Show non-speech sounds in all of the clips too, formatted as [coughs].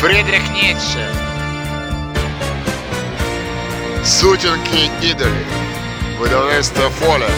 Фрідріх Ніцше. Сутінки ідолі. Видавництво Фоля.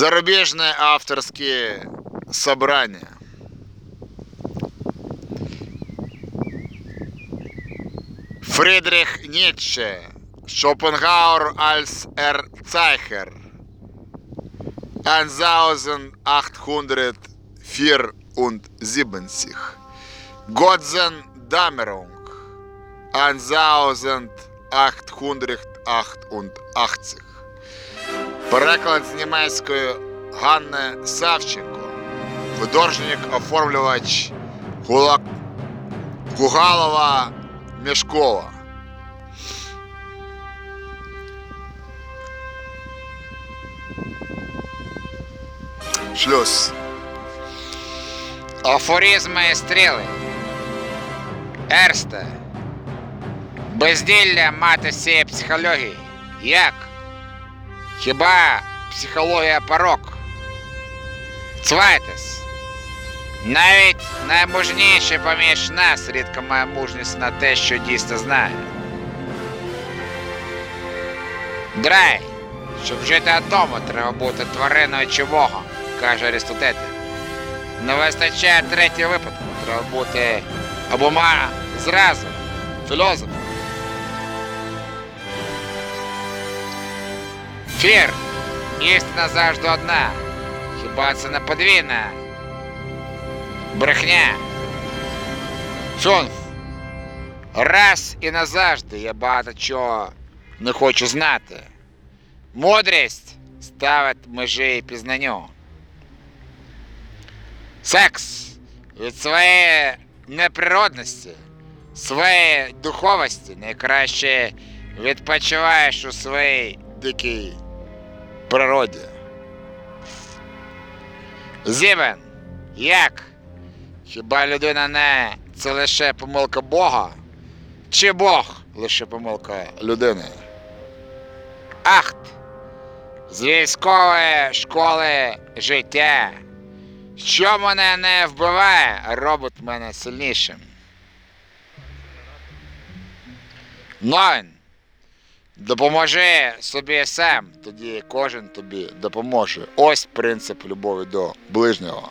зарубежные авторские собрания. Фридрих Ницше, Шопенгауэр Альс als Erzeicher, 1874, Gottsen-Dammerung, 1888. Переклад з німецької Ганни Савченко, художник оформлювач Гулак... Гугалова Мішкова. Шлюз. Афоризми і стріли. Ерсте. Безділля мати всієї психології. Як? Хіба психологія порок? Цвайтес. Навіть наймужніший поміж нас рідко має мужність на те, що дійсно знає. Драй, щоб жити одному, треба бути твариною чи богом, каже Арістотель. Не вистачає третього випадку, треба бути обома зразу, філософом. Фір, істина завжди одна. Хіба це не подвійна? Брехня. Фюнф. Раз і назавжди я багато чого не хочу знати. Мудрість ставить межі пізнанню. Секс від своєї неприродності, своєї духовості найкраще відпочиваєш у своїй дикій природі. Зібен, як? Хіба людина не це лише помилка Бога? Чи Бог лише помилка людини? Ахт. З військової школи життя. Що мене не вбиває, робить мене сильнішим. Нойн. Допоможи собі сам, тоді кожен тобі допоможе. Ось принцип любові до ближнього.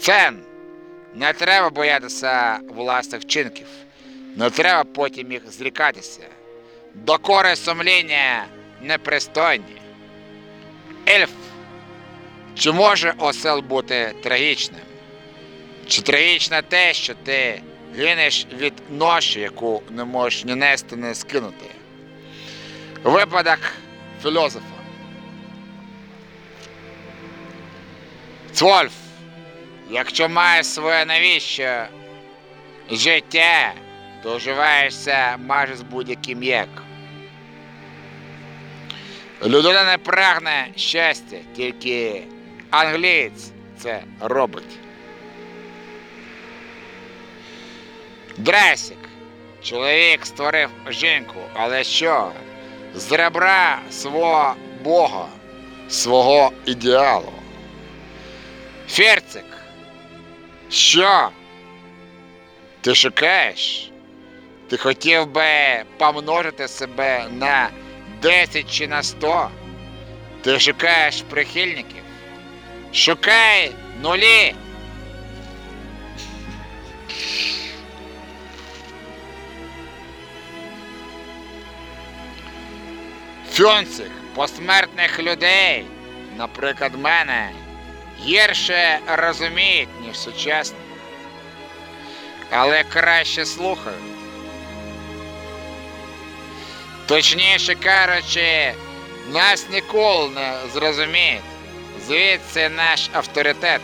Цен. Не треба боятися власних вчинків. Не треба потім їх зрікатися. Докори сумління непристойні. Ельф. Чи може осел бути трагічним? Чи трагічно те, що ти гинеш від ноші, яку не можеш ні нести, ні скинути? Випадок філософа. Цвольф. Якщо маєш своє навіщо життя, то вживаєшся майже з будь-яким як. Людина не прагне щастя, тільки англієць це робить. Дресік. Чоловік створив жінку, але що? З ребра свого Бога, свого ідеалу. Ферцик. Що? Ти шукаєш? Ти хотів би помножити себе на 10 чи на 100? Ти шукаєш прихильників? Шукай нулі. Фьонцих посмертних людей, наприклад, мене, гірше розуміють, ніж сучасні. Але краще слухають. Точніше кажучи, нас ніколи не зрозуміють. Звідси наш авторитет.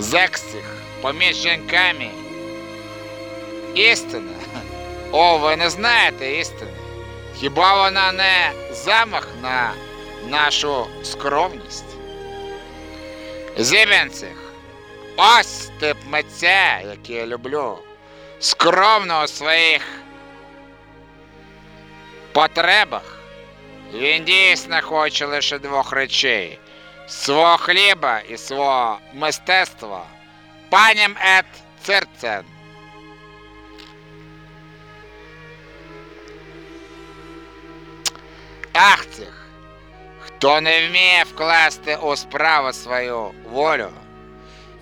Секс цих поміж жінками. Істина. О, ви не знаєте істини. Хіба вона не замах на нашу скромність? Зібенцих. Ось тип митця, який я люблю. Скромно у своїх потребах. Він дійсно хоче лише двох речей: свого хліба і свого мистецтва. Панім ет цирцен. Ах цих, хто не вміє вкласти у справу свою волю,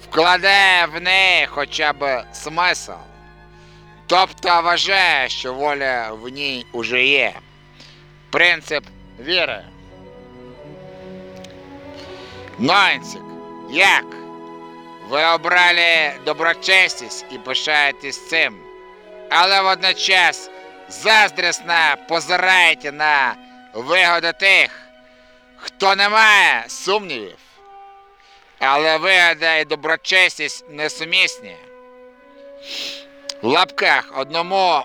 вкладає в неї хоча б смисл, тобто вважає, що воля в ній уже є. Принцип віри. Нойнцик, як? Ви обрали доброчесність і пишаєтесь цим, але водночас заздрісно позираєте на вигоди тих, хто не має сумнівів. Але вигода і доброчесність несумісні. В лапках одному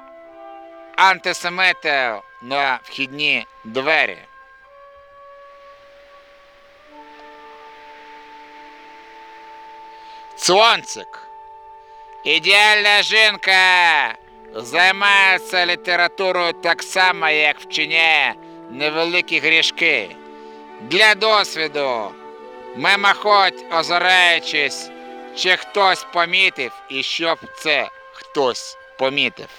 антисемиту на вхідні двері. Цвонцик. Ідеальна жінка займається літературою так само, як вчиняє невеликі грішки. Для досвіду, мимохідь озираючись, чи хтось помітив і щоб це хтось помітив.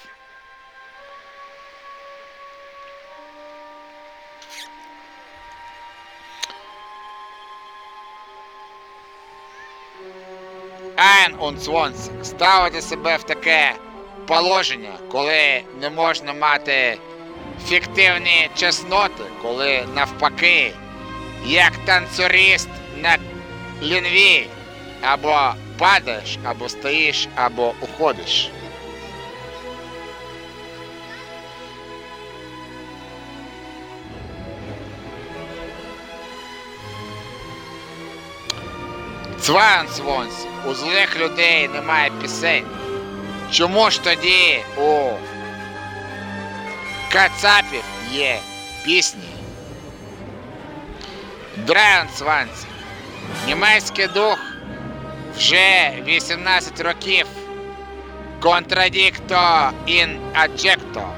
Айн Унцвонс ставити себе в таке положення, коли не можна мати фіктивні чесноти, коли навпаки, як танцюрист на лінві, або падаєш, або стоїш, або уходиш. Цванцвонс, у злих людей немає пісень. Чому ж тоді у кацапів є пісні? Драйонцванці. Німецький дух вже 18 років. Контрадікто ін аджекто.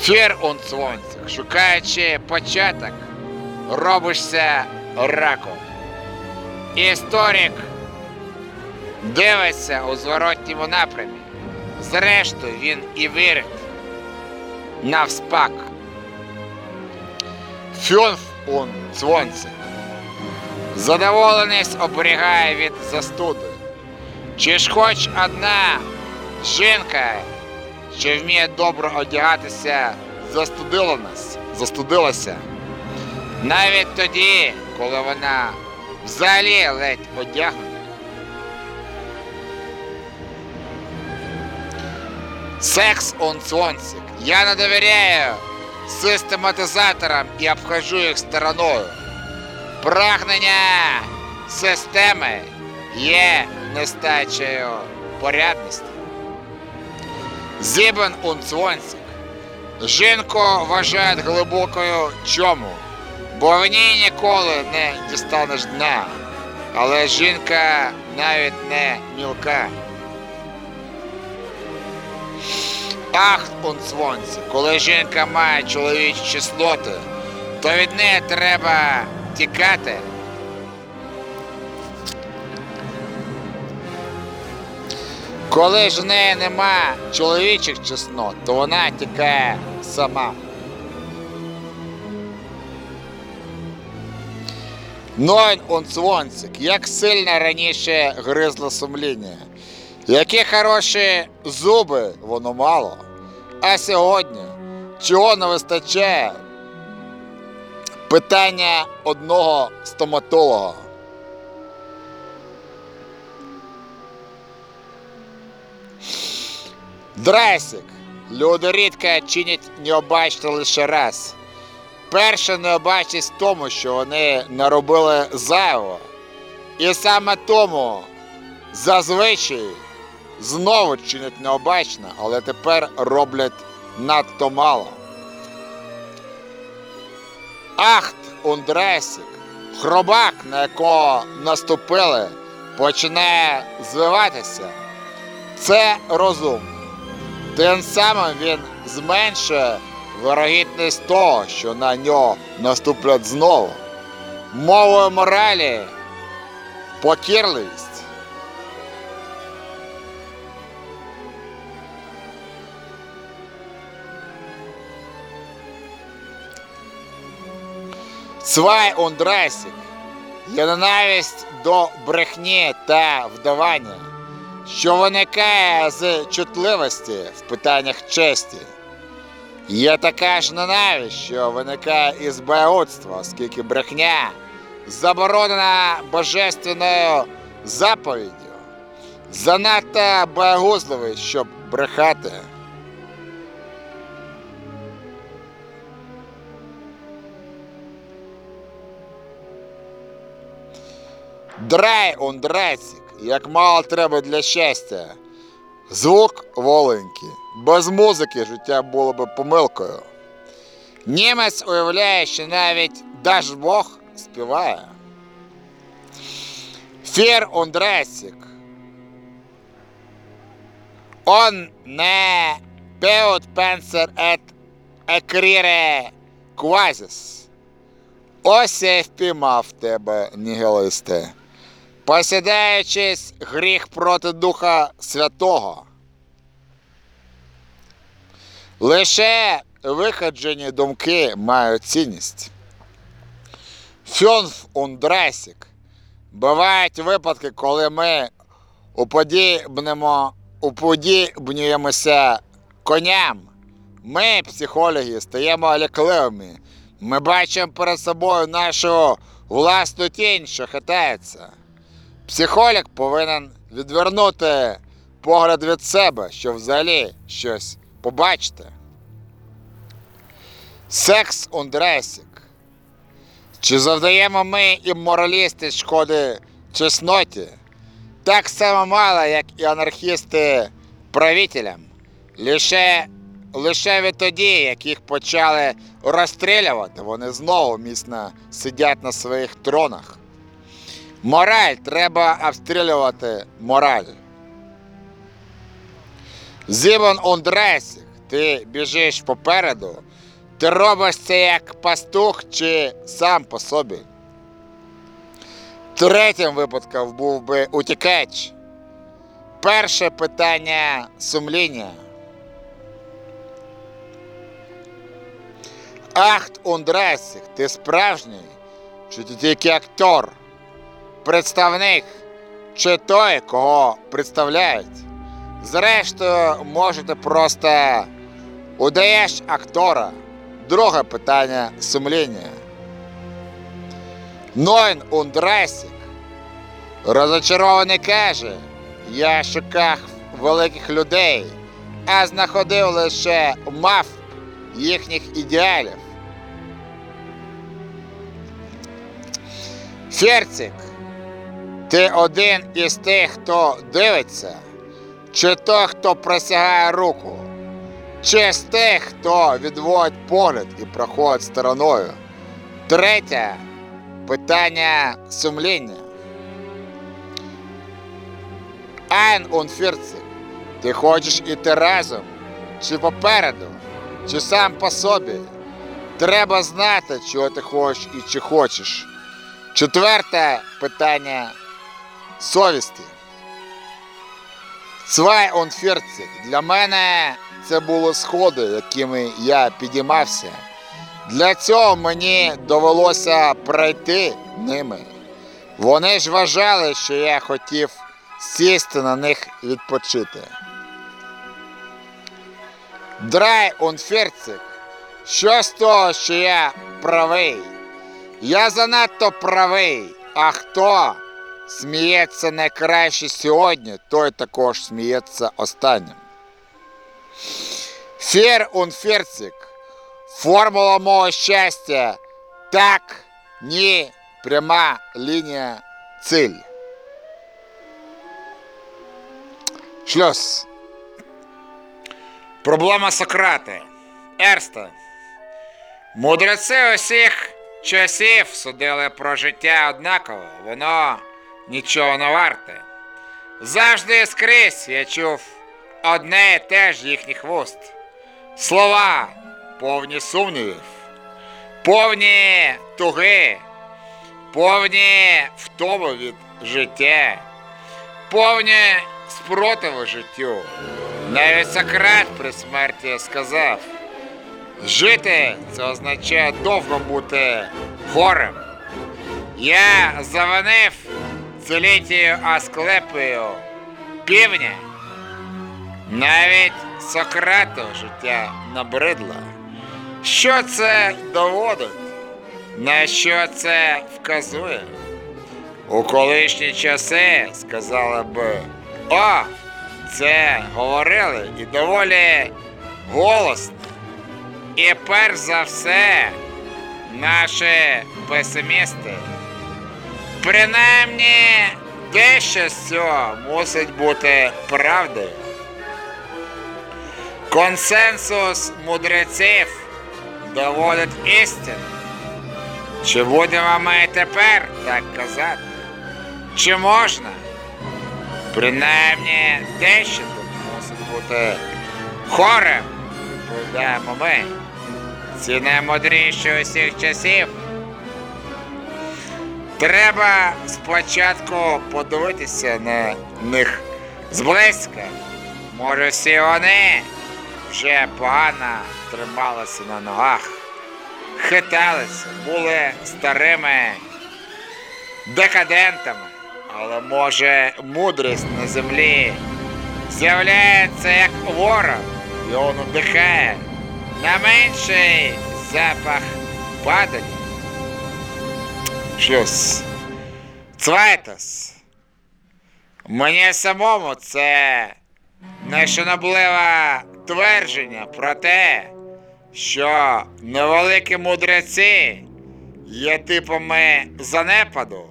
Фір унцвонцях, шукаючи початок, робишся раком. Історик дивиться у зворотньому напрямі. Зрештою, він і вірить навспак. Фюнф он цвонце. Задоволеність оберігає від застуди. Чи ж хоч одна жінка, що вміє добре одягатися, застудила нас, застудилася. Навіть тоді, коли вона взагалі ледь одягнена. Секс он сонцик. Я не довіряю систематизаторам і обхожу їх стороною. Прагнення системи є нестачею порядності. Зібен он сонцик. Жінку вважають глибокою чому, бо в ній ніколи не дістанеш дна. Але жінка навіть не мілка. Ах, он свонці, коли жінка має чоловічі чесноти, то від неї треба тікати. Коли ж в неї нема чоловічих чеснот, то вона тікає сама. Нойн он як сильно раніше гризло сумління. Які хороші зуби воно мало. А сьогодні чого не вистачає? Питання одного стоматолога. Дресик. Люди рідко чинять необачно лише раз. Перша необачність в тому, що вони наробили зайво. І саме тому зазвичай знову чинять необачно, але тепер роблять надто мало. Ахт Ундресик, хробак, на якого наступили, починає звиватися. Це розум. Тим самим він зменшує вирогідність того, що на нього наступлять знову. Мовою моралі покірливість. Свай Ондресік є ненависть до брехні та вдавання, що виникає з чутливості в питаннях честі. Є така ж ненависть, що виникає із байоцтва, оскільки брехня заборонена божественною заповіддю. Занадто боягузливий, щоб брехати. Драй он драйцик, як мало треба для щастя. Звук воленький. Без музики життя було б помилкою. Німець уявляє, що навіть Даж Бог співає. Фір он драйцик. Он не пеут пенсер ет екріре квазіс. Ось я впіймав тебе, нігилисте, посідаючись гріх проти Духа Святого. Лише виходжені думки мають цінність. Фюнф ундресік. Бувають випадки, коли ми уподібнемо, уподібнюємося коням. Ми, психологи, стаємо лякливими. Ми бачимо перед собою нашу власну тінь, що хитається. Психолог повинен відвернути погляд від себе, щоб взагалі щось побачити. Секс ундресік. Чи завдаємо ми імморалісти шкоди чесноті? Так само мало, як і анархісти правителям. Лише, лише відтоді, як їх почали розстрілювати, вони знову міцно сидять на своїх тронах. Мораль треба обстрілювати мораль. Зімон Ондресік, ти біжиш попереду, ти робиш це як пастух чи сам по собі. Третім випадком був би утікач. Перше питання сумління. Ахт Ундресік, ти справжній, чи ти тільки актор, представник, чи той, кого представляють. Зрештою, може, ти просто удаєш актора. Друге питання сумління. Нойн Ундресік. Розочарований каже, я шукав великих людей, а знаходив лише мав їхніх ідеалів. Ферцик, ти один із тих, хто дивиться, чи той, хто просягає руку, чи з тих, хто відводить погляд і проходить стороною. Третє питання сумління. Айн унфірцик, ти хочеш іти разом, чи попереду, чи сам по собі. Треба знати, чого ти хочеш і чи хочеш. Четверте питання совісті. Цвай унфірцик. Для мене це були сходи, якими я підіймався. Для цього мені довелося пройти ними. Вони ж вважали, що я хотів сісти на них відпочити. Драй унферцик. Що з того, що я правий? Я занадто правий, а хто сміється найкраще сьогодні, той також сміється останнім. Фер унферцик. Формула мого щастя. Так, ні, пряма лінія ціль. Шлюз. Проблема Сократи. Ерста. Мудреці усіх часів судили про життя однаково, воно нічого не варте. Завжди скрізь я чув одне і те ж їхніх вуст. Слова повні сумнівів, повні туги, повні втоми від життя, повні спротиву життю. Навіть Сократ при смерті сказав, жити це означає довго бути горем. Я завинив целітію Асклепію півня. Навіть Сократу життя набридло. Що це доводить? На що це вказує? У колишні часи сказали б, о, це говорили і доволі голосно. І перш за все, наші песимісти. Принаймні, дещо з цього мусить бути правдою. Консенсус мудреців доводить істину. Чи будемо ми тепер так казати? Чи можна? Принаймні дещо тут мусить бути хорем, відповідаємо ми. Ці наймудріші усіх часів. Треба спочатку подивитися на них зблизька. Може, всі вони вже погано трималися на ногах, хиталися, були старими декадентами, але може мудрість на землі з'являється як ворог, і він вдихає на менший запах падалі. Шлюз. Цвайтас. Мені самому це нешанобливе твердження про те, що невеликі мудреці є типами занепаду.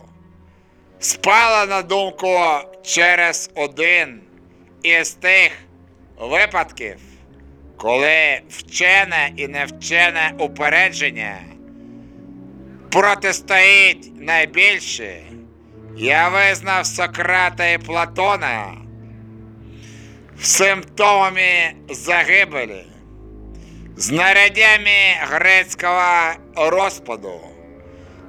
Спала на думку через один із тих випадків, коли вчене і невчене упередження протистоїть найбільше. Я визнав Сократа і Платона симптомами загибелі, знарядями грецького розпаду,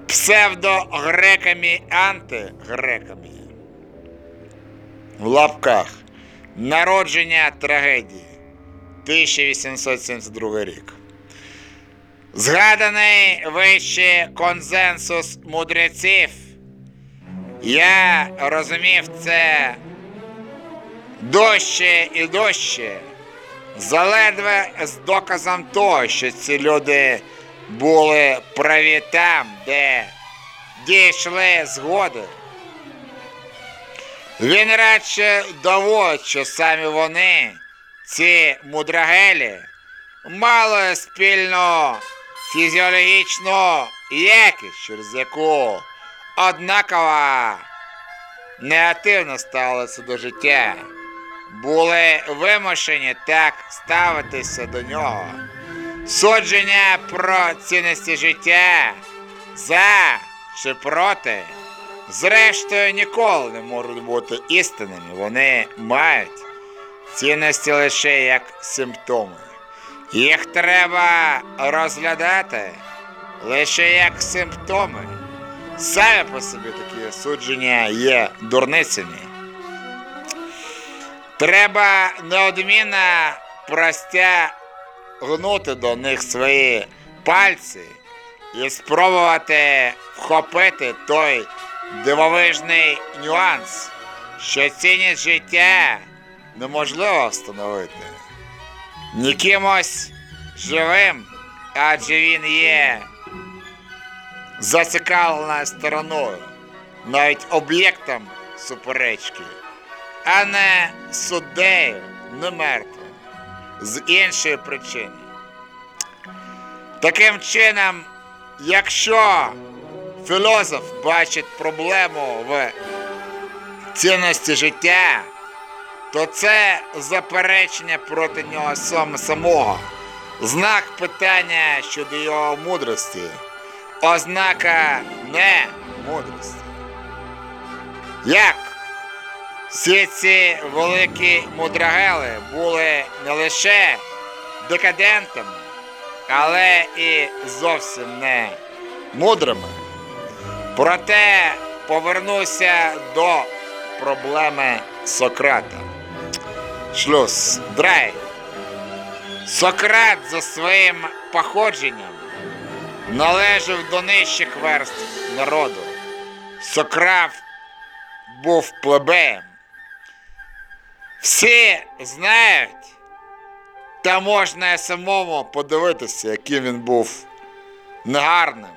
псевдогреками антигреками. В лапках народження трагедії 1872 рік. Згаданий вище консенсус мудреців. Я розумів це дужче і дужче, заледве з доказом того, що ці люди були праві там, де дійшли згоди. Він радше доводить, що самі вони, ці мудрагелі, мали спільну фізіологічну якість, через яку однаково негативно ставилися до життя, були вимушені так ставитися до нього. Судження про цінності життя за чи проти, зрештою, ніколи не можуть бути істинними. Вони мають цінності лише як симптоми. Їх треба розглядати лише як симптоми. Самі по собі такі судження є дурницями. Треба неодмінно простягнути до них свої пальці і спробувати вхопити той дивовижний нюанс, що цінність життя неможливо встановити ні кимось живим, адже він є зацікавленою стороною, навіть об'єктом суперечки, а не суддею, не мертвим, з іншої причини. Таким чином, якщо філософ бачить проблему в цінності життя, то це заперечення проти нього сам самого, знак питання щодо його мудрості, ознака не мудрості. Як всі ці великі мудрагели були не лише декадентами, але і зовсім не мудрими. Проте повернуся до проблеми Сократа. Шлюз. Драй. Сократ за своїм походженням належав до нижчих верств народу. Сократ був плебеєм. Всі знають, та можна самому подивитися, яким він був негарним,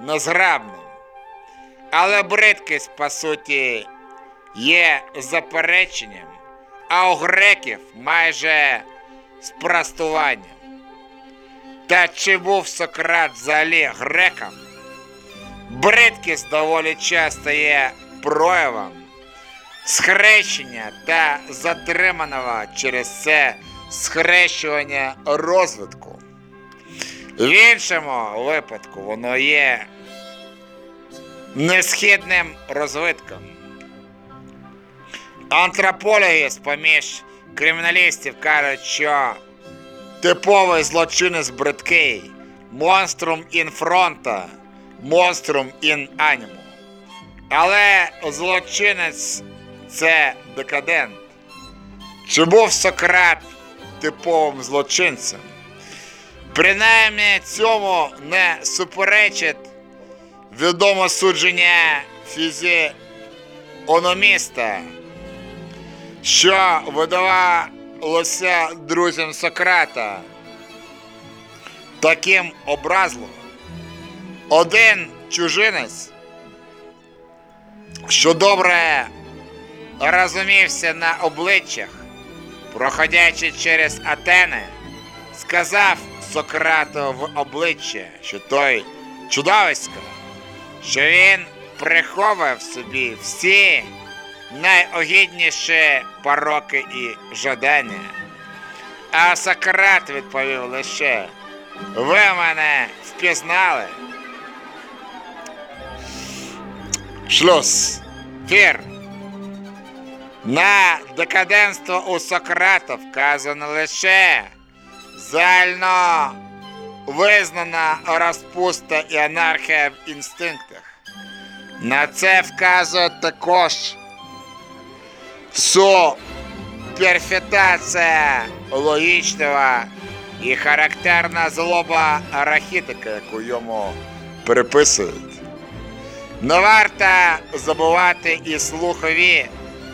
незграбним. Але бридкість, по суті, є запереченням, а у греків майже спростуванням. Та чи був Сократ взагалі греком? Бридкість доволі часто є проявом схрещення та затриманого через це схрещування розвитку. В іншому випадку воно є несхідним розвитком. Антропологи з поміж криміналістів кажуть, що типовий злочинець бридкий, монструм ін фронта, монструм ін аніму. Але злочинець це декадент. Чи був Сократ типовим злочинцем? Принаймні цьому не суперечить відоме судження фізіономіста, що видавалося друзям Сократа таким образливим. Один чужинець, що добре розумівся на обличчях, проходячи через Атени, сказав Сократу в обличчя, що той чудовисько, що він приховує в собі всі найогідніші пороки і жадання. А Сократ відповів лише: ви мене впізнали. Шлюз. Фір. На декаденство у Сократа вказано лише загально визнана розпуста і анархія в інстинктах. На це вказує також суперфітація логічного і характерна злоба арахітика, яку йому приписують. Не варто забувати і слухові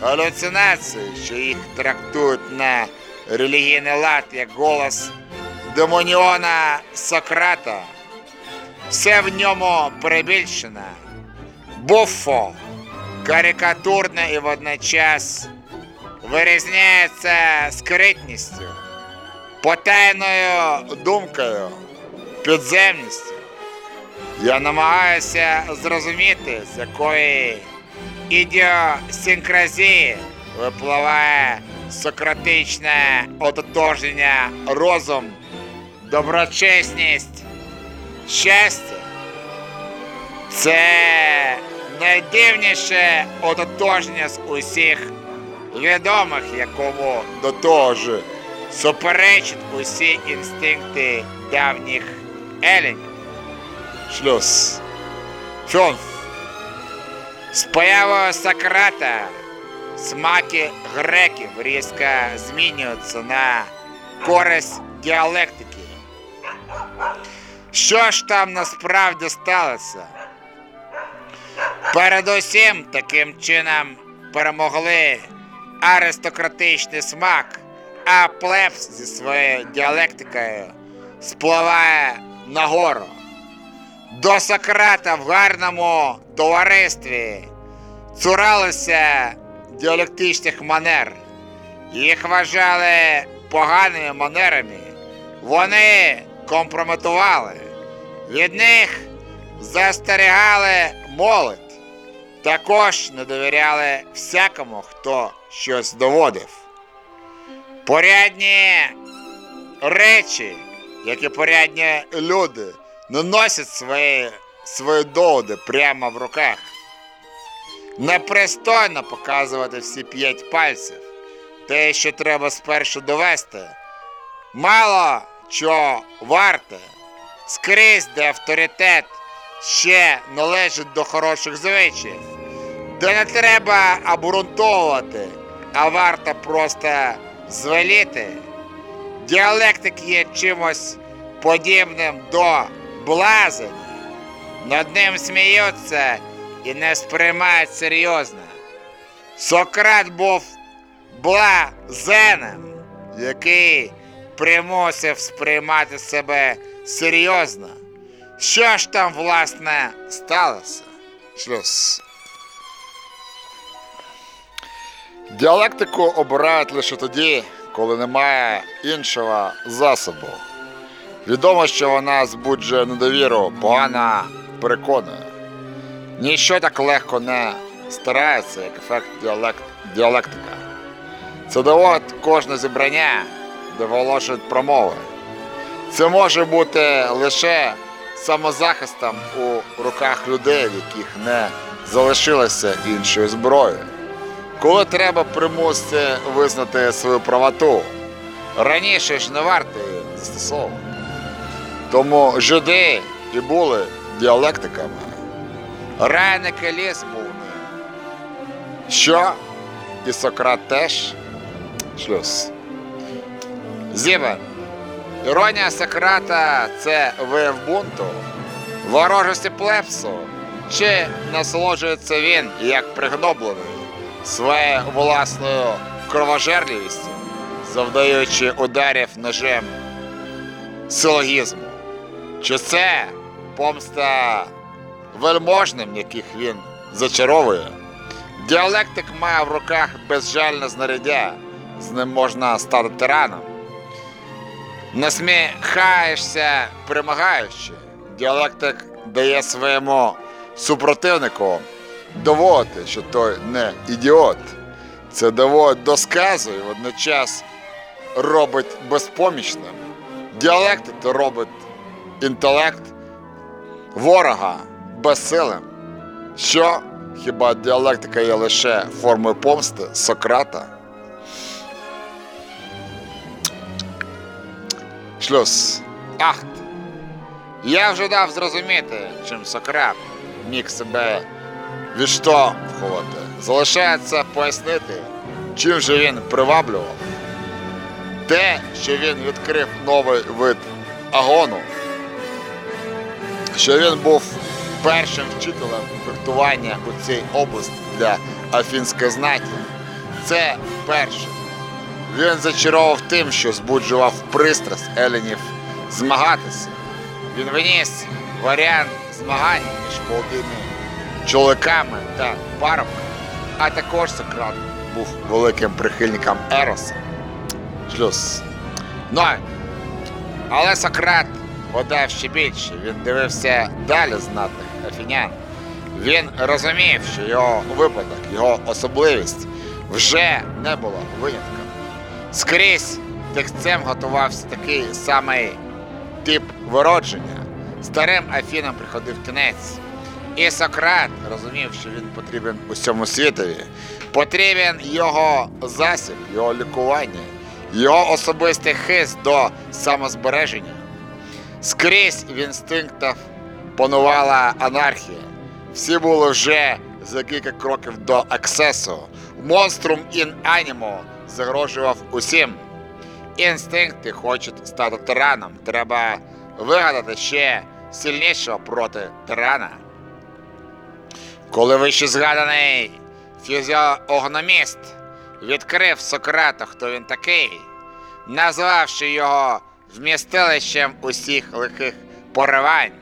галюцинації, що їх трактують на релігійний лад як голос демоніона Сократа. Все в ньому перебільшено. Буффо, карикатурно і водночас вирізняється скритністю, потайною думкою, підземністю. Я намагаюся зрозуміти, з якої ідіосинкразії випливає сократичне ототожнення розум, доброчесність, щастя. Це найдивніше ототожнення з усіх відомих, якому до того ж суперечить усі інстинкти давніх еленів. Шлюз. Фьонф. З появою Сократа смаки греків різко змінюються на користь діалектики. Що ж там насправді сталося? Передусім таким чином перемогли аристократичний смак, а плебс зі своєю діалектикою спливає нагору. До Сократа в гарному товаристві цуралися діалектичних манер. Їх вважали поганими манерами. Вони компрометували. Від них застерігали молодь. Також не довіряли всякому, хто щось доводив. Порядні речі, як і порядні люди, не носять свої, свої доводи прямо в руках. Непристойно показувати всі п'ять пальців. Те, що треба спершу довести. Мало що варте. Скрізь, де авторитет ще належить до хороших звичаїв, де не треба обґрунтовувати, а варто просто звеліти. Діалектик є чимось подібним до блазень. Над ним сміються і не сприймають серйозно. Сократ був блазеном, який примусив сприймати себе серйозно. Що ж там, власне, сталося? Шлюз. Діалектику обирають лише тоді, коли немає іншого засобу. Відомо, що вона збуджує недовіру, погано переконує. Ніщо так легко не старається, як ефект діалект, діалектика. Це доводить кожне зібрання, де волошують промови. Це може бути лише самозахистом у руках людей, в яких не залишилося іншої зброї. коли треба примусити визнати свою правоту. Раніше ж не варто її застосовувати. Тому жиди і були діалектиками. Райники ліс був ним. Що? І Сократ теж? Шлюз. Зібен. Іронія Сократа це вияв бунту, ворожості плепсу, чи насолоджується він як пригноблений своєю власною кровожерливістю, завдаючи ударів ножем силогізму. Чи це помста вельможним, яких він зачаровує? Діалектик має в руках безжальне знаряддя, з ним можна стати тираном. Насміхаєшся, перемагаючи. Діалектик дає своєму супротивнику доводити, що той не ідіот. Це доводить до сказу і водночас робить безпомічним. Діалектик робить інтелект ворога безсилим. Що хіба діалектика є лише формою помсти Сократа? Шлюз. Ахт. Я вже дав зрозуміти, чим Сократ міг себе відштовхувати. Залишається пояснити, чим же він приваблював. Те, що він відкрив новий вид агону, що він був першим вчителем фехтування у цій області для афінської знаті. Це перше. Він зачаровував тим, що збуджував пристрасть еленів змагатися. Він виніс варіант змагання між молодими чоловіками та парубками, а також Сократ був великим прихильником Ероса. Шлюз. Ну, але Сократ подав ще більше. Він дивився далі знатних афінян. Він розумів, що його випадок, його особливість вже не була винятком. Скрізь тихцем готувався такий самий тип виродження. Старим Афінам приходив кінець. І Сократ розумів, що він потрібен усьому світові. Потрібен його засіб, його лікування, його особистий хист до самозбереження. Скрізь в інстинктах панувала анархія. Всі були вже за кілька кроків до ексесу. Монструм ін анімо загрожував усім. Інстинкти хочуть стати тираном. Треба вигадати ще сильнішого проти тирана. Коли вище згаданий фізіогноміст відкрив Сократа, хто він такий, назвавши його вмістилищем усіх лихих поривань.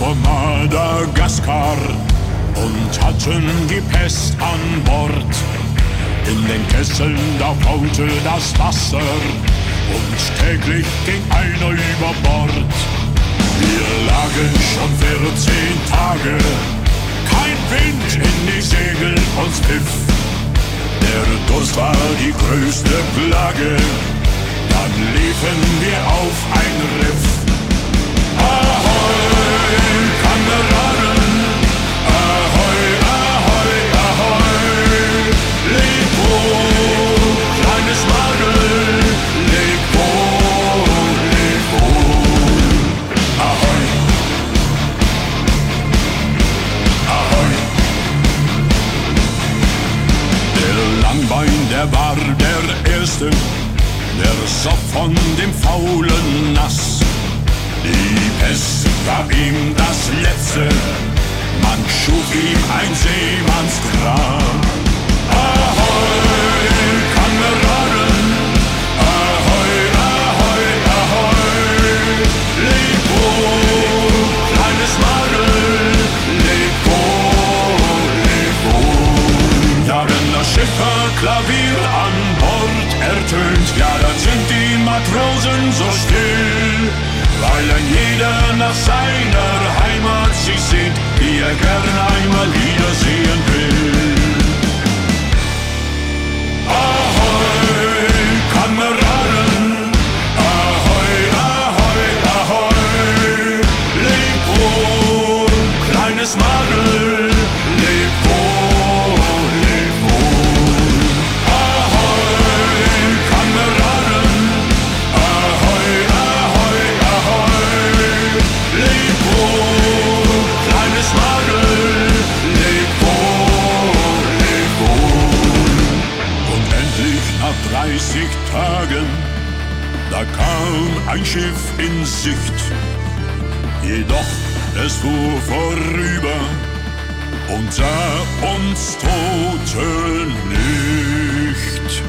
Vor Madagaskar und hatten die Pest an Bord. In den Kesseln da faulte das Wasser und täglich ging einer über Bord. Wir lagen schon 14 Tage, kein Wind in die Segel uns pfiff. Der Durst war die größte Plage, dann liefen wir auf ein Riff. Der war der Erste, der soff von dem faulen Nass. Die Pest war ihm das Letzte, man schuf ihm ein Seemannsgrab. Ahoi, Kameraden, ahoi, ahoi, ahoi. Leb wohl, kleines Madel, leb wohl, leb wohl. Ja, wenn das Schiff war Klavier an Bord, ertönt, ja dann sind die Matrosen so still, weil ein jeder nach seiner Heimat sich sehnt, die er gern einmal wiedersehen will. Ahoi, Kameraden, ahoi, ahoi, ahoi, leb wohl, kleines Madel, kam ein Schiff in Sicht. Jedoch es fuhr vorüber und sah uns Toten nicht.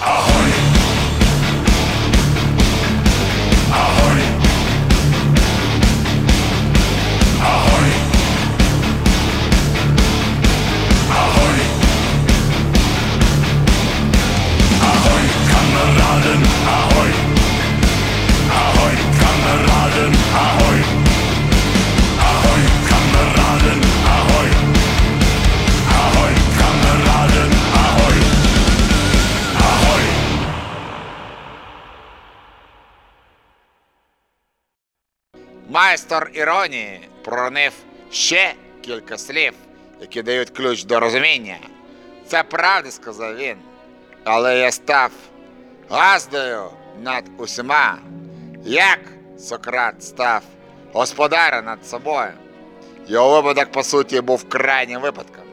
Ahoi! Майстер іронії проронив ще кілька слів, які дають ключ до розуміння. Це правда, сказав він. Але я став газдою над усіма. Як Сократ став господарем над собою. Його випадок, по суті, був крайнім випадком.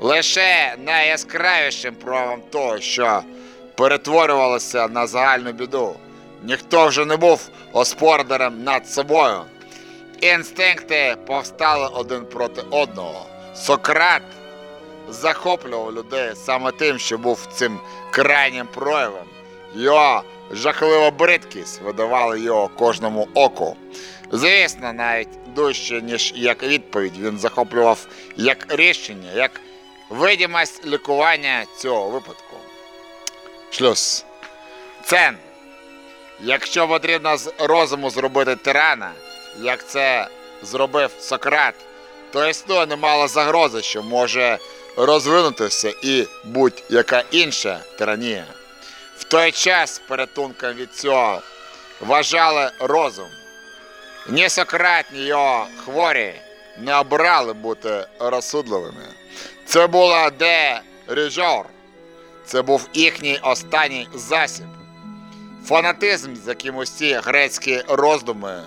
Лише найяскравішим проявом того, що перетворювалося на загальну біду. Ніхто вже не був господарем над собою. Інстинкти повстали один проти одного. Сократ захоплював людей саме тим, що був цим крайнім проявом. Його жахлива бридкість видавала його кожному оку. Звісно, навіть дужче, ніж як відповідь, він захоплював як рішення, як видимость лікування цього випадку. Шлюз. Цен. Якщо потрібно з розуму зробити тирана, як це зробив Сократ, то існує немало загрози, що може розвинутися і будь-яка інша тиранія. В той час порятунком від цього вважали розум. Ні Сократ, ні його хворі не обрали бути розсудливими. Це була де режор. Це був їхній останній засіб. Фанатизм, з яким усі грецькі роздуми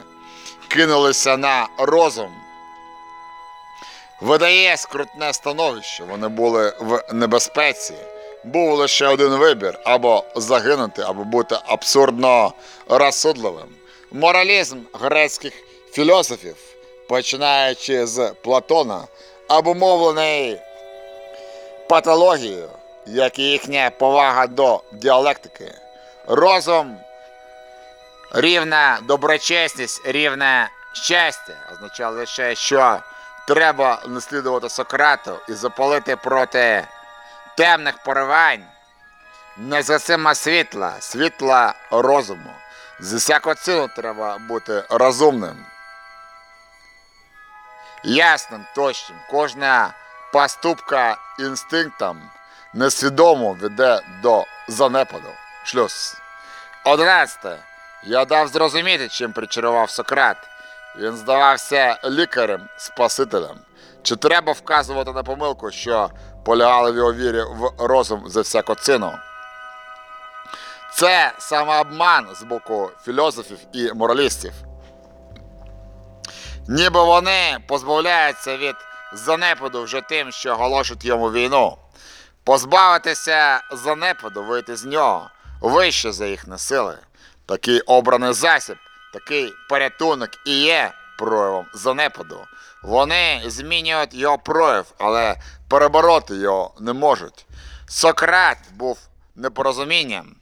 кинулися на розум, видає скрутне становище. Вони були в небезпеці. Був лише один вибір: або загинути, або бути абсурдно розсудливим. Моралізм грецьких філософів, починаючи з Платона, обумовлений патологією, як і їхня повага до діалектики. Розум, рівна доброчесність, рівне щастя означає лише, що треба наслідувати Сократу і запалити проти темних поривань, незгасима світла, світла розуму. З усякого ціну треба бути розумним. Ясним, точним, кожна поступка інстинктом несвідомо веде до занепаду. Шлюз. Одинадцяте. Я дав зрозуміти, чим причарував Сократ. Він здавався лікарем, спасителем. Чи треба вказувати на помилку, що полягали в його вірі в розум за всяку ціну? Це самообман з боку філософів і моралістів. Ніби вони позбавляються від занепаду вже тим, що оголошують йому війну. Позбавитися занепаду, вийти з нього вище за їхні сили. Такий обраний засіб, такий порятунок і є проявом занепаду. Вони змінюють його прояв, але перебороти його не можуть. Сократ був непорозумінням.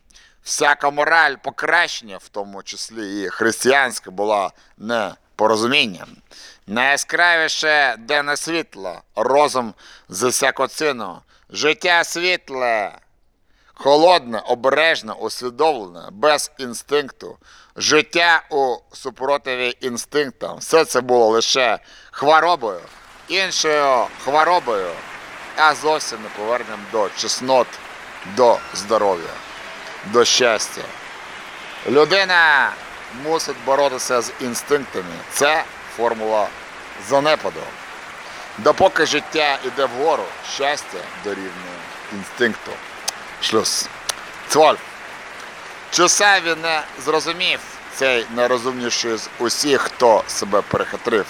Всяка мораль покращення, в тому числі і християнська, була непорозумінням. Найяскравіше денне світло, розум за всяку ціну, життя світле. Холодне, обережне, усвідомлене, без інстинкту, життя у супротиві інстинктам. Все це було лише хворобою, іншою хворобою, а зовсім не поверненням до чеснот, до здоров'я, до щастя. Людина мусить боротися з інстинктами. Це формула занепаду. Допоки життя йде вгору, щастя дорівнює інстинкту. Шлюз. Цвольф. Чи він не зрозумів цей найрозумніший з усіх, хто себе перехитрив?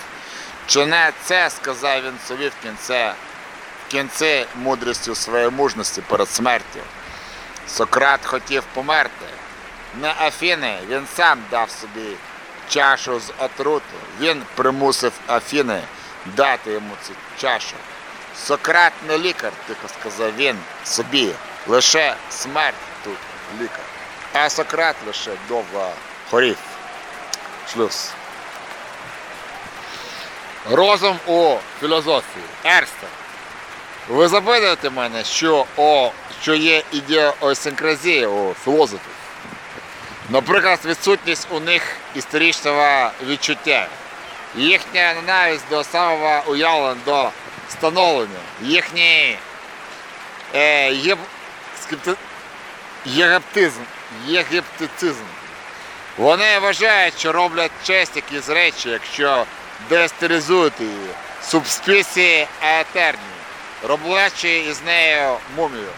Чи не це сказав він собі в кінці, в кінці мудрістю своєї мужності перед смертю? Сократ хотів померти. Не Афіни, він сам дав собі чашу з отруту. Він примусив Афіни дати йому цю чашу. Сократ не лікар, тихо сказав він собі. Лише смерть тут лікар. А Сократ лише довго хорів. Шлюз. Розум у філософії. Ерста. Ви запитуєте мене, що, о, що є ідеосинкразія у філософів. Наприклад, відсутність у них історичного відчуття, їхня ненависть до самого уявлення, до становлення, їхній е, єб, скепти, єгептизм, єгептицизм. Вони вважають, що роблять честь якісь речі, якщо дестеризують її, субспісії етерні, роблячи із нею мумію.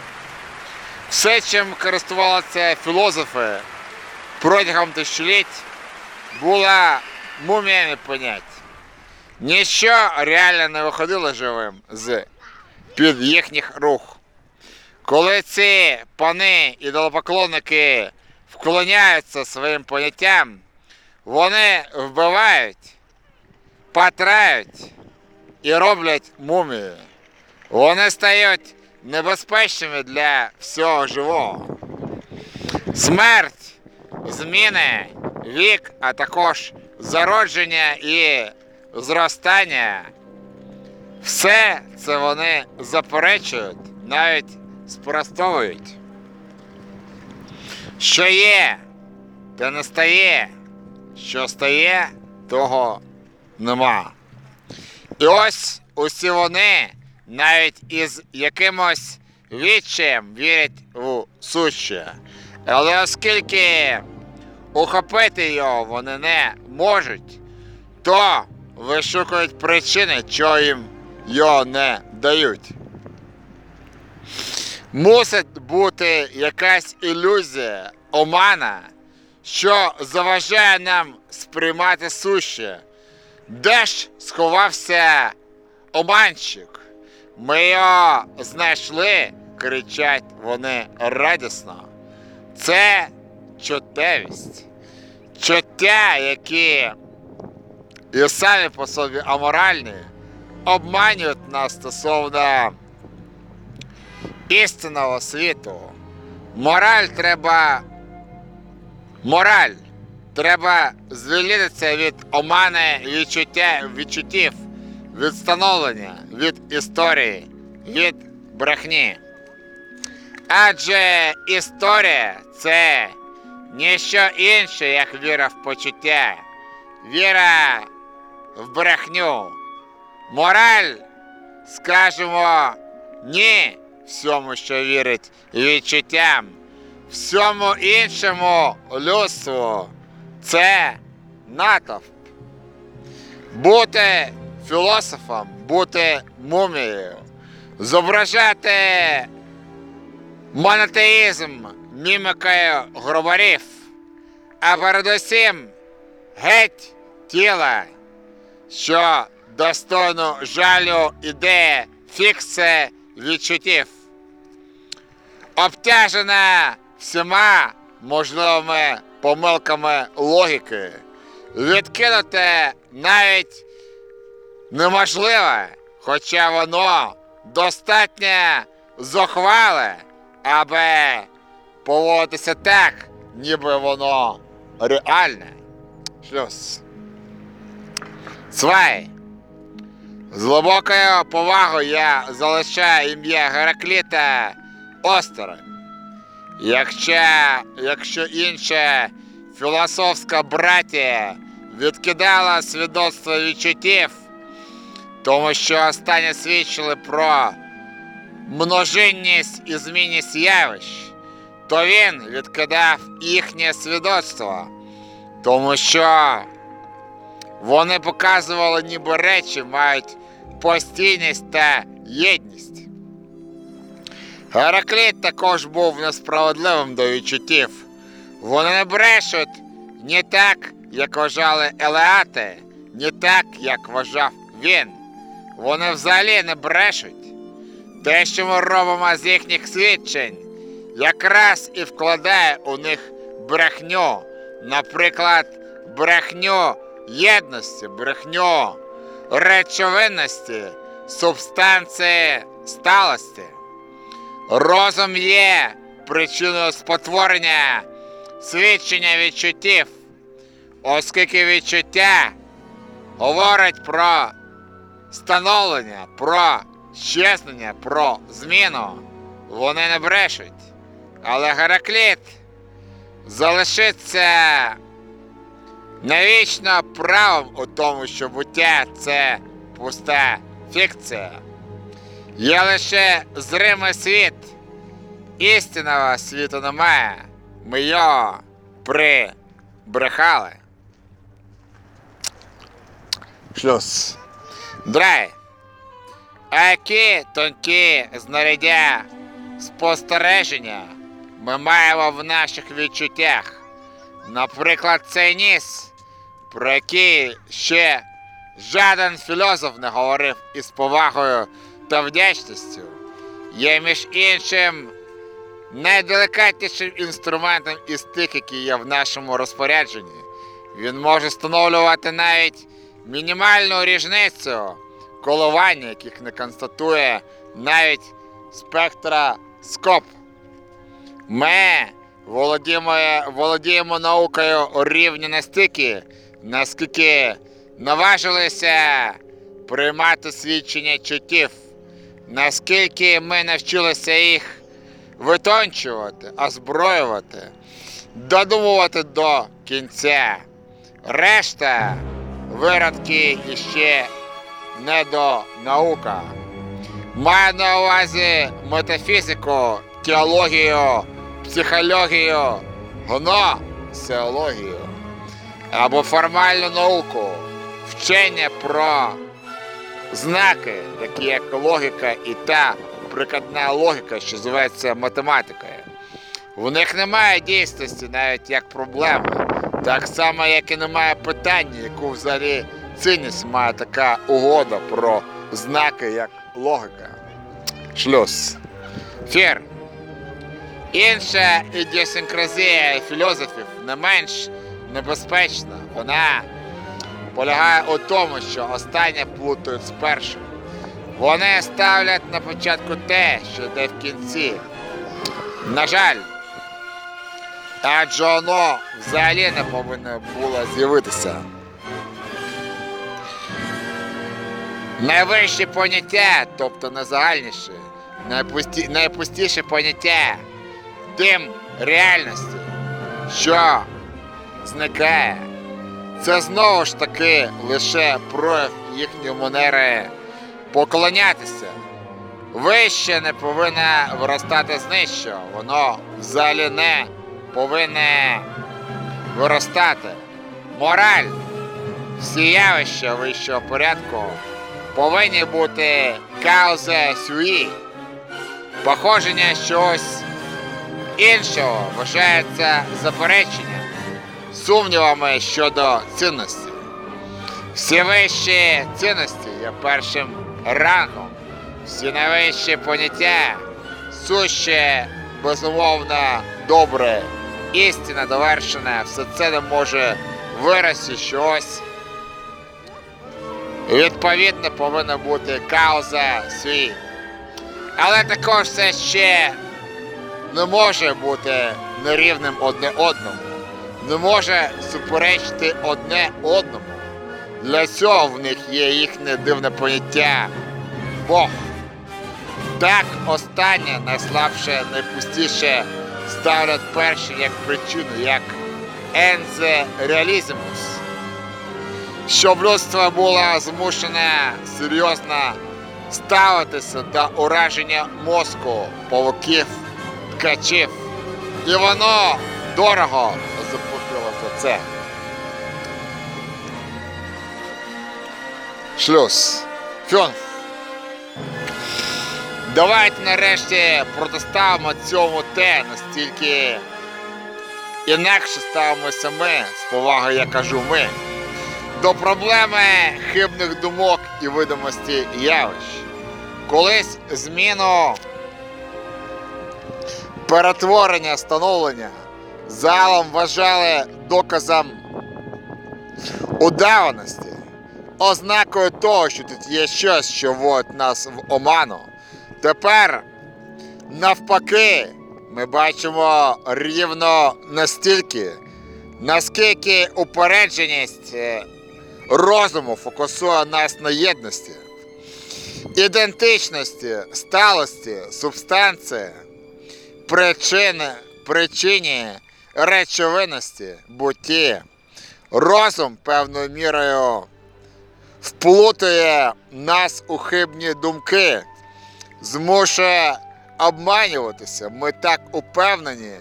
Все, чим користувалися філософи протягом тисячоліть, було муміями понять. Ніщо реально не виходило живим з під їхніх рук. Коли ці пани ідолопоклонники вклоняються своїм поняттям, вони вбивають, патрають і роблять мумію. Вони стають небезпечними для всього живого. Смерть, зміни, вік, а також зародження і зростання. Все це вони заперечують, навіть спростовують. Що є, те не стає, що стає, того нема. І ось усі вони навіть із якимось відчаєм вірять у суще. Але оскільки ухопити його вони не можуть, то вишукують причини, чого їм його не дають. Мусить бути якась ілюзія, омана, що заважає нам сприймати суще. Де ж сховався обманщик? Ми його знайшли, кричать вони радісно. Це чуттєвість. Чуття, які і самі по собі аморальні, обманюють нас стосовно істинного світу. Мораль треба. Мораль. Треба звільнитися від омани відчуття, відчуттів, від становлення, від історії, від брехні. Адже історія це ніщо інше, як віра в почуття, віра в брехню. Мораль, скажемо, ні всьому, що вірить відчуттям, всьому іншому людству. Це натовп. Бути філософом, бути мумією, зображати монотеїзм мімикою гробарів, а передусім геть тіла, що достойно жалю ідея фіксія відчуттів, обтяжена всіма можливими помилками логіки, відкинути навіть неможливе, хоча воно достатньо зухвале, аби поводитися так, ніби воно реальне. Шлюз. Цвай. З глибокою повагою я залишаю ім'я Геракліта осторонь. Якщо, якщо інша філософська братія відкидала свідоцтво відчуттів, тому що останні свідчили про множинність і змінність явищ, то він відкидав їхнє свідоцтво, тому що вони показували, ніби речі мають постійність та єдність. Геракліт також був несправедливим до відчуттів. Вони не брешуть не так, як вважали Елеати, не так, як вважав він. Вони взагалі не брешуть. Те, що ми робимо з їхніх свідчень, якраз і вкладає у них брехню, наприклад, брехню єдності, брехню речовинності, субстанції сталості. Розум є причиною спотворення свідчення відчуттів, оскільки відчуття говорить про становлення, про щезнення, про зміну. Вони не брешуть. Але Геракліт залишиться навічно правом у тому, що буття це пуста фікція. Є лише зримий світ. Істинного світу немає. Ми його прибрехали. Шлюз. Драй. А які тонкі знаряддя спостереження ми маємо в наших відчуттях. Наприклад, цей ніс, про який ще жоден філософ не говорив із повагою та вдячністю, є між іншим найделикатнішим інструментом із тих, які є в нашому розпорядженні. Він може встановлювати навіть мінімальну різницю коливання, яких не констатує навіть спектроскоп. Ми володіємо, володіємо наукою рівня настільки, наскільки наважилися приймати свідчення чуттів, наскільки ми навчилися їх витончувати, озброювати, додумувати до кінця. Решта виродки іще не до наука. Маю на увазі метафізику, теологію, психологію, гносеологію або формальну науку, вчення про знаки, такі як логіка і та прикладна логіка, що зветься математикою. У них немає дійсності навіть як проблеми, так само, як і немає питання, яку взагалі цінність має така угода про знаки, як логіка. Шлюз. Фір. Інша ідіосинкразія філософів не менш небезпечна. Вона полягає у тому, що останнє плутають з першим. Вони ставлять на початку те, що йде в кінці. На жаль, адже воно взагалі не повинно було з'явитися. Найвище поняття, тобто найзагальніше, найпусті, найпустіше поняття, дим реальності, що зникає. Це знову ж таки лише прояв їхньої манери поклонятися. Вище не повинне виростати з нижчого, воно взагалі не повинне виростати. Мораль, всі явища вищого порядку повинні бути каузе сюї. Походження чогось іншого вважається запереченням, сумнівами щодо цінності. Всі вищі цінності є першим рангом, всі найвищі поняття, суще, безумовно, добре, істина довершена, все це не може вирости щось. Відповідно, повинна бути кауза свій. Але також це ще не може бути нерівним одне одному, не може суперечити одне одному. Для цього в них є їхнє дивне поняття Бог. Так останнє найслабше, найпустіше ставлять перші як причину, як ензе реалізмус, щоб людство було змушене серйозно ставитися до ураження мозку, павуків, ткачів. І воно дорого це. Шлюз. Фьонф. Давайте нарешті протиставимо цьому те, настільки інакше ставимося ми, з повагою я кажу ми, до проблеми хибних думок і видимості явищ. Колись зміну перетворення становлення залом вважали доказом удаваності, ознакою того, що тут є щось, що вводить нас в оману. Тепер, навпаки, ми бачимо рівно настільки, наскільки упередженість е, розуму фокусує нас на єдності, ідентичності, сталості, субстанції, причини, причині речовинності, бутті. Розум певною мірою вплутує нас у хибні думки, змушує обманюватися. Ми так упевнені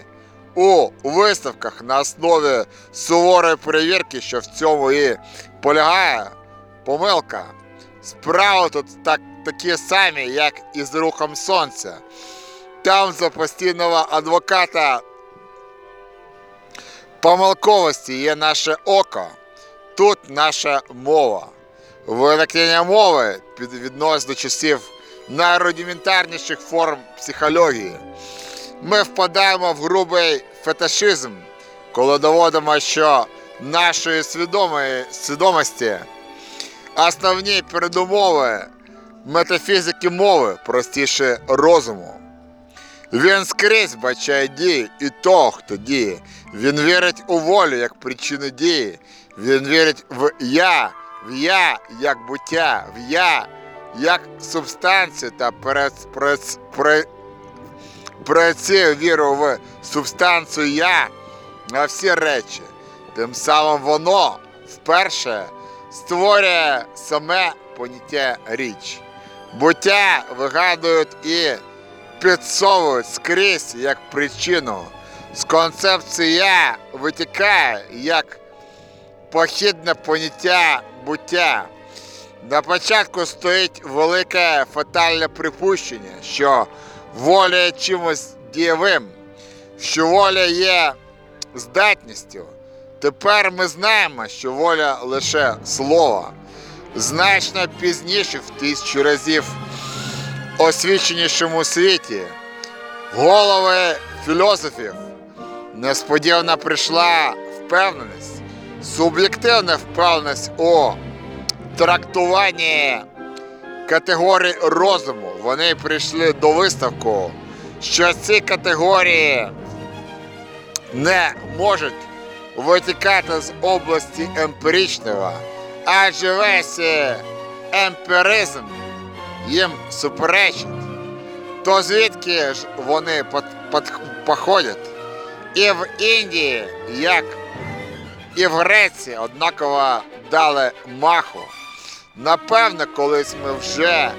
у виставках на основі суворої перевірки, що в цьому і полягає помилка. Справи тут так, такі самі, як і з рухом сонця. Там за постійного адвоката помилковості є наше око, тут наша мова. Виникнення мови відносить до часів найрудиментарніших форм психології. Ми впадаємо в грубий фетишизм, коли доводимо, що нашої свідомої свідомості основні передумови метафізики мови простіше розуму. Він скрізь бачає дії і того, хто діє. Він вірить у волю як причину дії. Він вірить в я, в я як буття, в я як субстанцію та проєцює віру в субстанцію я на всі речі. Тим самим воно вперше створює саме поняття річ. Буття вигадують і підсовують скрізь як причину. З концепції я витікає як похідне поняття буття. На початку стоїть велике фатальне припущення, що воля є чимось дієвим, що воля є здатністю. Тепер ми знаємо, що воля лише слово. Значно пізніше, в тисячу разів освіченішому світі, в голови філософів несподівано прийшла впевненість, суб'єктивна впевненість у трактуванні категорій розуму. Вони прийшли до виставку, що ці категорії не можуть витікати з області емпіричного, адже весь емпіризм їм суперечить. То звідки ж вони походять? І в Індії, як і в Греції однаково дали маху. Напевно, колись ми вже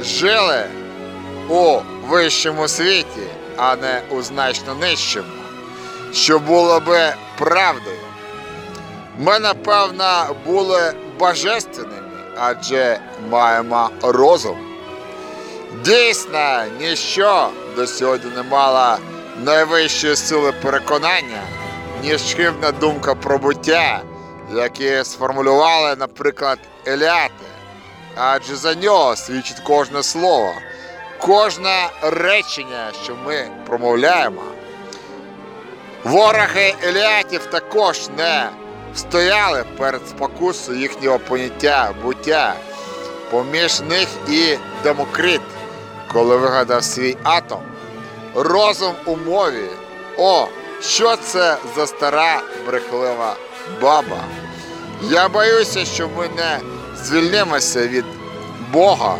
жили у вищому світі, а не у значно нижчому, що було би правдою. Ми, напевно, були божественними, адже маємо розум. Дійсно, ніщо до сьогодні не мало найвищої сили переконання, ніж хибна думка про буття, які сформулювали, наприклад, Еліати. Адже за нього свідчить кожне слово, кожне речення, що ми промовляємо. Вороги Еліатів також не стояли перед спокусою їхнього поняття буття. Поміж них і Демокрит, коли вигадав свій атом. Розум у мові. О, що це за стара брехлива баба? Я боюся, що ми не звільнимося від Бога,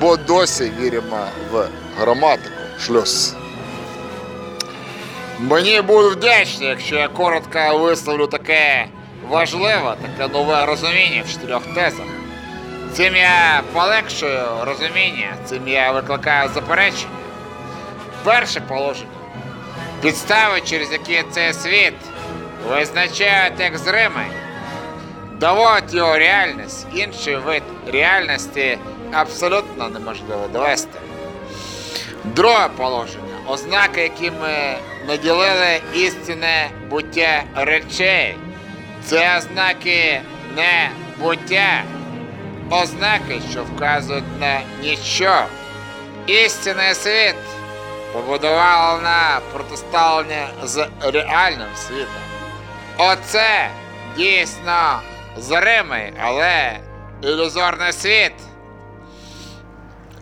бо досі віримо в граматику. Шлюз. Мені будуть вдячні, якщо я коротко висловлю таке важливе, таке нове розуміння в чотирьох тезах. Цим я полегшую розуміння, цим я викликаю заперечення. Перше положення. Підстави, через які цей світ визначають як зримий, доводять його реальність, інший вид реальності абсолютно неможливо довести. Друге положення. Ознаки, якими наділили істинне буття речей. Це ознаки не буття, ознаки, що вказують на ніщо. Істинний світ побудувало на протиставлення з реальним світом. Оце дійсно зримий, але ілюзорний світ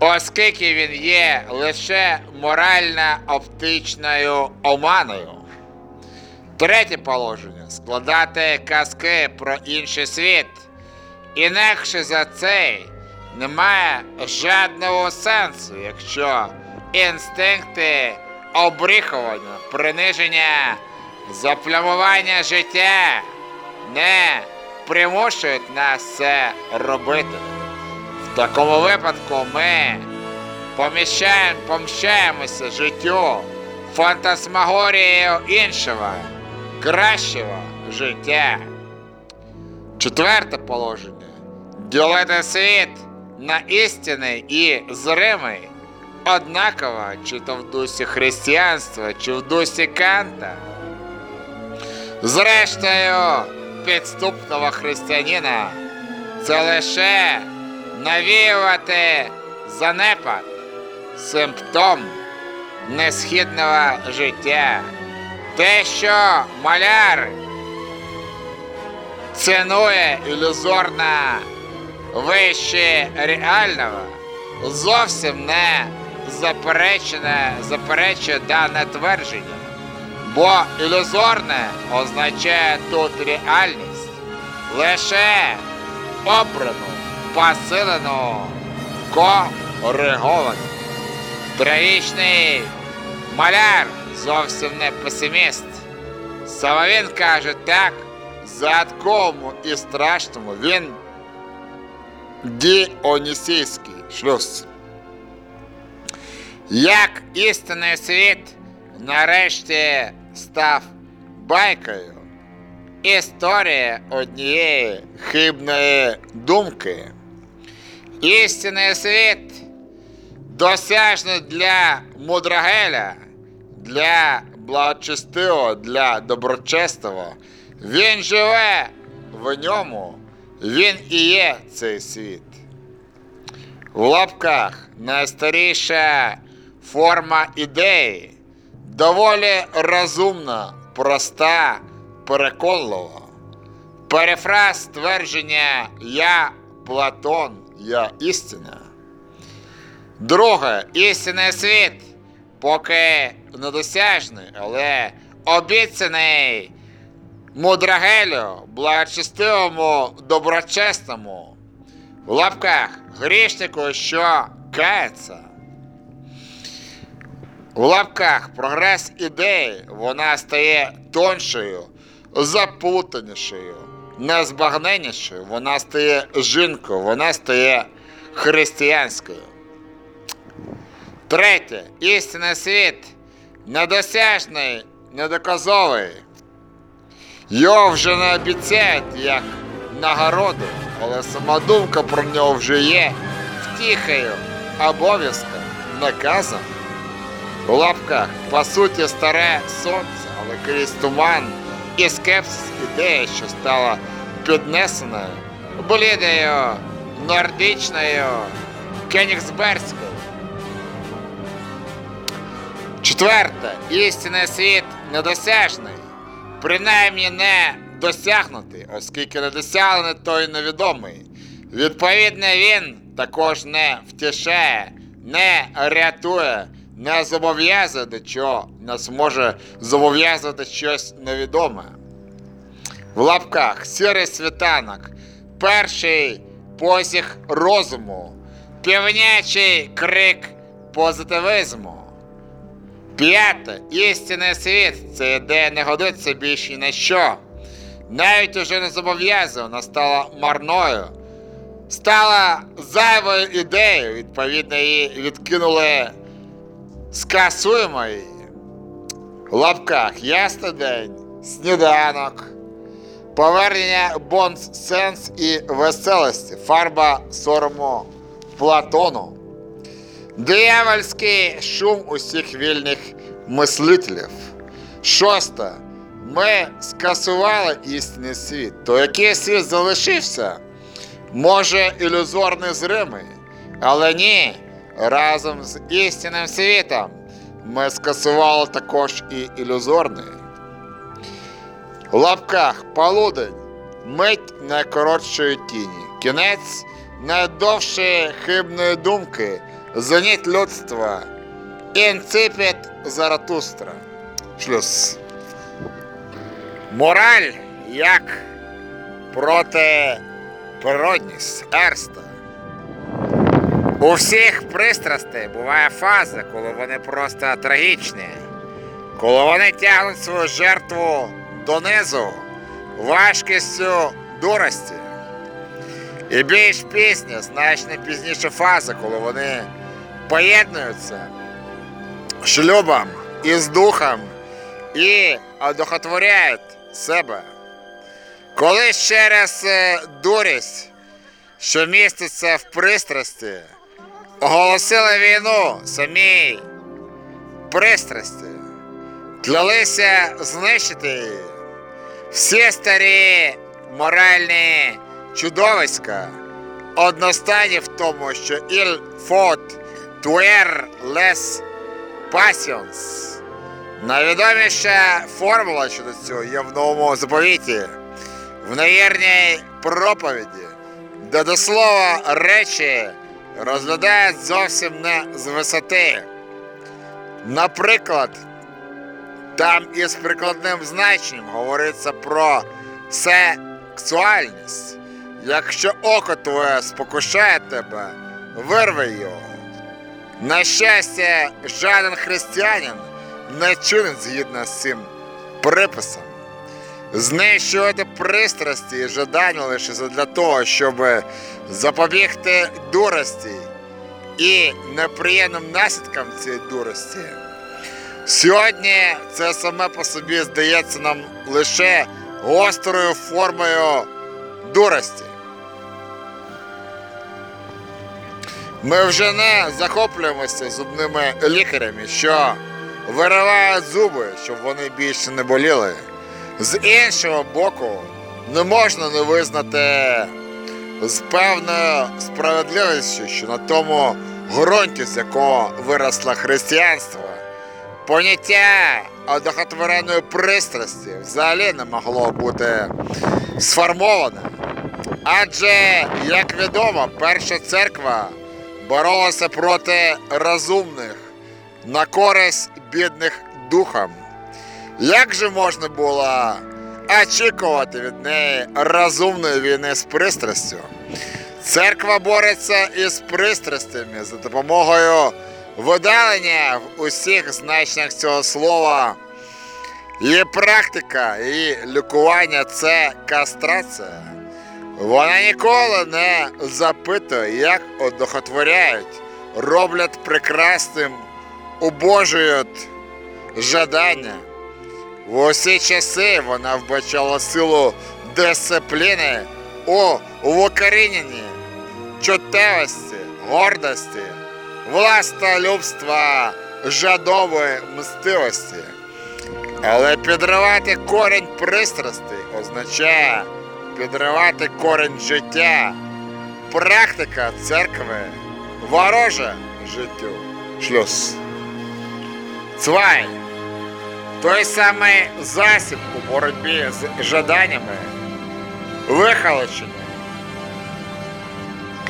оскільки він є лише морально-оптичною оманою. Третє положення складати казки про інший світ. Інакше за цей немає жодного сенсу, якщо інстинкти обріхування, приниження, заплямування життя не примушують нас це робити. Такому випадку ми поміщаємо, помщаємося життю фантасмагорією іншого, кращого життя. Четверте положення. Ділити світ на істинний і зримий, однаково, чи то в дусі християнства, чи в дусі Канта. Зрештою, підступного християнина це лише навіювати занепад, симптом несхідного життя. Те, що маляр цінує ілюзорно вище реального, зовсім не заперечене, заперечує дане твердження. Бо ілюзорне означає тут реальність, лише обрану, посилену, кориговану. Трагічний маляр зовсім не песиміст. Саме він каже так, загадковому і страшному він діонісійський шлюз. Як істинний світ нарешті став байкою, історія однієї хибної думки. Істинний світ досяжний для мудрагеля, для благочестивого, для доброчестивого. Він живе в ньому, він і є цей світ. В лапках найстаріша форма ідеї, доволі розумна, проста, переконлива. Перефраз твердження Я Платон, я істина. Друге, істинний світ, поки недосяжний, але обіцяний мудрагелю, благочестивому, доброчесному, в лапках грішнику, що кається. В лапках прогрес ідеї вона стає тоншою, заплутанішою, незбагненнішою, вона стає жінкою, вона стає християнською. Третє. Істинний світ недосяжний, недоказовий. Його вже не обіцяють як нагороду, але сама думка про нього вже є втіхою, обов'язком, наказом. В лапках, по суті, старе сонце, але крізь туман і скепсис ідея, що стала піднесеною, блідою, нордичною, кенігсберською. Четверте, істинний світ недосяжний, принаймні не досягнутий, оскільки недосягнений, той невідомий. Відповідно, він також не втішає, не рятує, не зобов'язує до чого, не зможе зобов'язувати щось невідоме. В лапках сірий світанок, перший посіх розуму, півнячий крик позитивізму. П'яте. Істинний світ це ідея не годиться більше ні на що. Навіть уже не зобов'язує, вона стала марною. Стала зайвою ідеєю, відповідно, її відкинули скасуємо її. В лапках ясний день, сніданок, повернення бонс сенс і веселості, фарба сорому Платону. Диявольський шум усіх вільних мислителів. Шосте. Ми скасували істинний світ. То який світ залишився? Може, ілюзорний зримий, але ні. Разом з істинним світом ми скасували також і ілюзорний. В лапках полудень, мить найкоротшої тіні, кінець найдовшої хибної думки, зеніт людства, інципіт Заратустра. Шлюз. Мораль як протиприродність Ерста. У всіх пристрастей буває фаза, коли вони просто трагічні, коли вони тягнуть свою жертву донизу важкістю дурості. І більш пізня, значно пізніша фаза, коли вони поєднуються шлюбом із духом і одухотворяють себе. Коли через е, дурість, що міститься в пристрасті, оголосили війну самій пристрасті, клялися знищити. Всі старі моральні чудовиська одностайні в тому, що «Il faut tuer les passions». Найвідоміша формула щодо цього є в новому заповіті, в невірній проповіді, де до слова речі розглядають зовсім не з висоти. Наприклад, там із прикладним значенням говориться про сексуальність. Якщо око твоє спокушає тебе, вирви його. На щастя, жоден християнин не чинить згідно з цим приписом. Знищувати пристрасті і жадання лише для того, щоб запобігти дурості і неприємним наслідкам цієї дурості. Сьогодні це саме по собі здається нам лише гострою формою дурості. Ми вже не захоплюємося зубними лікарями, що виривають зуби, щоб вони більше не боліли. З іншого боку, не можна не визнати з певною справедливістю, що на тому ґрунті, з якого виросло християнство, поняття одохотвореної пристрасті взагалі не могло бути сформоване. Адже, як відомо, перша церква боролася проти розумних на користь бідних духом. Як же можна було очікувати від неї розумної війни з пристрастю? Церква бореться із пристрастями за допомогою видалення в усіх значеннях цього слова. Її практика, її лікування це кастрація. Вона ніколи не запитує, як одохотворяють, роблять прекрасним, убожують жадання. В усі часи вона вбачала силу дисципліни у викоріненні, чуттєвості, гордості, властолюбства, жадової мстивості. Але підривати корінь пристрастей означає підривати корінь життя. Практика церкви ворожа життю. Шлюз. Цвай. Той самий засіб у боротьбі з жаданнями, вихолощення,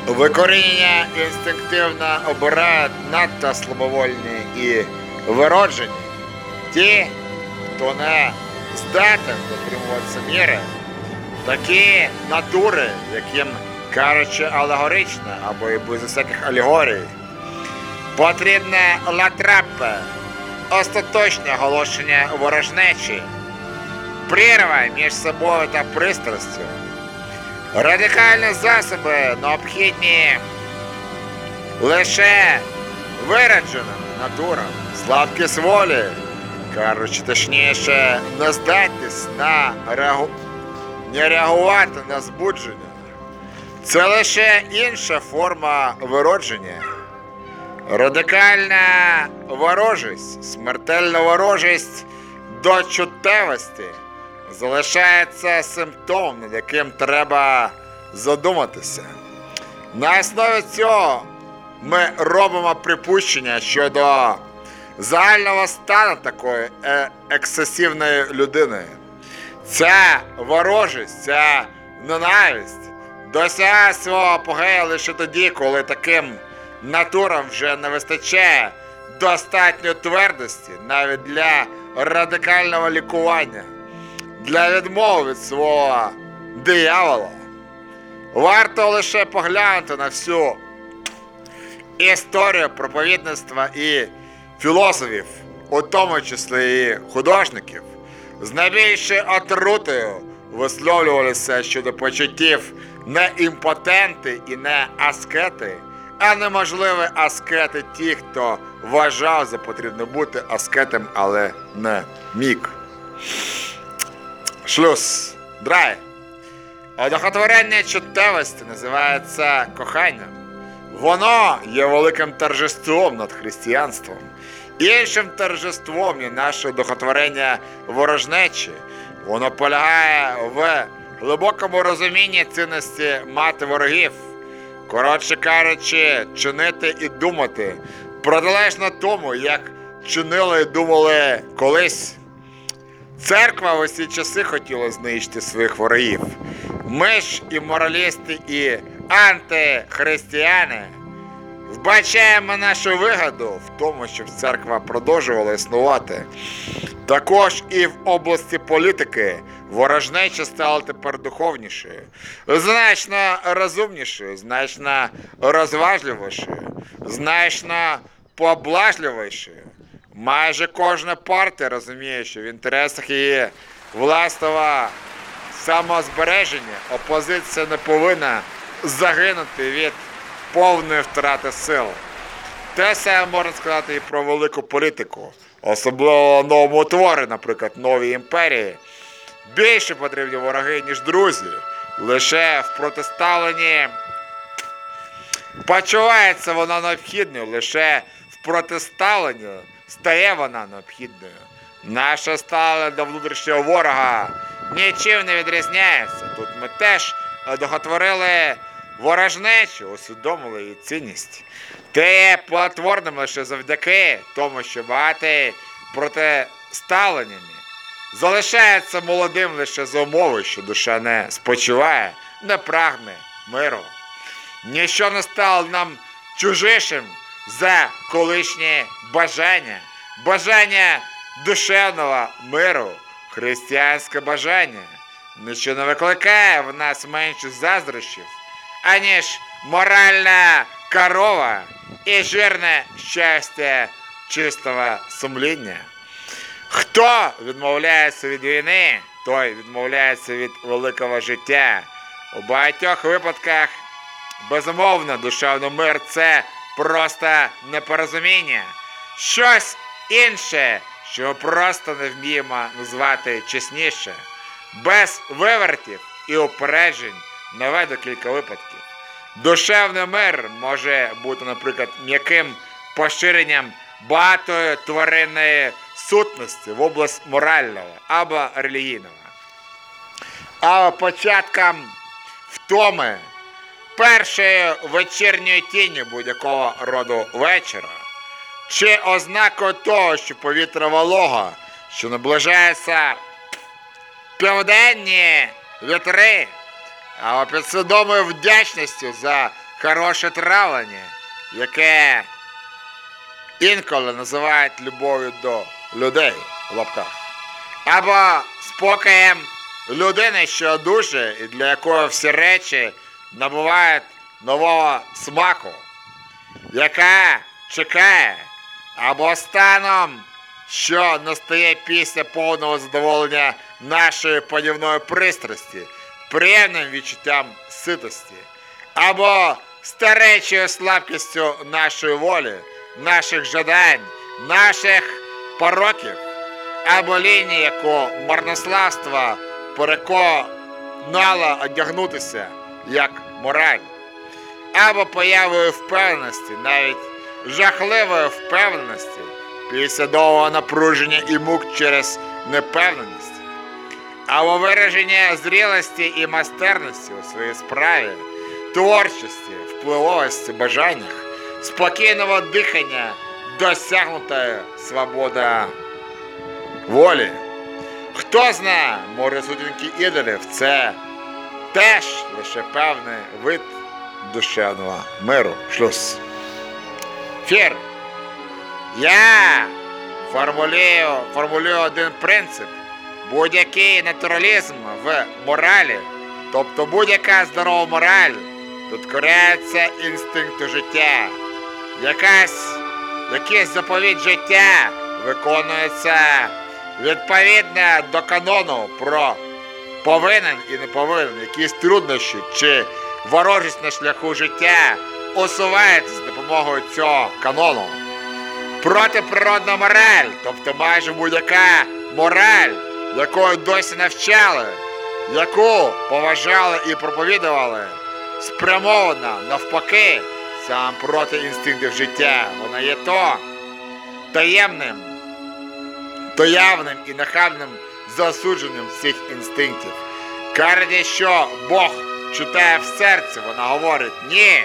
викорінення інстинктивно обирають надто слабовольні і вироджені. Ті, хто не здатен дотримуватися міри, такі натури, яким кажучи алегорично або і без усяких алегорій, потрібна латрапа, остаточне оголошення ворожнечі, прірва між собою та пристрастю. Радикальні засоби необхідні лише вирадженим натурам, слабкість волі, кажучи точніше, нездатність на реагу... не реагувати на збудження. Це лише інша форма виродження. Радикальна ворожість, смертельна ворожість до чуттєвості залишається симптомом, над яким треба задуматися. На основі цього ми робимо припущення щодо загального стану такої е- ексцесивної людини. Ця ворожість, ця ненависть досягає свого апогея лише тоді, коли таким натурам вже не вистачає достатньо твердості навіть для радикального лікування, для відмови від свого диявола. Варто лише поглянути на всю історію проповідництва і філософів, у тому числі і художників, з найбільшою отрутою висловлювалися щодо почуттів не імпотенти і не аскети, а неможливі аскети ті, хто вважав за потрібно бути аскетом, але не міг. Шлюз. Драй. Одохотворення чуттєвості називається коханням. Воно є великим торжеством над християнством. Іншим торжеством є наше дохотворення ворожнечі. Воно полягає в глибокому розумінні цінності мати ворогів. Коротше кажучи, чинити і думати протилежно тому, як чинили і думали колись. Церква в усі часи хотіла знищити своїх ворогів. Ми ж і моралісти, і антихристияни вбачаємо нашу вигоду в тому, щоб церква продовжувала існувати. Також і в області політики ворожнеча стала тепер духовнішою, значно розумнішою, значно розважливішою, значно поблажливішою. Майже кожна партія розуміє, що в інтересах її власного самозбереження опозиція не повинна загинути від повної втрати сил. Те саме можна сказати і про велику політику, особливо новому творі, наприклад, новій імперії. Більше потрібні вороги, ніж друзі. Лише в протиставленні почувається вона необхідною, лише в протиставленні стає вона необхідною. Наше ставлення до внутрішнього ворога нічим не відрізняється. Тут ми теж дохотворили ворожнечу, усвідомили її цінність. Те плодотворним лише завдяки тому, що багатий протиставленнями залишається молодим лише за умови, що душа не спочиває, не прагне миру. Ніщо не стало нам чужишим за колишнє бажання, бажання душевного миру, християнське бажання. Ніщо не викликає в нас менше заздрощів, аніж моральна корова і жирне щастя чистого сумління. Хто відмовляється від війни, той відмовляється від великого життя. У багатьох випадках, безумовно, душевний мир це просто непорозуміння. Щось інше, що ми просто не вміємо назвати чесніше. Без вивертів і упереджень наведу кілька випадків. Душевний мир може бути, наприклад, м'яким поширенням багатої тваринної сутності в область морального або релігійного. А початком втоми першої вечірньої тіні будь-якого роду вечора, чи ознакою того, що повітря волога, що наближається південні вітри, а підсвідомою вдячністю за хороше травлення, яке інколи називають любов'ю до людей в лапках, або спокоєм людини, що душе і для якої всі речі набувають нового смаку, яка чекає, або станом що настає після повного задоволення нашої панівної пристрасті, приємним відчуттям ситості, або старечою слабкістю нашої волі, наших жадань, наших пороків, або лінії, яку марнославство переконало одягнутися як мораль, або появою впевненості, навіть жахливої впевненості після напруження і мук через непевненість, або вираження зрілості і майстерності у своїй справі, творчості, впливовості, бажаннях, спокійного дихання, досягнута свобода волі. Хто знає, може сутінки ідолів, це теж лише певний вид душевного миру. Шлюз. Фір. Я формулюю, формулюю один принцип. Будь-який натуралізм в моралі, тобто будь-яка здорова мораль, підкоряється інстинкту життя. Якась, якийсь заповідь життя виконується відповідно до канону про повинен і не повинен, якісь труднощі чи ворожість на шляху життя усувається з допомогою цього канону. Протиприродна мораль, тобто майже будь-яка мораль, якою досі навчали, яку поважали і проповідували, спрямована навпаки сам проти інстинктів життя. Вона є то таємним, доявним і нахабним засудженням цих інстинктів. Кажуть, що Бог читає в серці, вона говорить ні.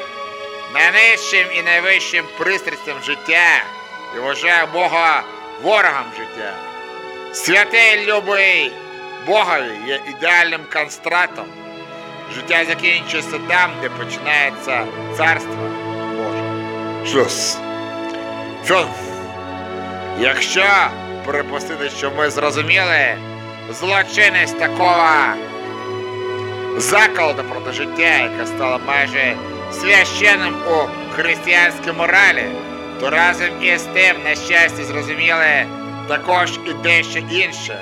Найнижчим і найвищим пристрастям життя і вважає Бога ворогом життя. Святий любий Богові є ідеальним констратом. Життя закінчується там, де починається царство Боже. Шлюз. Фюнф. Якщо припустити, що ми зрозуміли злочинність такого заколота проти життя, яка стала майже священним у християнській моралі, то разом із тим, на щастя, зрозуміли також і дещо інше.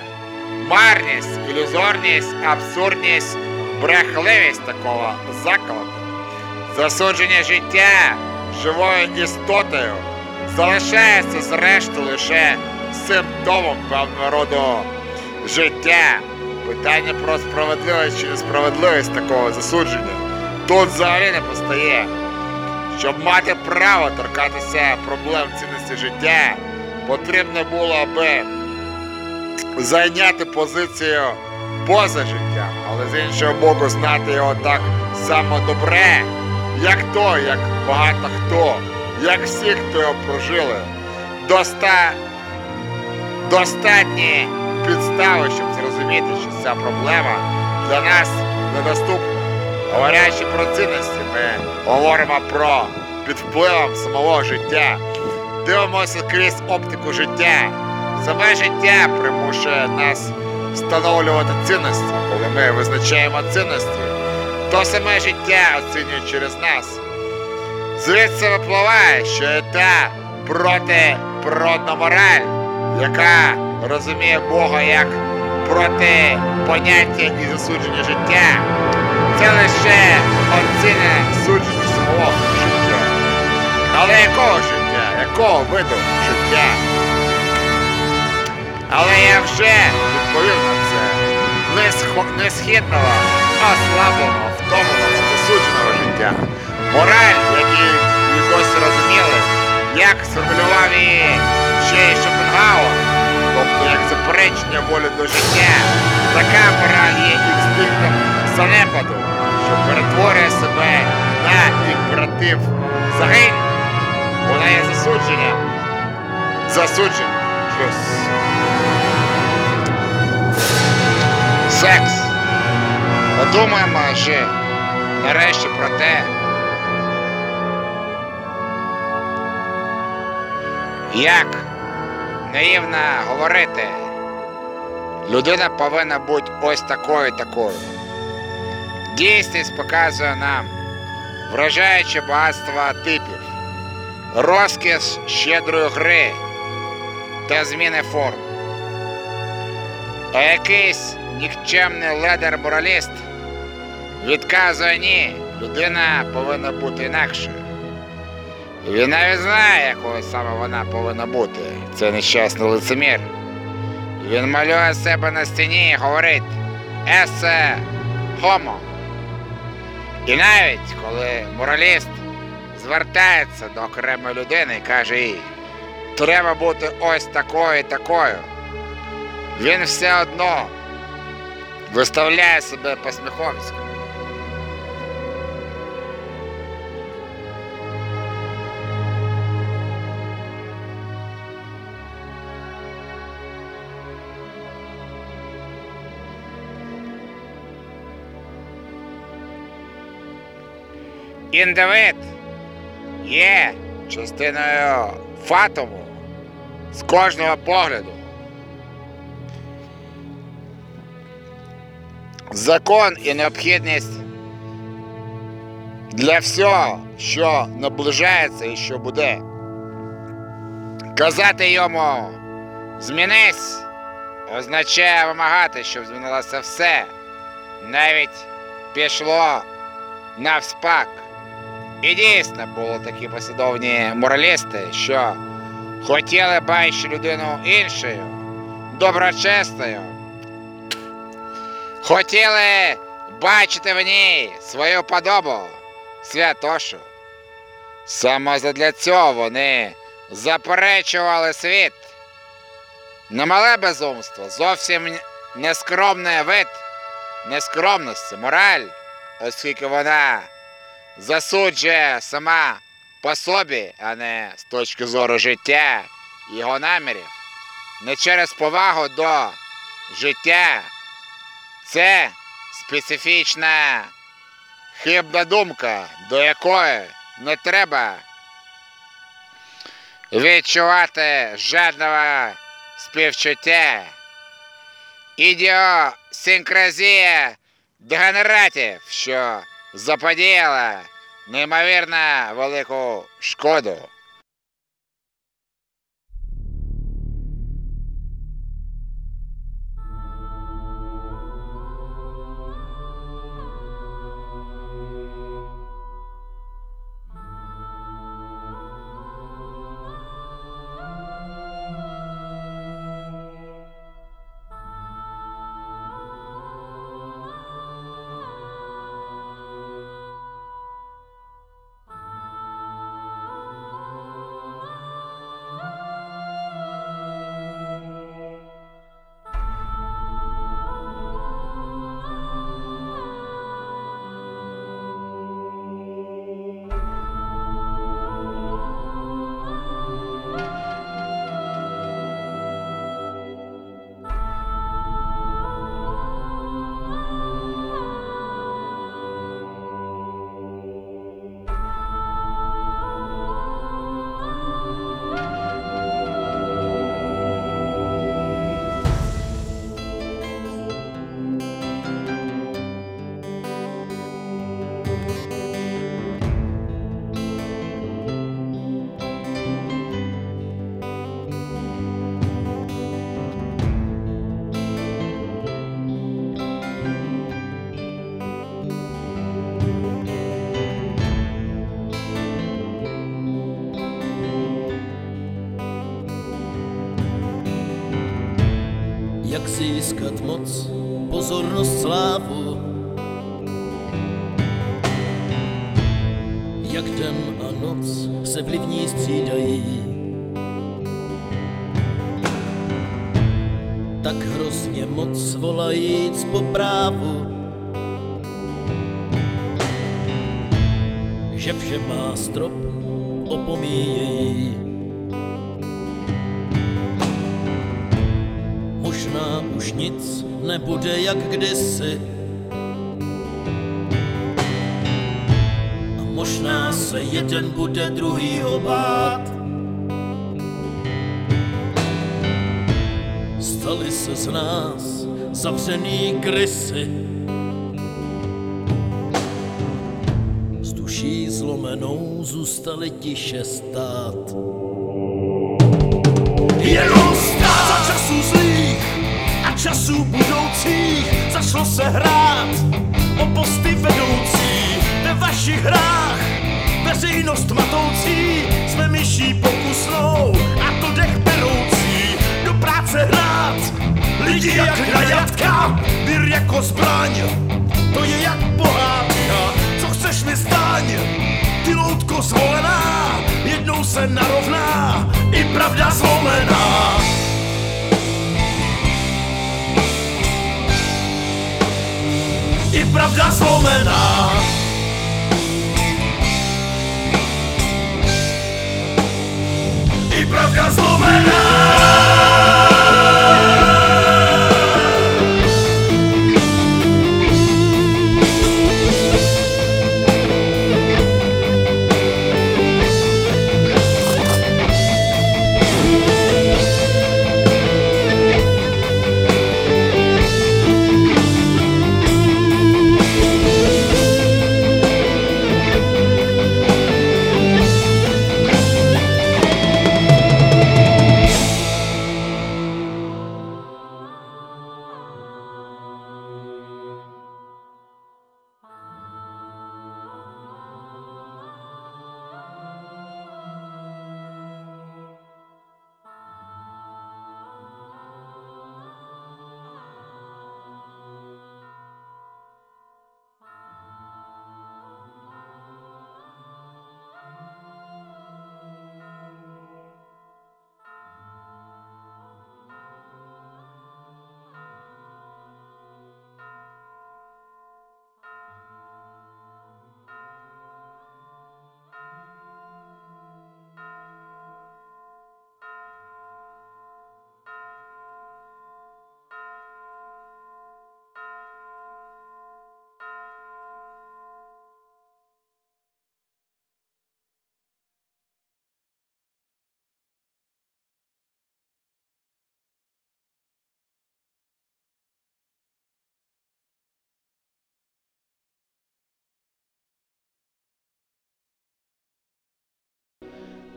Марність, ілюзорність, абсурдність, брехливість такого заколоту, засудження життя живою істотою залишається зрештою лише симптомом певного роду життя. Питання про справедливість чи несправедливість такого засудження тут взагалі не постає. Щоб мати право торкатися проблем цінності життя, потрібно було аби зайняти позицію поза життям, але з іншого боку знати його так само добре, як то, як багато хто, як всі, хто його прожили. Доста... Достатні підстави, щоб зрозуміти, що ця проблема для нас недоступна. Говорячи про цінності, ми говоримо про під впливом самого життя. Дивимося крізь оптику життя. Саме життя примушує нас встановлювати цінності. Коли ми визначаємо цінності, то саме життя оцінює через нас. Звідси випливає, що та протиприродна мораль, яка розуміє Бога як проти поняття і засудження життя. Це лише оцінює судження самого життя. Але якого життя? Якого виду життя? Але я вже відповів на це. Несхо- Несхідного, ослабленого, втомленого, засудженого життя. Мораль, ви досі розуміли, як сформулював її ще й Шопенгауер, тобто як заперечення волі до життя, така мораль є інстинктом занепаду, що перетворює себе на імператив загинь. Вона є. Засудження. Плюс. Секс. Подумаємо же нарешті про те, як наївно говорити. Людина повинна бути ось такою такою. Дійсність показує нам вражаюче багатство типів, розкіш щедрої гри та зміни форм. А якийсь нікчемний ледер-мораліст відказує ні, людина повинна бути інакшою. Він навіть знає, якою саме вона повинна бути. Це нещасний лицемір. Він малює себе на стіні і говорить есе хомо. І навіть коли мораліст звертається до окремої людини і каже їй, треба бути ось такою і такою, він все одно виставляє себе посміховським. Індивид є частиною фатуму з кожного погляду. Закон і необхідність для всього, що наближається і що буде. Казати йому змінись означає вимагати, щоб змінилося все, навіть пішло навспак. І дійсно були такі послідовні моралісти, що хотіли бачити людину іншою, доброчесною. Хотіли бачити в ній свою подобу, святошу. Саме задля цього вони заперечували світ. Немале безумство, зовсім нескромний вид нескромності, мораль, оскільки вона засуджує сама по собі, а не з точки зору життя його намірів, не через повагу до життя. Це специфічна хибна думка, до якої не треба відчувати жодного співчуття. Ідіосинкразія дегенератів, що заподіяла неймовірно велику шкоду.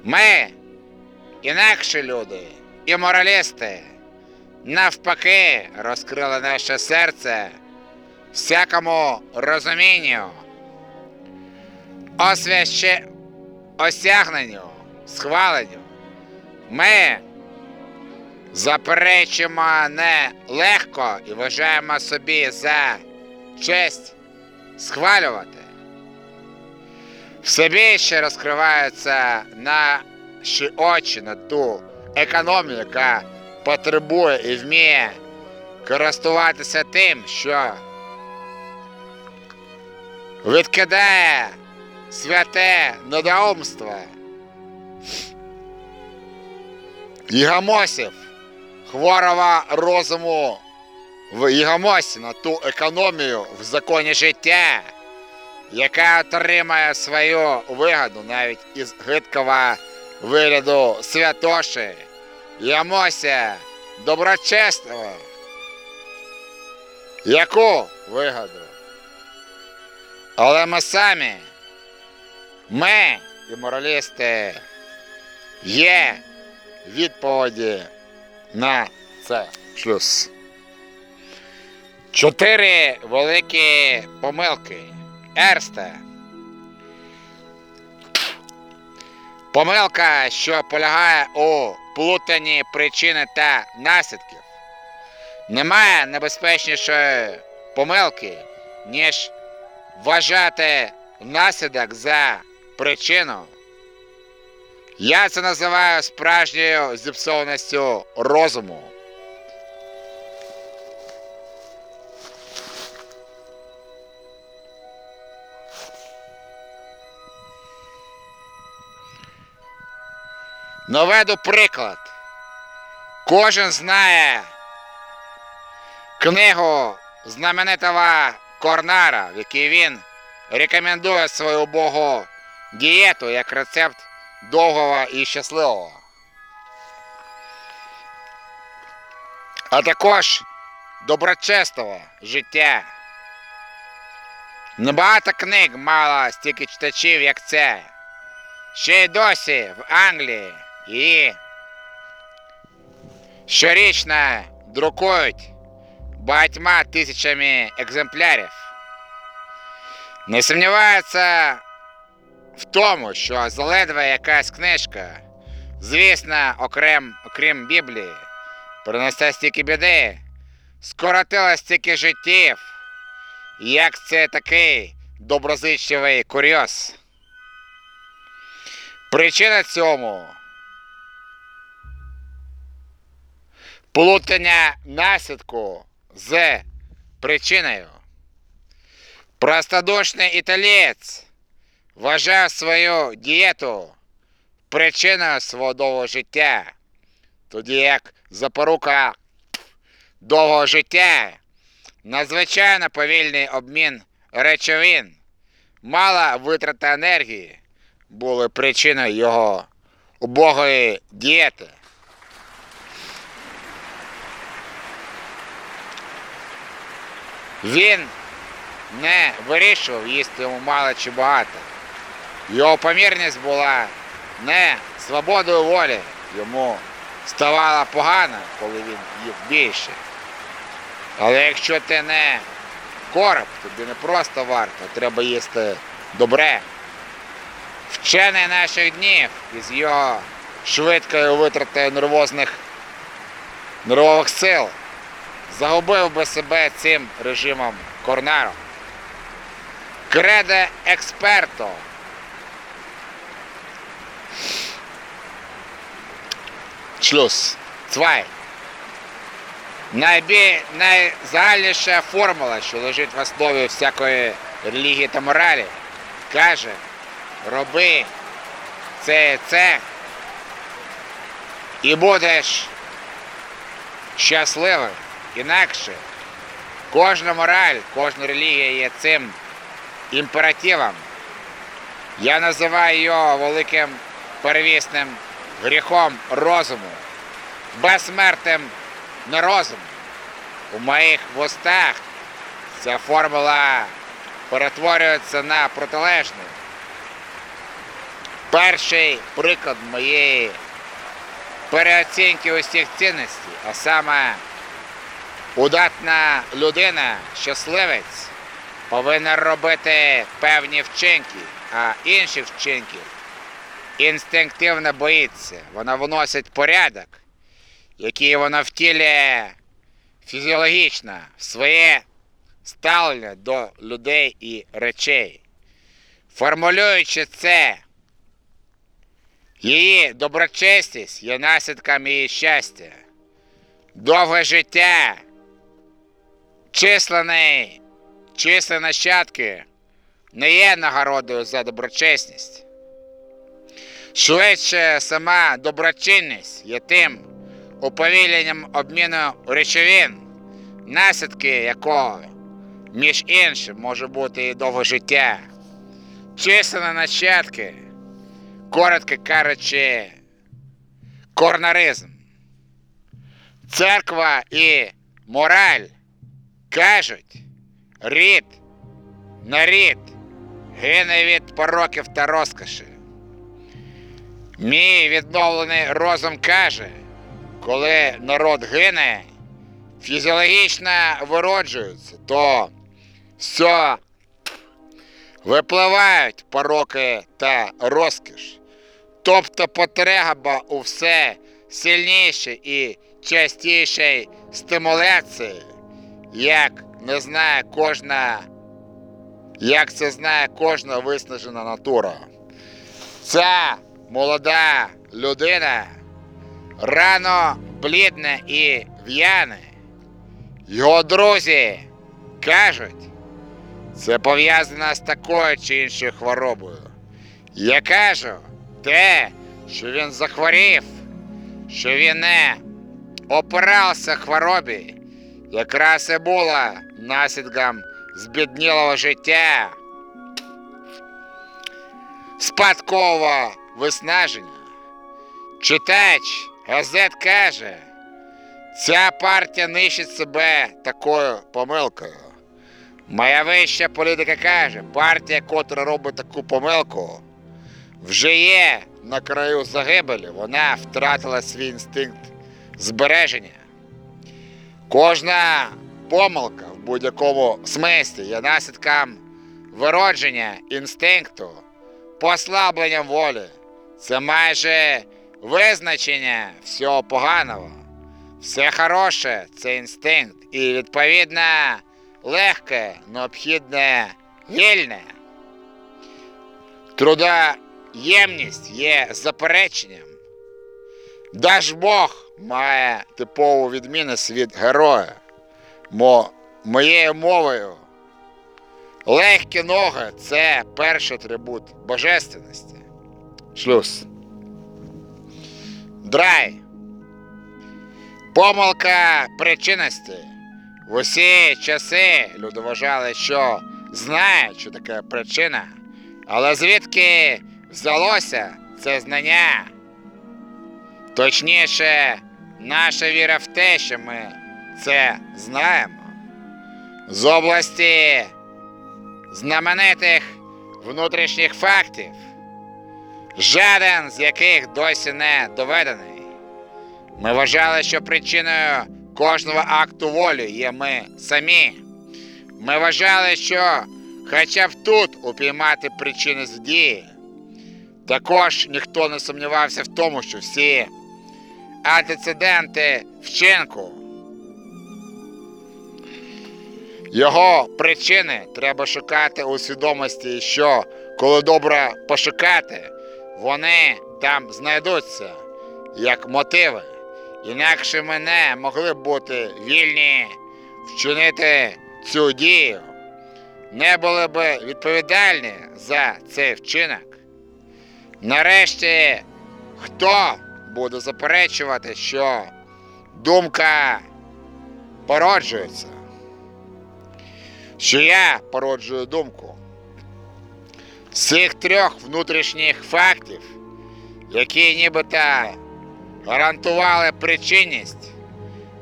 Ми, інакші люди, і моралісти, навпаки, розкрили наше серце всякому розумінню, освяще... осягненню, схваленню. Ми заперечимо не легко і вважаємо собі за честь схвалювати все більше розкриваються наші очі на ту економію, яка потребує і вміє користуватися тим, що відкидає святе недоумство. Єгамосів, хворого розуму в Єгамосі на ту економію в законі життя яка отримає свою вигоду навіть із гидкого вигляду святоші, Ямося доброчесного. Яку вигоду? Але ми самі, ми і моралісти, є відповіді на це шлюз. Чотири великі помилки. Ерсте. Помилка, що полягає у плутанні причини та наслідків. Немає небезпечнішої помилки, ніж вважати наслідок за причину. Я це називаю справжньою зіпсованістю розуму. Наведу приклад. Кожен знає книгу знаменитого Корнара, в якій він рекомендує свою убогу дієту як рецепт довгого і щасливого. А також доброчесного життя. Небагато книг мало стільки читачів, як це. Ще й досі в Англії її щорічно друкують багатьма тисячами екземплярів. Не сумніваються в тому, що заледве якась книжка, звісно, окрем, окрім Біблії, принесе стільки біди, скоротила стільки життів, як це такий доброзичливий курйоз. Причина цьому плутання наслідку з причиною. Простодушний італієць вважав свою дієту причиною свого довгого життя, тоді як запорука довгого життя, надзвичайно повільний обмін речовин, мала витрата енергії були причиною його убогої дієти. Він не вирішував їсти йому мало чи багато. Його помірність була не свободою волі. Йому ставало погано, коли він їв більше. Але якщо ти не короб, тобі не просто варто, треба їсти добре. Вчений наших днів із його швидкою витратою нервозних нервових сил загубив би себе цим режимом Корнаро. Креде експерто. Шлюз. Цвай. Найбі... Найзагальніша формула, що лежить в основі всякої релігії та моралі, каже, роби це це, і будеш щасливим. Інакше кожна мораль, кожна релігія є цим імперативом. Я називаю його великим перевісним гріхом розуму, безсмертним нерозумом. У моїх вустах ця формула перетворюється на протилежну. Перший приклад моєї переоцінки усіх цінностей, а саме удатна людина, щасливець, повинна робити певні вчинки, а інших вчинків інстинктивно боїться. Вона вносить порядок, який вона втілює фізіологічно в своє ставлення до людей і речей. Формулюючи це, її доброчесність є наслідком її щастя. Довге життя, численний, численні нащадки не є нагородою за доброчесність. Швидше сама доброчинність є тим уповільненням обміну речовин, наслідки якого, між іншим, може бути і довге життя. Численні нащадки, коротко кажучи, корнаризм. Церква і мораль кажуть, рід на рід гине від пороків та розкоші. Мій відновлений розум каже, коли народ гине, фізіологічно вироджується, то все випливають пороки та розкіш. Тобто потреба у все сильнішій і частішій стимуляції, як не знає кожна, як це знає кожна виснажена натура. Ця молода людина рано блідне і в'яне. Його друзі кажуть, це пов'язано з такою чи іншою хворобою. Я кажу те, що він захворів, що він не опирався хворобі, якраз і було наслідком збіднілого життя, спадкового виснаження. Читач газет каже, ця партія нищить себе такою помилкою. Моя вища політика каже, партія, котра робить таку помилку, вже є на краю загибелі, вона втратила свій інстинкт збереження. Кожна помилка в будь-якому смислі є наслідком виродження інстинкту, послабленням волі. Це майже визначення всього поганого. Все хороше це інстинкт і відповідно легке, необхідне, вільне. Трудоємність є запереченням. Даж Бог має типову відмінність від героя. Мо моєю мовою. Легкі ноги це перший атрибут божественності. Шлюз. Драй. Помилка причинності. В усі часи люди вважали, що знають, що таке причина. Але звідки взялося це знання? Точніше, наша віра в те, що ми це знаємо. З області знаменитих внутрішніх фактів, жаден з яких досі не доведений. Ми вважали, що причиною кожного акту волі є ми самі. Ми вважали, що хоча б тут упіймати причини з дії. Також ніхто не сумнівався в тому, що всі антецеденти вчинку. Його причини треба шукати у свідомості, що коли добре пошукати, вони там знайдуться як мотиви. Інакше ми не могли б бути вільні вчинити цю дію, не були б відповідальні за цей вчинок. Нарешті, хто буде заперечувати, що думка породжується? Що я породжую думку? З цих трьох внутрішніх фактів, які нібито гарантували причинність,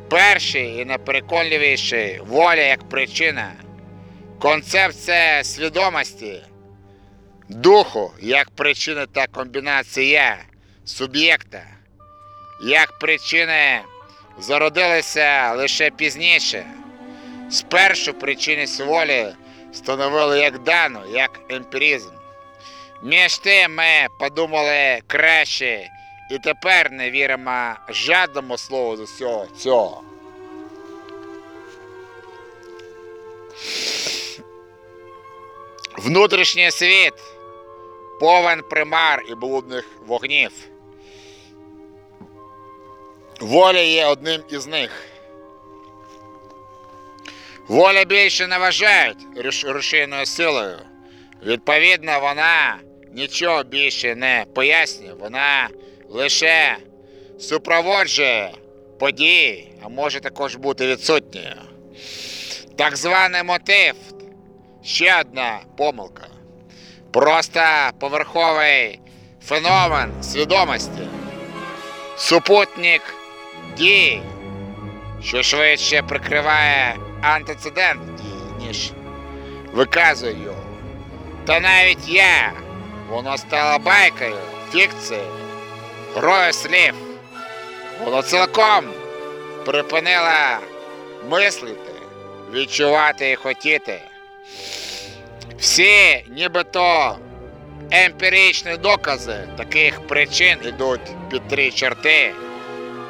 перший і найпереконливіший воля як причина, концепція свідомості, духу як причина та комбінація суб'єкта, як причини зародилися лише пізніше. Спершу причинність волі встановили як дану, як емпіризм. Між тим ми подумали краще і тепер не віримо жадному слову з усього цього. Внутрішній світ повен примар і блудних вогнів. Воля є одним із них. Воля більше не вважають руш- рушійною силою. Відповідно, вона нічого більше не пояснює, вона лише супроводжує події, а може також бути відсутньою. Так званий мотив ще одна помилка. Просто поверховий феномен свідомості. Супутник дій, що швидше прикриває антицидент дії, ніж виказує його. Та навіть я, воно стало байкою, фікцією, грою слів. Воно цілком припинило мислити, відчувати і хотіти. Всі нібито емпіричні докази таких причин ідуть під три чорти.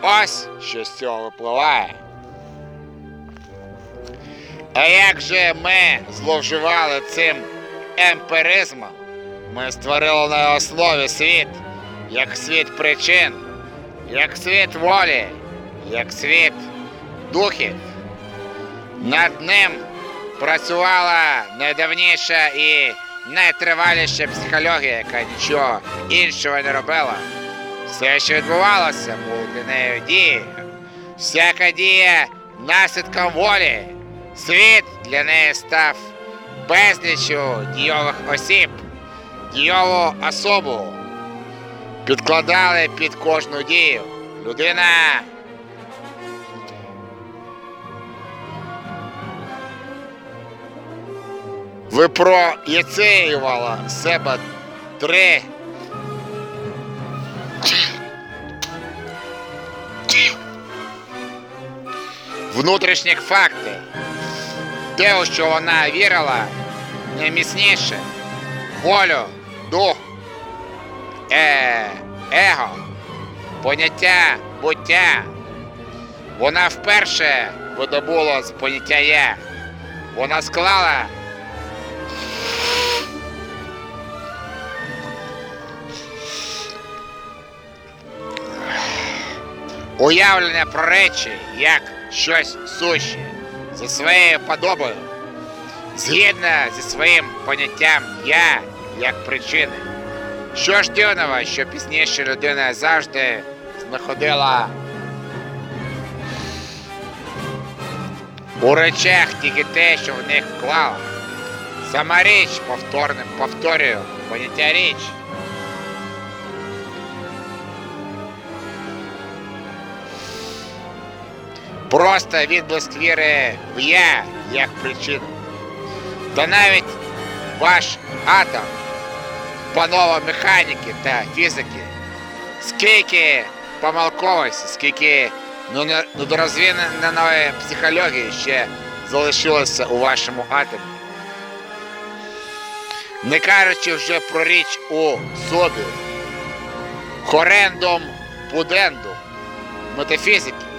Ось що з цього випливає. А як же ми зловживали цим емпіризмом? Ми створили на основі світ, як світ причин, як світ волі, як світ духів. Над ним працювала найдавніша і найтриваліша психологія, яка нічого іншого не робила. Все, що відбувалося, було для неї дією. Всяка дія наслідком волі. Світ для неї став безлічю дійових осіб, дійову особу. Підкладали під кожну дію. Людина випроєцеювала себе три внутрішніх фактів. Те, у що вона вірила, найміцніше. Волю, дух, е, его, поняття буття. Вона вперше видобула з поняття я. Вона склала уявлення про речі як щось суще, зі своєю подобою, згідно зі своїм поняттям я як причини. Що ж дивного, що пізніше людина завжди знаходила у речах тільки те, що в них вклала. Сама річ, повторним, повторюю, поняття річ. Просто відблиск віри в я як причину. Та навіть ваш атом, панове механіки та фізики, скільки помилковості, скільки ну, недорозвиненої психології ще залишилося у вашому атомі. Не кажучи вже про річ у собі, хорендум пудендум, метафізики,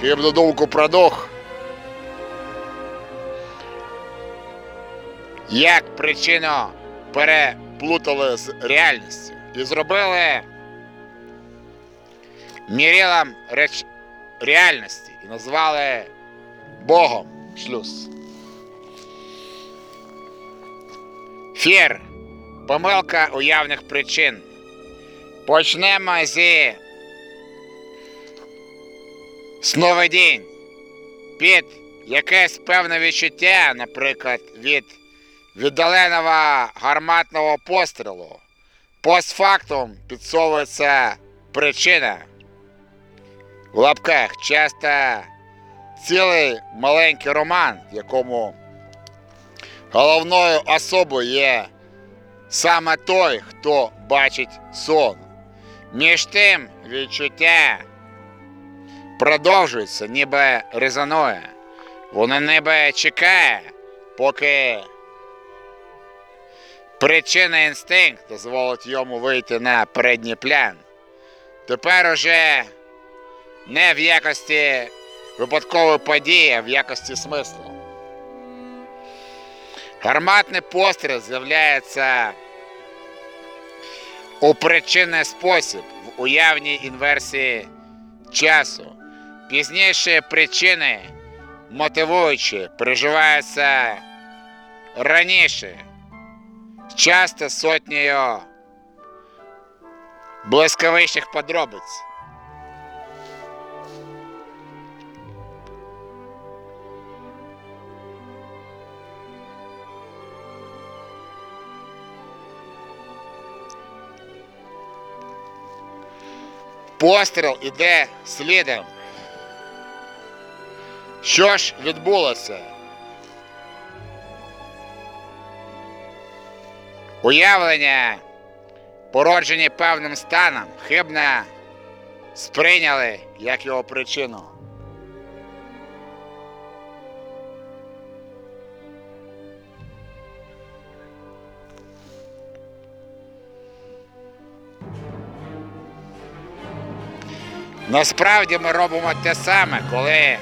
хибну думку про дух. Як причину переплутали з реальністю і зробили мірілом реч... реальності і назвали Богом шлюз. Фір. Помилка уявних причин. Почнемо зі сновидінь. Під якесь певне відчуття, наприклад, від віддаленого гарматного пострілу. Постфактум підсовується причина. В лапках часто цілий маленький роман, в якому головною особою є саме той, хто бачить сон. Між тим відчуття продовжується, ніби резонує. Воно ніби чекає, поки причина інстинкт дозволить йому вийти на передній план. Тепер уже не в якості випадкової події, а в якості смислу. Гарматний постріл з'являється у причинний спосіб в уявній інверсії часу. Пізніше причини, мотивуючі, переживаються раніше, часто сотнею блискавичних подробиць. Постріл іде слідом. Що ж відбулося? Уявлення, породжені певним станом, хибно сприйняли як його причину. Насправді ми робимо те саме, коли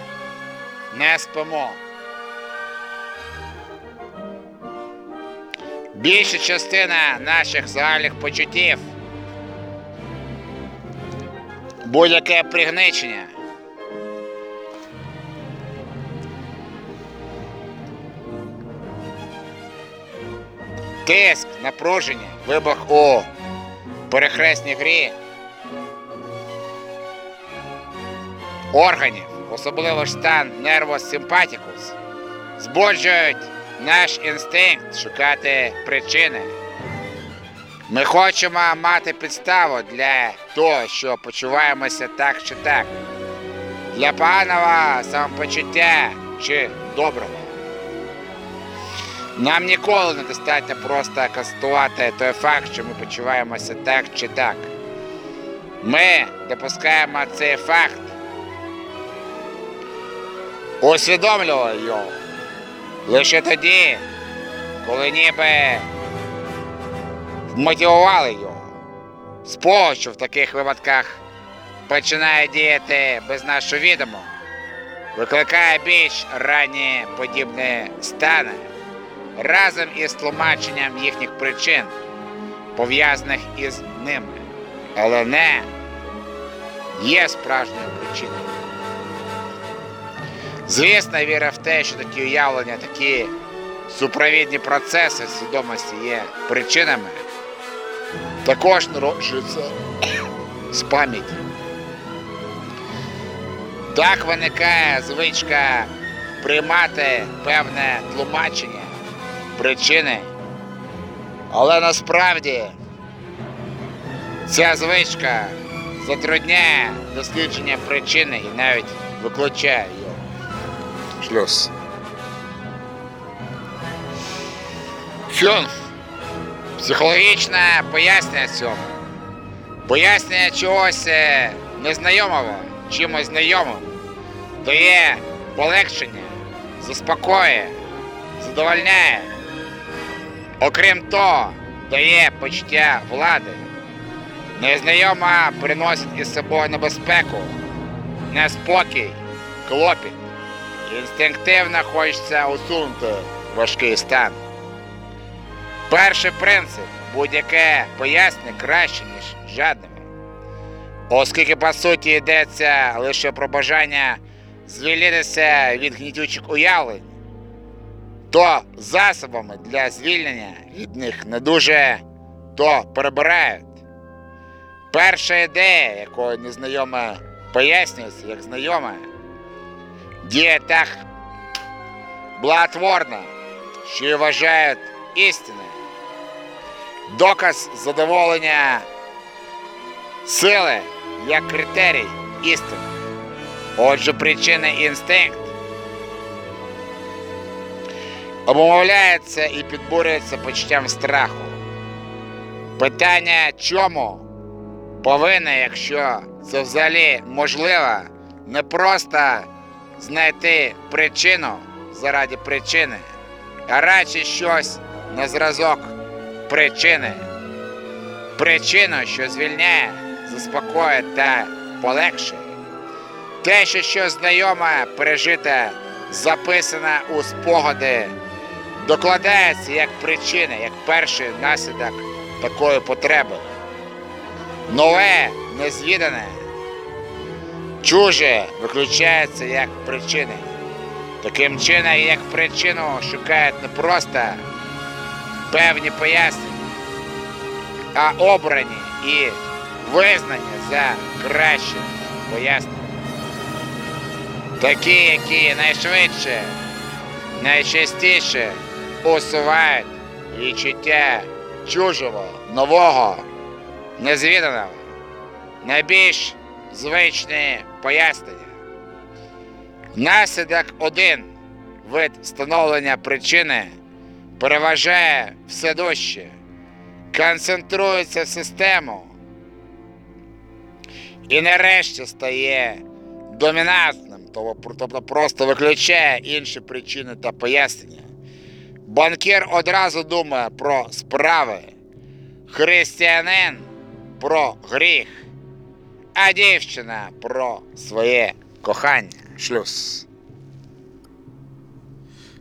не спимо. Більша частина наших загальних почуттів. Будь-яке пригничення. Тиск, напруження, вибух у перехресній грі. органів, особливо ж стан нервосимпатікус, збуджують наш інстинкт шукати причини. Ми хочемо мати підставу для того, що почуваємося так чи так, для поганого самопочуття чи доброго. Нам ніколи не достатньо просто констатувати той факт, що ми почуваємося так чи так. Ми допускаємо цей факт усвідомлювали його лише тоді, коли ніби мотивували його. Спогад, що в таких випадках починає діяти без нашого відомо, викликає більш ранні подібні стани разом із тлумаченням їхніх причин, пов'язаних із ними, але не є справжньою причиною. Звісно, віра в те, що такі уявлення, такі супровідні процеси свідомості є причинами, також народжується з пам'яті. Так виникає звичка приймати певне тлумачення, причини. Але насправді ця звичка затрудняє дослідження причини і навіть виключає його. Шлюз. Фюнг. Психологічне пояснення цьому. Пояснення чогось е, незнайомого, чимось знайомим, дає полегшення, заспокоює, задовольняє. Окрім того, дає почуття влади. Незнайома приносить із собою небезпеку, неспокій, клопіт. Інстинктивно хочеться усунути важкий стан. Перший принцип будь-яке пояснення краще, ніж жадними. Оскільки, по суті, йдеться лише про бажання звільнитися від гнітючих уявлень, то засобами для звільнення від них не дуже то перебирають. Перша ідея, якою незнайоме пояснюється як знайоме, діє так благотворно, що її вважають істиною. Доказ задоволення сили як критерій істини. Отже, причина інстинкт обумовляється і підбурюється почуттям страху. Питання чому повинна, якщо це взагалі можливо, не просто знайти причину заради причини, а радше щось на зразок причини. Причину, що звільняє, заспокоює та полегшує. Те, що щось знайоме, пережите, записане у спогади, докладається як причина, як перший наслідок такої потреби. Нове, незвідане, чуже виключається як причини. Таким чином, як причину шукають не просто певні пояснення, а обрані і визнані за краще пояснення. Такі, які найшвидше, найчастіше усувають відчуття чужого, нового, незвіданого, найбільш звичні пояснення. Наслідок один вид встановлення причини переважає все дужче, концентрується в систему і нарешті стає домінантним, тобто просто виключає інші причини та пояснення. Банкір одразу думає про справи, християнин про гріх, а дівчина про своє кохання. Шлюз.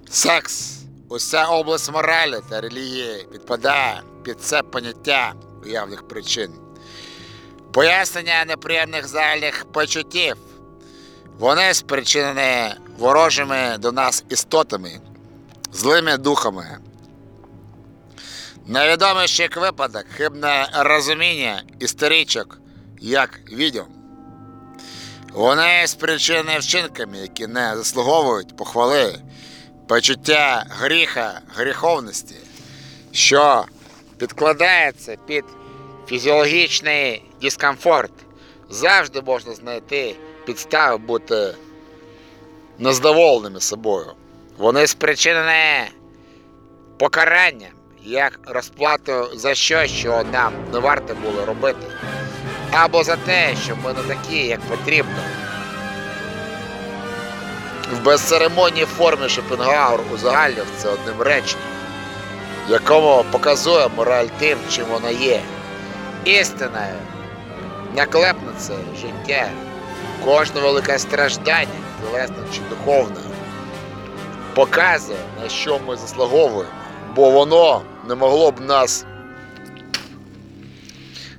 Секс. Уся область моралі та релігії підпадає під це поняття уявних причин. Пояснення неприємних загальних почуттів. Вони спричинені ворожими до нас істотами, злими духами. Невідомий випадок, хибне розуміння історичок як відьом. Вони спричинені вчинками, які не заслуговують похвали, почуття гріха, гріховності, що підкладається під фізіологічний дискомфорт. Завжди можна знайти підстави бути незадоволеними собою. Вони спричинені покаранням, як розплатою за щось, що нам не варто було робити, або за те, що ми не такі, як потрібно. в безцеремонній формі Шопенгауер узагальнив це одним реченням, якому показує мораль тим, чим вона є. Істиною наклепне це життя, кожне велике страждання, тілесне чи духовне, показує, на що ми заслуговуємо, бо воно не могло б нас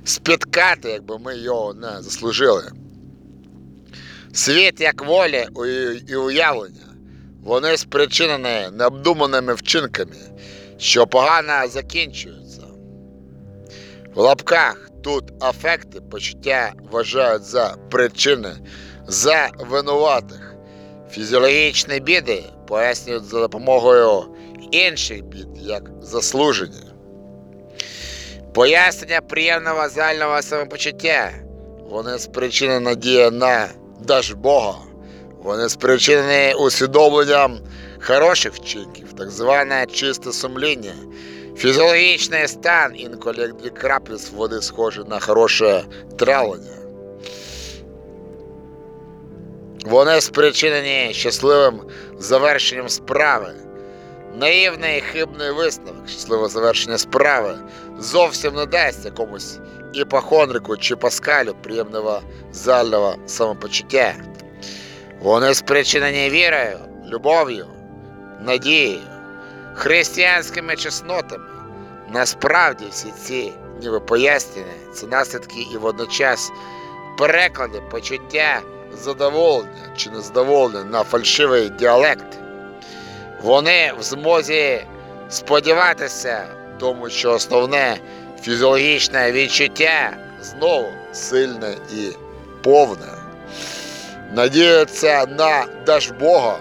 спіткати, якби ми його не заслужили. Світ як воля і уявлення, вони спричинені необдуманими вчинками, що погано закінчуються. В лапках тут афекти почуття вважають за причини, за винуватих. Фізіологічні біди пояснюють за допомогою інших бід, як заслужені. Пояснення приємного загального самопочуття. Вони спричинені надія на даж Бога. Вони спричинені усвідомленням хороших вчинків, так зване чисте сумління. Фізіологічний стан, інколи дві краплі з води схожі на хороше травлення. Вони спричинені щасливим завершенням справи. Наївний і хибний висновок, щасливе завершення справи зовсім не дасть якомусь іпохондрику чи паскалю приємного загального самопочуття. Вони спричинені вірою, любов'ю, надією, християнськими чеснотами. Насправді всі ці ніби пояснення, це наслідки і водночас переклади почуття задоволення чи незадоволення на фальшивий діалект. Вони в змозі сподіватися, тому що основне фізіологічне відчуття знову сильне і повне. Надіються на Дажбога,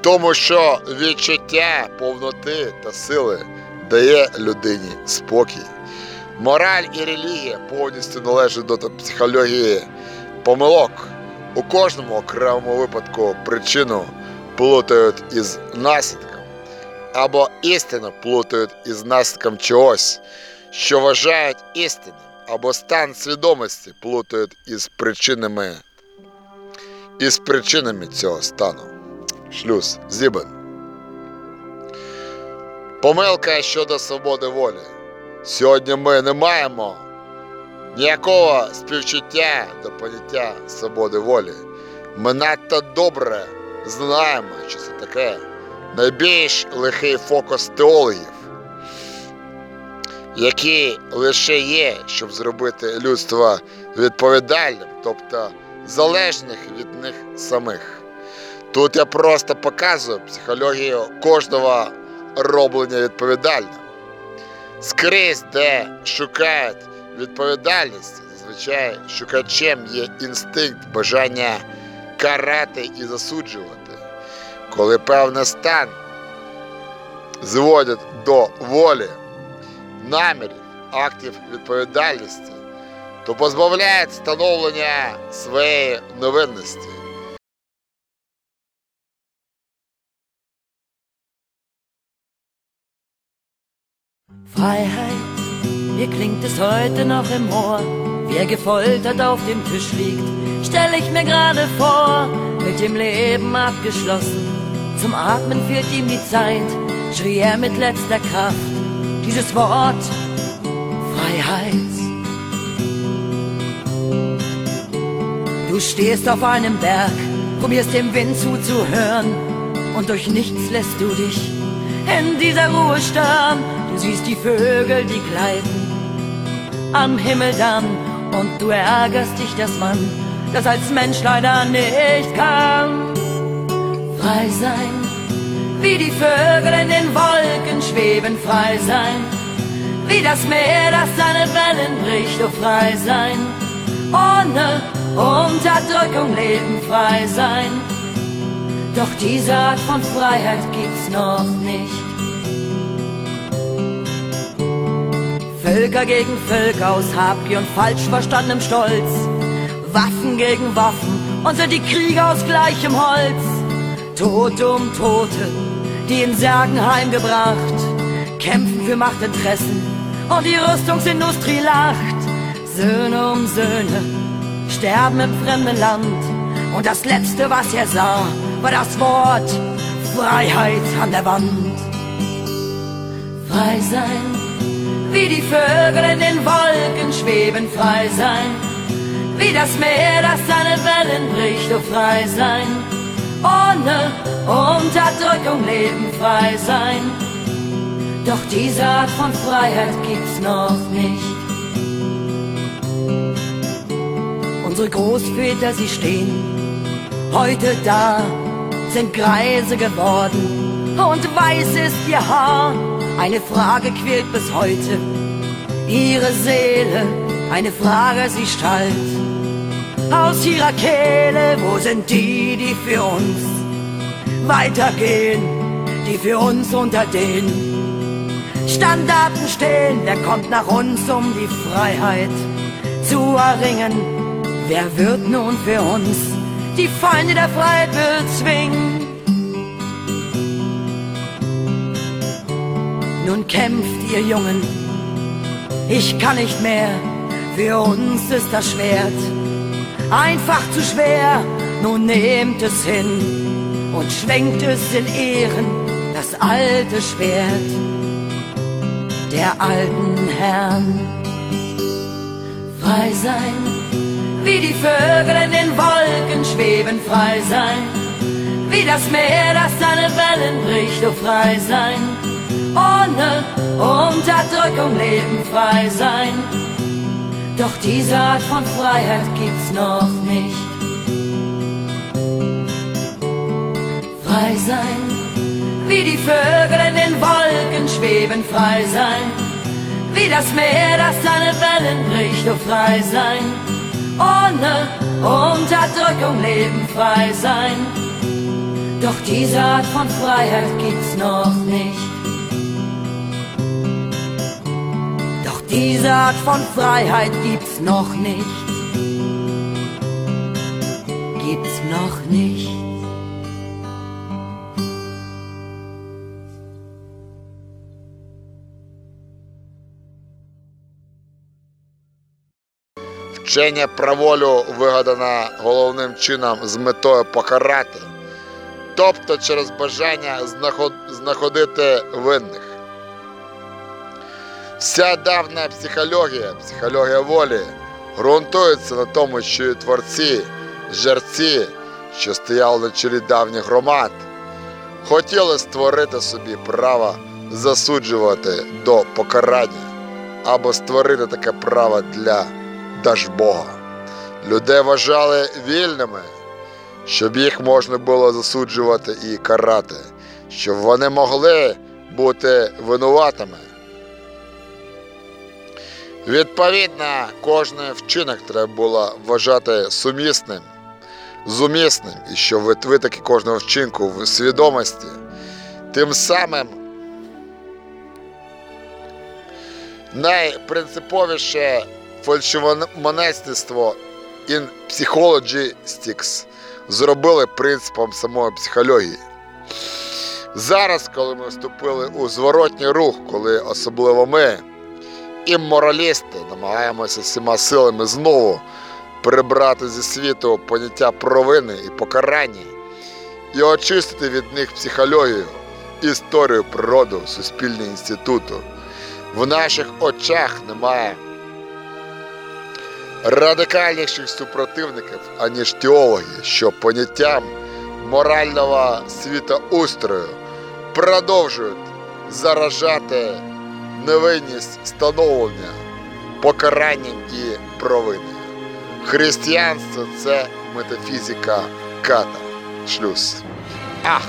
тому що відчуття повноти та сили дає людині спокій. Мораль і релігія повністю належать до психології помилок. У кожному окремому випадку причину плутають із наслідком, або істину плутають із наслідком чогось, що вважають істинним, або стан свідомості плутають із причинами із причинами цього стану. Шлюз Зібен. Помилка щодо свободи волі. Сьогодні ми не маємо ніякого співчуття до поняття свободи волі. Ми надто добре знаємо, що це таке. Найбільш лихий фокус теологів, які лише є, щоб зробити людство відповідальним, тобто залежних від них самих. Тут я просто показую психологію кожного роблення відповідальним. Скрізь, де шукають відповідальність, зазвичай шукачем є інстинкт бажання карати і засуджувати. Коли певний стан зводять до волі, намірів, актів відповідальності, то позбавляють становлення своєї невинності. Freiheit, mir klingt es heute noch im Ohr, wie er gefoltert auf dem Tisch liegt, stell ich mir gerade vor, mit dem Leben abgeschlossen, zum Atmen fehlt ihm die Zeit, schrie er mit letzter Kraft, dieses Wort, Freiheit. Du stehst auf einem Berg, probierst dem Wind zuzuhören, und durch nichts lässt du dich in dieser Ruhe stören. Du siehst die Vögel, die gleiten am Himmel dann und du ärgerst dich, dass man das als Mensch leider nicht kann. Frei sein, wie die Vögel in den Wolken schweben, frei sein, wie das Meer, das seine Wellen bricht, oh frei sein, ohne Unterdrückung leben, frei sein. Doch diese Art von Freiheit gibt's noch nicht. Völker gegen Völker aus Habgier und falsch verstandenem Stolz. Waffen gegen Waffen und sind die Kriege aus gleichem Holz. Tod um Tote, die in Särgen heimgebracht, kämpfen für Machtinteressen und die Rüstungsindustrie lacht. Söhne um Söhne sterben im fremden Land, Und das Letzte, was er sah, war das Wort Freiheit an der Wand. Frei sein, wie die Vögel in den Wolken schweben, frei sein. Wie das Meer, das seine Wellen bricht, oh frei sein. Ohne Unterdrückung leben, frei sein. Doch diese Art von Freiheit gibt's noch nicht. Unsere Großväter, sie stehen heute da, sind greise geworden und weiß ist ihr Haar. Eine Frage quält bis heute ihre Seele, eine Frage sie strahlt aus ihrer Kehle. Wo sind die, die für uns weitergehen, die für uns unter den Standarten stehen? Wer kommt nach uns, um die Freiheit zu erringen? Wer wird nun für uns die Feinde der Freiheit bezwingen? Nun kämpft ihr Jungen, ich kann nicht mehr, für uns ist das Schwert einfach zu schwer, nun nehmt es hin und schwenkt es in Ehren, das alte Schwert der alten Herren. Frei sein, wie die Vögel in den Wolken schweben, frei sein, wie das Meer, das seine Wellen bricht, oh frei sein, ohne Unterdrückung leben, frei sein. Doch diese Art von Freiheit gibt's noch nicht. Frei sein, wie die Vögel in den Wolken schweben, frei sein. Wie das Meer, das seine Wellen bricht, oh frei sein. Ohne Unterdrückung leben, frei sein. Doch diese Art von Freiheit gibt's noch nicht. Diese Art von Freiheit gibt's noch nicht. Gibt's noch nicht. Вчення про волю вигадано головним чином з метою покарати, тобто через бажання знаход- знаходити винних. Вся давня психологія, психологія волі, ґрунтується на тому, що і творці, жерці, що стояли на чолі давніх громад, хотіли створити собі право засуджувати до покарання або створити таке право для Дажбога. Людей вважали вільними, щоб їх можна було засуджувати і карати, щоб вони могли бути винуватими. Відповідно, кожен вчинок треба було вважати сумісним, зумісним, і що витвитки кожного вчинку в свідомості, тим самим найпринциповіше фальшивомонетництво in Psychologistics зробили принципом самої психології. Зараз, коли ми вступили у зворотній рух, коли особливо ми, імморалісти, намагаємося всіма силами знову прибрати зі світу поняття провини і покарання і очистити від них психологію, історію, природу, суспільні інституту. В наших очах немає радикальніших супротивників, аніж теологи, що поняттям морального світоустрою продовжують заражати невинність становлення покаранням і провиною. Християнство це метафізика ката. Шлюз. Ах!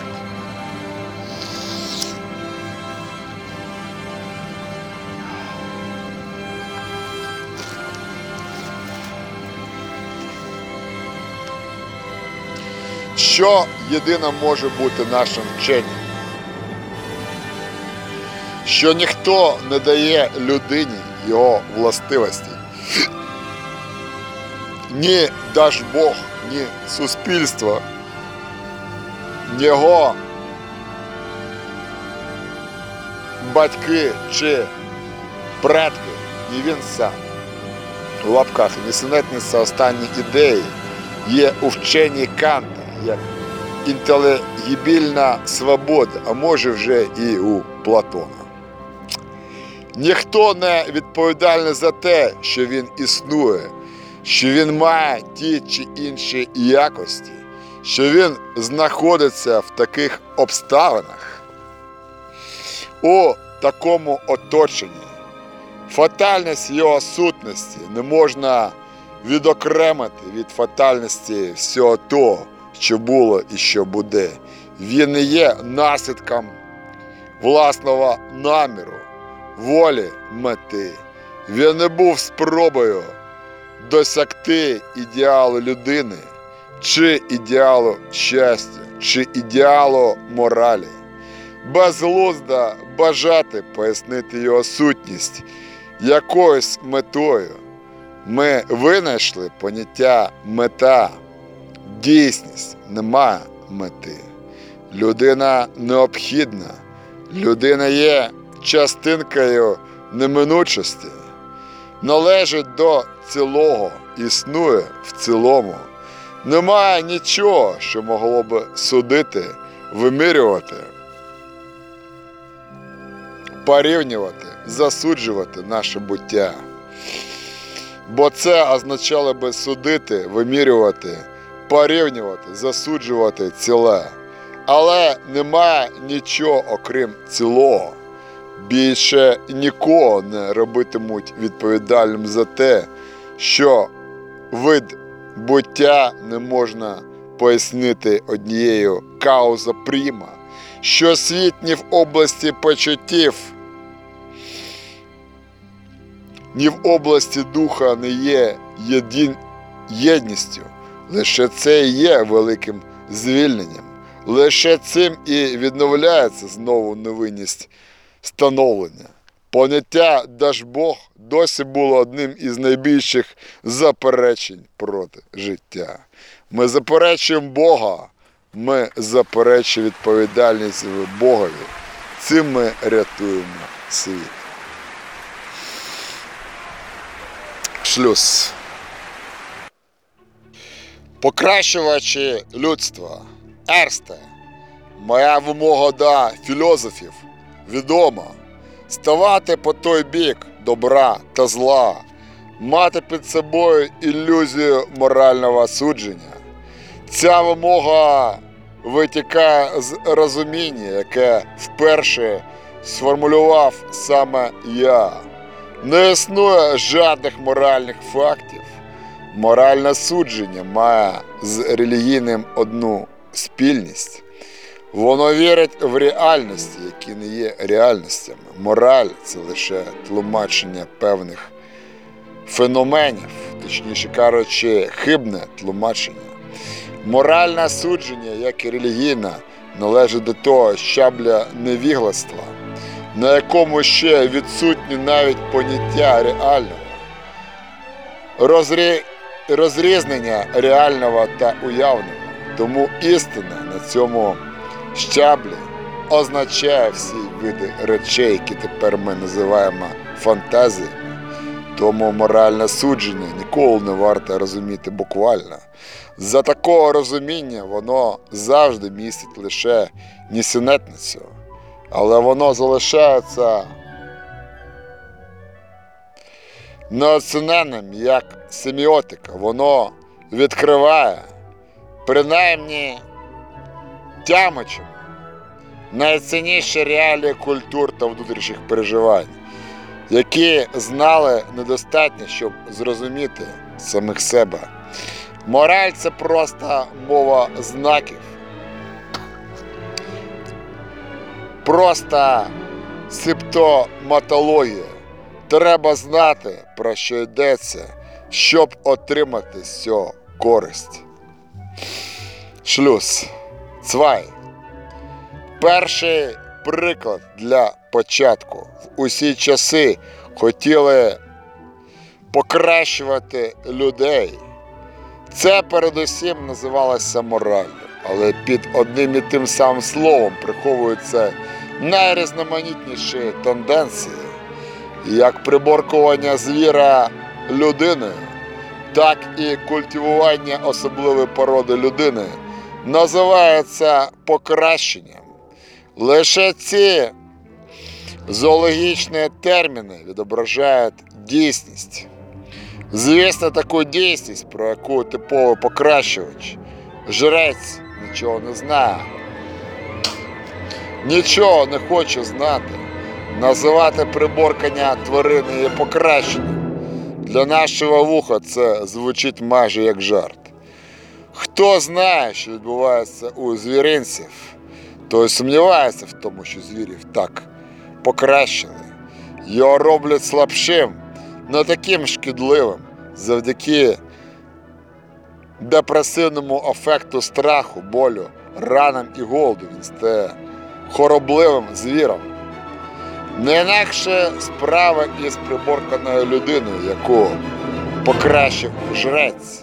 Що єдине може бути нашим вченням? Що ніхто не дає людині його властивості. Ні Дажбог, ні суспільство, його батьки чи предки, ні він сам. У лапках несенетниця останні ідеї є у вченні Канта як інтелегібільна свобода, а може вже і у Платона. Ніхто не відповідальний за те, що він існує, що він має ті чи інші якості, що він знаходиться в таких обставинах, у такому оточенні. Фатальність його сутності не можна відокремити від фатальності всього того, що було і що буде. Він не є наслідком власного наміру, волі мети. Він не був спробою досягти ідеалу людини, чи ідеалу щастя, чи ідеалу моралі. Безглуздо бажати пояснити його сутність якоюсь метою. Ми винайшли поняття мета, дійсність немає мети. Людина необхідна, людина є частинкою неминучості, належить до цілого, існує в цілому. Немає нічого, що могло би судити, вимірювати, порівнювати, засуджувати наше буття. Бо це означало би судити, вимірювати, порівнювати, засуджувати ціле. Але немає нічого окрім цілого. Більше нікого не робитимуть відповідальним за те, що вид буття не можна пояснити однією кауза пріма, що світ ні в області почуттів, ні в області духа не є єдин... єдністю. Лише це і є великим звільненням. Лише цим і відновляється знову невинність становлення. Поняття Дажбог досі було одним із найбільших заперечень проти життя. Ми заперечуємо Бога, ми заперечуємо відповідальність Богові. Цим ми рятуємо світ. Шлюз. Покращувачі людства. Ерсте. Моя вимога до філософів відома. Ставати по той бік добра та зла, мати під собою ілюзію морального судження. Ця вимога витікає з розуміння, яке вперше сформулював саме я. Не існує жодних моральних фактів. Моральне судження має з релігійним одну спільність. Воно вірить в реальності, які не є реальностями. Мораль це лише тлумачення певних феноменів, точніше кажучи, хибне тлумачення. Моральне судження, як і релігійне, належить до того щабля невігластва, на якому ще відсутні навіть поняття реального. Розрі... Розрізнення реального та уявного. Тому істина на цьому щаблі означає всі види речей, які тепер ми називаємо фантазіями. Тому моральне судження ніколи не варто розуміти буквально. За такого розуміння воно завжди містить лише нісенетницю, але воно залишається неоціненним як семіотика. Воно відкриває, принаймні тямочим найцінніші реалії культур та внутрішніх переживань, які знали недостатньо, щоб зрозуміти самих себе. Мораль це просто мова знаків. Просто симптоматологія. Треба знати, про що йдеться, щоб отримати з користь. Шлюз. Цвай. Перший приклад для початку. В усі часи хотіли покращувати людей. Це передусім називалося мораллю, але під одним і тим самим словом приховуються найрізноманітніші тенденції, як приборкування звіра людиною, так і культивування особливої породи людини називається покращенням. Лише ці зоологічні терміни відображають дійсність. Звісно, таку дійсність, про яку типовий покращувач, жрець нічого не знає. Нічого не хоче знати. Називати приборкання тварини є покращенням. Для нашого вуха це звучить майже як жарт. Хто знає, що відбувається у звіринців, той сумнівається в тому, що звірів так покращили. Його роблять слабшим, не таким шкідливим, завдяки депресивному ефекту страху, болю, ранам і голоду він стає хоробливим звіром. Не інакше справа із приборканою людиною, яку покращив жрець.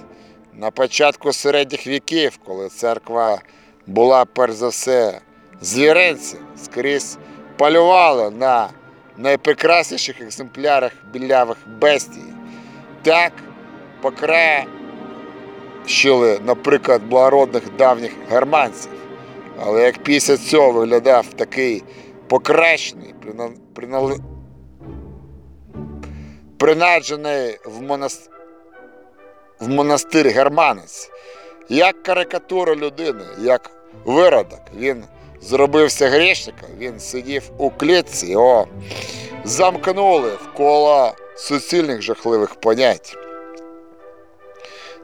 На початку середніх віків, коли церква була перш за все звіринцем, скрізь полювали на найпрекрасніших екземплярах білявих бестій. Так покращили, наприклад, благородних давніх германців. Але як після цього виглядав такий покращений, принаджений в, монас... в монастир германець, як карикатура людини, як виродок, він зробився грішником, він сидів у клітці, його замкнули в коло суцільних жахливих понять.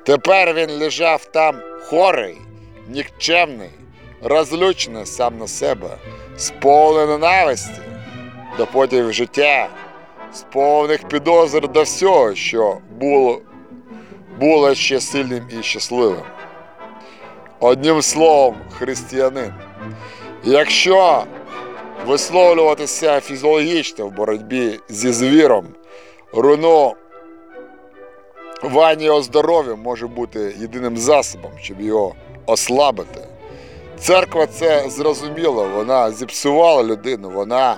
Тепер він лежав там хорий, нікчемний, розлючений сам на себе, сповнений ненависті до подіїв життя, сповнених підозр до всього, що було, було ще сильним і щасливим. Одним словом, християнин. Якщо висловлюватися фізіологічно в боротьбі зі звіром, руйнування його здоров'я може бути єдиним засобом, щоб його ослабити. Церква це зрозуміла, вона зіпсувала людину, вона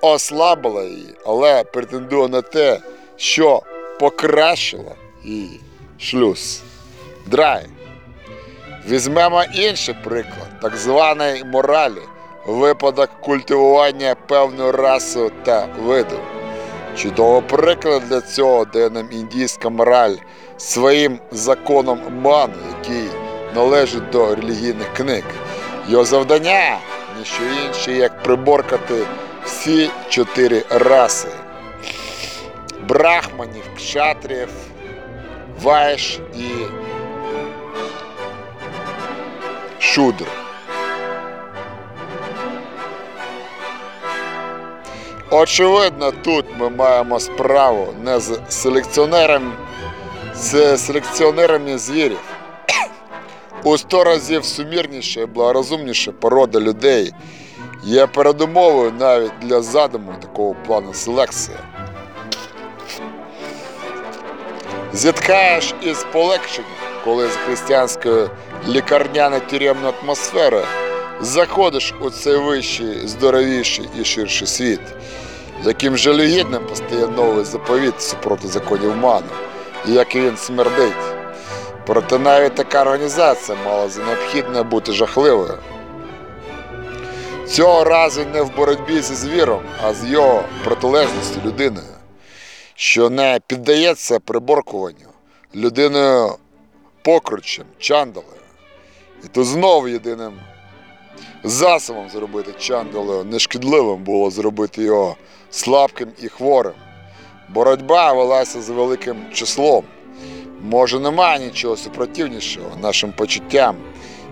ослабила її, але претендує на те, що покращила її шлюз. Драй. Візьмемо інший приклад, так званої моралі, випадок культивування певної раси та виду. Чудовий приклад для цього дає індійська мораль своїм законом ману, який належить до релігійних книг. Його завдання ніщо інше, як приборкати всі чотири раси: брахманів, кшатрів, вайш і шудр. Очевидно, тут ми маємо справу не з селекціонером, з селекціонерами звірів. У сто разів сумірніша і благорозумніша порода людей є передумовою навіть для задуму такого плану селекції. Зіткаєш із полегшенням, коли з християнської лікарняної тюремної атмосфери заходиш у цей вищий, здоровіший і ширший світ, яким жалюгідним постає новий заповіт супроти законів ману, і як він смердить. Проте навіть така організація мала за необхідне бути жахливою. Цього разу не в боротьбі зі звіром, а з його протилежністю людиною, що не піддається приборкуванню людиною покручем, чандалею. І то знову єдиним засобом зробити чандалею нешкідливим було зробити його слабким і хворим. Боротьба велася з великим числом. Може, немає нічого супротивнішого нашим почуттям,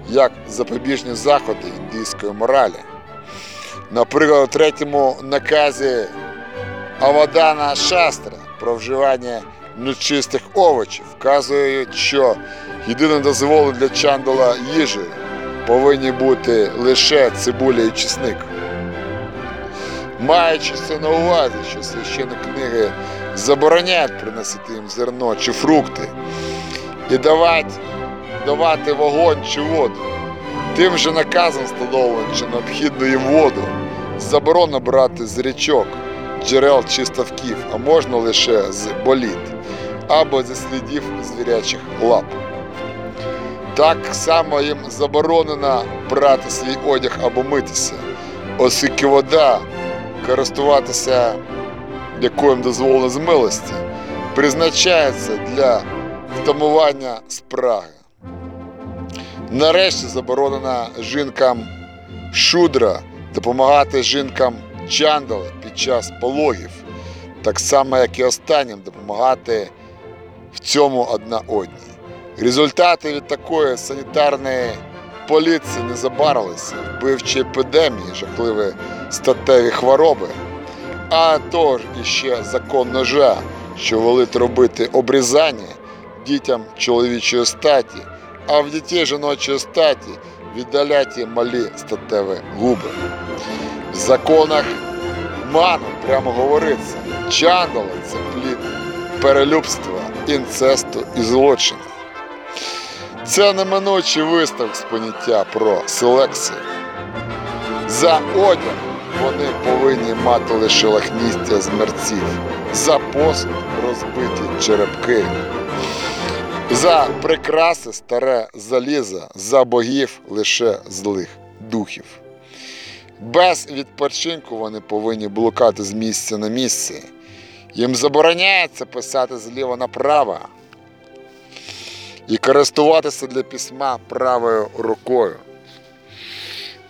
як запобіжні заходи індійської моралі. Наприклад, у третьому наказі Авадана Шастра про вживання нечистих овочів вказують, що єдиним дозволом для чандала їжі повинні бути лише цибуля і чесник. Маючи це на увазі, що священні книги забороняють приносити їм зерно чи фрукти і давати, давати вогонь чи воду. Тим же наказом встановлено, що необхідно їм воду. Заборонено брати з річок, джерел чи ставків, а можна лише з боліт. або зі слідів звірячих лап. Так само їм заборонено брати свій одяг або митися, оскільки вода, користуватися якою їм дозволено з милості, призначається для втамування спраги. Нарешті заборонено жінкам шудра допомагати жінкам чандали під час пологів, так само, як і останнім допомагати в цьому одна одній. Результати від такої санітарної поліції не забарилися, вбивчі епідемії, жахливі статеві хвороби, а тож іще закон ножа, що велить робити обрізання дітям чоловічої статі, а в дітей жіночої статі віддаляті малі статеві губи. В законах ману прямо говориться, чандала це плід перелюбства, інцесту і злочину. Це неминучий вистав з поняття про селекцію. За одяг вони повинні мати лише лахмістя з мерців, за посуд розбиті черепки, за прикраси старе залізо, за богів лише злих духів. Без відпочинку вони повинні блукати з місця на місце. Їм забороняється писати зліва направо і користуватися для письма правою рукою.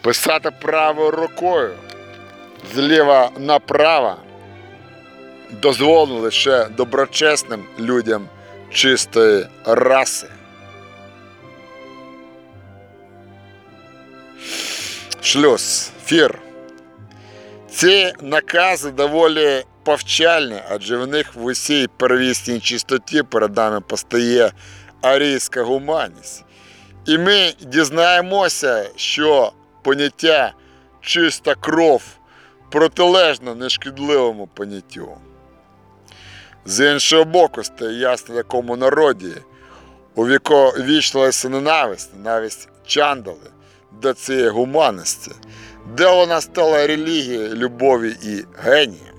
Писати правою рукою зліва направо дозволено лише доброчесним людям чистої раси. Шлюз, фір. Ці накази доволі повчальні, адже в них в усій первісній чистоті перед нами постає арійська гуманність. І ми дізнаємося, що поняття чиста кров протилежно нешкідливому поняттю. З іншого боку, стає ясно такому народі, увіковічилася ненависть, ненависть чандали до цієї гуманності, де вона стала релігією любові і генієм.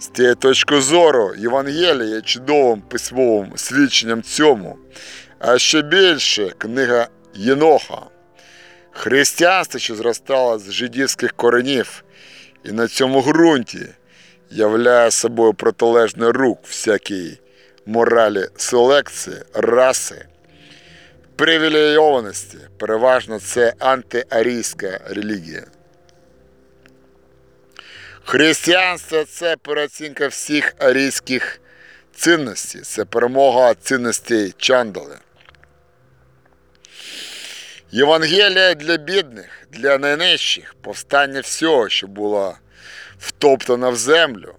З тієї точки зору Євангелія є чудовим письмовим свідченням цьому, а ще більше книга Єноха. Християнство, що зростало з жидівських коренів, і на цьому ґрунті являє собою протилежний рук всякій моралі селекції, раси, привілейованості. Переважно це антиарійська релігія. Християнство це переоцінка всіх арійських цінностей, це перемога цінностей чандали. Євангелія для бідних, для найнижчих, повстання всього, що було втоптано в землю,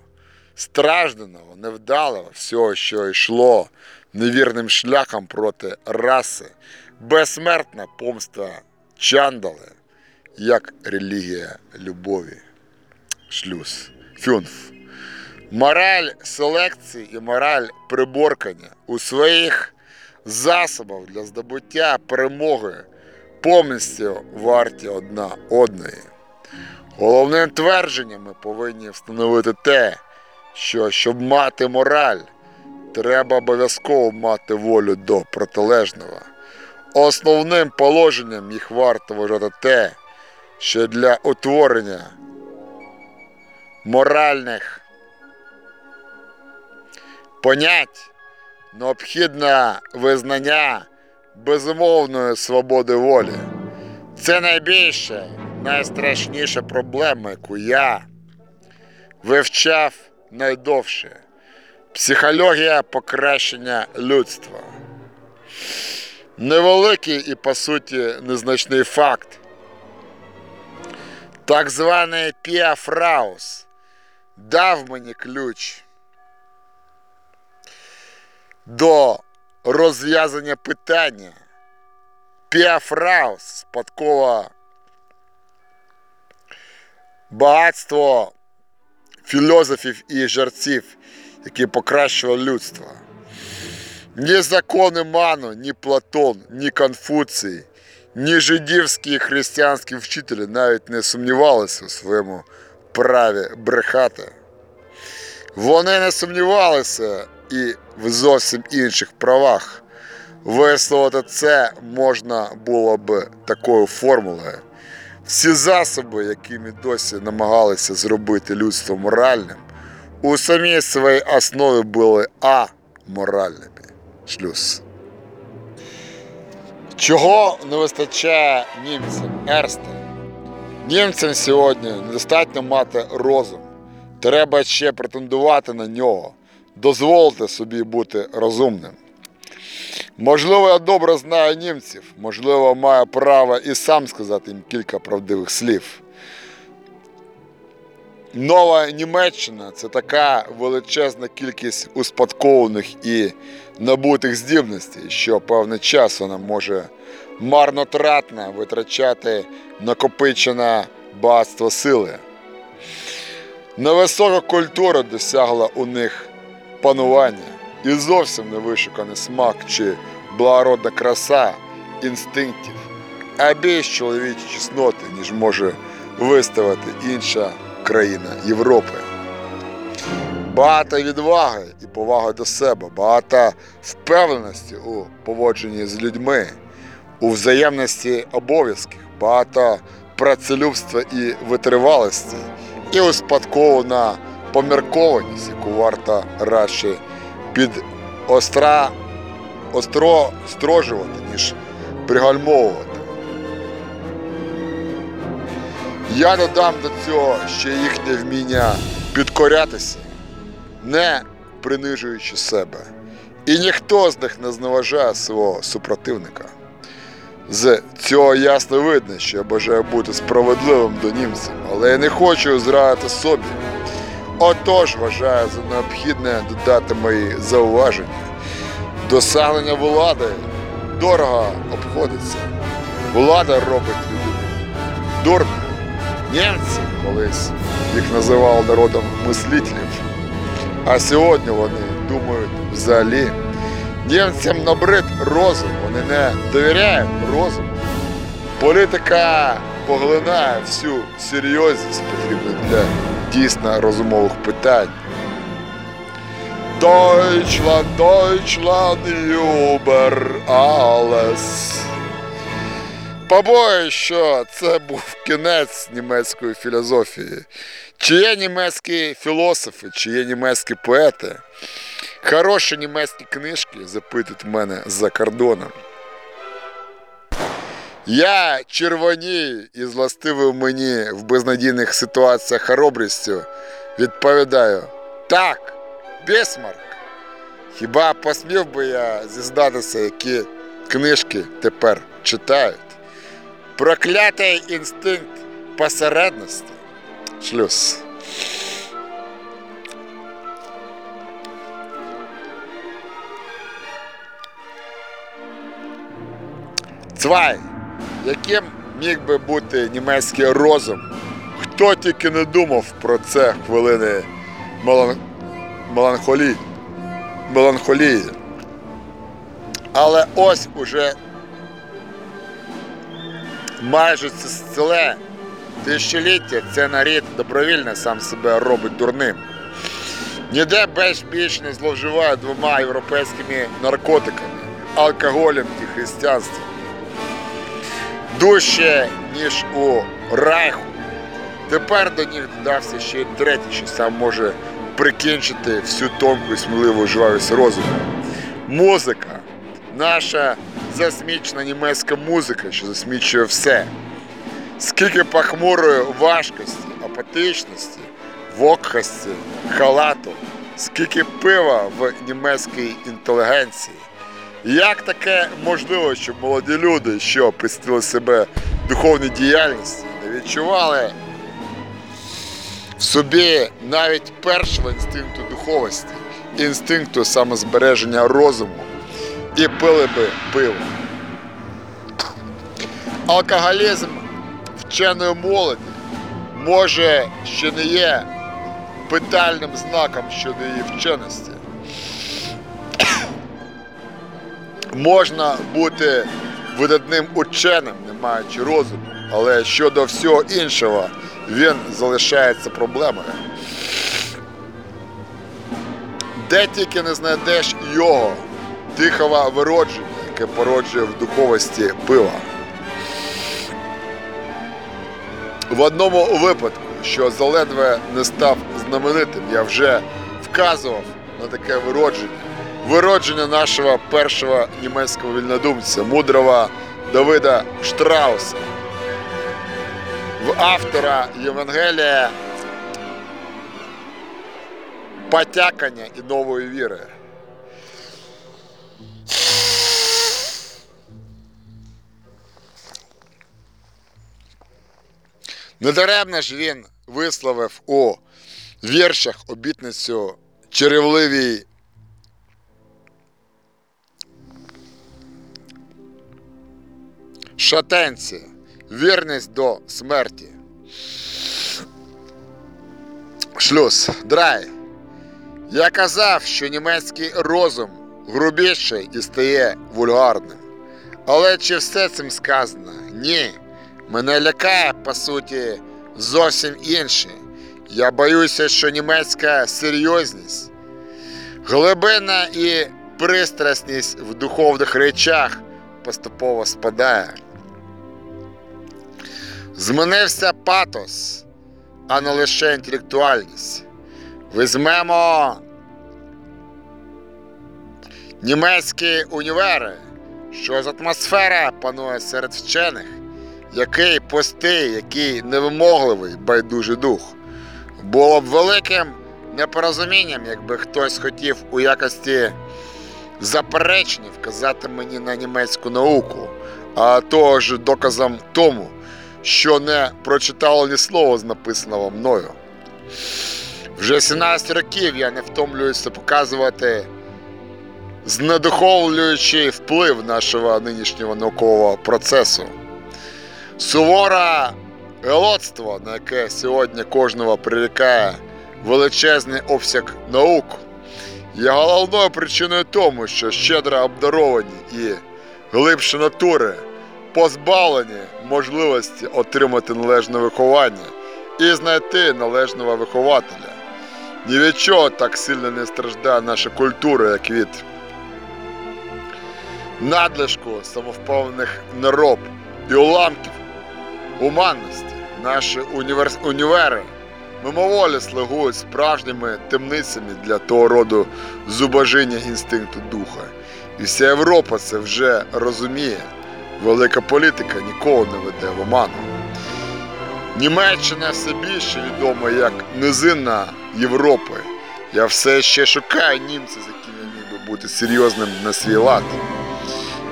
стражданого, невдалого, всього, що йшло невірним шляхом проти раси, безсмертна помста чандали, як релігія любові. Шлюз. Фюнф. Мораль селекції і мораль приборкання у своїх засобах для здобуття перемоги повністю варті одна одної. Головним твердженням ми повинні встановити те, що щоб мати мораль, треба обов'язково мати волю до протилежного. Основним положенням їх варто вважати те, що для утворення моральних понять необхідне визнання безумовної свободи волі. Це найбільша, найстрашніша проблема, яку я вивчав найдовше. Психологія покращення людства. Невеликий і, по суті, незначний факт. Так званий Піафраус дав мені ключ до розв'язання питання. Піафраус спадково багатство філософів і жерців, які покращували людство. Ні закони Ману, ні Платон, ні Конфуцій, ні жидівські і християнські вчителі навіть не сумнівалися у своєму праві брехати. Вони не сумнівалися і в зовсім інших правах. Висловити це можна було б такою формулою. Всі засоби, якими досі намагалися зробити людство моральним, у самій своїй основі були аморальними. Шлюз. Чого не вистачає німцям? Ерста. Німцям сьогодні недостатньо мати розум. Треба ще претендувати на нього, дозволити собі бути розумним. Можливо, я добре знаю німців, можливо, маю право і сам сказати їм кілька правдивих слів. Нова Німеччина це така величезна кількість успадкованих і набутих здібностей, що певний час вона може марнотратно витрачати накопичене багатство сили. Невисока культура досягла у них панування і зовсім не вишуканий смак чи благородна краса інстинктів, а більш чоловічі чесноти, ніж може виставити інша країна Європи. Багато відваги і поваги до себе, багато впевненості у поводженні з людьми, у взаємності обов'язків, багато працелюбства і витривалості, і успадкована поміркованість, яку варто радше під остра, остро строжувати, ніж пригальмовувати. Я додам до цього ще їхнє вміння підкорятися, не принижуючи себе. І ніхто з них не зневажає свого супротивника. З цього ясно видно, що я бажаю бути справедливим до німців, але я не хочу зрадити собі. Отож вважаю за необхідне додати мої зауваження. Досягнення влади дорого обходиться. Влада робить людину дурною. Німці колись їх називали народом мислителів, а сьогодні вони думають взагалі. Німцям набрид розум, вони не довіряють розуму. Політика поглинає всю серйозність потрібну для дійсно розумових питань. Deutschland, Deutschland, über alles. Побою, що це був кінець німецької філософії. Чи є німецькі філософи, чи є німецькі поети? Хороші німецькі книжки запитують мене за кордоном. Я червонію і зластивою мені в безнадійних ситуаціях хоробрістю відповідаю так, Бісмарк. Хіба посмів би я зізнатися, які книжки тепер читають? Проклятий інстинкт посередності. Шлюз. Цвай, яким міг би бути німецький розум, хто тільки не думав про це хвилини мелан... меланхолії. меланхолії. Але ось уже майже ціле тисячоліття це нарід добровільно сам себе робить дурним. Ніде більш не зловживає двома європейськими наркотиками, алкоголем і християнством. Дужче, ніж у Райху. Тепер до них додався ще й третій, що сам може прикінчити всю тонку і сміливу жвавість розуму. Музика. Наша засмічена німецька музика, що засмічує все. Скільки похмурої важкості, апатичності, вокхості, халату, скільки пива в німецькій інтелігенції. Як таке можливо, щоб молоді люди, що присвятили себе духовній діяльності, не відчували в собі навіть першого інстинкту духовості, інстинкту самозбереження розуму і пили би пиво. Алкоголізм вченої молоді може ще не є питальним знаком щодо її вченості. Можна бути видатним ученим, не маючи розуму, але щодо всього іншого він залишається проблемою. де тільки не знайдеш його тихого виродження, яке породжує в духовості пива. В одному випадку, що заледве не став знаменитим, я вже вказував на таке виродження. Виродження нашого першого німецького вільнодумця, мудрого Давида Штрауса. В автора Євангелія потякання і нової віри. Недаремно ж він висловив у віршах обітницю черевливій шатенці, вірність до смерті. Шлюз. Драй. Я казав, що німецький розум грубіший і стає вульгарним. Але чи все цим сказано? Ні. Мене лякає, по суті, зовсім інше. Я боюся, що німецька серйозність, глибина і пристрасність в духовних речах поступово спадає. Змінився патос, а не лише інтелектуальність. Візьмемо німецькі універи, що з атмосфера панує серед вчених, який пустий, який невимогливий байдужий дух. Було б великим непорозумінням, якби хтось хотів у якості заперечення вказати мені на німецьку науку, а того ж доказом тому, що не прочитало ні слова з написаного мною. Вже 17 років я не втомлююся показувати знедуховлюючий вплив нашого нинішнього наукового процесу. Суворе елоцтво, на яке сьогодні кожного прирікає величезний обсяг наук, є головною причиною тому, що щедро обдаровані і глибші натури позбавлені можливості отримати належне виховання і знайти належного вихователя. Ні від чого так сильно не страждає наша культура, як від надлишку самовпевнених нероб і уламків гуманності. Наші універс... універи мимоволі слугують справжніми темницями для того роду зубожіння інстинкту духа. І вся Європа це вже розуміє. Велика політика нікого не веде в оману. Німеччина все більше відома як низина Європи. Я все ще шукаю німця, з яким я міг би бути серйозним на свій лад.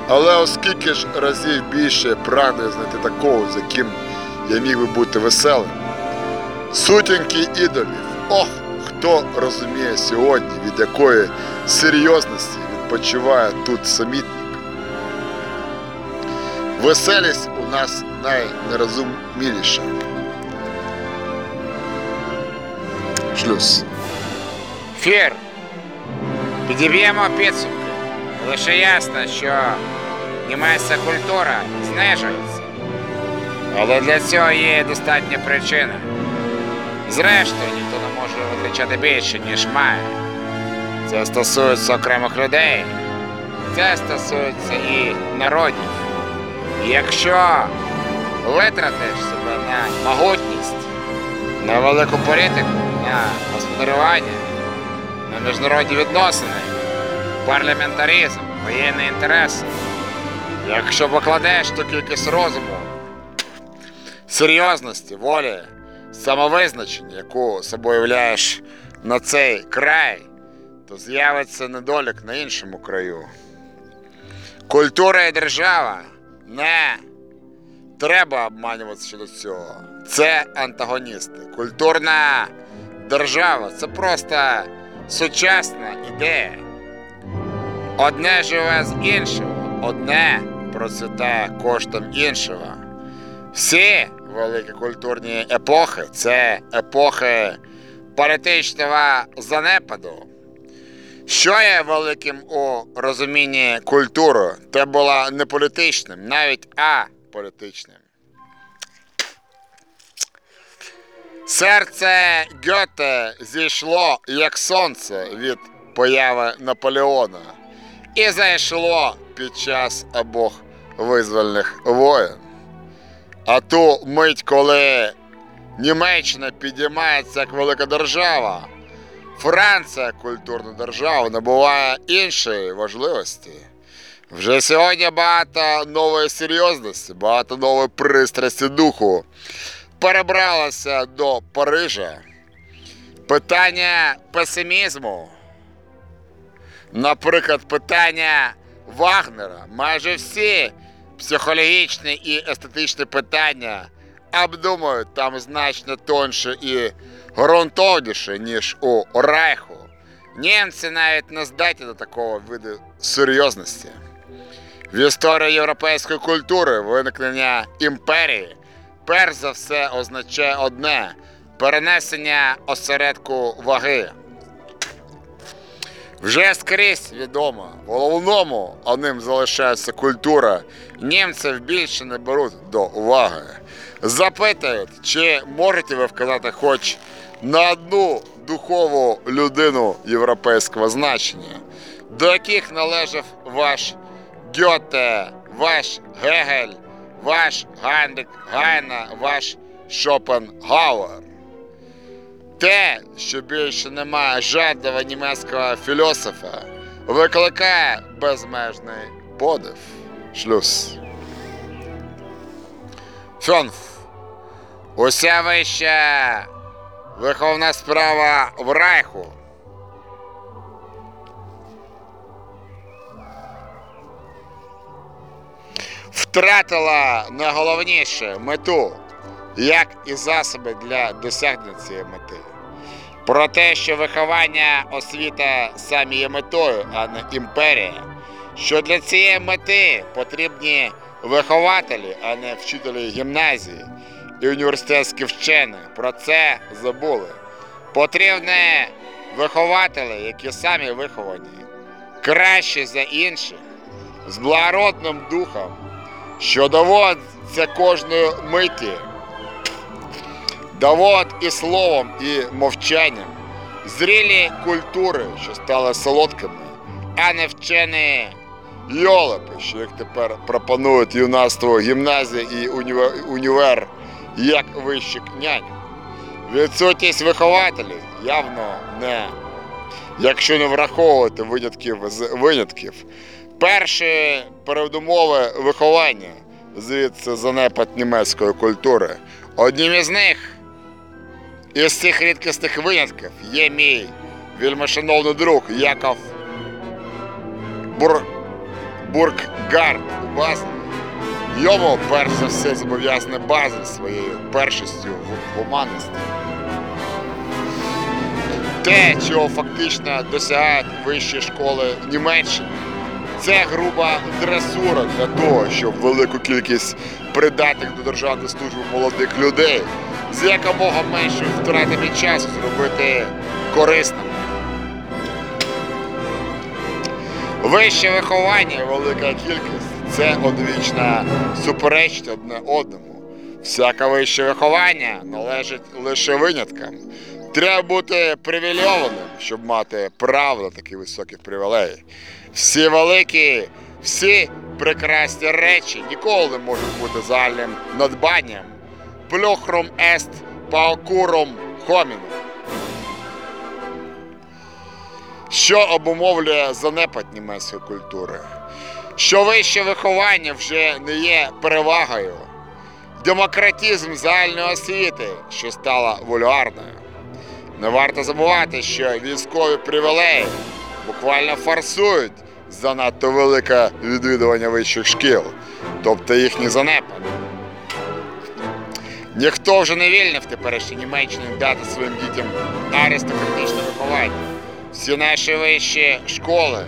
Але оскільки ж разів більше прагну знайти такого, з яким я міг би бути веселим. Сутінки ідолів. Ох, хто розуміє сьогодні, від якої серйозності відпочиває тут самітник. Веселість у нас найнерозуміліша. Шлюз. Фір. Підіб'ємо підсумки. Лише ясно, що німецька культура знижується. Але для цього є достатня причина. Зрештою, ніхто не може витрачати більше, ніж має. Це стосується окремих людей, це стосується і народів. Якщо витратиш себе на могутність, на велику політику, на господарювання, на міжнародні відносини, парламентаризм, воєнні інтереси. Якщо покладеш ту кількість розуму, серйозності, волі, самовизначення, яку собою являєш на цей край, то з'явиться недолік на іншому краю. Культура і держава не треба обманюватися щодо цього. Це антагоністи. Культурна держава це просто сучасна ідея. Одне живе з іншого, одне процвітає коштом іншого. Всі великі культурні епохи це епохи політичного занепаду. Що є великим у розумінні культури? Те було не політичним, навіть аполітичним. Серце Гьоте зійшло як сонце від появи Наполеона і зайшло під час обох визвольних воєн. А ту мить, коли Німеччина підіймається як велика держава, Франція, культурна держава, набуває іншої важливості. Вже сьогодні багато нової серйозності, багато нової пристрасті духу перебралося до Парижа. Питання песимізму, наприклад, питання Вагнера, майже всі психологічні і естетичні питання обдумують там значно тонше і ґрунтовніше, ніж у Райху. Німці навіть не здатні до такого виду серйозності. В історії європейської культури виникнення імперії перш за все означає одне перенесення осередку ваги. Вже скрізь відомо, головному, а ним залишається культура, німців більше не беруть до уваги. Запитують, чи можете ви вказати хоч на одну духову людину європейського значення, до яких належав ваш Гьоте, ваш Гегель, ваш Гайнріх Гайне, ваш Шопенгауер. Те, що більше немає жодного німецького філософа, викликає безмежний подив. Schluss. Fünf. Уся вища виховна справа в Райху. Втратила найголовніше мету, як і засоби для досягнення цієї мети. Про те, що виховання освіта самі є метою, а не імперія, що для цієї мети потрібні вихователі, а не вчителі гімназії і університетські вчені. Про це забули. Потрібні вихователі, які самі виховані, кращі за інших, з благородним духом, що доводиться кожної миті. Довод і словом, і мовчанням, зрілі культури, що стали солодкими, а не вчені йолопи, що їх тепер пропонують юнацтво гімназія і універ, універ як вищих нянь. Відсутність вихователів явно не, якщо не враховувати винятків з винятків. Перші передумови виховання, звідси занепад німецької культури. Одним із них із цих рідкісних винятків є мій вельмишановний друг Яков Бур... Буркгард Базен. Йому перш за все зобов'язаний Базель своєю першістю в гуманності. Те, чого фактично досягають вищі школи Німеччини, це груба дресура для того, щоб велику кількість придатних до державної служби молодих людей з якомога меншою втратами часу зробити корисним. Вище виховання велика кількість це одвічна суперечить одне одному. Всяке вище виховання належить лише виняткам. Треба бути привілейованим, щоб мати право на такі високі привілеї. Всі великі, всі прекрасні речі ніколи не можуть бути загальним надбанням. Плюхрум ест паокурум хоміном. Що обумовлює занепад німецької культури? Що вище виховання вже не є перевагою. Демократизм загальної освіти, що стала вульгарною. Не варто забувати, що військові привілеї буквально форсують занадто велике відвідування вищих шкіл, тобто їхній занепад. Ніхто вже не вільний в теперішній Німеччині дати своїм дітям аристократичне виховання. Всі наші вищі школи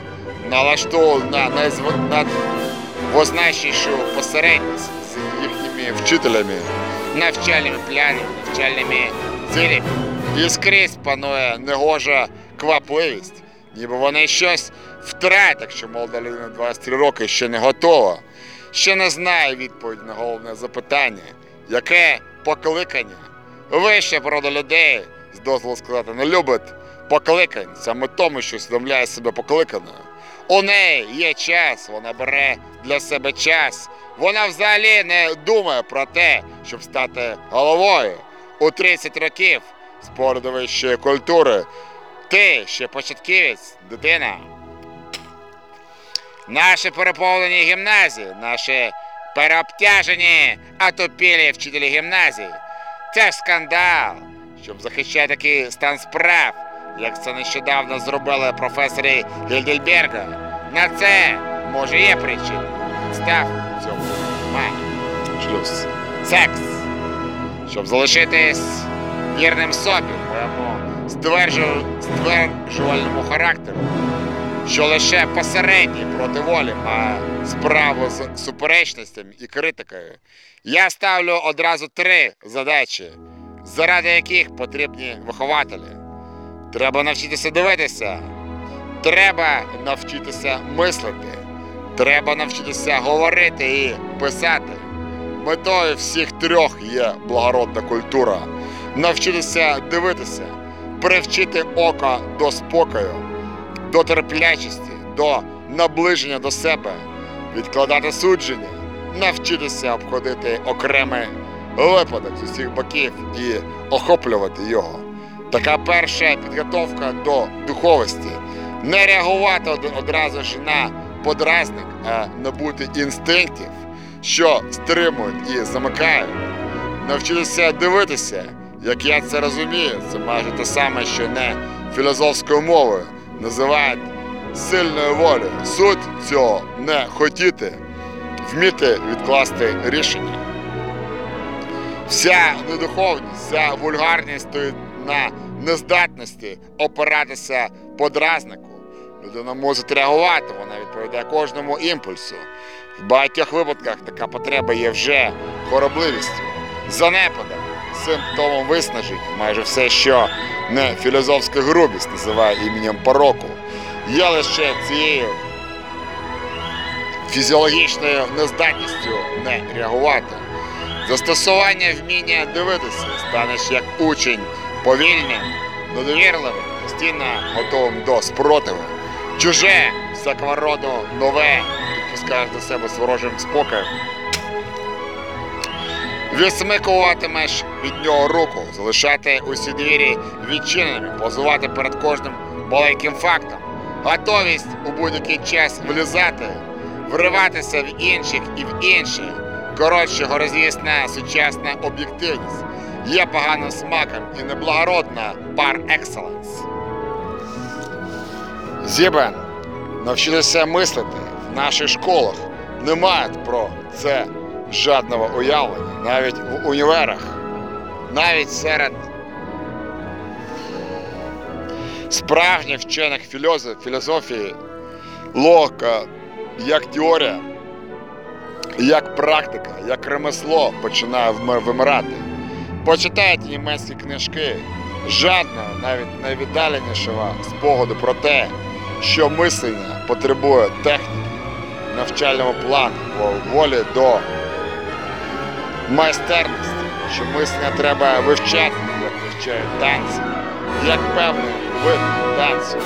налаштовані на найвозначнішу посередність з їхніми вчителями, навчальними планами, навчальними цілями. І скрізь панує негожа квапливість, ніби вони щось втратять, якщо молода людина 23 роки ще не готова, ще не знає відповідь на головне запитання, яке покликання вище порода людей, з дозволу сказати, не любить покликань, саме тому, що усвідомляє себе покликаною. У неї є час, вона бере для себе час. Вона взагалі не думає про те, щоб стати головою. У 30 років спорту вищої культури. Ти ще початківець, дитина. Наші переповнені гімназії, наші переобтяжені, атопілі вчителі гімназії. Це скандал, щоб захищати такий стан справ, як це нещодавно зробили професори Гільдельберга. На це може є причина. Став цьому має. Секс. Щоб залишитись вірним собі, моєму стверджувальному характеру що лише посередній проти волі має справу з суперечностями і критикою. Я ставлю одразу три задачі, заради яких потрібні вихователі. Треба навчитися дивитися, треба навчитися мислити, треба навчитися говорити і писати. Метою всіх трьох є благородна культура. Навчитися дивитися, привчити око до спокою до терплячості, до наближення до себе, відкладати судження, навчитися обходити окремий випадок з усіх боків і охоплювати його. Така перша підготовка до духовості. Не реагувати одразу ж на подразник, а набути інстинктів, що стримують і замикають. Навчитися дивитися, як я це розумію, це майже те саме, що не філософською мовою називають сильною волею. Суть цього не хотіти, вміти відкласти рішення. Вся недуховність, вся вульгарність стоїть на нездатності опиратися подразнику. Людина мусить реагувати, вона відповідає кожному імпульсу. В багатьох випадках така потреба є вже хоробливістю, занепадом, симптомом виснаження, майже все, що не філософська грубість називає іменем пороку, є лише цією фізіологічною нездатністю не реагувати. Застосування вміння дивитися станеш як учень повільним, недовірливим, постійно готовим до спротиву. Чуже, всякого роду нове, підпускаєш до себе з ворожим спокоєм. Відсмикуватимеш від нього руку, залишати усі двері відчиненими, позувати перед кожним маленьким фактом, готовість у будь-який час влізати, вриватися в інших і в інші. Коротше, горозвісна сучасна об'єктивність є поганим смаком і неблагородна пар екселенс. Зібен, навчилися мислити в наших школах не мають про це жодного уявлення, навіть в універах, навіть серед справжніх вчених філософ, філософії, логіка як теорія, як практика, як ремесло починає вимирати. Почитайте німецькі книжки, жадного, навіть найвіддаленішого спогаду про те, що мислення потребує техніки, навчального плану, волі до майстерності, що мислення треба вивчати, як вивчають танці, як певний вид танцю.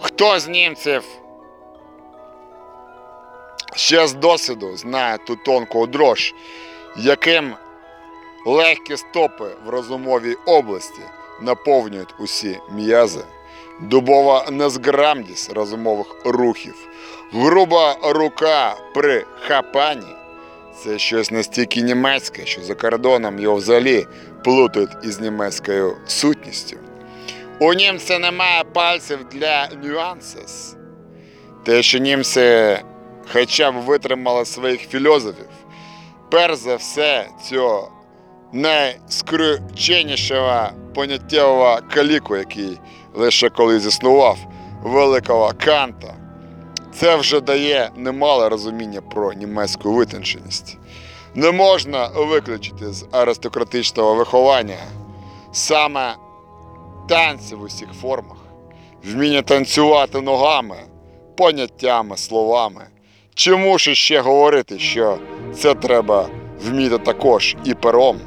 Хто з німців ще з досвіду знає ту тонку дрож, яким легкі стопи в розумовій області наповнюють усі м'язи, дубова незграмність розумових рухів, груба рука при хапанні це щось настільки німецьке, що за кордоном його взагалі плутають із німецькою сутністю. У німця немає пальців для нюансів. Те, що німці хоча б витримали своїх філософів, перш за все цього найскрученішого поняттєвого каліку, який лише колись існував, великого Канта. Це вже дає немале розуміння про німецьку витонченість. Не можна виключити з аристократичного виховання саме танці в усіх формах, вміння танцювати ногами, поняттями, словами. Чому ж ще говорити, що це треба вміти також і пером?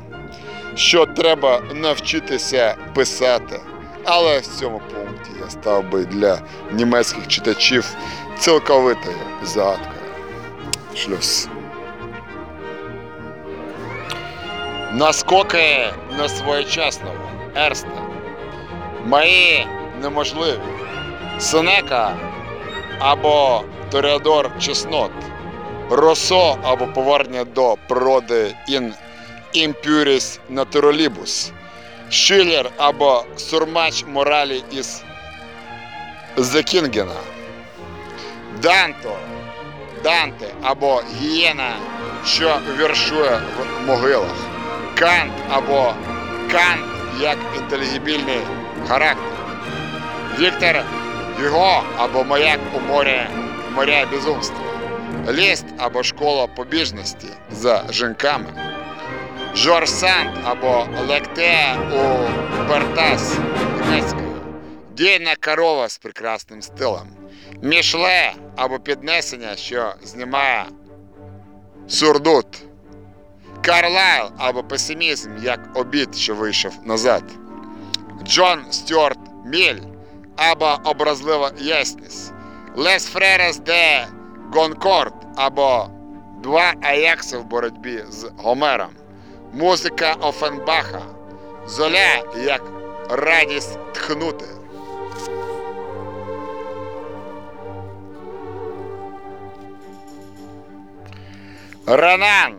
Що треба навчитися писати, Але в цьому пункті я став би для німецьких читачів цілковитою загадкою. Шлюз. Наскоки несвоєчасного Ерста. Мої неможливі. Сенека або Тореадор Чеснот. Росо або повернення до природи ін імпюріс натуралібус. Шиллер або сурмач моралі із Зекінгена. Данто, Данте або гієна, що віршує в могилах. Кант або Кант як інтелігібільний характер. Віктор Юго або маяк у морі моря безумства. Ліст або школа побіжності за жінками. Жорж Санд або Лекте у Бертас німецькою. Дійна корова з прекрасним стилем. Мішле або піднесення, що знімає сурдут. Карлайл або песимізм, як обід, що вийшов назад. Джон Стюарт Міль або образлива ясність. Лес Фререс де Гонкорд або два Аякси в боротьбі з Гомером. Музика Офенбаха. Золя як радість тхнути. Ренан.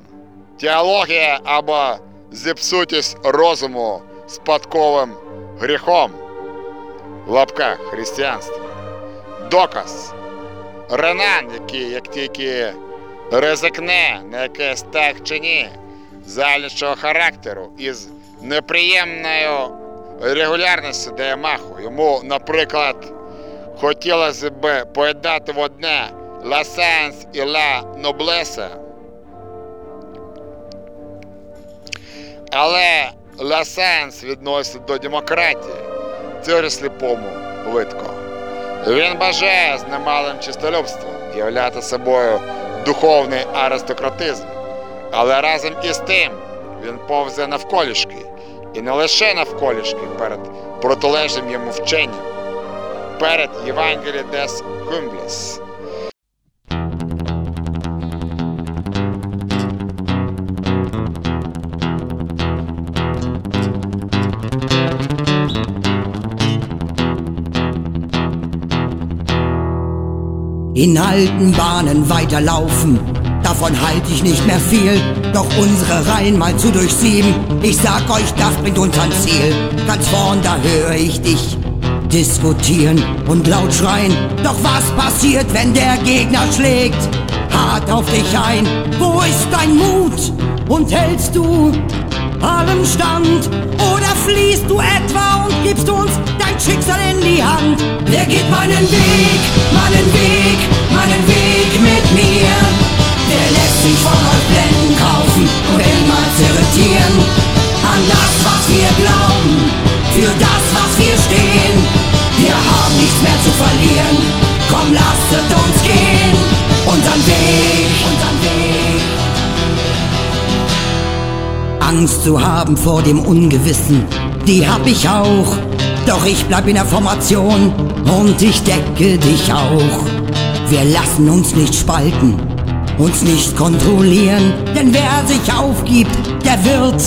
Теологія або зіпсутість розуму спадковим гріхом. В лапках християнства. Доказ. Ренан, який як тільки ризикне на якесь так чи ні, загальнішого характеру із неприємною регулярністю дає маху. Йому, наприклад, хотілося б поєднати в одне «La Science» і «La Noblesse», Але «La Science» відносить до демократії, це сліпому видко. Він бажає з немалим чистолюбством являти собою духовний аристократизм, але разом із тим він повзе навколішки, і не лише навколішки перед протилежним йому вченням, перед Євангеліє дес Humbles. In alten Bahnen weiterlaufen, davon halte ich nicht mehr viel. Doch unsere Reihen mal zu durchsieben, ich sag euch, das bringt uns ans Ziel. Ganz vorn, da höre ich dich diskutieren und laut schreien. Doch was passiert, wenn der Gegner schlägt? Hart auf dich ein, wo ist dein Mut? Und hältst du allem stand? Oder fliehst du etwa und gibst uns dein Schicksal in die Hand? Wer geht meinen Weg, meinen Weg, meinen Weg mit mir? Wer lässt sich von euch Blenden kaufen und immer irritieren? An das, was wir glauben, für das, was wir stehen. Wir haben nichts mehr zu verlieren. Komm, lasst uns gehen. Unseren Weg, unseren Weg. Angst zu haben vor dem Ungewissen, die hab ich auch. Doch ich bleib in der Formation und ich decke dich auch. Wir lassen uns nicht spalten, uns nicht kontrollieren, denn wer sich aufgibt, der wird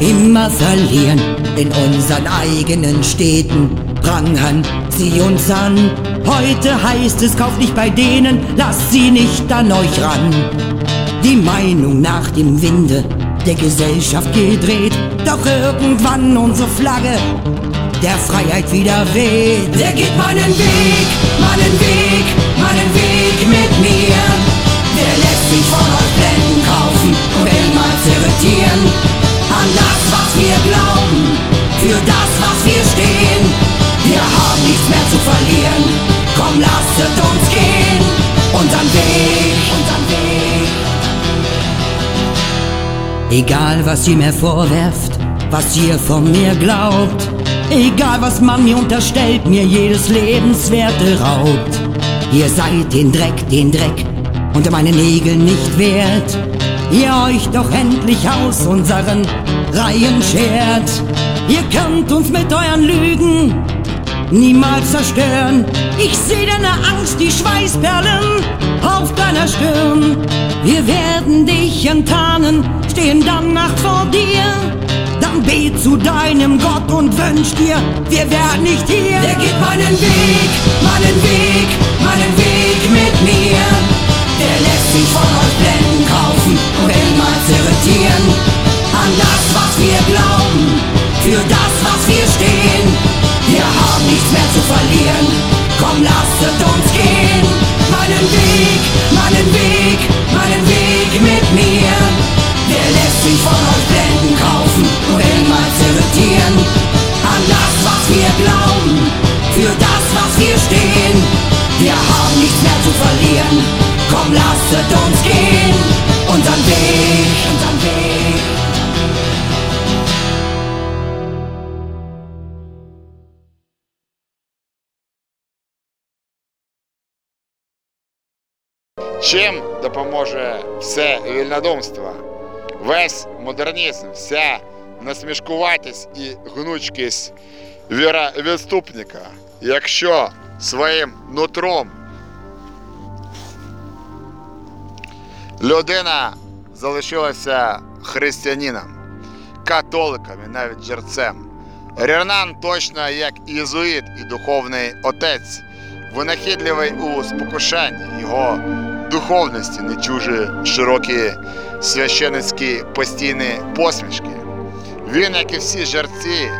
immer verlieren. In unseren eigenen Städten prangern sie uns an. Heute heißt es, kauft nicht bei denen, lasst sie nicht an euch ran. Die Meinung nach dem Winde der Gesellschaft gedreht, doch irgendwann unsere Flagge der Freiheit wieder weht. Wer geht meinen Weg, meinen Weg, meinen Weg mit mir? Wer lässt sich von euch Blenden kaufen und immer irritieren? An das, was wir glauben, für das, was wir stehen. Wir haben nichts mehr zu verlieren. Komm, lasst uns gehen. Unseren Weg, unseren Weg. Egal was ihr mir vorwerft, was ihr von mir glaubt, egal was man mir unterstellt, mir jedes Lebenswerte raubt. Ihr seid den Dreck, den Dreck unter meinen Nägeln nicht wert. Ihr euch doch endlich aus unseren Reihen schert. Ihr könnt uns mit euren Lügen niemals zerstören. Ich seh deine Angst, die Schweißperlen auf deiner Stirn. Wir werden dich enttarnen, stehen dann Nacht vor dir. Dann bet zu deinem Gott und wünsch dir, wir wären nicht hier. Der geht meinen Weg, meinen Weg, meinen Weg mit mir. Der lässt sich von euch Blenden kaufen und niemals irritieren. An das, was wir glauben, für das, was wir stehen. Wir haben nichts mehr zu verlieren. Komm, lasset uns gehen. Meinen Weg, meinen Weg, meinen Weg mit mir Der lässt sich von euch Blenden kaufen und niemals irritieren. An das, was wir glauben, für das, was wir stehen. Wir haben nichts mehr zu verlieren. Komm, lasset uns gehen. Unseren Weg, unseren Weg. Чим допоможе все вільнодумство, Весь модернізм, вся насмішкуватість і гнучкість віра відступника, якщо своїм нутром людина залишилася християнином, католиком і навіть жерцем. Рернан точно як єзуїт і духовний отець, винахідливий у спокушанні його духовності, не чужі широкі священицькі постійні посмішки. Він, як і всі жерці,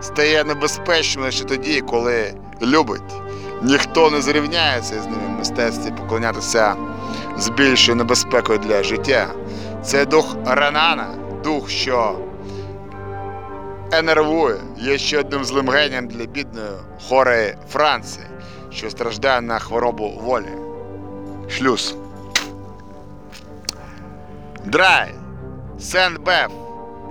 стає небезпечним лише тоді, коли любить. Ніхто не зрівняється з ним в мистецтві поклонятися з більшою небезпекою для життя. Це дух Ренана, дух, що енервує, є ще одним злим генієм для бідної хворої Франції, що страждає на хворобу волі. Шлюз. Драй, Сент-Беф,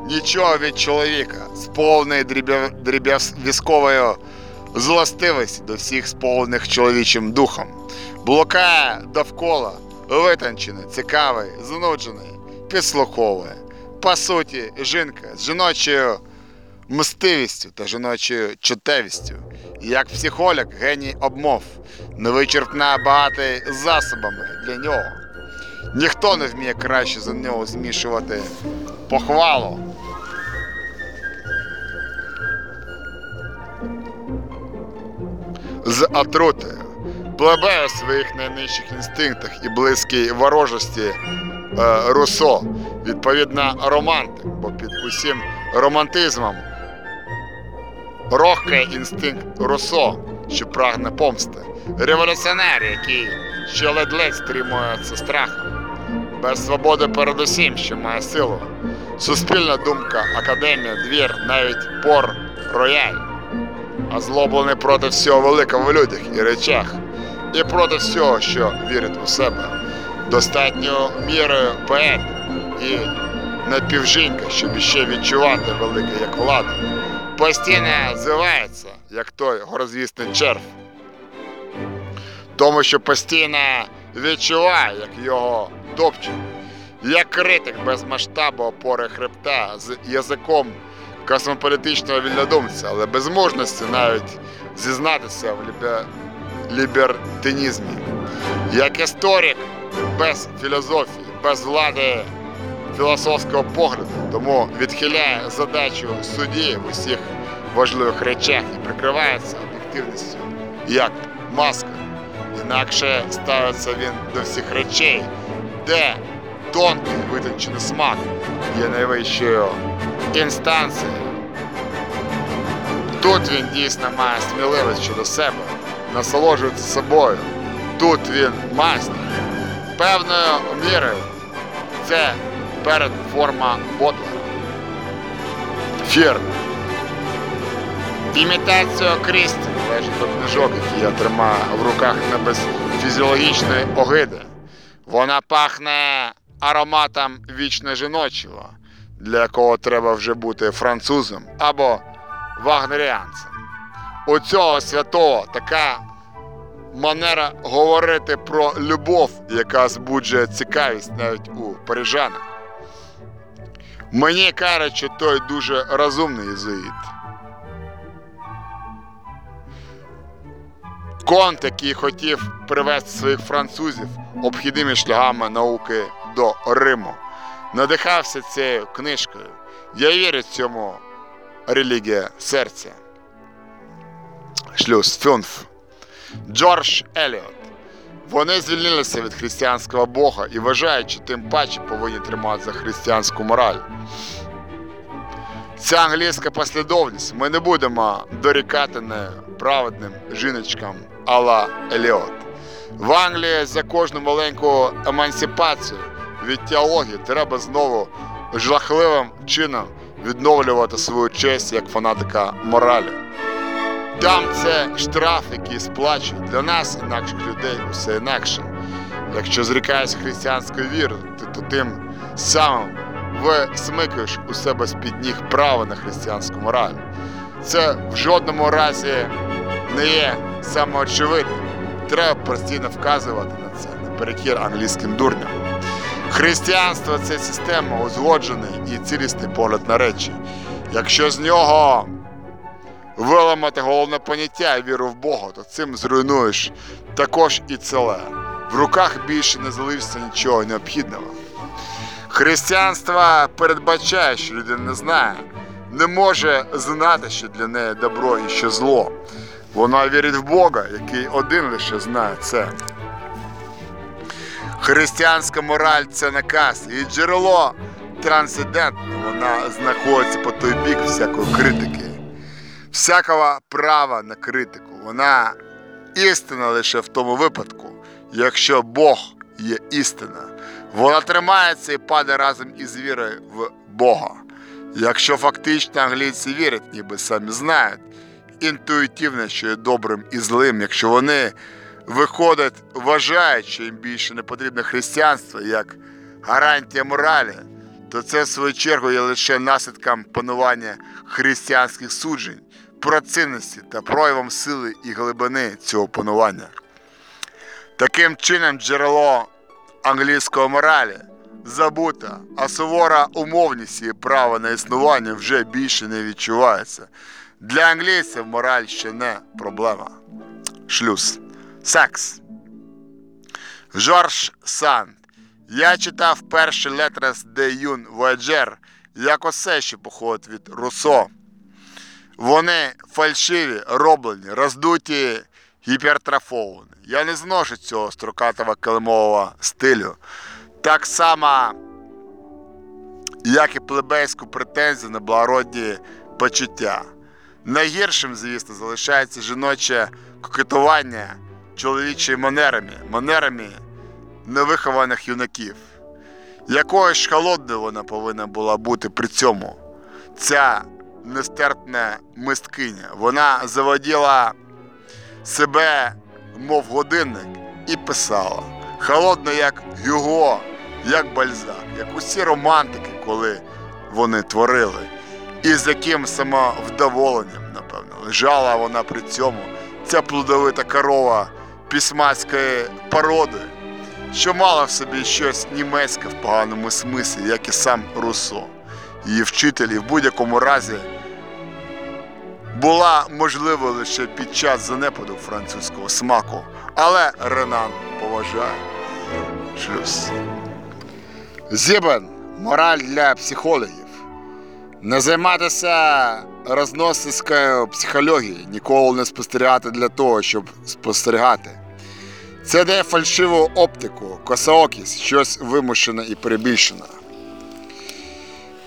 нічого від чоловіка, сповнений дріб'я- дріб'язковою злостивості до всіх сповнених чоловічим духом. Блукає довкола, витончений, цікавий, знуджений, підслуховує. По суті, жінка з жіночою мстивістю та жіночою чутевістю. Як психолог, геній обмов, невичерпна багатий засобами для нього. Ніхто не вміє краще за нього змішувати похвалу. З отрутою, плебе у своїх найнижчих інстинктах і близькій ворожості е, Руссо, відповідно романтик, бо під усім романтизмом рохкає інстинкт Руссо, що прагне помсти, революціонер, який ще ледь-ледь стримується страхом, без свободи передусім, що має силу, суспільна думка, академія, двір, навіть пор, рояль, озлоблений проти всього великого в людях і речах, і проти всього, що вірить у себе, достатньою мірою поет і напівжінка, щоб іще відчувати велике як влада постійно звивається, як той горозвісний черв. Тому що постійно відчуває, як його топчуть, як критик без масштабу опори хребта з язиком космополітичного вільнодумця, але без мужності навіть зізнатися в лібе... лібертинізмі. Як історик без філософії, без влади філософського погляду, тому відхиляє задачу судді в усіх важливих речах і прикривається об'єктивністю як маска. Інакше ставиться він до всіх речей, де тонкий витончений смак є найвищою інстанцією. Тут він дійсно має сміливість щодо себе, насолоджується собою. Тут він майстер. Певною мірою це перед форма Ботлера. Фір. Імітація Крісті належить до книжок, які я тримаю в руках не без фізіологічної огиди. Вона пахне ароматом вічно жіночого, для якого треба вже бути французом або вагнеріанцем. У цього святого така манера говорити про любов, яка збуджує цікавість навіть у парижанах. Мені кажуть, той дуже розумний єзуїт. Конт, який хотів привести своїх французів обхідними шляхами науки до Риму, надихався цією книжкою. Я вірю цьому релігія серця. Шлюз Фюнф. Джордж Еліот. Вони звільнилися від християнського Бога і вважають, що тим паче повинні тримати за християнську мораль. Ця англійська послідовність ми не будемо дорікати неправедним жіночкам Алла Еліот. В Англії за кожну маленьку емансипацію від теології треба знову жахливим чином відновлювати свою честь як фанатика моралі. Там це штраф, який сплачують для нас, інакших людей, усе інакше. Якщо зрікаєшся християнської віри, то, то тим самим ви смикаєш у себе з-під ніг право на християнську мораль. Це в жодному разі не є самоочевидним. Треба постійно вказувати на це наперекір англійським дурням. Християнство це система, узгоджений і цілісний погляд на речі. Якщо з нього виламати головне поняття і віру в Бога, то цим зруйнуєш також і целе. В руках більше не залишиться нічого необхідного. Християнство передбачає, що людина не знає, не може знати, що для неї добро і що зло. Вона вірить в Бога, який один лише знає це. Християнська мораль це наказ і джерело трансцендентне. Вона знаходиться по той бік всякої критики всякого права на критику. Вона істина лише в тому випадку, якщо Бог є істина. Вона тримається і падає разом із вірою в Бога. Якщо фактично англійці вірять, ніби самі знають, інтуїтивно, що є добрим і злим, якщо вони виходять, вважають, що їм більше не потрібне християнство як гарантія моралі, то це в свою чергу є лише наслідком панування християнських суджень про цінності та проявом сили і глибини цього панування. Таким чином, джерело англійської моралі забута, а сувора умовність і право на існування вже більше не відчувається. Для англійців мораль ще не проблема. Шлюз. Секс. Жорж Санд. Я читав перший Летрес де Юн Вояджер, як усе, що походить від Руссо. Вони фальшиві, роблені, роздуті, гіпертрафовані. Я не зношу цього строкатого килимового стилю. Так само, як і плебейську претензію на благородні почуття. Найгіршим, звісно, залишається жіноче кокетування чоловічими манерами, манерами невихованих юнаків. Якою ж холодною вона повинна була бути при цьому. Ця нестерпна мисткиня. Вона заводіла себе, мов годинник, і писала. Холодно, як Гюго, як Бальзак, як усі романтики, коли вони творили. І з яким самовдоволенням, напевно, лежала вона при цьому, ця плодовита корова письмацької породи, що мала в собі щось німецьке в поганому смислі, як і сам Руссо. Її вчителі в будь-якому разі була можлива лише під час занепаду французького смаку, але Ренан поважає шлюз. Зібен мораль для психологів. Не займатися розносицькою психологією, ніколи не спостерігати для того, щоб спостерігати. Це дає фальшиву оптику, косоокість, щось вимушене і перебільшене.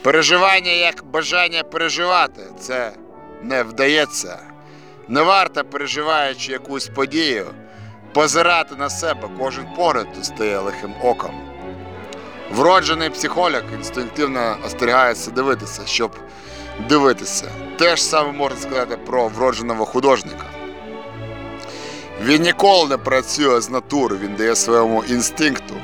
Переживання як бажання переживати це не вдається. Не варто, переживаючи якусь подію, позирати на себе, кожен погляд стає лихим оком. Вроджений психолог інстинктивно остерігається дивитися, щоб дивитися. Те ж саме можна сказати про вродженого художника. Він ніколи не працює з натури, він дає своєму інстинкту,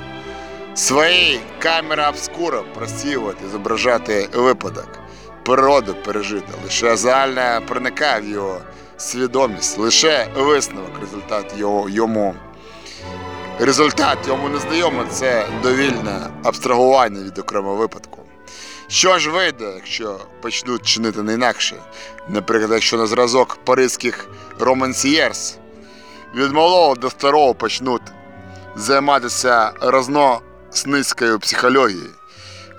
своїй камері обскура просіювати, зображати випадок, природу пережити. Лише загальне проникає в його свідомість, лише висновок, результат його, йому. Результат йому незнайомий це довільне абстрагування від окремого випадку. Що ж вийде, якщо почнуть чинити не інакше? Наприклад, якщо на зразок паризьких романсієрс від малого до старого почнуть займатися разносницькою психологією.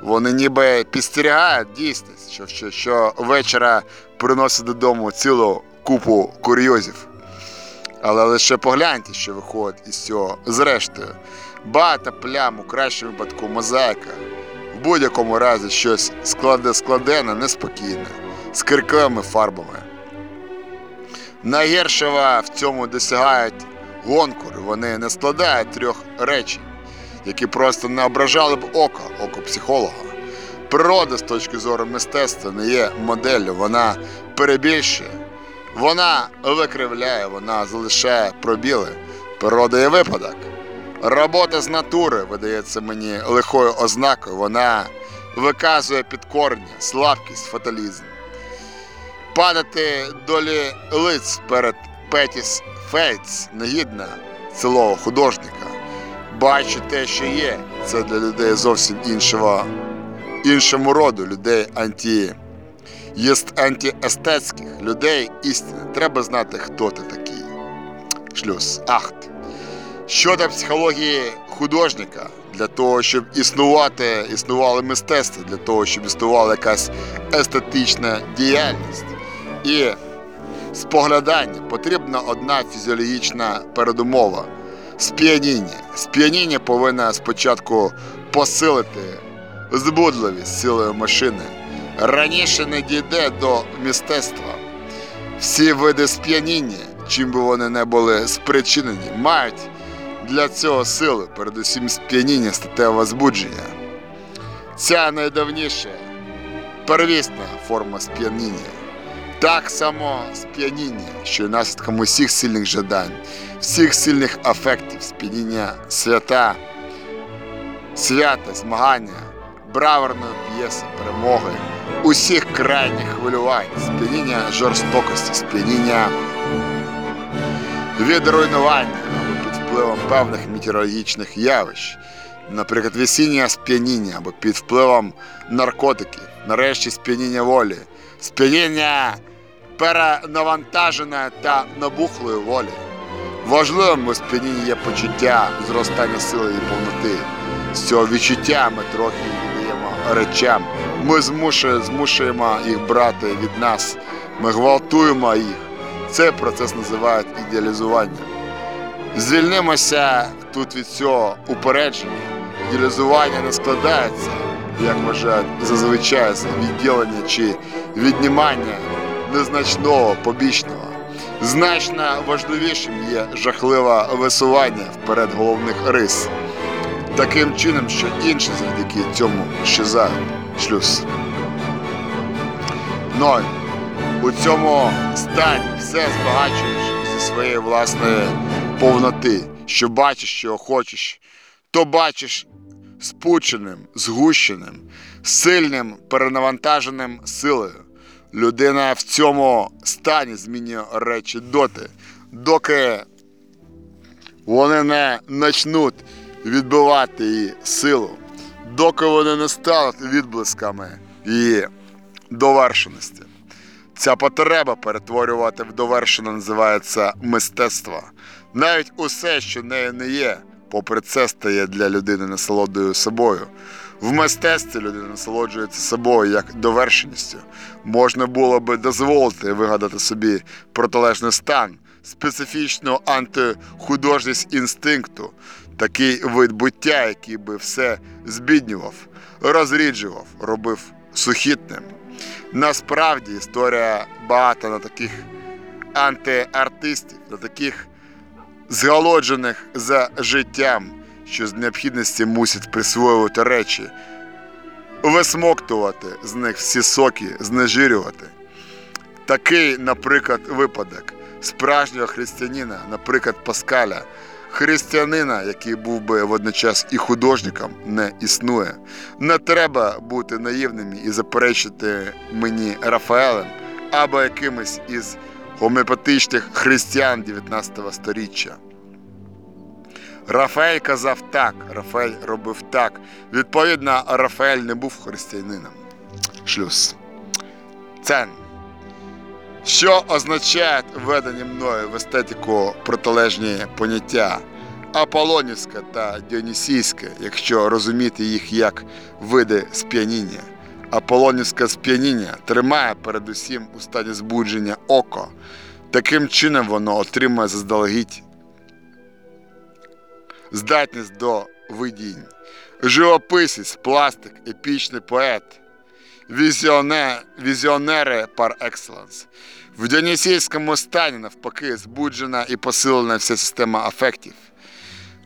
Вони ніби підстерігають дійсність, що, що, що вечора приносить додому цілу купу курйозів. Але лише погляньте, що виходить із цього. Зрештою, багато плям у кращому випадку мозаїка. В будь-якому разі щось складе складене, неспокійне, з киркливими фарбами. Найгіршого в цьому досягають гонкури. Вони не складають трьох речень, які просто не ображали б око, око психолога. Природа з точки зору мистецтва не є моделлю, вона перебільшує, вона викривляє, вона залишає пробіли. Природа є випадок. Робота з натури видається мені лихою ознакою, вона виказує підкорення, слабкість, фаталізм. Падати долі ниць перед petits faits негідно цілого художника. Бачу те, що є. Це для людей зовсім іншого, іншому роду, людей анті, антиестетських, людей істини. Треба знати, хто ти такий. Schluss. Acht. Щодо психології художника, для того, щоб існувати, існувало мистецтво, для того, щоб існувала якась естетична діяльність і споглядання, потрібна одна фізіологічна передумова сп'яніння. Сп'яніння повинна спочатку посилити збудливість силою машини. Раніше не дійде до мистецтва. Всі види сп'яніння, чим би вони не були спричинені, мають для цього сили, передусім сп'яніння статевого збудження. Ця найдавніша первісна форма сп'яніння. Так само сп'яніння, що є наслідком усіх сильних жадань, всіх сильних афектів, сп'яніння свята, свята, змагання, браверної п'єси, перемоги, усіх крайніх хвилювань, сп'яніння жорстокості, сп'яніння від руйнування або під впливом певних метеорологічних явищ, наприклад, весіння сп'яніння або під впливом наркотиків, нарешті сп'яніння волі, сп'яніння перенавантаженої та набухлої волі. Важливим у сп'янінні є почуття зростання сили і повноти. З цього відчуття ми трохи віддаємо речам. Ми змушує- змушуємо їх брати від нас. Ми гвалтуємо їх. Цей процес називають ідеалізуванням. Звільнимося тут від цього упередження. Ідеалізування не складається, як вважають зазвичай з відділення чи віднімання незначного побічного. Значно важливішим є жахливе висування вперед головних рис. Таким чином, що інші завдяки цьому щезають. Шлюз. Ноль. У цьому стані все збагачуєш зі своєї власної повноти, що бачиш, що хочеш, то бачиш спученим, згущеним, сильним, перенавантаженим силою. Людина в цьому стані змінює речі доти, доки вони не почнуть відбивати її силу, доки вони не стануть відблисками її довершеності. Ця потреба перетворювати в довершене називається мистецтво. Навіть усе, що нею не є, попри це стає для людини насолодою собою. В мистецтві людина насолоджується собою як довершеністю. Можна було би дозволити вигадати собі протилежний стан, специфічну антихудожність інстинкту, такий вид буття, який би все збіднював, розріджував, робив сухітним. Насправді історія багата на таких антиартистів, на таких зголоджених за життям, що з необхідності мусять присвоювати речі, висмоктувати з них всі соки, знежирювати. Такий, наприклад, випадок справжнього християнина, наприклад, Паскаля, християнина, який був би водночас і художником, не існує. Не треба бути наївними і заперечити мені Рафаелем або якимось із гомеопатичних християн 19 століття. Рафаель казав так, Рафаель робив так. Відповідно, Рафаель не був християнином. шлюз. Цен. Що означає введені мною в естетику протилежні поняття Аполлонівське та Діонісійське, якщо розуміти їх як види сп'яніння. Аполлонівське сп'яніння тримає передусім у стані збудження око. Таким чином воно отримує заздалегідь здатність до видінь. Живописець, пластик, епічний поет, візіоне, візіонери par excellence. В діонісійському стані, навпаки, збуджена і посилена вся система афектів.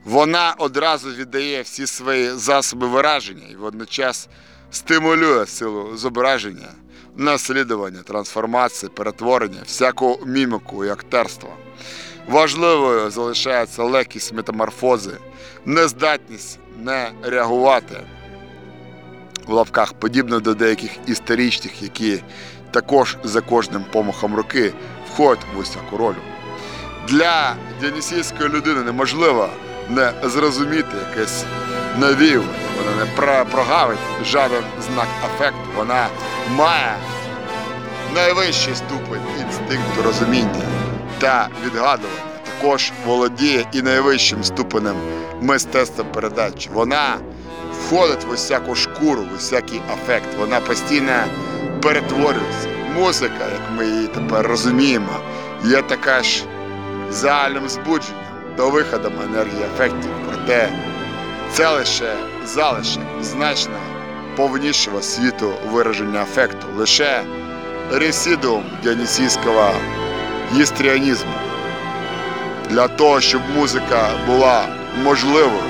Вона одразу віддає всі свої засоби вираження і водночас стимулює силу зображення, наслідування, трансформації, перетворення, всяку міміку і актерство. Важливою залишається легкість метаморфози, нездатність не реагувати в лапках, подібно до деяких історичних, які також за кожним помахом руки входять в усяку роль. Для діонісійської людини неможливо не зрозуміти якесь навіювання, вона не про- прогавить жоден знак афекту, вона має найвищий ступень інстинкту розуміння та відгадування. Також володіє і найвищим ступенем мистецтва передачі. Вона входить в усяку шкуру, в усякий афект. Вона постійно перетворюється. Музика, як ми її тепер розуміємо, є така ж загальним збудженням до виходом енергії афектів. Проте це лише залишок значно повнішого світу вираження афекту, лише ресідум діонісійського єстріанізму. Для того, щоб музика була можливою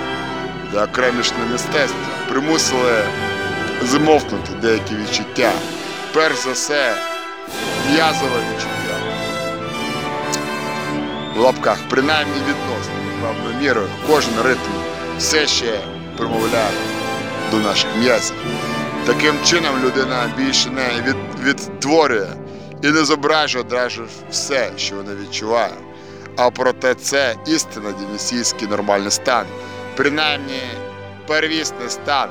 для окремішного мистецтва, примусили змовкнути деякі відчуття. Перш за все, м'язове відчуття. В лапках, принаймні відносно, певною мірою, кожен ритм все ще примовляє до наших м'язів. Таким чином людина більше не від, відтворює і не зображує одразу все, що вона відчуває. А проте це істинно діонісійський нормальний стан, принаймні первісний стан.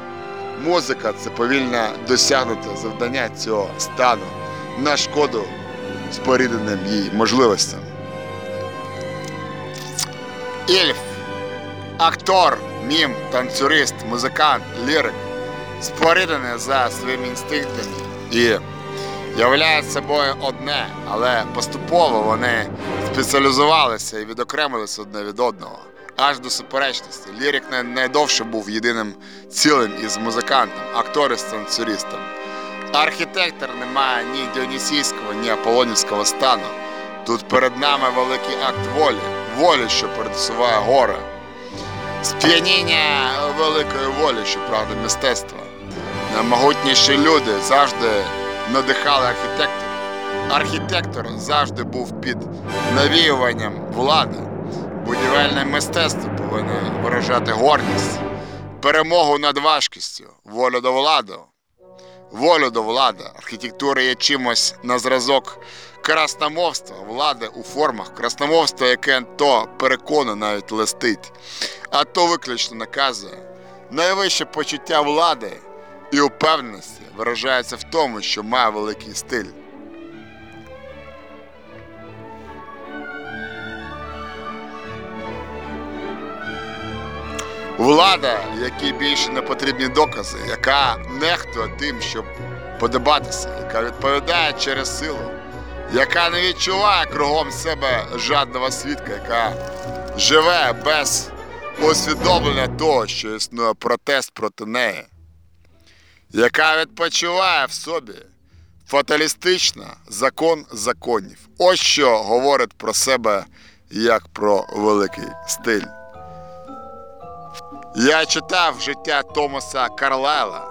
Музика це повільно досягнуте завдання цього стану на шкоду спорідненим їй можливостям. Ільф, актор, мім, танцюрист, музикант, лірик, споріднений за своїми інстинктами і являють собою одне, але поступово вони спеціалізувалися і відокремилися одне від одного. Аж до суперечності. Лірик найдовше був єдиним цілим із музикантом, актор із танцюристом. Архітектор не має ні діонісійського, ні аполонівського стану. Тут перед нами великий акт волі, волі, що пересуває гори. Сп'яніння великої волі, що прагне мистецтва. Наймогутніші люди завжди надихали архітекторів. Архітектор завжди був під навіюванням влади. Будівельне мистецтво повинно виражати гордість, перемогу над важкістю, волю до влади. Волю до влади. Архітектура є чимось на зразок красномовства, влади у формах. Красномовство, яке то переконує, навіть листить, а то виключно наказує. Найвище почуття влади і упевненості виражається в тому, що має великий стиль. Влада, якій більше не потрібні докази, яка нехтує тим, щоб подобатися, яка відповідає через силу, яка не відчуває кругом себе жадного свідка, яка живе без усвідомлення того, що існує протест проти неї, яка відпочиває в собі фаталістично закон законів. Ось що говорить про себе як про великий стиль. Я читав життя Томаса Карлайла.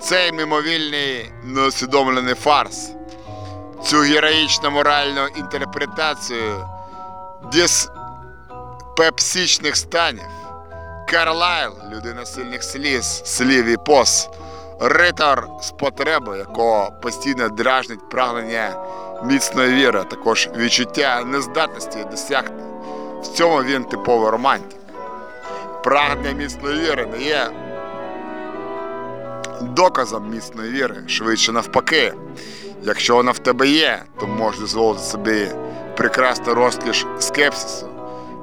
Цей мимовільний неусвідомлений фарс, цю героїчну моральну інтерпретацію диспепсичних станів. Карлайл людина сильних сліз, слів і поз, ритор з потреби, якого постійно дражнить прагнення міцної віри, також відчуття нездатності досягти. В цьому він типовий романтик прагнення міцної віри не є доказом міцної віри, швидше навпаки. Якщо вона в тебе є, то можеш дозволити собі прекрасну розкіш скепсису.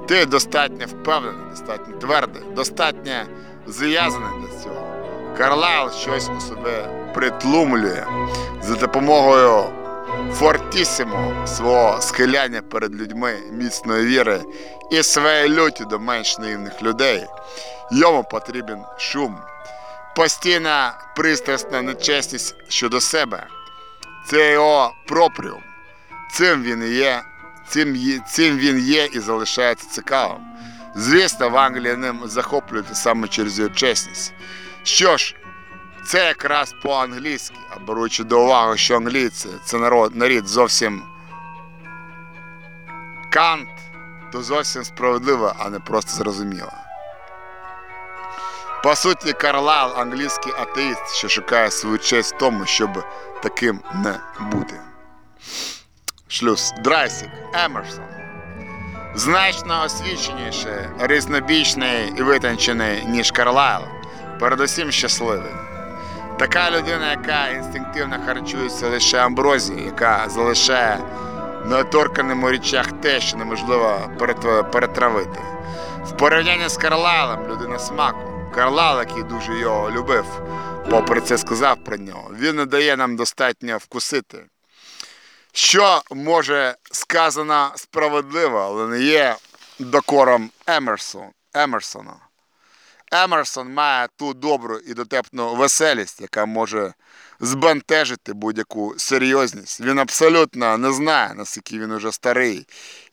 Ти достатньо впевнений, достатньо твердий, достатньо зв'язаний для цього. Карлайл щось у себе притлумлює за допомогою фортісімо свого схиляння перед людьми міцної віри і своєї люті до менш наївних людей. Йому потрібен шум, постійна пристрасна нечесність щодо себе. Це його пропріум. Цим він є, цим, цим він є і залишається цікавим. Звісно, в Англії ним захоплюється саме через його чесність. Що ж, це якраз по-англійськи, а беручи до уваги, що англійці це народ, нарід зовсім кант, то зовсім справедливо, а не просто зрозуміло. По суті, Карлайл англійський атеїст, що шукає свою честь в тому, щоб таким не бути. Schluss. Dreizehn. Емерсон. Значно освіченіший, різнобічний і витончений, ніж Карлайл. Передусім щасливий. Така людина, яка інстинктивно харчується лише амброзією, яка залишає на оторканому річах те, що неможливо перетравити. В порівнянні з Карлайлем людина смаку. Карлайл, який дуже його любив, попри це сказав про нього, він не дає нам достатньо вкусити. Що може сказано справедливо, але не є докором Емерсона. Емерсон має ту добру і дотепну веселість, яка може збентежити будь-яку серйозність. Він абсолютно не знає, наскільки він уже старий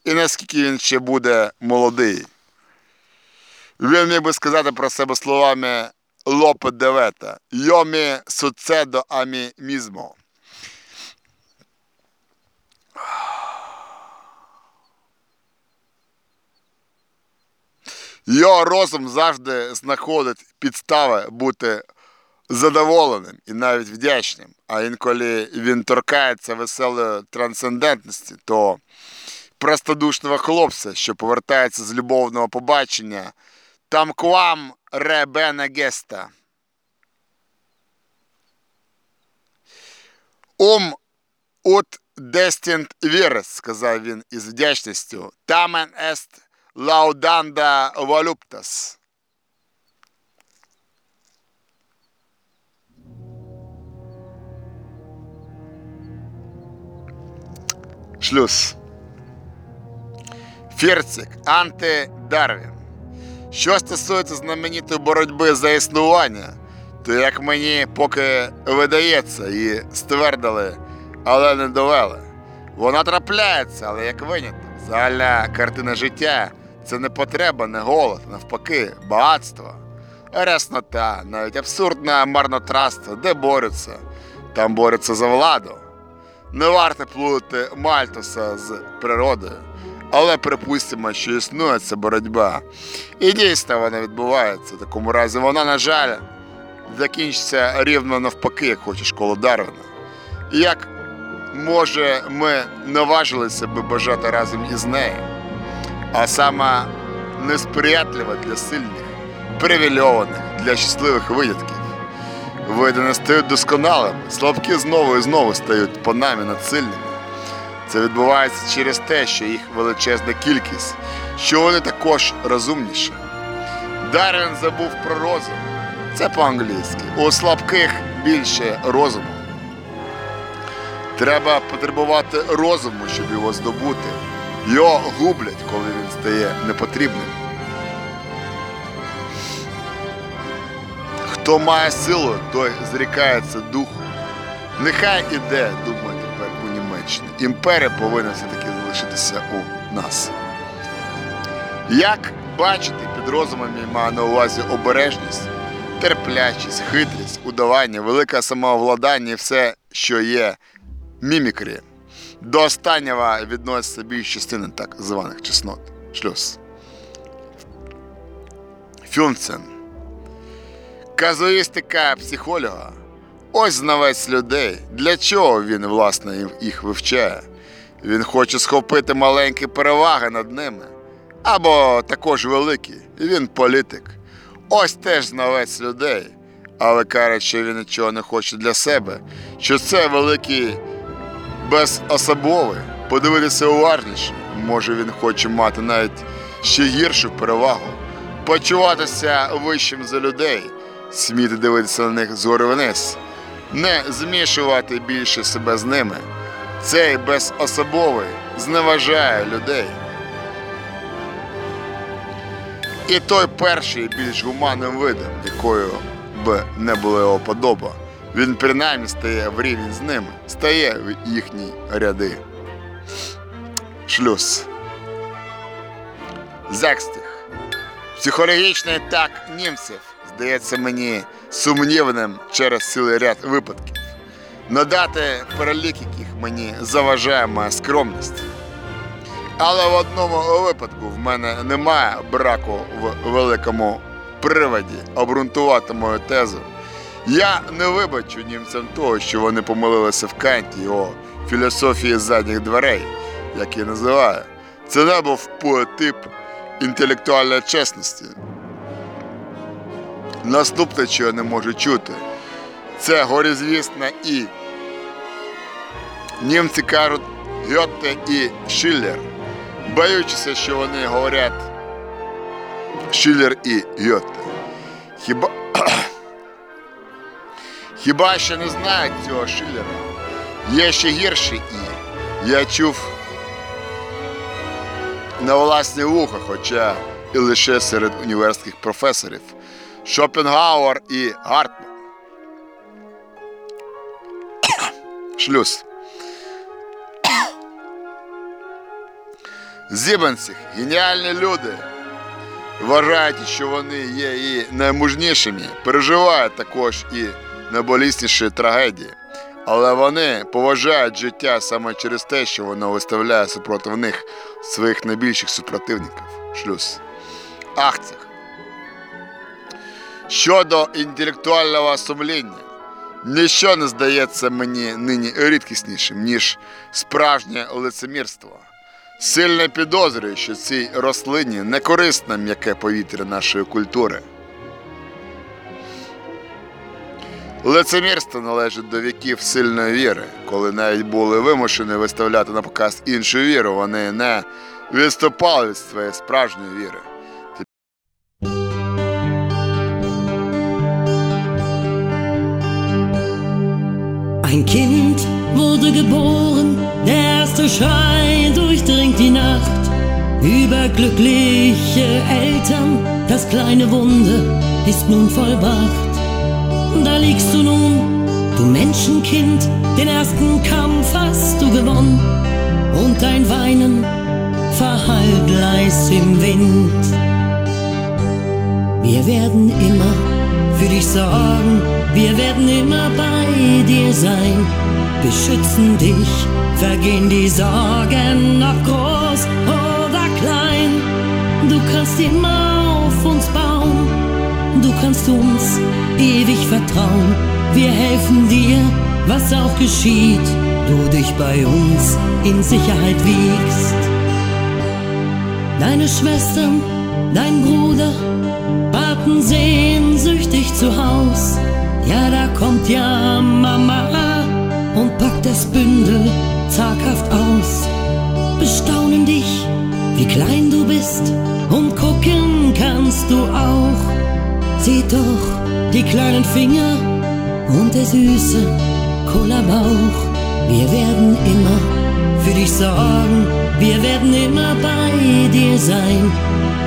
і наскільки він ще буде молодий. Він міг би сказати про себе словами Лопе Девета Йомі суцедо амі мізмо. Його розум завжди знаходить підстави бути задоволеним і навіть вдячним. А інколи він торкається веселої трансцендентності, то простодушного хлопця, що повертається з любовного побачення, там квам ребена геста. Ум ут дестінт вірес, сказав він із вдячністю. Тамен ест лауданда волюптас. Шлюз. Фірцик, антидарвін. Що стосується знаменитої боротьби за існування, то як мені поки видається, її ствердили, але не довели. Вона трапляється, але як виняток. Загальна картина життя це не потреба, не голод, навпаки, багатство. Реснота, навіть абсурдне марнотратство, де борються, там борються за владу. Не варто плутати Мальтуса з природою, але припустимо, що існує ця боротьба. І дійсно вона відбувається. В такому разі вона, на жаль, закінчиться рівно навпаки, як хоче школа Дарвіна. Як може ми наважилися би бажати разом із нею, а саме несприятлива для сильних, привільованих, для щасливих винятків. Види не стають досконалими, слабкі знову і знову стають панами над сильними. Це відбувається через те, що їх величезна кількість, що вони також розумніші. Дарвін забув про розум. Це по-англійськи. У слабких більше розуму. Треба потребувати розуму, щоб його здобути. Його гублять, коли він стає непотрібним. Хто має силу, той зрікається духу. Нехай іде, думаю тепер у Німеччині. Імперія повинна все-таки залишитися у нас. Як бачите, під розумом я маю на увазі обережність, терплячість, хитрість, удавання, велике самовладання і все, що є мімікрі. До останнього відноситься більш частини так званих чеснот. Шлюз. Фюнцен. Казуїстика психолога. Ось знавець людей. Для чого він, власне, їх вивчає? Він хоче схопити маленькі переваги над ними. Або також великі. Він політик. Ось теж знавець людей. але каже, що він нічого не хоче для себе, що це великий безособовий. Подивитися уважніше, може він хоче мати навіть ще гіршу перевагу, почуватися вищим за людей, сміти дивитися на них згори вниз, не змішувати більше себе з ними. Цей безособовий зневажає людей. І той перший більш гуманним видом, якою б не була його подоба, він принаймні стає в рівень з ними, стає в їхні ряди. Шлюз. Зекстих. Психологічний так німців здається мені сумнівним через цілий ряд випадків. Надати перелік яких мені заважає моя скромність. Але в одному випадку в мене немає браку в великому приводі обґрунтувати мою тезу. Я не вибачу німцям того, що вони помилилися в Канті його філософії задніх дверей, як я називаю. Це не був тип інтелектуальної чесності. Наступне, що я не можу чути, це горізвісна і німці кажуть Гьотте і Шиллер, боючися, що вони говорять Шиллер і Гьотте. Хіба Хіба ще не знають цього Шиллера? Є ще гірші і. Я чув на власні вуха, хоча і лише серед університетських професорів. Шопенгауер і Гартман. [coughs] Шлюз. [coughs] Зібенцих, геніальні люди. Вважають, що вони є і наймужнішими, переживають також і найболісніші трагедії. Але вони поважають життя саме через те, що воно виставляє супроти них своїх найбільших супротивників. Шлюз. Ахцях. Щодо інтелектуального сумління, ніщо не здається мені нині рідкіснішим, ніж справжнє лицемірство. Сильно підозрюю, що цій рослині не корисне м'яке повітря нашої культури. Лицемірство належить до віків сильної віри, коли навіть були вимушені виставляти на показ іншу віру, вони не відступали від своєї справжньої віри. Ein Kind wurde geboren, der erste Schrei durchdringt die Nacht. Überglückliche Eltern, das kleine Wunder ist nun vollbracht. Da liegst du nun, du Menschenkind, den ersten Kampf hast du gewonnen. Und dein Weinen verhallt leis im Wind. Wir werden immer für dich sorgen, wir werden immer bei dir sein, beschützen dich, vergehen die Sorgen, ob groß oder klein. Du kannst immer auf uns bauen, kannst uns ewig vertrauen, wir helfen dir, was auch geschieht, du dich bei uns in Sicherheit wiegst. Deine Schwestern, dein Bruder, warten sehnsüchtig zu Haus. Ja, da kommt ja Mama und packt das Bündel zaghaft aus. Bestaunen dich, wie klein du bist und gucken kannst du auch. Seht doch die kleinen Finger und der süße Cola-Bauch. Wir werden immer für dich sorgen, wir werden immer bei dir sein,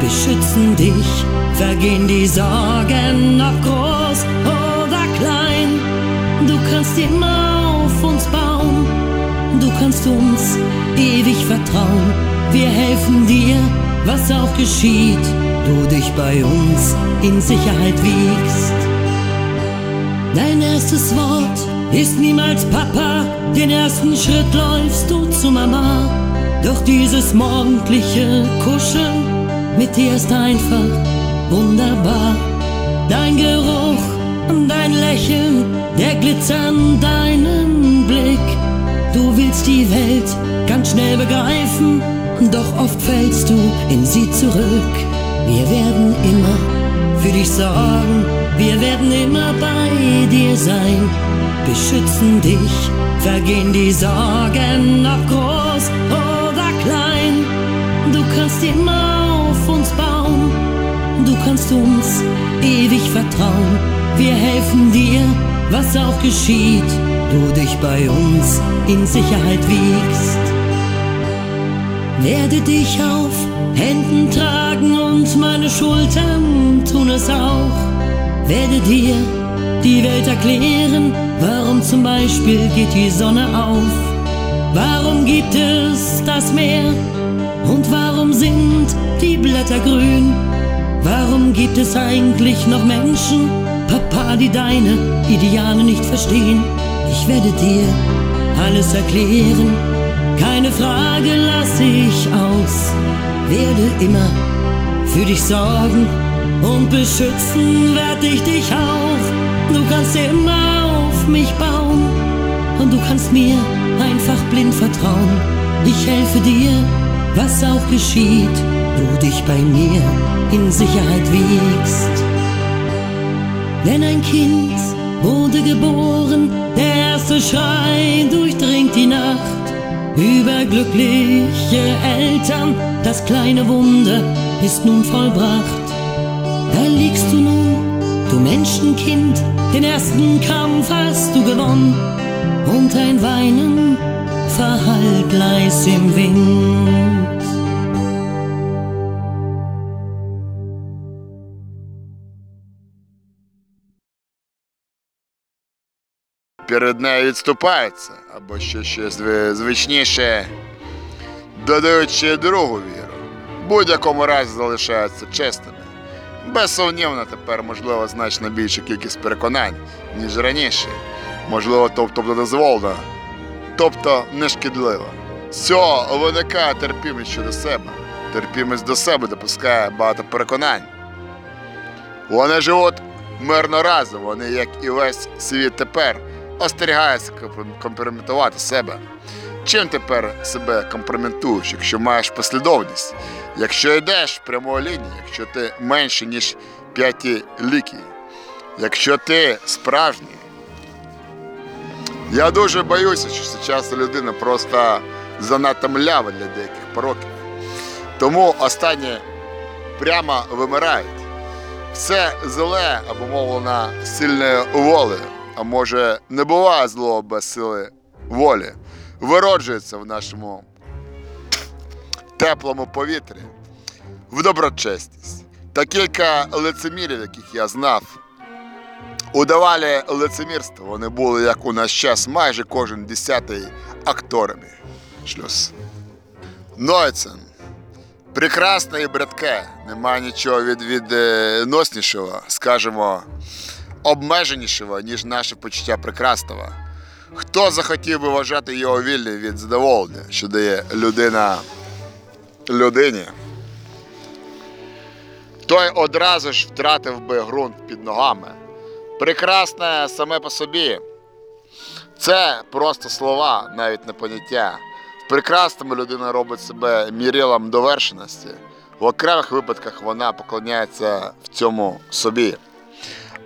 beschützen dich, vergehen die Sorgen, ob groß oder klein. Du kannst immer auf uns bauen, du kannst uns ewig vertrauen. Wir helfen dir, was auch geschieht, du dich bei uns in Sicherheit wiegst. Dein erstes Wort ist niemals Papa, den ersten Schritt läufst du zu Mama. Doch dieses morgendliche Kuscheln mit dir ist einfach wunderbar. Dein Geruch und dein Lächeln, der Glitzer an deinem Blick. Du willst die Welt ganz schnell begreifen, doch oft fällst du in sie zurück. Wir werden immer für dich sorgen. Wir werden immer bei dir sein, beschützen dich, vergehen die Sorgen, ob groß oder klein. Du kannst immer auf uns bauen, du kannst uns ewig vertrauen. Wir helfen dir, was auch geschieht, du dich bei uns in Sicherheit wiegst. Werde dich auf Händen tragen und meine Schultern tun es auch. Werde dir die Welt erklären, warum zum Beispiel geht die Sonne auf. Warum gibt es das Meer und warum sind die Blätter grün? Warum gibt es eigentlich noch Menschen, Papa, die deine Ideale nicht verstehen? Ich werde dir alles erklären, keine Frage lass ich aus. Werde immer für dich sorgen und beschützen werd ich dich auch. Du kannst immer auf mich bauen und du kannst mir einfach blind vertrauen. Ich helfe dir, was auch geschieht, du dich bei mir in Sicherheit wiegst. Wenn ein Kind wurde geboren, der erste Schrei durchdringt die Nacht. Überglückliche Eltern, das kleine Wunder ist nun vollbracht. Da liegst du nun, du Menschenkind, den ersten Kampf hast du gewonnen. Und ein Weinen verhallt leis im Wind. перед нею відступаються, або що ще зв- звичніше, додаючи другу віру, будь-якому разі залишаються чесними. Безсумнівно, тепер можливо значно більша кількість переконань, ніж раніше. Можливо, тобто дозволено, тобто нешкідливо. Цього виникає терпімість щодо себе. Терпімість до себе допускає багато переконань. Вони живуть мирно разом, вони, як і весь світ тепер, остерігаються комп- компрометувати себе. Чим тепер себе компрометуєш, якщо маєш послідовність, якщо йдеш прямою лінією, якщо ти менше, ніж п'яті ліки, якщо ти справжній. Я дуже боюся, що сучасна людина просто занадто млява для деяких пороків. Тому останні прямо вимирають. Все зле обумовлено сильною волею, а може не буває злого без сили волі, вироджується в нашому теплому повітрі, в доброчесність. Та кілька лицемірів, яких я знав, удавали лицемірство. Вони були, як у наш час, майже кожен десятий акторами. Шлюз. Нойцен. Прекрасне і братке. Немає нічого від, відноснішого, скажімо, обмеженішого, ніж наше почуття прекрасного. Хто захотів би вважати його вільним від задоволення, що дає людина людині, той одразу ж втратив би ґрунт під ногами. Прекрасне саме по собі. Це просто слова, навіть не поняття. В прекрасному людина робить себе мірилом довершеності. В окремих випадках вона поклоняється в цьому собі.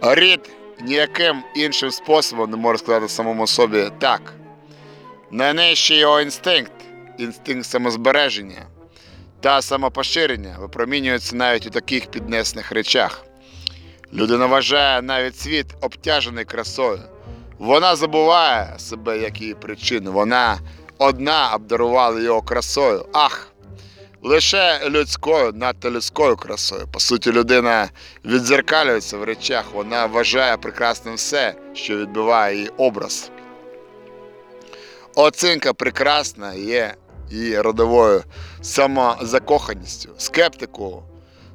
Рід ніяким іншим способом не може сказати самому собі так. Найнижчий його інстинкт, інстинкт самозбереження та самопоширення випромінюється навіть у таких піднесених речах. Людина вважає навіть світ обтяжений красою. Вона забуває себе, як її причини. Вона одна обдарувала його красою. Ах! Лише людською, надто людською красою. По суті, людина відзеркалюється в речах, вона вважає прекрасним все, що відбиває її образ. Оцінка прекрасна є її родовою самозакоханістю. Скептику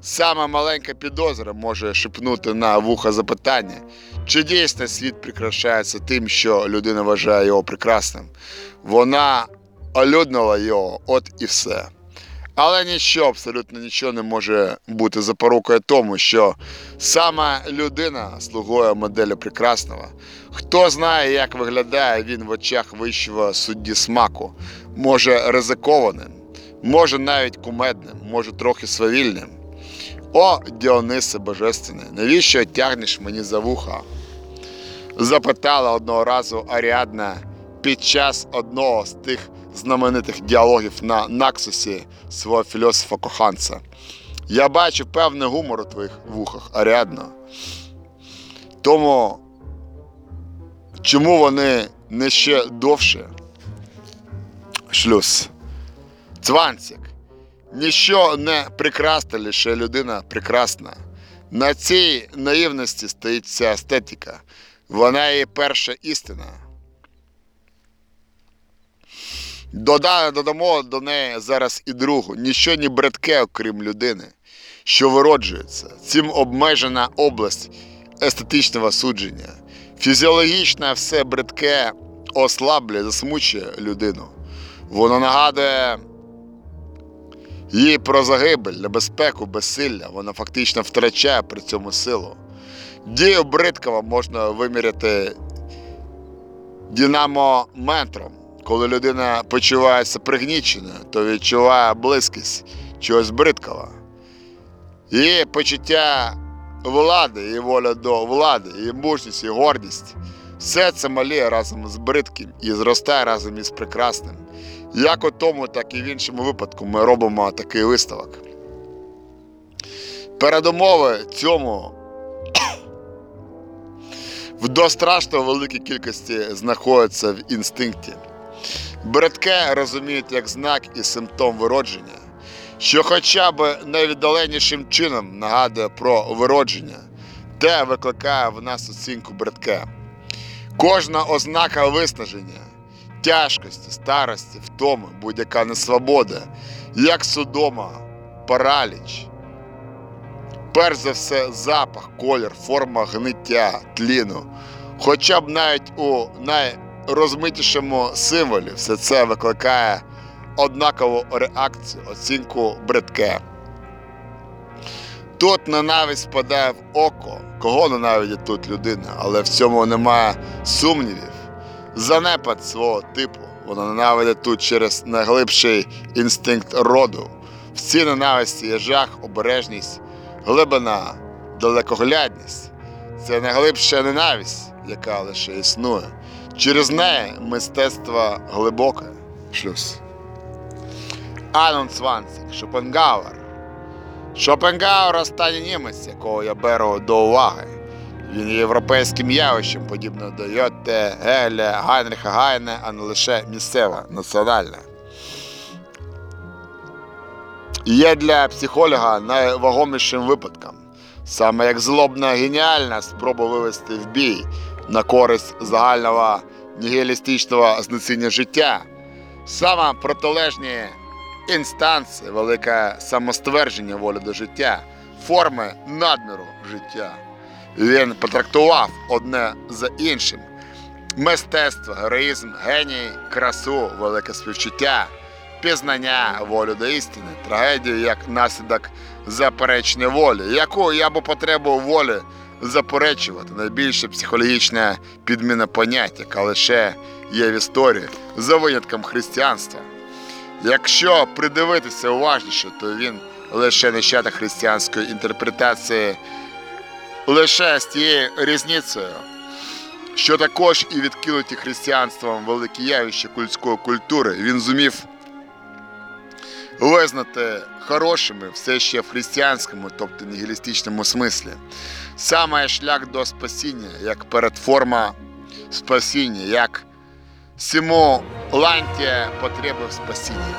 сама маленька підозра може шепнути на вуха запитання, чи дійсно світ прикрашається тим, що людина вважає його прекрасним. Вона олюднила його, от і все. Але нічого, абсолютно нічого не може бути запорукою тому, що саме людина слугує моделі прекрасного. Хто знає, як виглядає він в очах вищого судді смаку, може ризикованим, може навіть кумедним, може трохи свавільним. О, Діонисе Божественний, навіщо тягнеш мені за вуха? запитала одного разу Аріадна під час одного з тих знаменитих діалогів на Наксусі свого філософа коханця. Я бачу певний гумор у твоїх вухах, Аріадно. Тому чому вони не ще довше? Шлюз. Цванцік. Ніщо не прекрасне, лише людина прекрасна. На цій наївності стоїть ця естетика. Вона є перша істина. Додамо до неї зараз і другу. Ніщо не бредке, окрім людини, що вироджується. Цим обмежена область естетичного судження. Фізіологічне все бредке ослаблює, засмучує людину. Воно нагадує їй про загибель, небезпеку, безсилля. Вона фактично втрачає при цьому силу. Дію Бридкова можна виміряти динамометром. Коли людина почувається пригніченою, то відчуває близькість чогось бридкого. Її почуття влади, її воля до влади, її мужність і гордість. Все це маліє разом з бридким і зростає разом із прекрасним. Як у тому, так і в іншому випадку ми робимо такий виставок. Передумови цьому [coughs] в до страшно великій кількості знаходяться в інстинкті. Бредке розуміють як знак і симптом виродження, що хоча б найвіддаленішим чином нагадує про виродження, те викликає в нас оцінку бредке. Кожна ознака виснаження, тяжкості, старості, втоми, будь-яка несвобода, як судома, параліч. Перш за все, запах, колір, форма гниття, тліну. Хоча б навіть у найрозмитішому символі все це викликає однакову реакцію, оцінку бредке. Тут ненависть впадає в око, кого ненавидить тут людина, але в цьому немає сумнівів. Занепад свого типу. Вона ненавидить тут через найглибший інстинкт роду. В цій ненависті є жах, обережність, глибина, далекоглядність. Це найглибша ненависть, яка лише існує. Через неї мистецтво глибоке. Schluss. Einundzwanzig, Шопенгауер. Шопенгауер останній німець, якого я беру до уваги. Він є європейським явищем, подібно до Гьоте, Гегеля, Гайнриха Гайне, а не лише місцеве, національне. Є для психолога найвагомішим випадком, саме як злобна геніальна спроба вивести в бій на користь загального нігілістичного знеціння життя, саме протилежні інстанції, велике самоствердження волі до життя, форми надміру життя. Він потрактував одне за іншим. Мистецтво, героїзм, геній, красу, велике співчуття, пізнання, волю до істини, трагедію як наслідок заперечення волі, яку я б потребу волі заперечувати, найбільше психологічна підміна поняття, яка лише є в історії за винятком християнства. Якщо придивитися уважніше, то він лише нащадок християнської інтерпретації лише з тією різницею, що також і відкинуті християнством великі явища кульської культури, він зумів визнати хорошими все ще в християнському, тобто нігілістичному смислі. Саме шлях до спасіння, як передформа спасіння, як симулантія потреби в спасінні.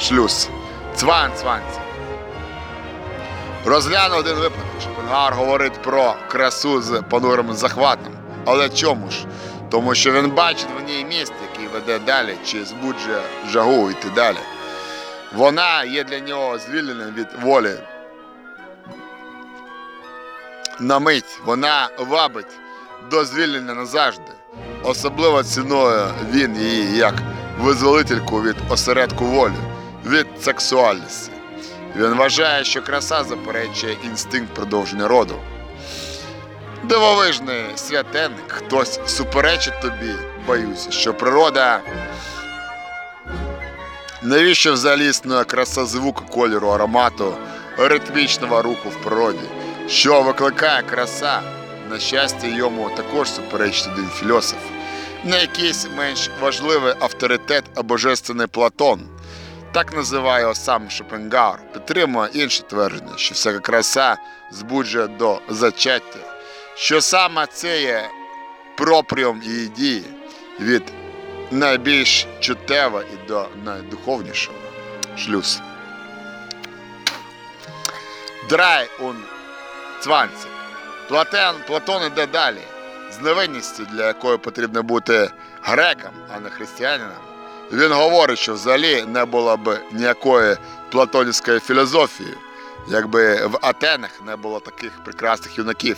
Шлюз. Цван, цванці. Розгляну один випадок. Шопенгауер говорить про красу з понурим захватом. Але чому ж? Тому що він бачить в ній міст, який веде далі, чи збуджує жагу йти далі. Вона є для нього звільненим від волі. На мить вона вабить до звільнення назавжди. Особливо цінує він її як визволительку від осередку волі, від сексуальності. Він вважає, що краса заперечує інстинкт продовження роду. Дивовижний святенник, хтось суперечить тобі, боюся, що природа. Навіщо взагалі існує краса звуку, кольору, аромату, ритмічного руху в природі, що викликає краса. На щастя, йому також суперечить один філософ. Не якийсь менш важливий авторитет, а божественний Платон. Так називає його сам Шопенгауер, підтримує інше твердження, що всяка краса збуджує до зачаття, що саме це є пропріум її дії від найбільш чуттєва і до найдуховнішого. Шлюз. Драй ун цванцик. Платон, Платон іде далі. З невинністю, для якої потрібно бути греком, а не християнином. Він говорить, що взагалі не було б ніякої платонівської філософії, якби в Атенах не було таких прекрасних юнаків.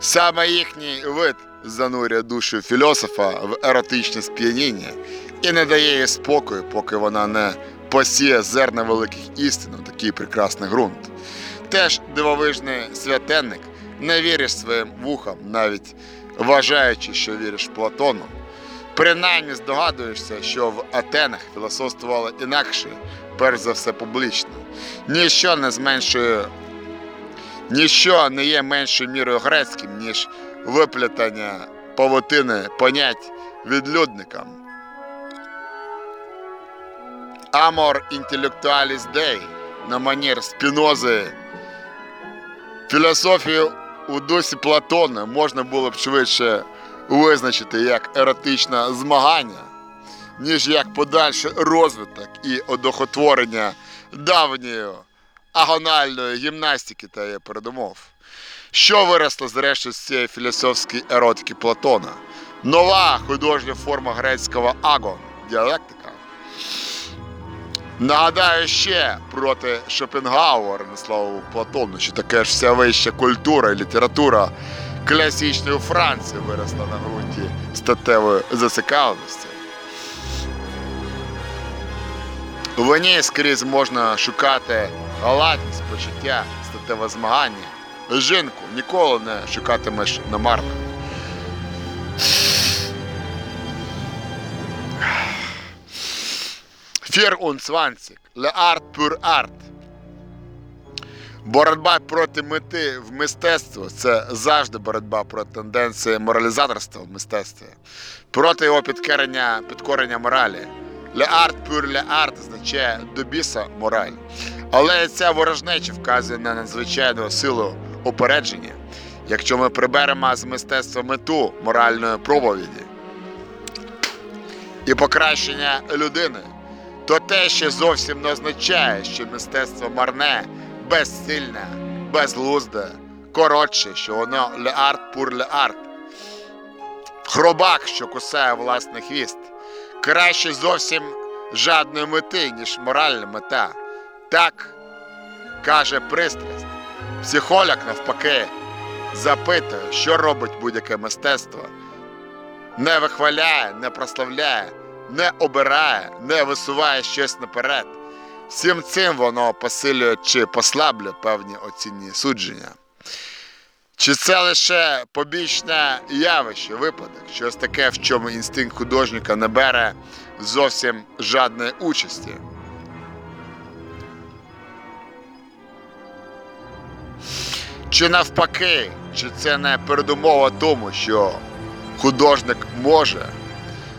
Саме їхній вид занурює душу філософа в еротичне сп'яніння і не дає їй спокою, поки вона не посіє зерна великих істин у такий прекрасний ґрунт. Теж дивовижний святенник не віриш своїм вухам, навіть вважаючи, що віриш Платону. Принаймні здогадуєшся, що в Атенах філософствували інакше, перш за все публічно. Ніщо не зменшує, ніщо не є меншою мірою грецьким, ніж виплетання павутини понять відлюдникам. Амор інтелектуаліс дей на манір спінози. Філософію у дусі Платона можна було б швидше визначити як еротичне змагання, ніж як подальший розвиток і одохотворення давньої агональної гімнастики та її передумов. Що виросло зрештою з цієї філософської еротики Платона? Нова художня форма грецького агон діалектика. Нагадаю ще проти Шопенгауера, на славу Платону, що таке ж вся вища культура і література класичної Франції виросла на ґрунті статевої зацікавленості. В ній скрізь можна шукати галатність, почуття, статеве змагання. Жінку ніколи не шукатимеш намарно. Фір und Zwanzig. Le Art pur Art. Боротьба проти мети в мистецтво це завжди боротьба проти тенденції моралізаторства в мистецтві, проти його підкорення, підкорення моралі. Le art pur le art означає до біса мораль. Але ця ворожнеча вказує на надзвичайну силу упередження, якщо ми приберемо з мистецтва мету моральної проповіді і покращення людини, то те ще зовсім не означає, що мистецтво марне, безсильне, безглузде, коротше, що воно леарт пур леарт. Хробак, що кусає власний хвіст, краще зовсім жадної мети, ніж моральна мета. Так каже пристрасть. Психолог, навпаки, запитує, що робить будь-яке мистецтво. Не вихваляє, не прославляє, не обирає, не висуває щось наперед. Всім цим воно посилює чи послаблює певні оцінні судження. Чи це лише побічне явище, випадок, щось таке, в чому інстинкт художника не бере зовсім жодної участі? Чи навпаки, чи це не передумова тому, що художник може?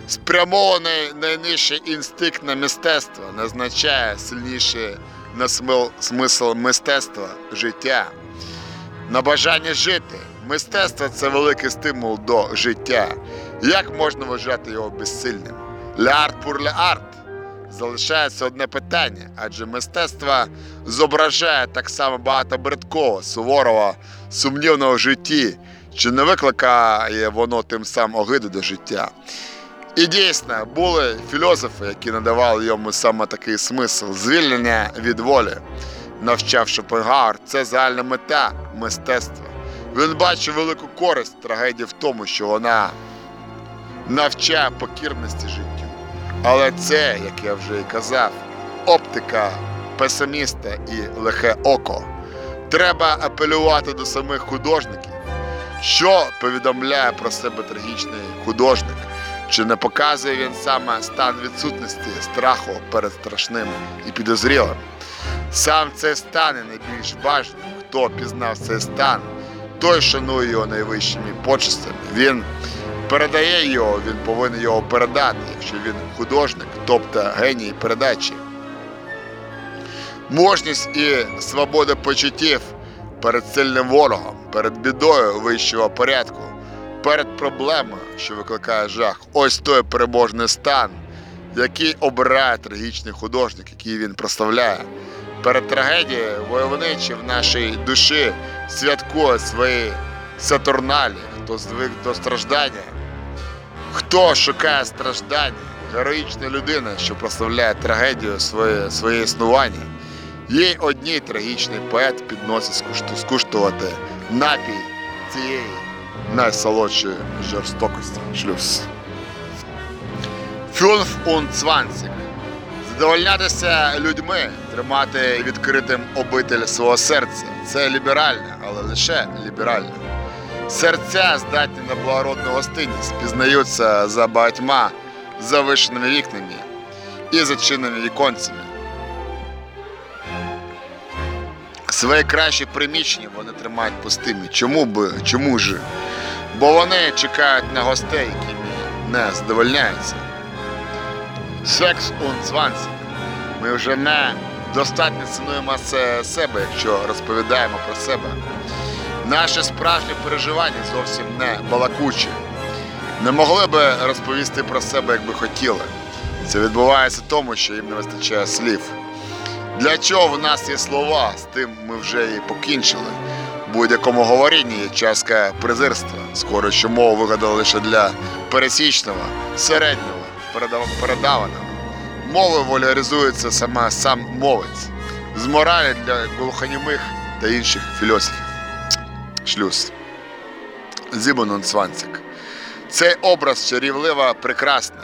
Спрямований найнижчий інстинкт на мистецтво не означає сильніший на смисл мистецтва життя. На бажання жити. Мистецтво це великий стимул до життя. Як можна вважати його безсильним? Леарт пур леарт. Залишається одне питання, адже мистецтво зображає так само багато бридкого, суворого, сумнівного житті, чи не викликає воно тим самим огиду до життя. І дійсно, були філософи, які надавали йому саме такий смисл звільнення від волі. Навчав Шопенгауер, це загальна мета мистецтва. Він бачив велику користь трагедії в тому, що вона навчає покірності життю. Але це, як я вже і казав, оптика песиміста і лихе око. Треба апелювати до самих художників, що повідомляє про себе трагічний художник. Чи не показує він саме стан відсутності страху перед страшним і підозрілим? Сам цей стан є найбільш бажаним. Хто пізнав цей стан, той шанує його найвищими почестями. Він передає його, він повинен його передати, якщо він художник, тобто геній передачі. Мужність і свобода почуттів перед сильним ворогом, перед бідою вищого порядку, перед проблемою, що викликає жах. Ось той переможний стан, який обирає трагічний художник, який він прославляє. Перед трагедією войовничі в нашій душі святкує свої сатурналі, хто звик до страждання, хто шукає страждання, героїчна людина, що прославляє трагедію своє, своє існування. Їй одній трагічний поет підносить скуштувати напій цієї найсолодшої жорстокості. Шлюз. Фюнф und Zwanzig. Задовольнятися людьми, тримати відкритим обитель свого серця. Це ліберальне, але лише ліберальне. Серця здатні на благородну гостинність, пізнаються за багатьма завишеними вікнами і зачиненими віконцями. Свої кращі приміщення вони тримають пустими. Чому б, чому ж? Бо вони чекають на гостей, які не задовольняються. Секс und Zwanzig. Ми вже не достатньо цінуємо себе, якщо розповідаємо про себе. Наше справжнє переживання зовсім не балакуче. Не могли би розповісти про себе, як би хотіли. Це відбувається тому, що їм не вистачає слів. Для чого в нас є слова, з тим ми вже і покінчили. В будь-якому говорінні є частка презирства. Скоро що мову вигадали лише для пересічного, середнього, передав- передаваного. Мови воляризується сама сам мовець. З моралі для глухонімих та інших філософів. Шлюз. Зібонон Цванцик. Цей образ чарівлива прекрасний.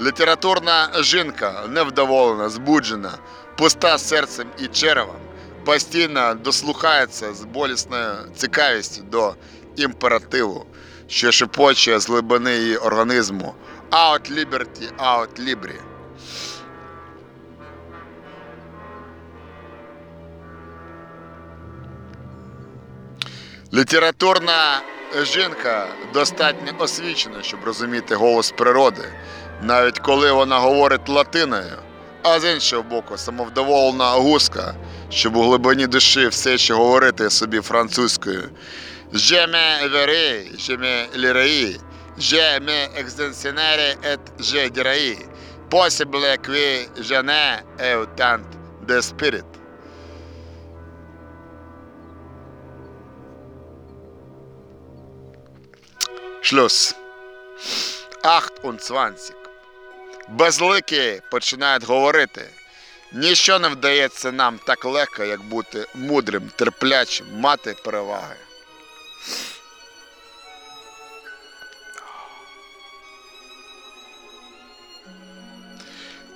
Літературна жінка невдоволена, збуджена, пуста серцем і черевом, постійно дослухається з болісною цікавістю до імперативу, що шепоче з глибини її організму «Out liberty, out libri». Літературна жінка достатньо освічена, щоб розуміти голос природи, навіть коли вона говорить латиною, а з іншого боку, самовдоволена гуска, щоб у глибині душі все ще говорити собі французькою. Je me verrai, je me lirai, je me extensionerai et je dirai, possible que je n'ai autant de spirit. Und Zwanzig. Безликі починають говорити. Ніщо не вдається нам так легко, як бути мудрим, терплячим, мати переваги.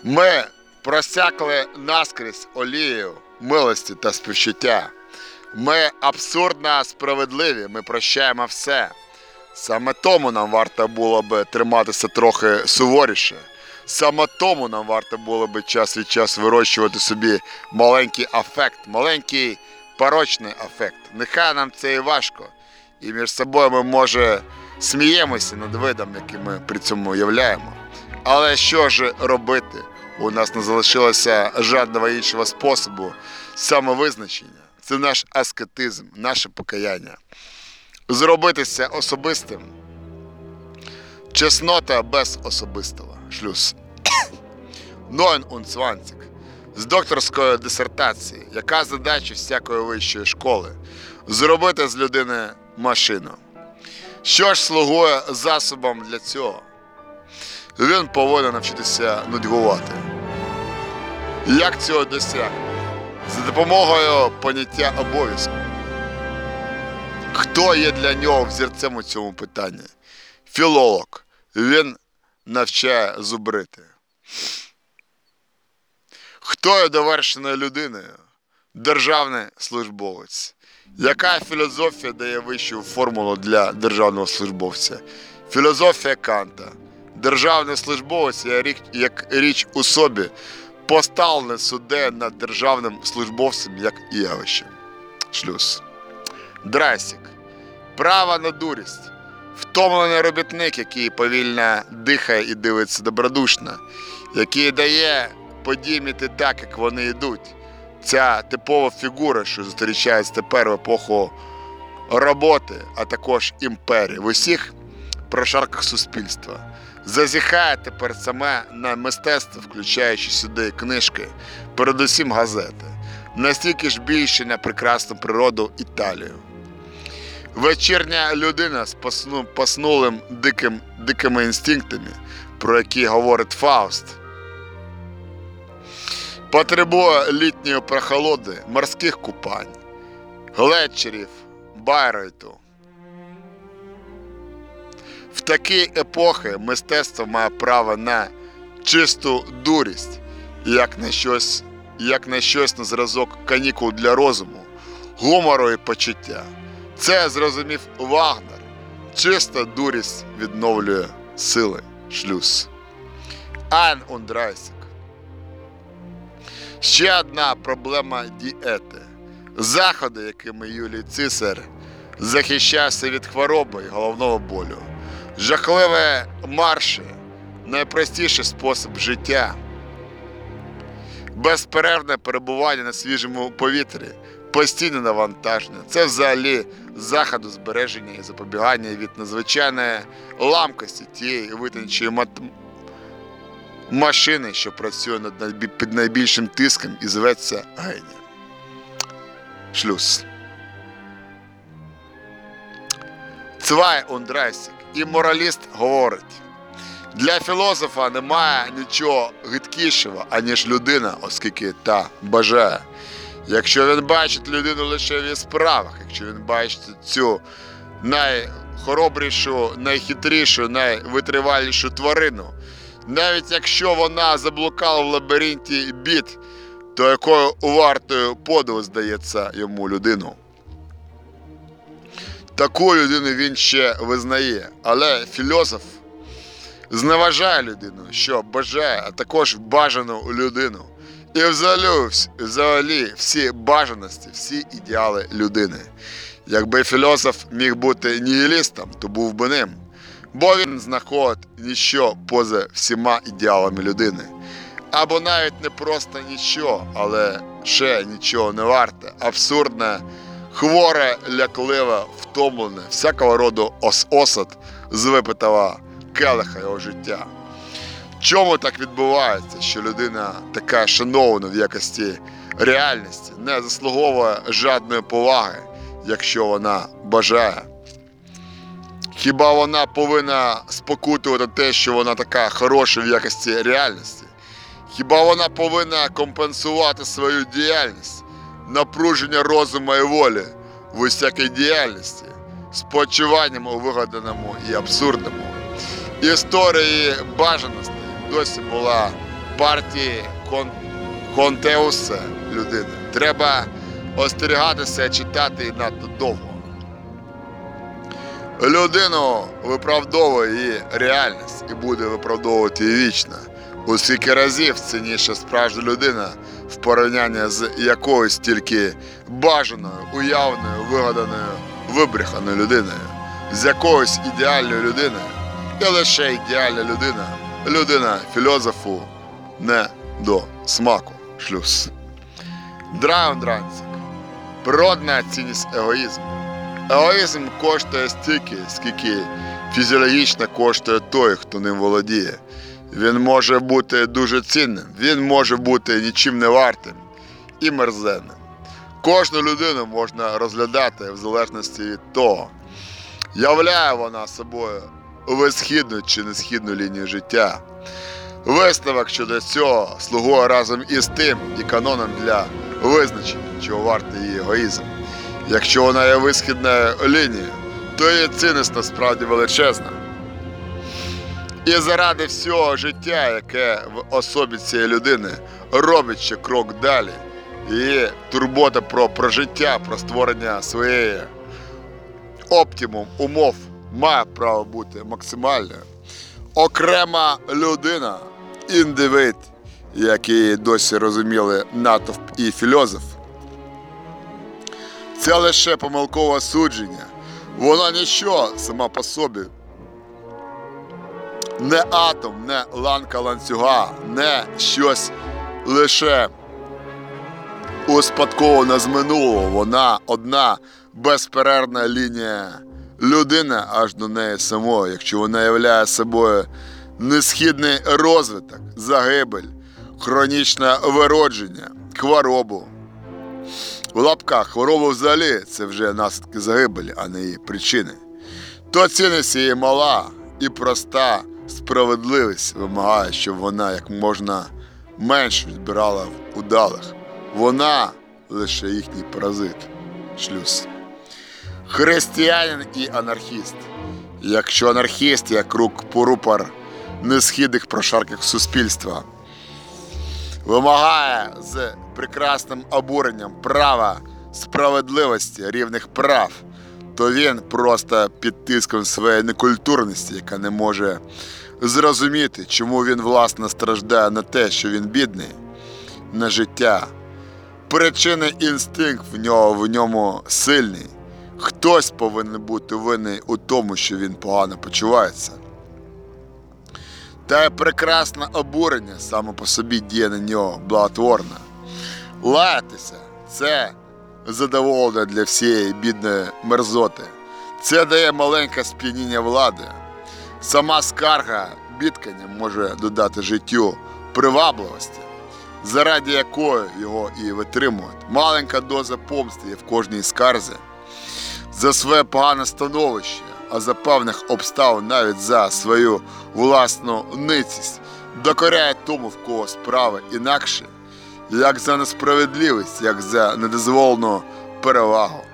Ми просякли наскрізь олією милості та співчуття. Ми абсурдно справедливі, ми прощаємо все. Саме тому нам варто було би триматися трохи суворіше. Саме тому нам варто було би час від часу вирощувати собі маленький афект, маленький порочний афект. Нехай нам це і важко. І між собою ми, може, сміємося над видом, який ми при цьому являємо. Але що ж робити? У нас не залишилося жодного іншого способу самовизначення. Це наш аскетизм, наше покаяння зробитися особистим. Чеснота без особистого. Ноен und З докторської дисертації. Яка задача всякої вищої школи? Зробити з людини машину. Що ж слугує засобом для цього? Він повинен навчитися нудьгувати. Як цього досягти? За допомогою поняття обов'язку. Хто є для нього взірцем у цьому питанні? Філолог. Він навчає зубрити. Хто є довершеною людиною? Державний службовець. Яка філософія дає вищу формулу для державного службовця? Філософія Канта. Державний службовець як річ у собі, поставлене суде над державним службовцем як явище. Шлюз. Драсік. Право на дурість. Втомлений робітник, який повільно дихає і дивиться добродушно, який дає подіям так, як вони йдуть. Ця типова фігура, що зустрічається тепер в епоху роботи, а також імперії в усіх прошарках суспільства. Зазіхає тепер саме на мистецтво, включаючи сюди книжки, передусім газети, настільки ж більше на прекрасну природу Італію. Вечірня людина з посну, поснулим диким, дикими інстинктами, про які говорить Фауст, потребує літньої прохолоди, морських купань, глечерів, Байрейту. В такі епохи мистецтво має право на чисту дурість, як на щось, як на щось на зразок канікул для розуму, гумору і почуття. Це зрозумів Вагнер. Чиста дурість відновлює сили шлюз. Ан Ундрайсик. Ще одна проблема дієти. Заходи, якими Юлій Цисар захищався від хвороби і головного болю. Жахливі марші найпростіший спосіб життя. Безперервне перебування на свіжому повітрі, постійне навантаження. Це взагалі заходу збереження і запобігання від надзвичайної ламкості тієї витончої мат... машини, що працює над під найбільшим тиском і зветься генія. Шлюз. Цвай Ондрасік і мораліст говорить. Для філософа немає нічого гидкішого, аніж людина, оскільки та бажає. Якщо він бачить людину лише в справах, якщо він бачить цю найхоробрішу, найхитрішу, найвитривалішу тварину, навіть якщо вона заблукала в лабіринті бід, то якою вартою подиву здається йому людину. Таку людину він ще визнає, але філософ зневажає людину, що бажає, а також бажану людину. І взагалі, всі бажаності, всі ідеали людини. Якби філософ міг бути нігілістом, то був би ним. Бо він знаходить ніщо поза всіма ідеалами людини. Або навіть не просто нічого, але ще нічого не варте. Абсурдне, хворе, лякливе, втомлене, всякого роду ос- осад з випитого келиха його життя. Чому так відбувається, що людина така шанована в якості реальності, не заслуговує жадної поваги, якщо вона бажає? Хіба вона повинна спокутувати те, що вона така хороша в якості реальності? Хіба вона повинна компенсувати свою діяльність, напруження розуму і волі в усякій діяльності, спочиванням у вигаданому і абсурдному? Історії бажаностей досі була партії кон... Контеуса людини. Треба остерігатися читати надто довго. Людину виправдовує її реальність і буде виправдовувати її вічно. У скільки разів цінніша справжня людина в порівнянні з якоюсь тільки бажаною, уявною, вигаданою, вибреханою людиною, з якоюсь ідеальною людиною, і лише ідеальна людина, людина філософу не до смаку. Шлюз. Драундранцик. Природна цінність егоїзму. Егоїзм коштує стільки, скільки фізіологічно коштує той, хто ним володіє. Він може бути дуже цінним, він може бути нічим не вартим і мерзенним. Кожну людину можна розглядати в залежності від того, являє вона собою висхідну чи несхідну лінію життя. Висновок щодо цього слугує разом із тим і каноном для визначення, чого вартий її егоїзм. Якщо вона є висхідною лінією, то її цінність насправді величезна. І заради всього життя, яке в особі цієї людини робить ще крок далі, її турбота про прожиття, про створення своєї оптимум умов має право бути максимальною. Окрема людина, індивид, як її досі розуміли натовп і філософ. Це лише помилкове судження. Вона ніщо сама по собі. Не атом, не ланка ланцюга, не щось лише успадкована з минулого. Вона одна безперервна лінія людини аж до неї самої, якщо вона являє собою несхідний розвиток, загибель, хронічне виродження, хворобу. У лапках хвороба взагалі це вже наслідки загибелі, а не її причини. То цінність її мала і проста справедливість вимагає, щоб вона як можна менше відбирала в удалих. Вона лише їхній паразит, шлюз. Християнин і анархіст. Якщо анархіст, як рук порупор несхідних прошарків суспільства, вимагає з прекрасним обуренням права, справедливості, рівних прав, то він просто під тиском своєї некультурності, яка не може зрозуміти, чому він власне страждає на те, що він бідний, на життя. Причини інстинкт в нього в ньому сильний. Хтось повинен бути винний у тому, що він погано почувається. Та прекрасне обурення саме по собі діє на нього благотворно. Лаятися це задоволення для всієї бідної мерзоти. Це дає маленьке сп'яніння влади. Сама скарга бідкання може додати життю привабливості, заради якої його і витримують. Маленька доза помсти є в кожній скарзі за своє погане становище, а за певних обставин навіть за свою власну ницість, докоряє тому, в кого справи інакше, як за несправедливість, як за недозволену перевагу.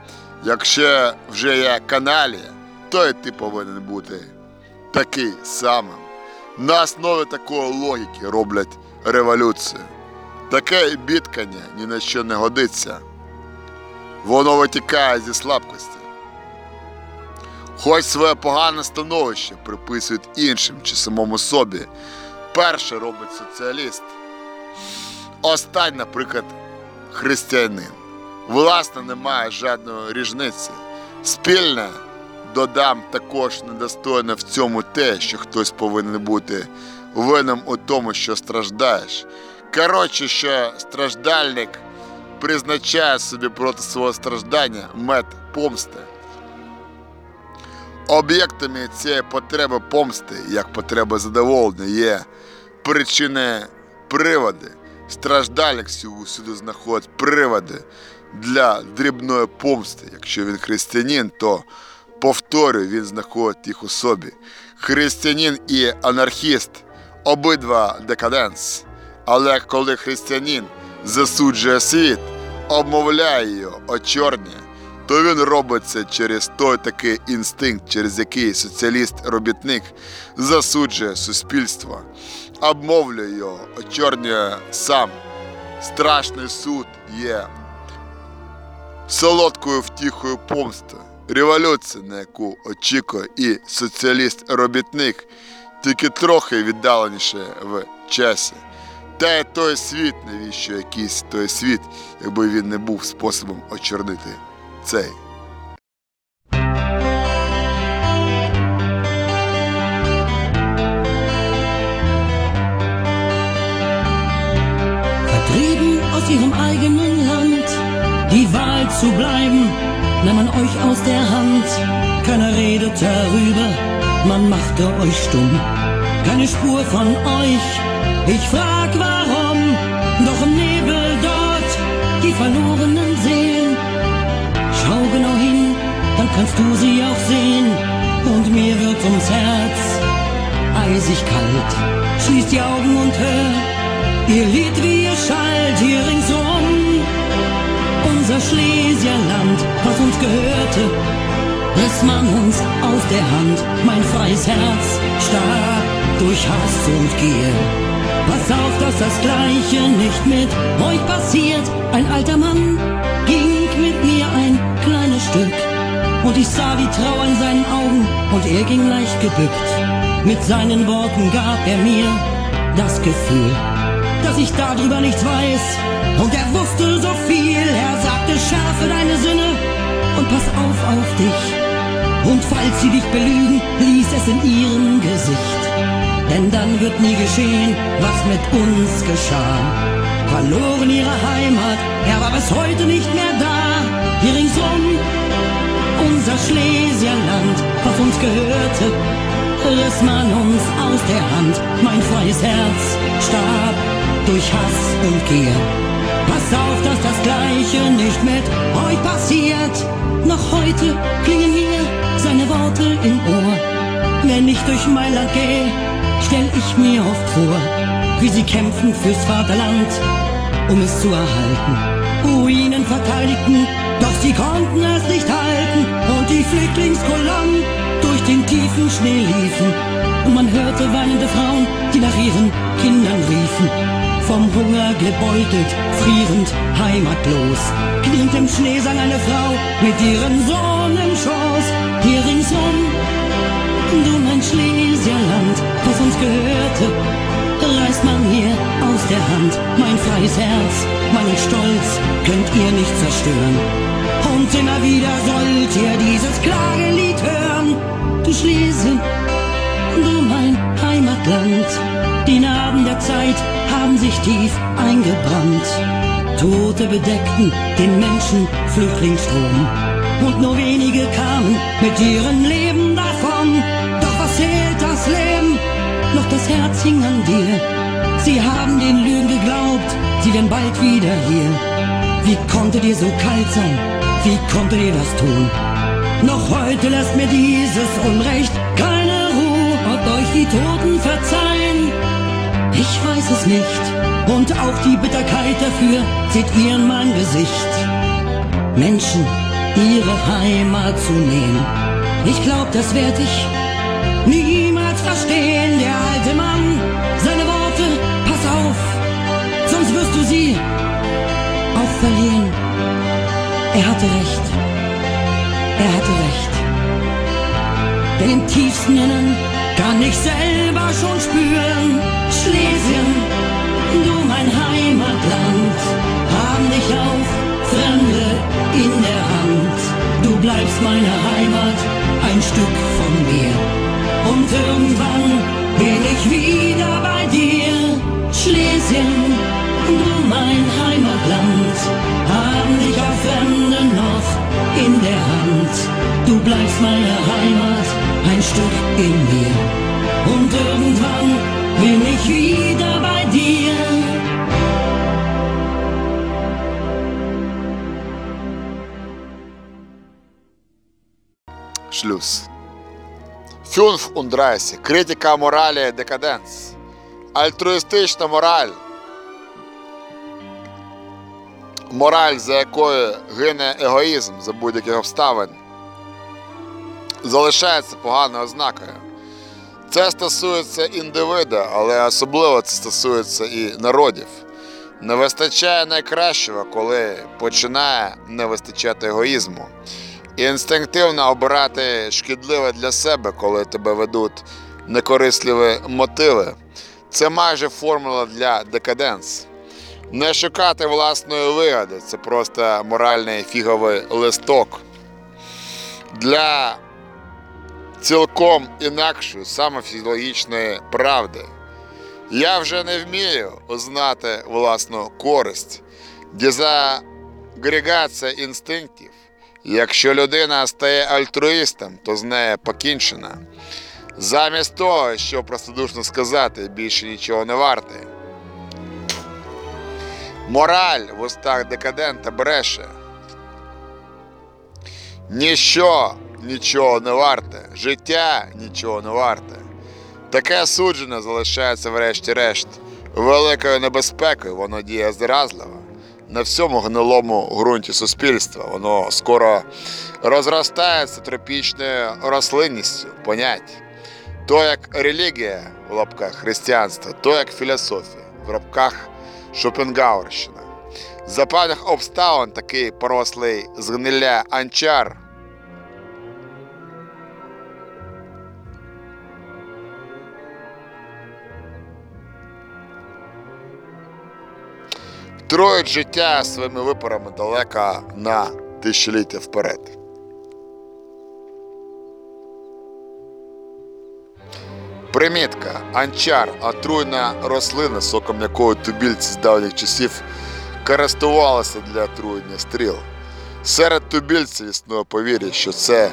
Якщо вже є каналія, то і ти повинен бути такий самим. На основі такої логіки роблять революцію. Таке бідкання ні на що не годиться. Воно витікає зі слабкості. Хоч своє погане становище приписують іншим чи самому собі. Перше робить соціаліст. Остань, наприклад, християнин. Власне, немає жодної різниці. Спільне додам також недостойне в цьому те, що хтось повинен бути винним у тому, що страждаєш. Коротше, що страждальник призначає собі проти свого страждання мет помсти. Об'єктами цієї потреби помсти, як потреби задоволення, є причини приводи. Страждальник всюди знаходить приводи для дрібної помсти. Якщо він християнин, то повторюю, він знаходить їх у собі. Християнин і анархіст обидва декаденс. Але коли християнин засуджує світ, обмовляє його, очорнює, то він робить це через той такий інстинкт, через який соціаліст-робітник засуджує суспільство, обмовлює його, очорнює сам. Страшний суд є солодкою втіхою помсти. Революція, на яку очікує і соціаліст-робітник, тільки трохи віддаленіше в часі. Та й той світ, навіщо якийсь той світ, якби він не був способом очорнити say. Vertrieben aus ihrem eigenen Land, die Wahl zu bleiben, nahm man euch aus der Hand. Keiner redet darüber, man machte euch stumm. Keine Spur von euch, ich frag warum, doch im Nebel dort die verlorenen. Kannst du sie auch sehen, und mir wird ums Herz eisig kalt. Schließ die Augen und hör, ihr Lied wie ihr schallt hier ringsum. Unser Schlesierland, was uns gehörte, riss man uns aus der Hand. Mein freies Herz starb durch Hass und Gier. Pass auf, dass das Gleiche nicht mit euch passiert. Ein alter Mann ging mit mir ein kleines Stück. Und ich sah die Trauer in seinen Augen und er ging leicht gebückt. Mit seinen Worten gab er mir das Gefühl, dass ich darüber nichts weiß. Und er wusste so viel, er sagte, schärfe deine Sinne und pass auf auf dich. Und falls sie dich belügen, lies es in ihrem Gesicht. Denn dann wird nie geschehen, was mit uns geschah. Verloren ihre Heimat, er war bis heute nicht mehr da. Hier ringsum unser Schlesierland, was uns gehörte, riss man uns aus der Hand. Mein freies Herz starb durch Hass und Gier. Pass auf, dass das Gleiche nicht mit euch passiert. Noch heute klingen hier seine Worte im Ohr. Wenn ich durch Mailand gehe, stell ich mir oft vor, wie sie kämpfen fürs Vaterland, um es zu erhalten. Ruinen verteidigten, sie konnten es nicht halten. Und die Flüchtlingskolonnen durch den tiefen Schnee liefen. Und man hörte weinende Frauen, die nach ihren Kindern riefen. Vom Hunger gebeutelt, frierend, heimatlos. Kniend im Schnee sang eine Frau mit ihrem Sohn im Schoß. Hier ringsum, du mein Schlesierland, was uns gehörte, reißt man mir aus der Hand. Mein freies Herz, meinen Stolz könnt ihr nicht zerstören. Und immer wieder sollt ihr dieses Klagelied hören. Du Schlesien, du mein Heimatland. Die Narben der Zeit haben sich tief eingebrannt. Tote bedeckten den Menschen Flüchtlingsstrom. Und nur wenige kamen mit ihrem Leben davon. Doch was zählt das Leben? Noch das Herz hing an dir. Sie haben den Lügen geglaubt, sie wären bald wieder hier. Wie konnte dir so kalt sein? Wie konnte dir das tun? Noch heute lässt mir dieses Unrecht keine Ruhe. Ob euch die Toten verzeihen? Ich weiß es nicht. Und auch die Bitterkeit dafür seht ihr in mein Gesicht. Menschen ihre Heimat zu nehmen. Ich glaub, das werd ich niemals verstehen. Der alte Mann, seine Worte, pass auf, sonst wirst du sie auch verlieren. Er hatte recht. Er hatte recht. Denn im tiefsten Innern kann ich selber schon spüren. Schlesien, du mein Heimatland, haben dich auch Fremde in der Hand. Du bleibst meine Heimat, ein Stück von mir. Und irgendwann bin ich wieder bei dir. Schlesien, Gedanken um mein Heimatland haben dich auf Fremden noch in der Hand. Du bleibst meine Heimat, ein Stück in mir. Und irgendwann bin ich wieder bei dir. Schluss. 35. Kritika morale Dekadenz. Altruistische Moral. Мораль, за якою гине егоїзм за будь-яких обставин, залишається поганою ознакою. Це стосується індивида, але особливо це стосується і народів. Не вистачає найкращого, коли починає не вистачати егоїзму. І інстинктивно обирати шкідливе для себе, коли тебе ведуть некорисливі мотиви. Це майже формула для декаденс. Не шукати власної вигоди це просто моральний фіговий листок. Для цілком інакшої самофізіологічної правди. Я вже не вмію знати власну користь, дезагрегація інстинктів. Якщо людина стає альтруїстом, то з нею покінчена. Замість того, щоб простодушно сказати, більше нічого не варте. Мораль в устах декадента бреше. Ніщо нічого не варте, життя нічого не варте. Таке судження залишається врешті-решт. Великою небезпекою воно діє зразливо. На всьому гнилому ґрунті суспільства воно скоро розростається тропічною рослинністю понять. То як релігія в лапках християнства, то як філософія в лапках Шопенгауерщина. За певних обставин такий порослий згнилля анчар Трують життя своїми випарами далеко на тисячоліття вперед. Примітка. Анчар отруйна рослина, соком якої тубільці з давніх часів користувалися для отруєння стріл. Серед тубільців існує повір'я, що це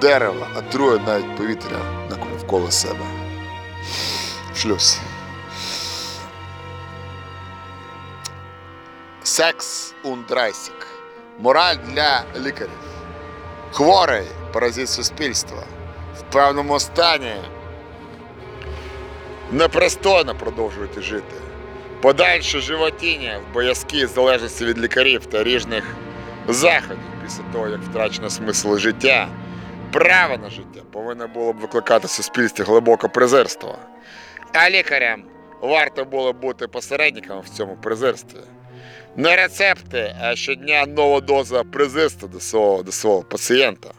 дерево отрує навіть повітря навколо себе. Шлюз. Секс ундрайсік. Мораль для лікарів. Хворий паразит суспільства. В певному стані непристойно продовжувати жити. Подальше животіння в боязкій залежності від лікарів та різних заходів після того, як втрачено смисл життя. Право на життя повинно було б викликати в суспільстві глибоке презирство. А лікарям варто було бути посередниками в цьому презирстві. Не рецепти, а щодня нова доза презирства до свого, до свого пацієнта.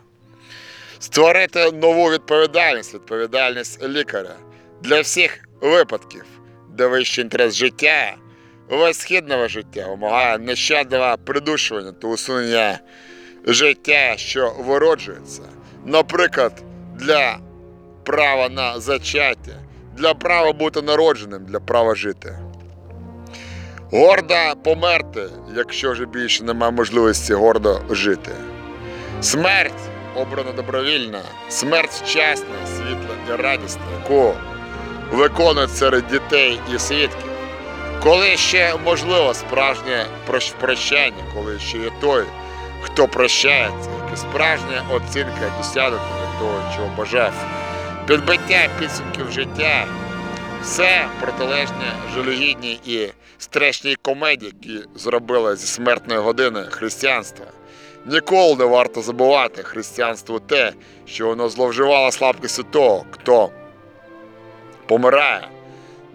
Створити нову відповідальність, відповідальність лікаря для всіх випадків, де вищий інтерес життя, висхідного життя вимагає нещадного придушування та усунення життя, що вироджується. Наприклад, для права на зачаття, для права бути народженим, для права жити. Гордо померти, якщо вже більше немає можливості гордо жити. Смерть обрана добровільна, смерть вчасна, світла і радісна, яку виконують серед дітей і свідків. Коли ще можливо справжнє прощання, коли ще є той, хто прощається, і справжня оцінка досягнутого того, чого бажав. Підбиття підсумків життя все протилежне жалюгідній і страшній комедії, які зробили зі смертної години християнства. Ніколи не варто забувати християнству те, що воно зловживало слабкістю того, хто помирає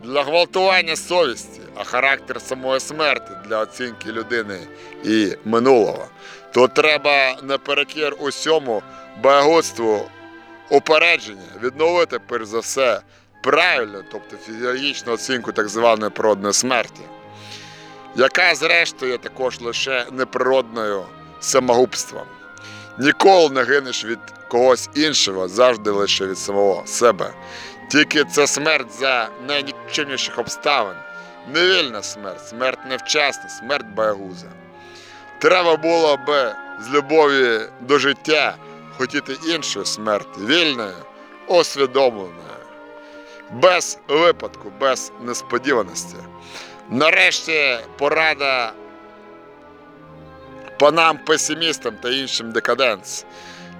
для гвалтування совісті, а характер самої смерті для оцінки людини і минулого. То треба наперекір усьому багатству упередження відновити перш за все правильну, тобто фізіологічну оцінку так званої природної смерті, яка зрештою також лише неприродною самогубством. Ніколи не гинеш від когось іншого, завжди лише від самого себе. Тільки це смерть за найнікчемніших обставин, невільна смерть, смерть невчасна, смерть боягуза. Треба було би з любові до життя хотіти іншої смерті, вільної, усвідомленої, без випадку, без несподіваності. Нарешті порада панам песимістам та іншим декаденц.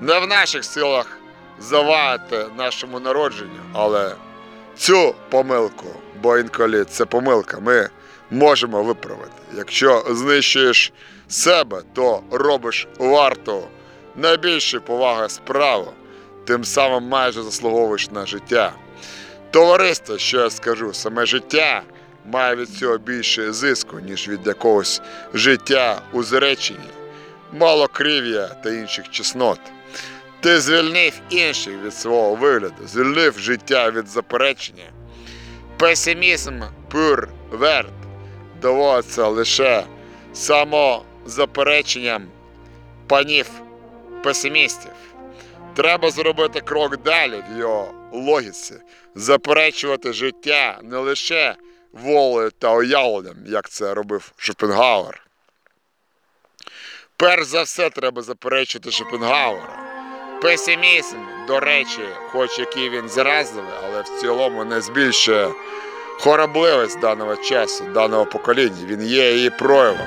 Не в наших силах завадити нашому народженню, але цю помилку, бо інколи це помилка, ми можемо виправити. Якщо знищуєш себе, то робиш варту найбільшої поваги справу, тим самим майже заслуговуєш на життя. Товариство, що я скажу, саме життя має від цього більше зиску, ніж від якогось життя у зреченні, малокрив'я та інших чеснот. Ти звільнив інших від свого вигляду, звільнив життя від заперечення. Песимізм пюр верт доводиться лише самозапереченням панів песимістів. Треба зробити крок далі в його логіці, заперечувати життя не лише волею та уявленням, як це робив Шопенгауер. Перш за все треба заперечувати Шопенгауера. Песимізм, до речі, хоч який він заразливий, але в цілому не збільшує хоробливість даного часу, даного покоління. Він є її проявом.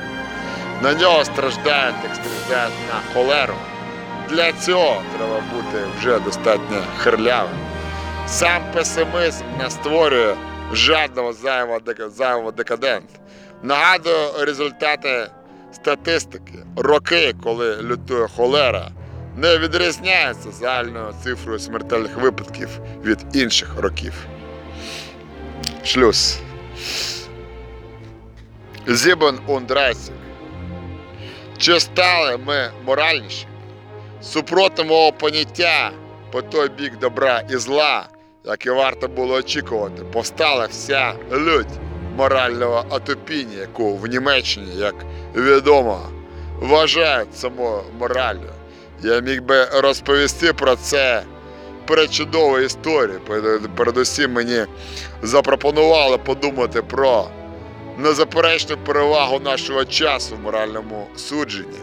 На нього страждають, як страждають на холеру. Для цього треба бути вже достатньо хирлявим. Сам песимізм не створює жадного зайвого, дека- зайвого декадент. Нагадую результати статистики. Роки, коли лютує холера, не відрізняються загальною цифрою смертельних випадків від інших років. Шлюз. Зібен Ундрайсик. Чи стали ми моральніші? Супроти мого поняття по той бік добра і зла, як і варто було очікувати, повстала вся людь морального атопіння, яку в Німеччині, як відомо, вважають самою мораллю. Я міг би розповісти про це пречудову історію. Передусім мені запропонували подумати про незаперечну перевагу нашого часу в моральному судженні,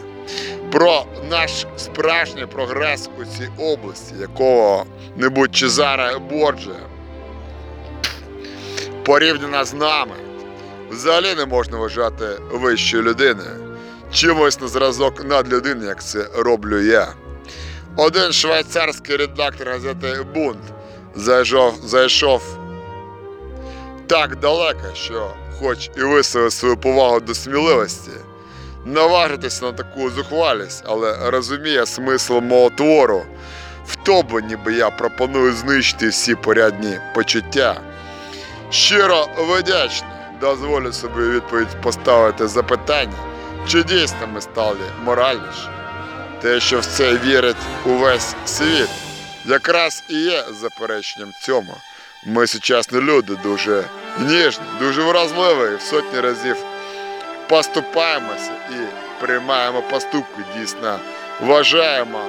про наш справжній прогрес у цій області, якого небудь Чезаре Борджа порівняно з нами, взагалі не можна вважати вищою людиною, чимось на зразок надлюдини, як це роблю я. Один швейцарський редактор газети Бунт зайшов, зайшов так далеко, що, хоч і висловив свою повагу до сміливості, наважитися на таку зухвалість, але розуміє смисл мого твору в тому, ніби я пропоную знищити всі порядні почуття. Щиро вдячний, дозволю собі відповідь поставити запитання, чи дійсно ми стали моральніші. Те, що в це вірить увесь світ, якраз і є запереченням цьому. Ми сучасні люди дуже ніжні, дуже вразливі в сотні разів поступаємося і приймаємо поступки. Дійсно вважаємо,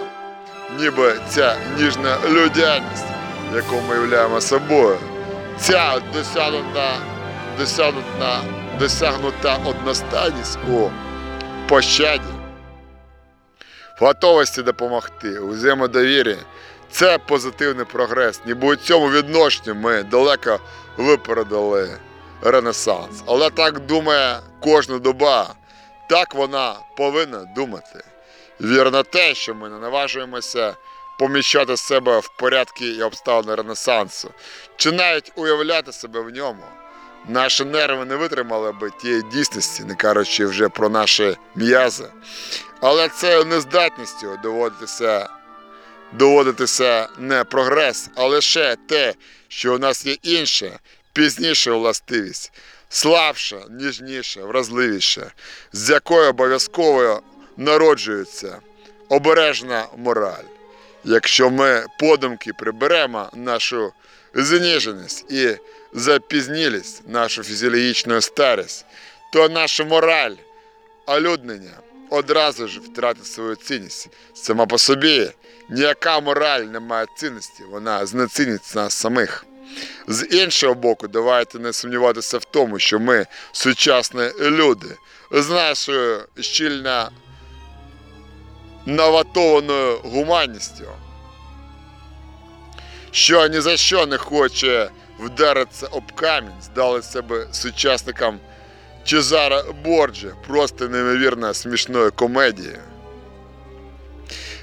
ніби ця ніжна людяність, яку ми являємо собою, ця досягнута, досягнута, досягнута одностайність у пощаді, в готовості допомогти, у взаємодовір'ї. Це позитивний прогрес. Ніби у цьому відношенні ми далеко випередили Ренесанс. Але так думає кожна доба. Так вона повинна думати. Вірно те, що ми не наважуємося поміщати себе в порядки і обставини Ренесансу, чи навіть уявляти себе в ньому. Наші нерви не витримали би тієї дійсності, не кажучи вже про наші м'язи. Але це нездатністю доводитися доводитися не прогрес, а лише те, що у нас є інше, пізніша властивість, слабша, ніжніша, вразливіша, з якою обов'язково народжується обережна мораль. Якщо ми подумки приберемо нашу зніженість і запізнілість, нашу фізіологічну старість, то наша мораль, олюднення одразу ж втратить свою цінність. Сама по собі ніяка мораль не має цінності, вона знецінить нас самих. З іншого боку, давайте не сумніватися в тому, що ми сучасні люди з нашою щільно наватованою гуманністю, що ні за що не хоче вдаритися об камінь, здали себе сучасникам Чезара Борджа, просто неймовірно смішною комедією.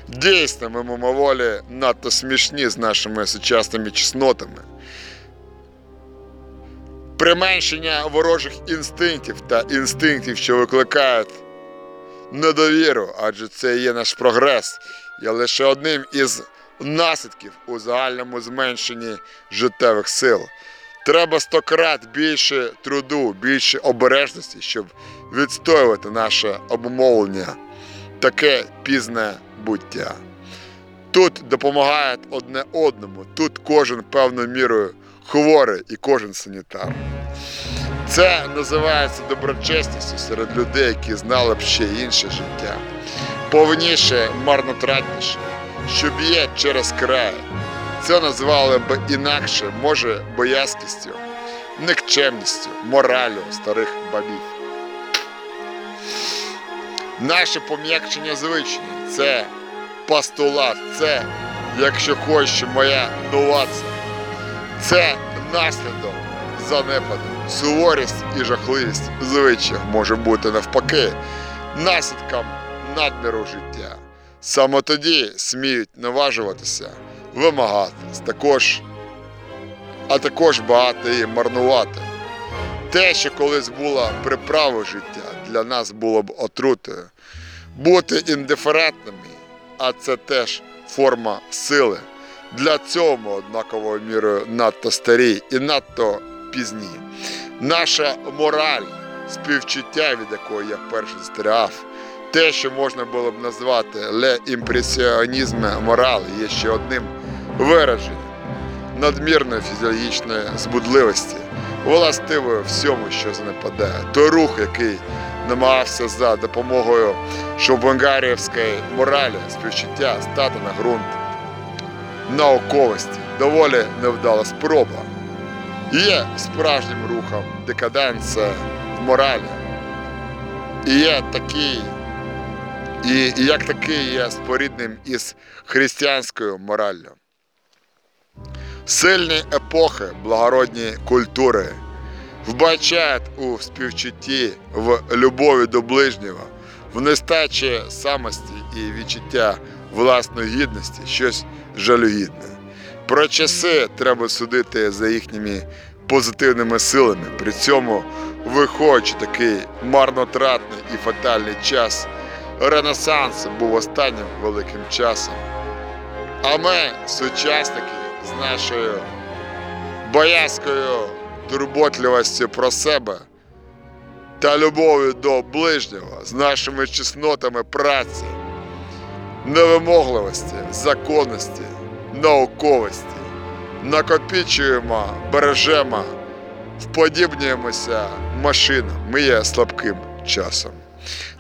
Дійсно, ми мимоволі надто смішні з нашими сучасними чеснотами. Применшення ворожих інстинктів та інстинктів, що викликають недовіру, адже це є наш прогрес, є лише одним із наслідків у загальному зменшенні життєвих сил. Треба стократ більше труду, більше обережності, щоб відстоювати наше обумовлення, таке пізне буття. Тут допомагають одне одному, тут кожен певною мірою хворий і кожен санітар. Це називається доброчесністю серед людей, які знали б ще інше життя, повніше, марнотратніше, що б'є через край. Це назвали б інакше, може, боязкістю, никчемністю, моралю старих бабів. Наше пом'якшення звичні це постулат, це, якщо хочеш, моя новація. Це наслідок занепаду. Суворість і жахливість звичаїв може бути навпаки наслідком надміру життя. Саме тоді сміють наважуватися, вимагати, також, а також багато і марнувати. Те, що колись було приправою життя, для нас було б отрутою. Бути індиферентними, а це теж форма сили. Для цього ми однаковою мірою надто старі і надто пізні. Наша мораль, співчуття, від якої я вперше застерігав, те, що можна було б назвати ле імпресіонізме моралі, є ще одним вираженням надмірної фізіологічної збудливості, властивою всьому, що занепадає. Той рух, який намагався за допомогою шовбангарівської моралі співчуття стати на ґрунт науковості, доволі невдала спроба. Є справжнім рухом декаденція в моралі. І є такий, і, як такий є спорідним із християнською мораллю. Сильні епохи благородні культури вбачають у співчутті, в любові до ближнього, в нестачі самості і відчуття власної гідності щось жалюгідне. Про часи треба судити за їхніми позитивними силами. При цьому виходячи такий марнотратний і фатальний час. Ренесанс був останнім великим часом. А ми, сучасники, з нашою боязкою турботливістю про себе та любов'ю до ближнього, з нашими чеснотами праці, невимогливості, законності, науковості, накопічуємо, бережемо, вподібнюємося машинам. Ми є слабким часом.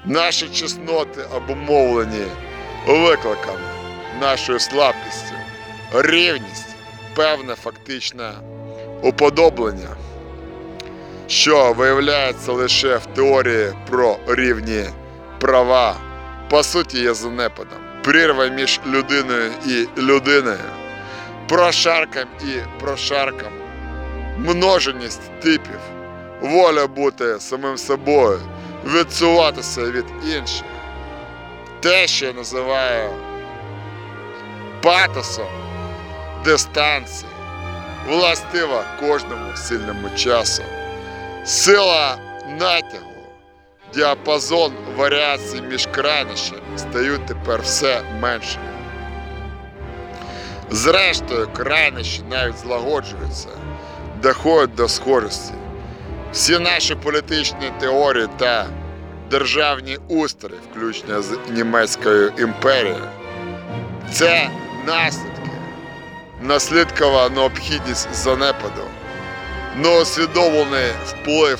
Наші чесноти обумовлені викликами, нашою слабкістю, рівність, певне фактичне уподоблення, що виявляється лише в теорії про рівні права, по суті, є занепадом. Прірва між людиною і людиною, прошарком і прошарком, множеність типів, воля бути самим собою, відсуватися від інших. Те, що я називаю патосом дистанції, властива кожному сильному часу. Сила натягу, діапазон варіацій між крайнощами стають тепер все меншими. Зрештою, крайнощі навіть злагоджуються, доходять до схожості. Всі наші політичні теорії та державні устрої, включно з німецькою імперією, це наслідки, наслідкова необхідність занепаду, неосвідомлений вплив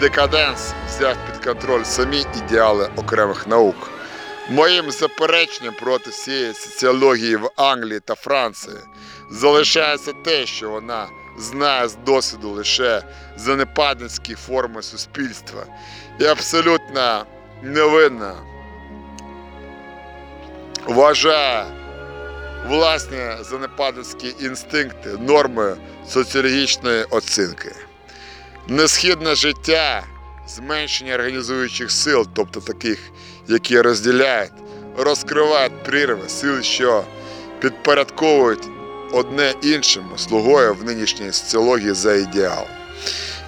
декаденс взяв під контроль самі ідеали окремих наук. Моїм запереченням проти всієї соціології в Англії та Франції залишається те, що вона знає з досвіду лише занепадницькі форми суспільства і абсолютно невинна вважає власні занепадницькі інстинкти нормою соціологічної оцінки. Несхідне життя, зменшення організуючих сил, тобто таких, які розділяють, розкривають прірви сил, що підпорядковують одне іншому, слугує в нинішній соціології за ідеал.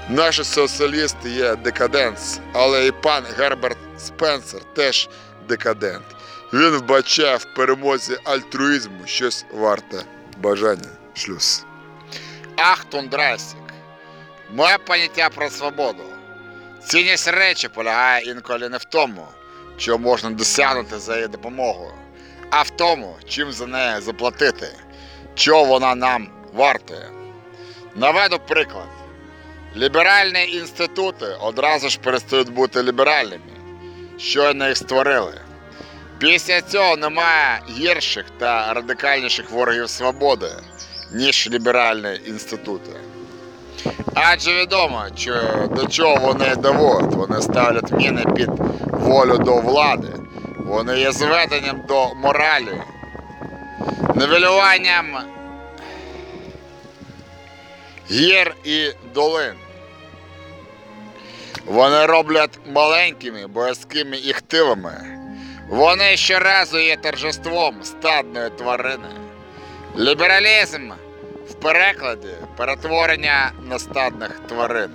Наші соціалісти є декаденс, але і пан Герберт Спенсер теж декадент. Він вбачає в перемозі альтруїзму щось варте бажання. Шлюз. Ахтун Драсік. Моє поняття про свободу. Цінність речі полягає інколи не в тому, що можна досягнути за її допомогою, а в тому, чим за неї заплатити, що вона нам вартує. Наведу приклад. Ліберальні інститути одразу ж перестають бути ліберальними, щойно їх створили. Після цього немає гірших та радикальніших ворогів свободи, ніж ліберальні інститути. Адже відомо, до чого вони доводять. Вони ставлять міни під волю до влади. Вони є зведенням до моралі, нивелюванням гір і долин. Вони роблять маленькими боязкими і хтивими. Вони щоразу є торжеством стадної тварини. Лібералізм в перекладі перетворення на стадних тварин.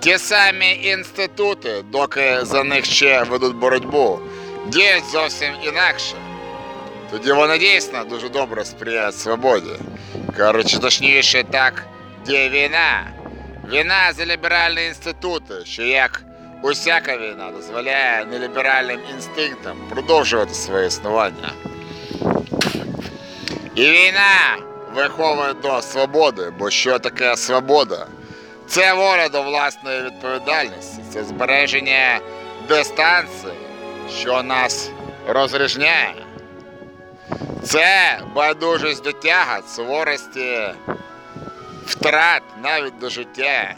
Ті самі інститути, доки за них ще ведуть боротьбу, діють зовсім інакше. Тоді вони дійсно дуже добре сприяють свободі. Кажучи, точніше, так діє війна. Війна за ліберальні інститути, що як усяка війна дозволяє неліберальним інстинктам продовжувати своє існування. І війна виховує до свободи, бо що таке свобода? Це воля до власної відповідальності, це збереження дистанції, що нас розріжняє. Це байдужість до тягат, суворості, втрат навіть до життя.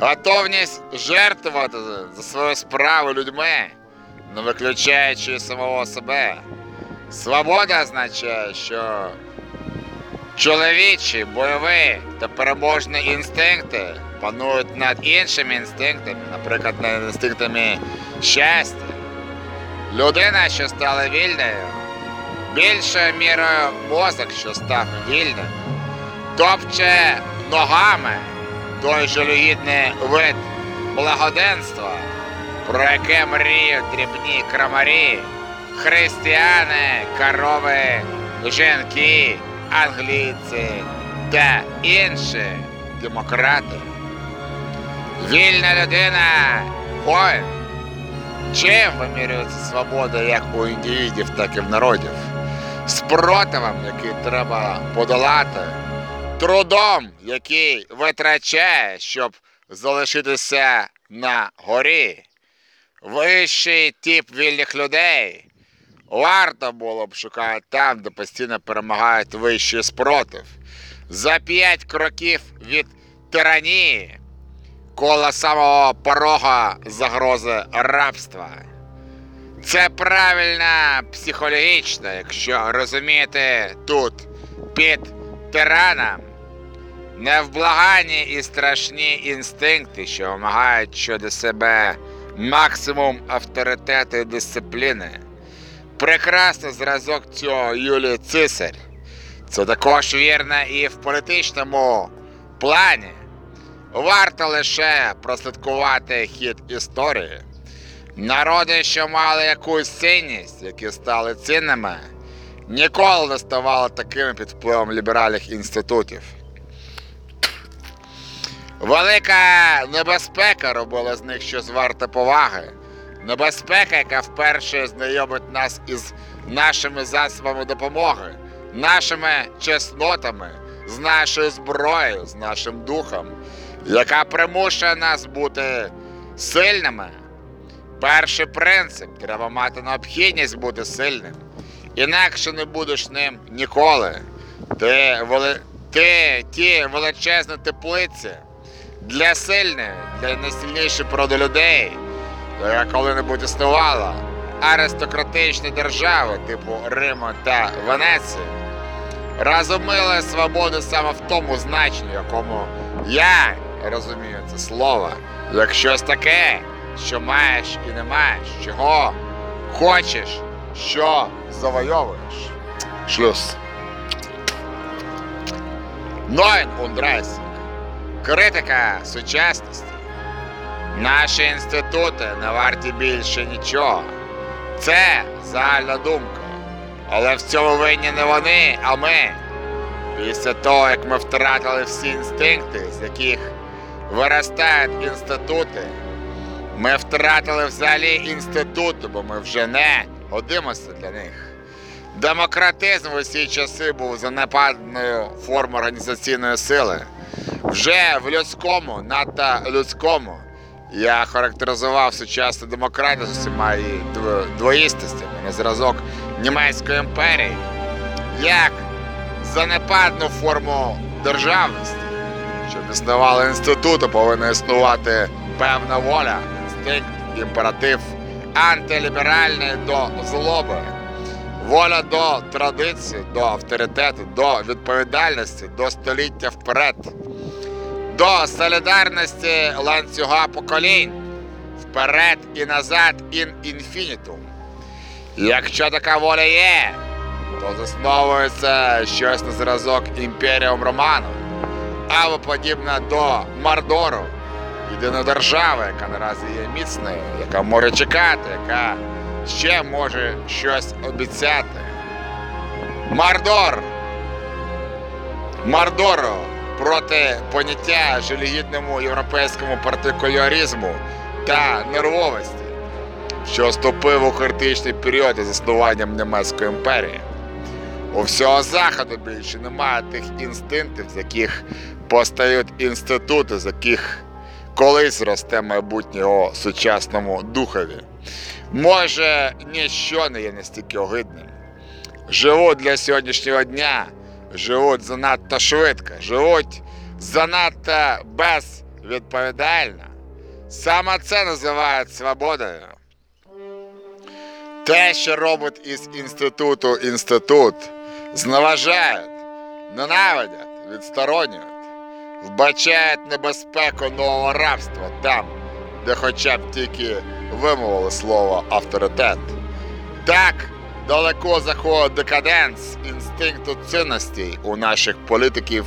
Готовність жертвувати за свою справу людьми, не виключаючи самого себе. Свобода означає, що чоловічі, бойові та переможні інстинкти панують над іншими інстинктами, наприклад, над інстинктами щастя. Людина, що стала вільною, більшою мірою мозок, що став вільним, топче ногами той жалюгідний вид благоденства, про яке мріють дрібні крамарі, християни, корови, жінки, англійці та інші демократи. Вільна людина воїн. Чим вимірюється свобода як у індивідів, так і в народів? Спротивом, який треба подолати, трудом, який витрачає, щоб залишитися на горі. Вищий тип вільних людей. Варто було б шукати там, де постійно перемагають вищий спротив. За п'ять кроків від тиранії коло самого порога загрози рабства. Це правильно психологічно, якщо розуміти тут під тираном невблаганні і страшні інстинкти, що вимагають щодо себе максимум авторитету і дисципліни. Прекрасний зразок цього Юлій Цисар. Це також вірно і в політичному плані. Варто лише прослідкувати хід історії. Народи, що мали якусь цінність, які стали цінними, ніколи не ставали такими під впливом ліберальних інститутів. Велика небезпека робила з них щось варте поваги. Небезпека, яка вперше знайомить нас із нашими засобами допомоги, нашими чеснотами, з нашою зброєю, з нашим духом, яка примушує нас бути сильними. Перший принцип треба мати необхідність бути сильним. Інакше не будеш ним ніколи. Ти, вели... ти ті величезні теплиці для сильних, для найсильніших проти людей, яка коли-небудь існувала, аристократичні держави, типу Риму та Венеції, розуміли свободу саме в тому значенні, якому я розумію це слово, як щось таке, що маєш і не маєш, чого хочеш, що завойовуєш. Шлюз. Neun und. Критика сучасності. Наші інститути не варті більше нічого. Це загальна думка. Але в цьому винні не вони, а ми. Після того, як ми втратили всі інстинкти, з яких виростають інститути, ми втратили взагалі інститути, бо ми вже не годимося для них. Демократизм в усі часи був занепадною формою організаційної сили. Вже в людському, надто людському, я характеризував сучасну демократію з усіма її дво- двоїстостями на зразок Німецької імперії, як занепадну форму державності. Щоб існували інститути, повинна існувати певна воля, інстинкт, імператив, антиліберальний до злоби. Воля до традиції, до авторитету, до відповідальності, до століття вперед, до солідарності ланцюга поколінь, вперед і назад ін інфінітум. Якщо така воля є, то засновується щось на зразок імперіум Роману, або подібне до Мордору, єдина держава, яка наразі є міцною, яка може чекати, яка ще може щось обіцяти. Мордор! Мордору проти поняття жалюгідному європейському партикуляризму та нервовості, що вступив у критичний період із заснуванням Німецької імперії. У всього заходу більше немає тих інстинктів, з яких постають інститути, з яких колись росте майбутнє у сучасному духові. Може, ніщо не є настільки огидним. Живуть для сьогоднішнього дня, живуть занадто швидко, живуть занадто безвідповідально. Саме це називають свободою. Те, що робить із інституту інститут, зневажають, ненавидять, відсторонюють, вбачають небезпеку нового рабства там, де хоча б тільки вимовили слово авторитет. Так далеко заходить декаденс інстинкту цінностей у наших політиків,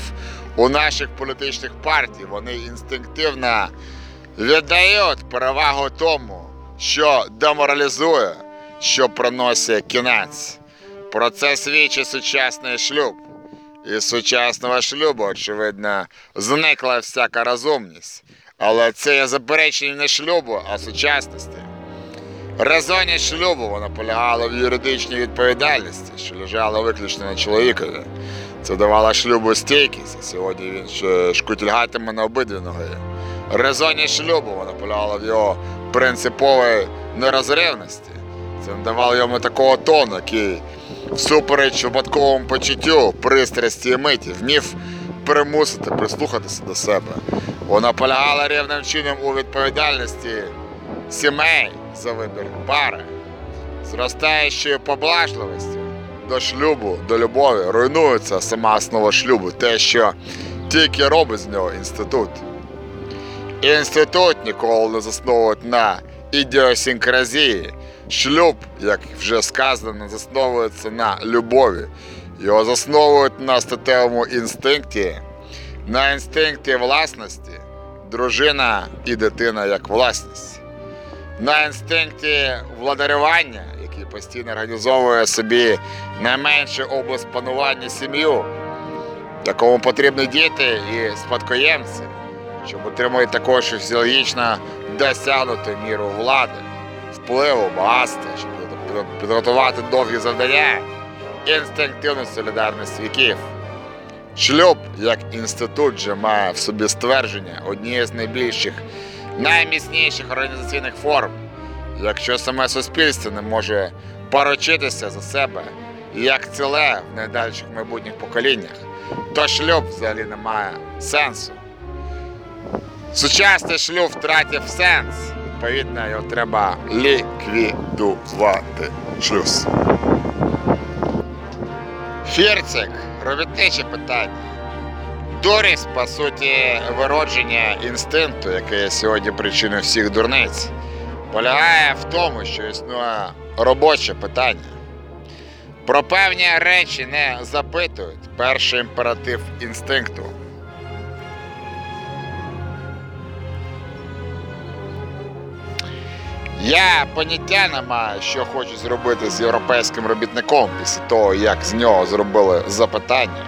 у наших політичних партій. Вони інстинктивно віддають перевагу тому, що деморалізує, що приносить кінець. Про це свідчить сучасний шлюб. Із сучасного шлюбу, очевидно, зникла всяка розумність. Але це є заперечення не шлюбу, а сучасності. Резонність шлюбу вона полягала в юридичній відповідальності, що лежала виключно на чоловікові. Це давало шлюбу стійкість, а сьогодні він шкутільгатиме на обидві ноги. Резонність шлюбу вона полягала в його принциповій нерозривності. Це надавало йому такого тону, який всупереч випадковому почуттю, пристрасті і миті, вмів примусити прислухатися до себе. Вона полягала рівним чином у відповідальності сімей за вибір пари, зростаючою поблажливістю до шлюбу, до любові, руйнується сама основа шлюбу, те, що тільки робить з нього інститут. Інститут ніколи не засновують на ідіосінкразії. Шлюб, як вже сказано, засновується на любові. Його засновують на статевому інстинкті, на інстинкті власності, дружина і дитина як власність, на інстинкті владарювання, який постійно організовує собі найменшу область панування сім'ю, якому потрібні діти і спадкоємці, щоб отримати також фізіологічно досягнуту міру влади, впливу, багатства, щоб підготувати довгі завдання, інстинктивну солідарність віків. Шлюб як інститут же має в собі ствердження однієї з найбільших, найміцніших організаційних форм. Якщо саме суспільство не може поручитися за себе як ціле в найдальших майбутніх поколіннях, то шлюб взагалі не має сенсу. Сучасний шлюб втратив сенс. Відповідно, його треба ліквідувати. Шлюз. Фірцик, робітниче питання. Дурість, по суті, виродження інстинкту, яке є сьогодні причиною всіх дурниць, полягає в тому, що існує робоче питання. Про певні речі не запитують перший імператив інстинкту. Я поняття не маю, що хочу зробити з європейським робітником після того, як з нього зробили запитання.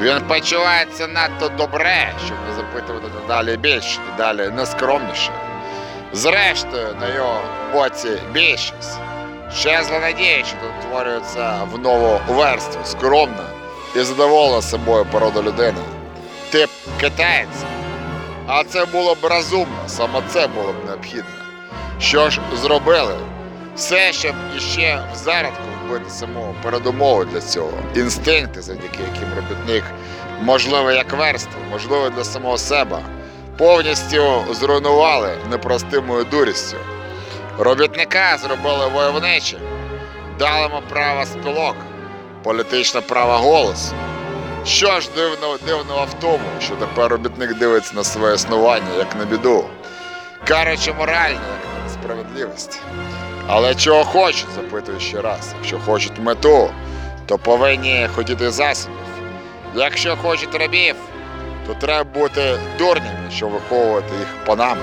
Він почувається надто добре, щоб не запитувати дедалі більше, дедалі нескромніше. Зрештою, на його боці більшість. Щезла надія, що тут утворюється в нову верству, скромна і задоволена собою порода людини. Тип китаєць. А це було б розумно, саме це було б необхідно. Що ж зробили? Все, щоб іще в зародку вбити саму передумову для цього. Інстинкти, завдяки яким робітник можливо як верство, можливо для самого себе, повністю зруйнували непростимою дурістю. Робітника зробили войовничим, дали йому право спілок, політичне право голосу. Що ж дивного, дивного в тому, що тепер робітник дивиться на своє існування як на біду, карючи морально, як на. Але чого хочуть, запитую ще раз. Якщо хочуть мету, то повинні хотіти засобів. Якщо хочуть рабів, то треба бути дурнями, щоб виховувати їх панами.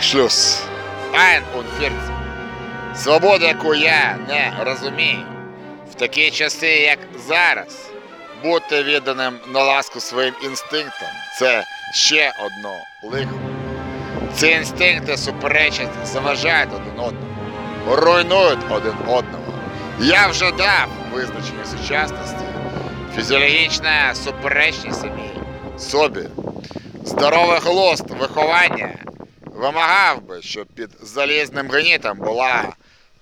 Шлюз. Ein und 40. Свобода, яку я не розумію. В такі часи, як зараз, бути відданим на ласку своїм інстинктам це ще одно лихо. Ці інстинкти суперечать, заважають один одному, руйнують один одного. Я вже дав визначення сучасності, фізіологічна суперечність самій собі. Здоровий глузд виховання вимагав би, щоб під залізним генітом була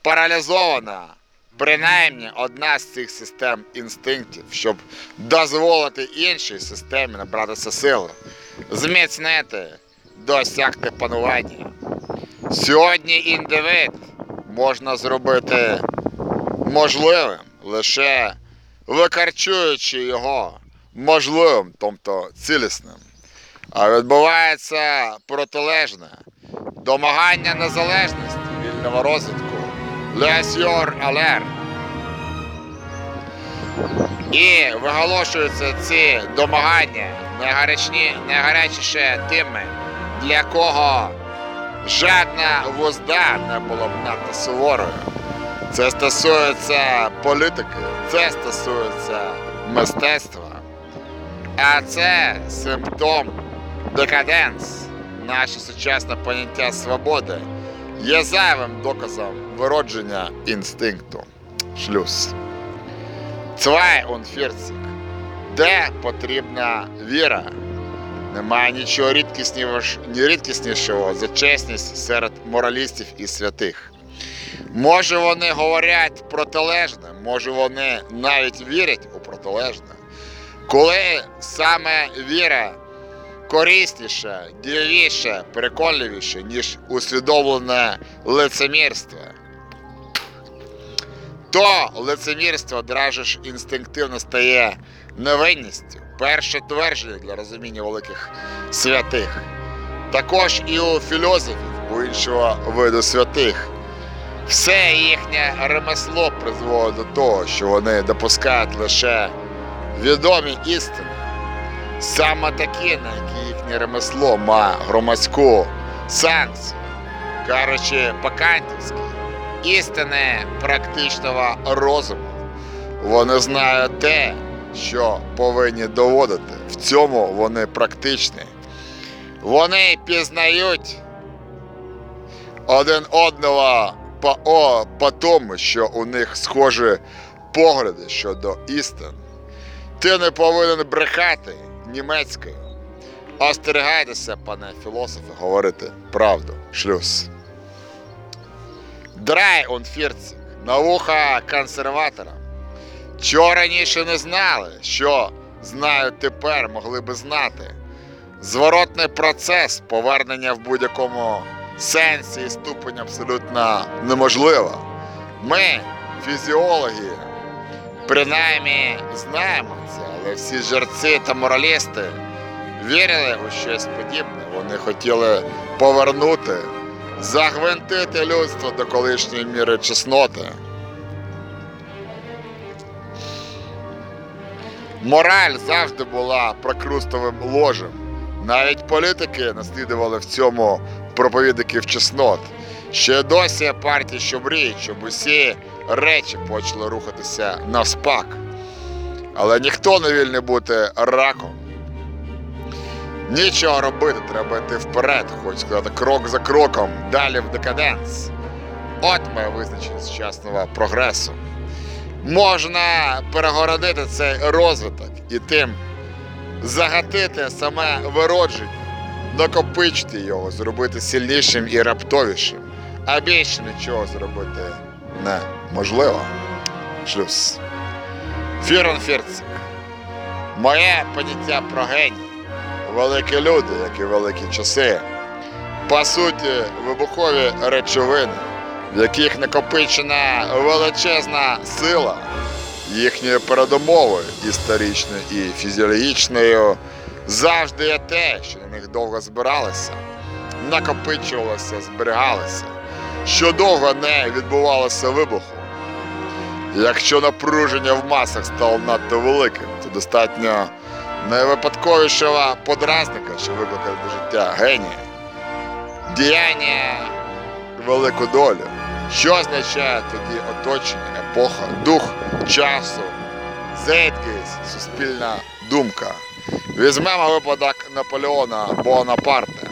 паралізована принаймні одна з цих систем інстинктів, щоб дозволити іншій системі набратися сили, зміцнити, досягти панування. Сьогодні індивид можна зробити можливим лише викарчуючи його можливим, тобто цілісним. А відбувається протилежне домагання незалежності, вільного розвитку, лесьор алер. І виголошуються ці домагання найгарячні, найгарячіше тими, для кого жадна вузда не була б надто суворою. Це стосується політики, це стосується мистецтва. А це симптом декаденс. Наше сучасне поняття свободи є зайвим доказом виродження інстинкту. Шлюз. Цвай он. Де потрібна віра? Немає нічого рідкіснішого, за чесність серед моралістів і святих. Може вони говорять протилежне, може вони навіть вірять у протилежне. Коли саме віра корисніша, дієвіша, переконливіша, ніж усвідомлене лицемірство, то лицемірство ж інстинктивно стає невинністю, перше твердження для розуміння великих святих. Також і у філософів, у іншого виду святих. Все їхнє ремесло призводить до того, що вони допускають лише відомі істини. Саме такі, на які їхнє ремесло має громадську санкцію, кажучи по-кантівськи, істини практичного розуму. Вони знають те, що повинні доводити. В цьому вони практичні. Вони пізнають один одного по, о, по тому, що у них схожі погляди щодо істин. Ти не повинен брехати німецькою. Остерігайтеся, пане філософе, говорити правду. Шлюз. Драй он фірцик, наука консерватора. Чого раніше не знали, що знають тепер, могли би знати. Зворотний процес повернення в будь-якому сенсі і ступень абсолютно неможливо. Ми, фізіологи, принаймні знаємо це, але всі жерці та моралісти вірили у щось подібне. Вони хотіли повернути, загвинтити людство до колишньої міри чесноти. Мораль завжди була прокрустовим ложем. Навіть політики наслідували в цьому проповідників чеснот. Ще досі партії, що мріють, щоб усі речі почали рухатися навспак. Але ніхто не вільний бути раком. Нічого робити, треба йти вперед, хоч сказати, крок за кроком, далі в декаденс. От моє визначення сучасного прогресу. Можна перегородити цей розвиток і тим загатити саме виродження, накопичити його, зробити сильнішим і раптовішим, а більше нічого зробити неможливо. Шлюз. Фіренфірцик. Моє поняття про геній. Великі люди, як і великі часи. По суті, вибухові речовини, в яких накопичена величезна сила, їхньою передумовою історичною і фізіологічною завжди є те, що на них довго збиралися, накопичувалося, зберігалося, що довго не відбувалося вибуху. Якщо напруження в масах стало надто великим, то достатньо найвипадковішого подразника, що викликає до життя генія, діяння велику долю. Що означає тоді оточення, епоха, дух часу, зеткість, суспільна думка. Візьмемо випадок Наполеона Бонапарта.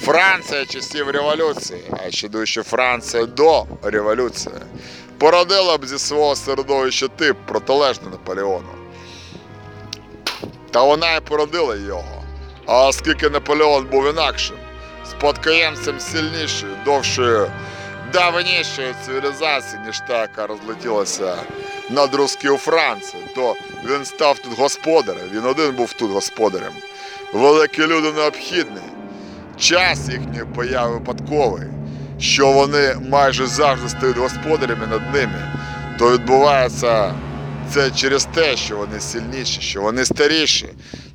Франція часів революції, а ще дуючи Франція до революції, породила б зі свого середовища тип протилежний Наполеону. Та вона і породила його. А оскільки Наполеон був інакшим, спадкоємцем сильнішої, довшої, давнішої цивілізації, ніж та, яка розлетілася над Руски Франції, то він став тут господарем, він один був тут господарем. Великі люди необхідні. Час їхньої появи випадковий, що вони майже завжди стають господарями над ними, то відбувається це через те, що вони сильніші, що вони старіші,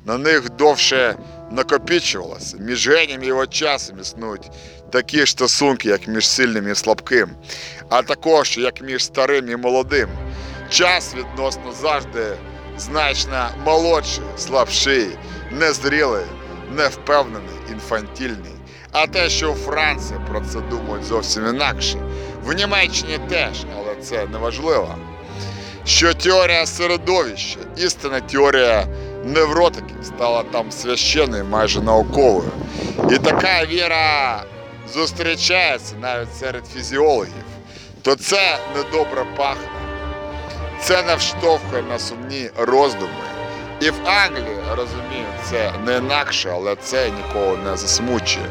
на них довше накопічувалося. Між генієм і його часом існують такі ж стосунки, як між сильним і слабким, а також як між старим і молодим. Час відносно завжди значно молодший, слабший, незрілий, невпевнений, інфантільний. А те, що у Франції про це думають зовсім інакше, в Німеччині теж, але це не важливо. Що теорія середовища, істинна теорія невротиків стала там священною, майже науковою. І така віра зустрічається навіть серед фізіологів, то це недобре пахне. Це навштовхує на сумні роздуми. І в Англії, розумію, це не інакше, але це нікого не засмучує.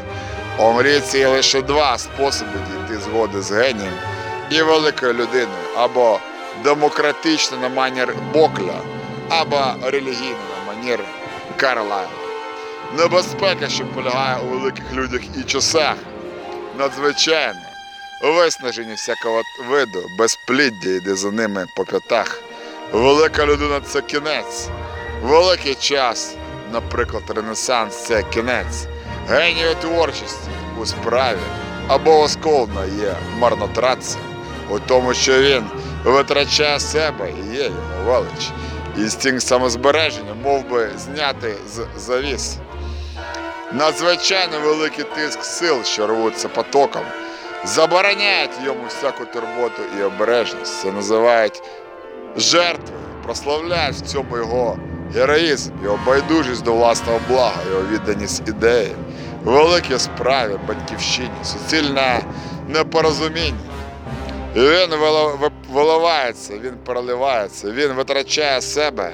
У Америці є лише два способи дійти згоди з генієм і великою людиною, або демократично на манір Бокля, або релігійно на манір Карлайла. Небезпека, що полягає у великих людях і часах, надзвичайно. Виснажені всякого виду, безпліддя йде за ними по п'ятах. Велика людина це кінець. Великий час, наприклад, Ренесанс це кінець. Генію творчості у справі обов'язково є марнотратцем у тому, що він витрачає себе і є його велич. Інстинкт самозбереження мов би, зняти з завіс. Надзвичайно великий тиск сил, що рвуться потоком, забороняють йому всяку турботу і обережність. Це називають жертвою, прославляють в цьому його героїзм, його байдужість до власного блага, його відданість ідеї, великій справі, батьківщині, суцільне непорозуміння. І він виливається, він переливається, він витрачає себе,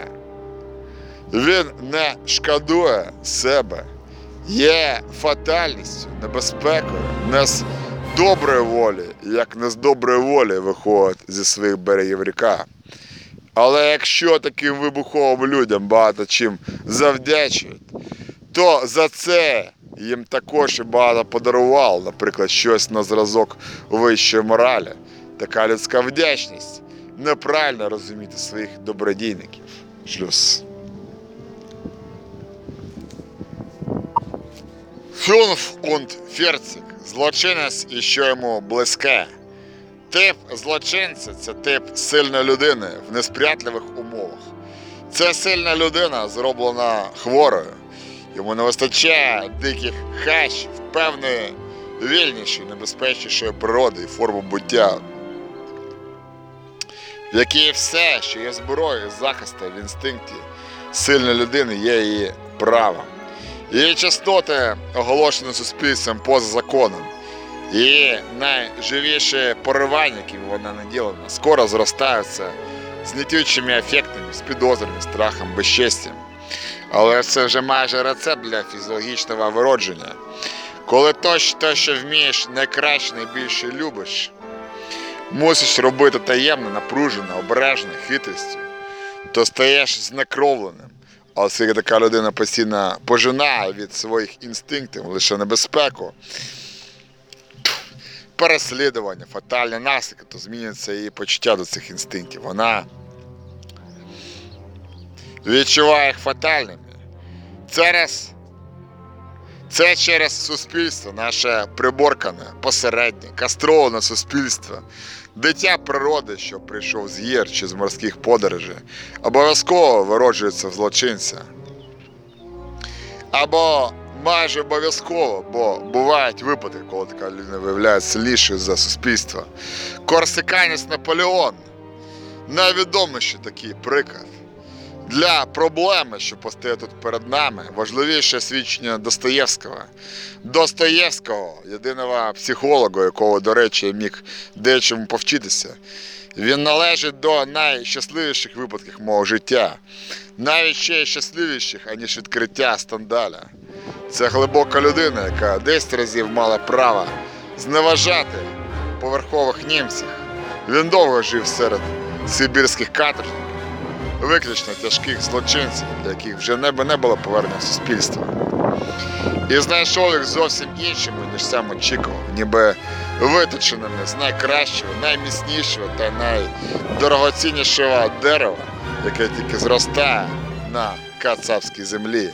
він не шкодує себе, є фатальністю, небезпекою, не з доброї волі, як не з доброї волі виходить зі своїх берегів ріка. Але якщо таким вибуховим людям багато чим завдячують, то за це їм також і багато подарував, наприклад, щось на зразок вищої моралі. Така людська вдячність. Неправильно розуміти своїх добродійників. Шлюз. Фюнф und Ферцик. Злочинець і що йому близьке. Тип злочинця це тип сильної людини в несприятливих умовах. Це сильна людина, зроблена хворою. Йому не вистачає диких хач, певної вільнішої, небезпечнішої природи і форми буття, в якій все, що є зброєю, захистом в інстинкті сильної людини, є її правом. Її частоти оголошені суспільством поза законом. Її найживіші поривання, яким вона наділена, скоро зростаються з нетючими ефектами, з підозрами, страхом, безчестям. Але це вже майже рецепт для фізіологічного виродження. Коли те, що вмієш найкраще, найбільше любиш, мусиш робити таємно, напружено, обережно, хитрістю, то стаєш знекровленим. А оскільки така людина постійно пожинає від своїх інстинктів лише небезпеку, переслідування, фатальні наслідки, то змінюється її почуття до цих інстинктів. Вона відчуває їх фатальними. Через це через суспільство, наше приборкане, посереднє, кастроване суспільство, дитя природи, що прийшов з гір чи з морських подорожей, обов'язково вироджується в злочинця. Або майже обов'язково, бо бувають випадки, коли така людина виявляється сильнішою за суспільство. Корсиканець Наполеон найвідоміший такий приклад. Для проблеми, що постає тут перед нами, важливіше свідчення Достоєвського. Достоєвського, єдиного психолога, якого, до речі, міг дечому повчитися. Він належить до найщасливіших випадків мого життя, навіть ще щасливіших, аніж відкриття Стандаля. Це глибока людина, яка 10 разів мала право зневажати поверхових німців. Він довго жив серед сибірських каторжників, виключно тяжких злочинців, для яких вже не, не було повернення суспільства. І знайшов їх зовсім іншими, ніж сам очікував, ніби виточеними з найкращого, найміцнішого та найдорогоціннішого дерева, яке тільки зростає на кацапській землі.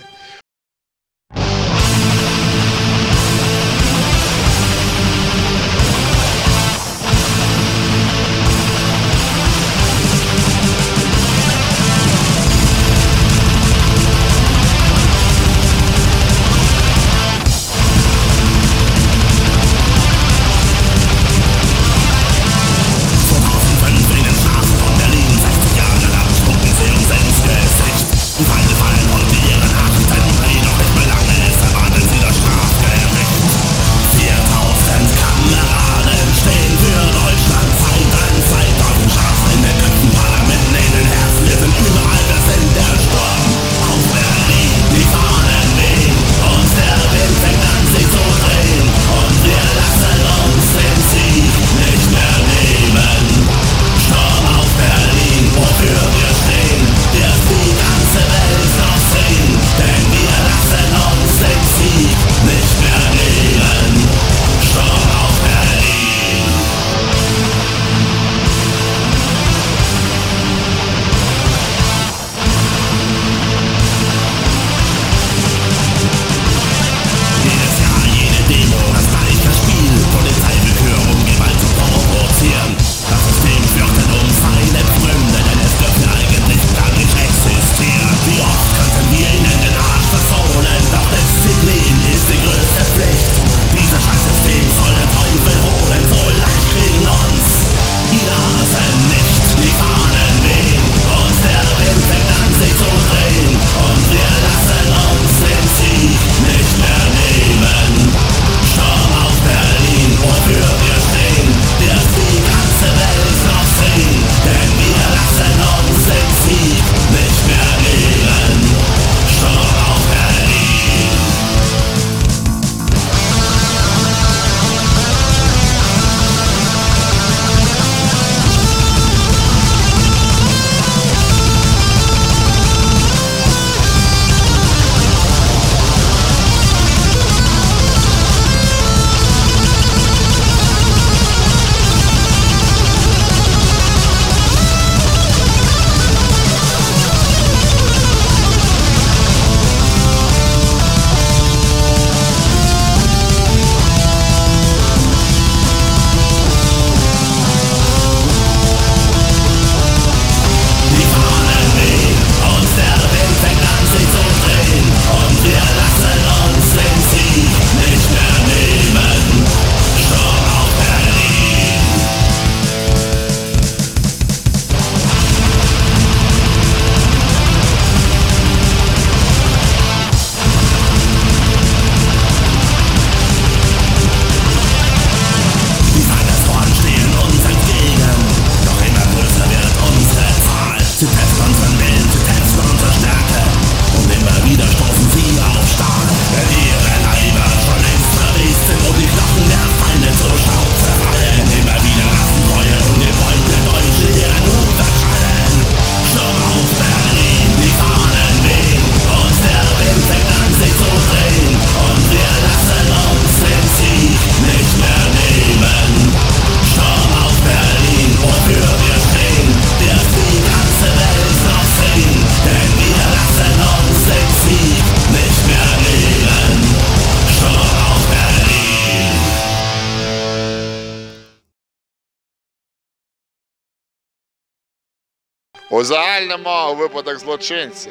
У загальному випадок злочинця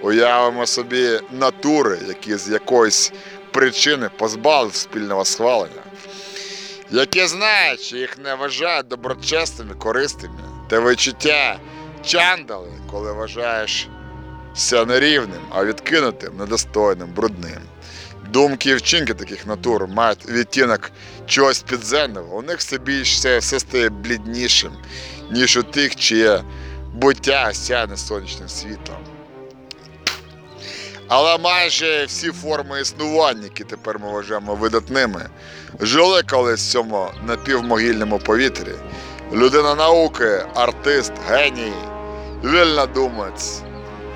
уявимо собі натури, які з якоїсь причини позбавили спільного схвалення, які знають, що їх не вважають доброчесними, корисними, та відчуття чандали, коли вважаєш ся нерівним, а відкинутим, недостойним, брудним. Думки і вчинки таких натур мають відтінок чогось підземного. У них все більше все стає бліднішим, ніж у тих, чиє буття сяне сонячним світлом. Але майже всі форми існування, які тепер ми вважаємо видатними, жили колись в цьому напівмогильному повітрі. Людина науки, артист, геній, вільнодумець,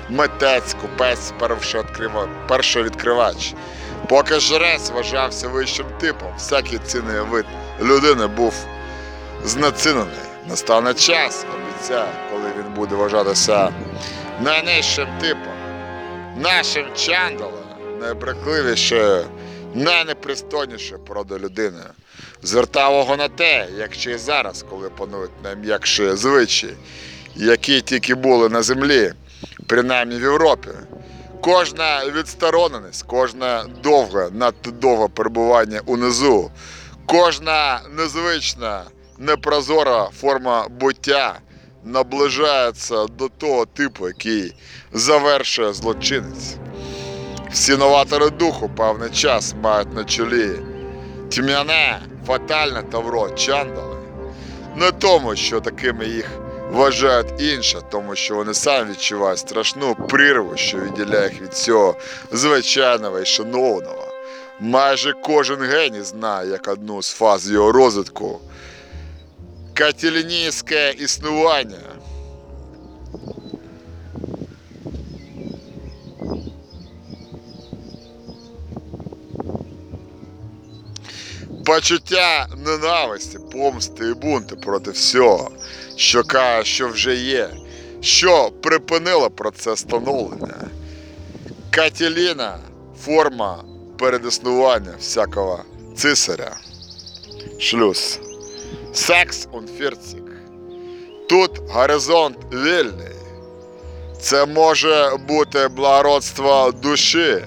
митець, купець, першооткрива- першовідкривач. Поки жрець вважався вищим типом, всякий цінний вид людини був знецінений. Настане час, обіцяє, коли буде вважатися найнижчим типом нашим чандалом найбрехливіше, найнепристойніше порода людини. Звертав його на те, як ще й зараз, коли панують найм'якші звичаї, які тільки були на землі, принаймні в Європі. Кожна відстороненість, кожне довге, надто довге перебування унизу, кожна незвична, непрозора форма буття наближається до того типу, який завершує злочинець. Всі новатори духу певний час мають на чолі тьмяне, фатальне тавро чандали. Не тому, що такими їх вважають інші, тому що вони самі відчувають страшну прірву, що відділяє їх від цього звичайного і шановного. Майже кожен геній знає як одну з фаз його розвитку катілінійське існування. Почуття ненависті, помсти і бунти проти всього, що каже, що вже є, що припинило процес становлення. Катіліна форма передіснування всякого цисаря. Шлюз. Секс und 40. Тут горизонт вільний. Це може бути благородство душі,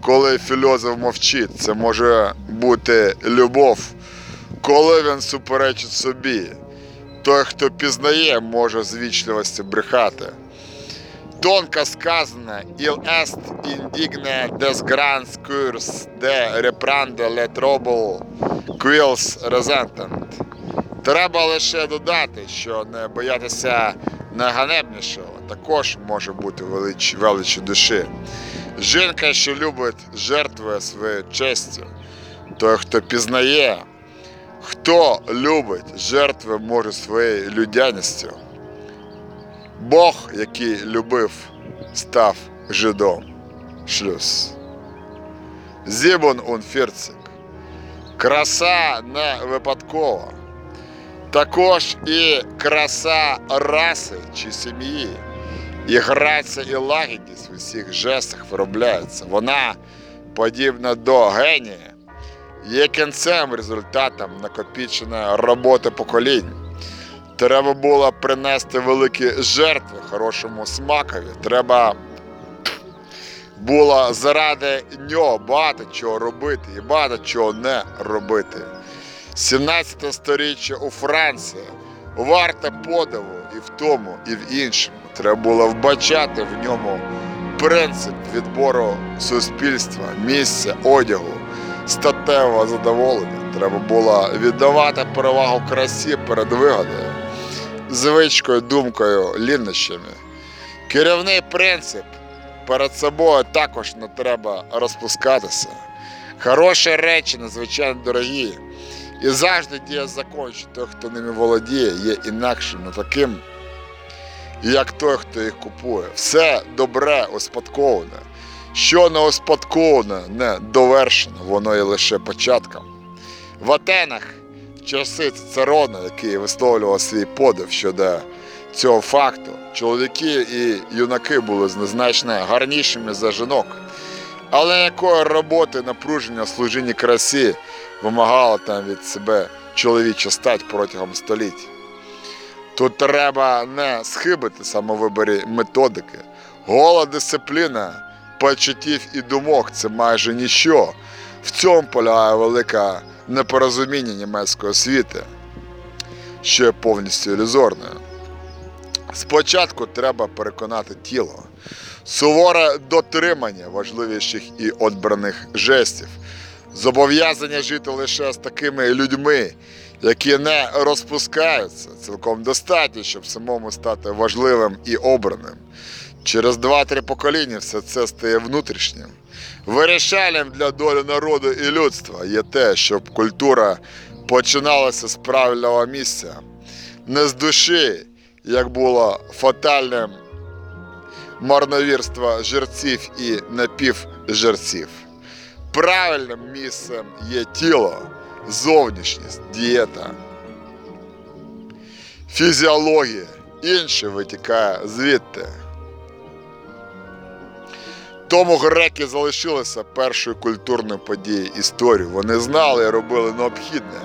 коли філозоф мовчить. Це може бути любов, коли він суперечить собі. Той, хто пізнає, може з вічливості брехати. Тонко сказано, il est indigne des grands curs de reprendre le trouble quils resentant. Треба лише додати, що не боятися найганебнішого також може бути велич, величі душі. Жінка, що любить, жертвує своєю честю. Той, хто пізнає, хто любить, жертвує може своєю людяністю. Бог, який любив, став жидом. Шлюз. Зібун он фірцик. Краса не випадкова. Також і краса раси чи сім'ї, і грація і лагідність в усіх жестах виробляється. Вона подібна до генія, є кінцем результатом накопіченої роботи поколінь. Треба було принести великі жертви хорошому смакові. Треба було заради нього багато чого робити і багато чого не робити. 17 сторіччя у Франції варте подиву і в тому, і в іншому. Треба було вбачати в ньому принцип відбору суспільства, місця, одягу, статевого задоволення. Треба було віддавати перевагу красі перед вигодою, звичкою, думкою, лінощами. Керівний принцип перед собою також не треба розпускатися. Хороші речі надзвичайно дорогі. І завжди діє закон, що той, хто ними володіє, є інакшим, не таким, як той, хто їх купує. Все добре успадковане. Що не успадковане, не довершено, воно є лише початком. В Атенах часи Цицерона, який висловлював свій подив щодо цього факту, чоловіки і юнаки були значно гарнішими за жінок. Але якої роботи напруження в служінні красі вимагала там від себе чоловіча стать протягом століть. Тут треба не схибити самовиборі методики. Гола дисципліна почуттів і думок це майже ніщо. В цьому полягає велике непорозуміння німецької освіти, що є повністю ілюзорною. Спочатку треба переконати тіло. суворе дотримання важливіших і одбраних жестів, зобов'язання жити лише з такими людьми, які не розпускаються, цілком достатньо, щоб самому стати важливим і обраним. Через два-три покоління все це стає внутрішнім. Вирішальним для долі народу і людства є те, щоб культура починалася з правильного місця, не з душі, як було фатальним марновірство жерців і напівжерців. Правильним місцем є тіло, зовнішність, дієта, фізіологія, інше витікає звідти. Тому греки залишилися першою культурною подією історії. Вони знали і робили необхідне.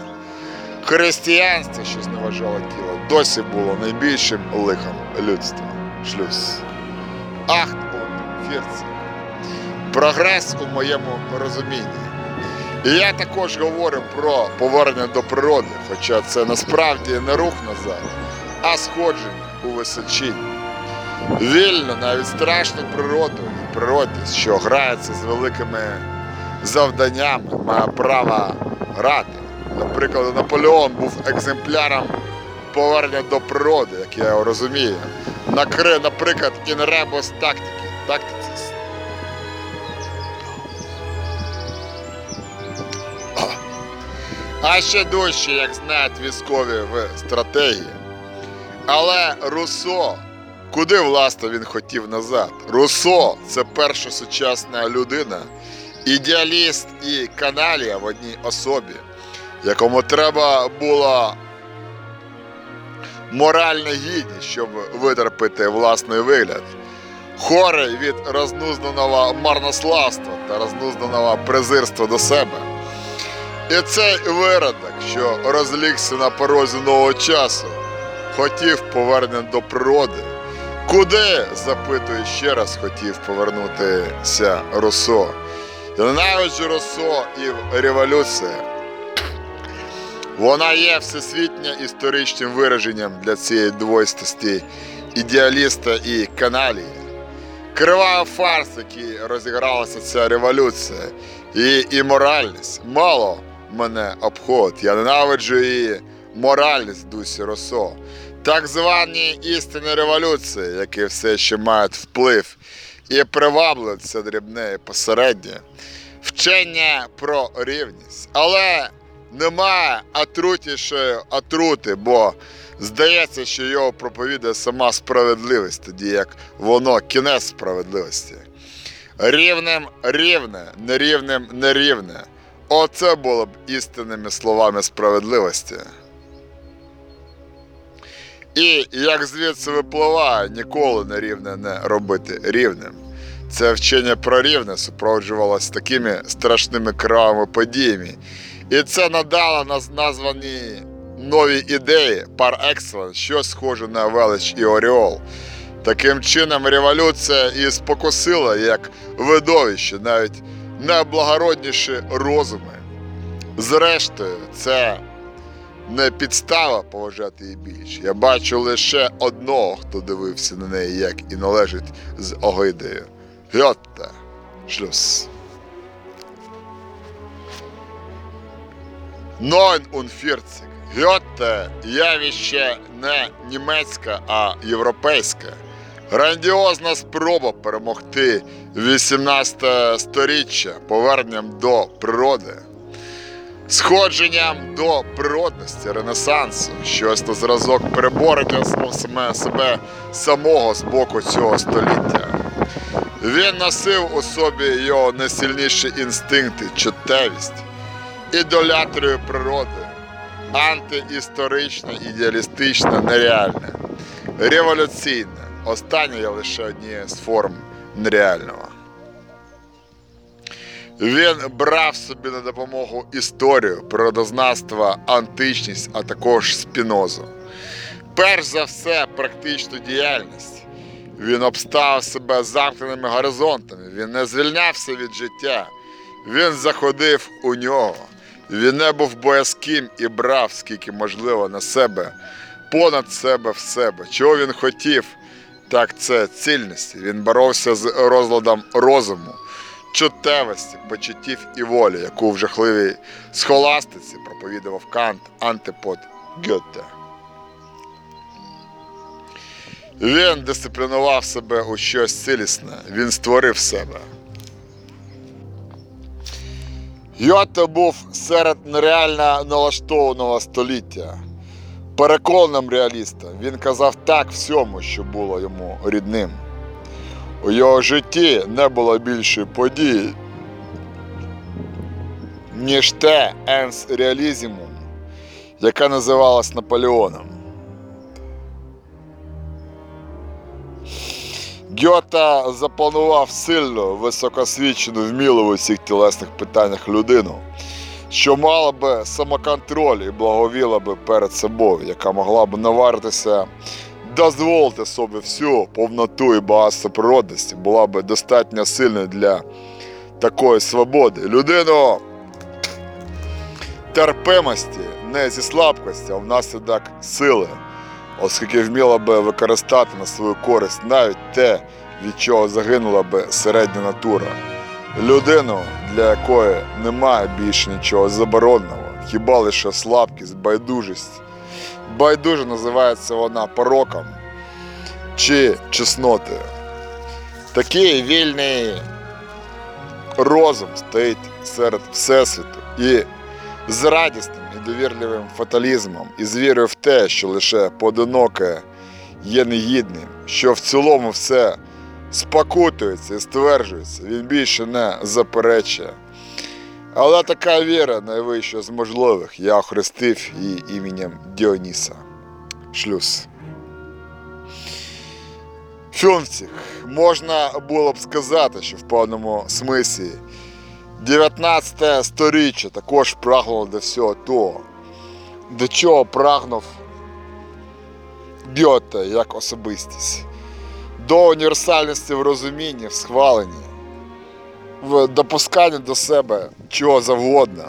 Християнство, що зневажало тіло, досі було найбільшим лихом людства. Шлюз. Ахт und фірці. Прогрес у моєму розумінні. І я також говорю про повернення до природи, хоча це насправді не рух назад, а сходження у височинні. Вільно, навіть страшну природу і природі, що грається з великими завданнями, має право грати. Наприклад, Наполеон був екземпляром повернення до природи, як я його розумію. Накри, наприклад, in rebus tactici, А ще дужче, як знають військові в стратегії. Але Руссо, куди власне він хотів назад? Руссо це перша сучасна людина, ідеаліст і каналія в одній особі, якому треба було моральна гідність, щоб витерпіти власний вигляд. Хорий від рознузданого марнославства та рознузданого презирства до себе. І цей виродок, що розлігся на порозі нового часу, хотів повернення до природи. Куди, запитую ще раз, хотів повернутися Руссо. Ненавиджу Руссо і в революції. Вона є всесвітньо історичним вираженням для цієї двойстості ідеаліста і каналії. Кривава фарс, який розігралася ця революція, і іморальність мало мене обходить. Я ненавиджу її моральність Дусі Росо. Так звані істинні революції, які все ще мають вплив і привабливають це дрібне і посереднє. Вчення про рівність. Але немає отрутішої отрути, бо здається, що його проповідає сама справедливість, тоді як воно кінець справедливості. Рівним рівне, нерівним нерівне. Оце було б істинними словами справедливості. І як звідси випливає, ніколи нерівне не робити рівним. Це вчення про рівне супроводжувалося такими страшними кривавими подіями. І це надало нас названі нові ідеї par excellence, що схоже на велич і оріол. Таким чином, революція і спокусила як видовище, навіть найблагородніші розуми. Зрештою, це не підстава поважати її більше. Я бачу лише одного, хто дивився на неї, як і належить з огидою. Гьотте. Шлюс. Neunundvierzig. Гьотте явище не німецьке, а європейське. Грандіозна спроба перемогти 18 сторіччя поверненням до природи, сходженням до природності, ренесансу, щось на зразок переборення себе самого з боку цього століття. Він носив у собі його найсильніші інстинкти, чуттєвість, ідолятрію природи, антиісторичне, ідеалістичне, нереальне, революційне. Останнє є лише однією з форм нереального. Він брав собі на допомогу історію, природознавство, античність, а також спінозу. Перш за все, практичну діяльність. Він обставив себе замкненими горизонтами, він не звільнявся від життя, він заходив у нього. Він не був боязким і брав, скільки можливо, на себе, понад себе в себе. Чого він хотів, Так, це цільності. Він боровся з розладом розуму, чуттєвості, почуттів і волі, яку в жахливій схоластиці проповідував Кант антипод Гьоте. Він дисциплінував себе у щось цілісне, він створив себе. Гьоте був серед нереально налаштованого століття. Переконаним реалістом він казав так всьому, що було йому рідним. У його житті не було більшої події, ніж те енс реалізмум, яка називалась Наполеоном. Гьота запланував сильну, високосвічену, вмілу в усіх тілесних питаннях людину, що мала би самоконтроль і благовіла би перед собою, яка могла б наваритися, дозволити собі всю повноту і багатство природності, була би достатньо сильною для такої свободи. Людину терпимості не зі слабкості, а внаслідок сили, оскільки вміла би використати на свою користь навіть те, від чого загинула би середня натура. Людину, для якої немає більше нічого забороненого, хіба лише слабкість, байдужість. Байдуже називається вона пороком чи чеснотою. Такий вільний розум стоїть серед Всесвіту і з радісним і довірливим фаталізмом, і з вірою в те, що лише поодиноке є негідним, що в цілому все спокутується і стверджується, він більше не заперечує. Але така віра найвища з можливих. Я охрестив її іменем Діоніса. Шлюз. Фюнціх. Можна було б сказати, що в певному смислі 19 сторіччя також прагнуло до всього того, до чого прагнув Гьоте як особистість, до універсальності в розумінні, в схваленні, в допусканні до себе чого завгодно,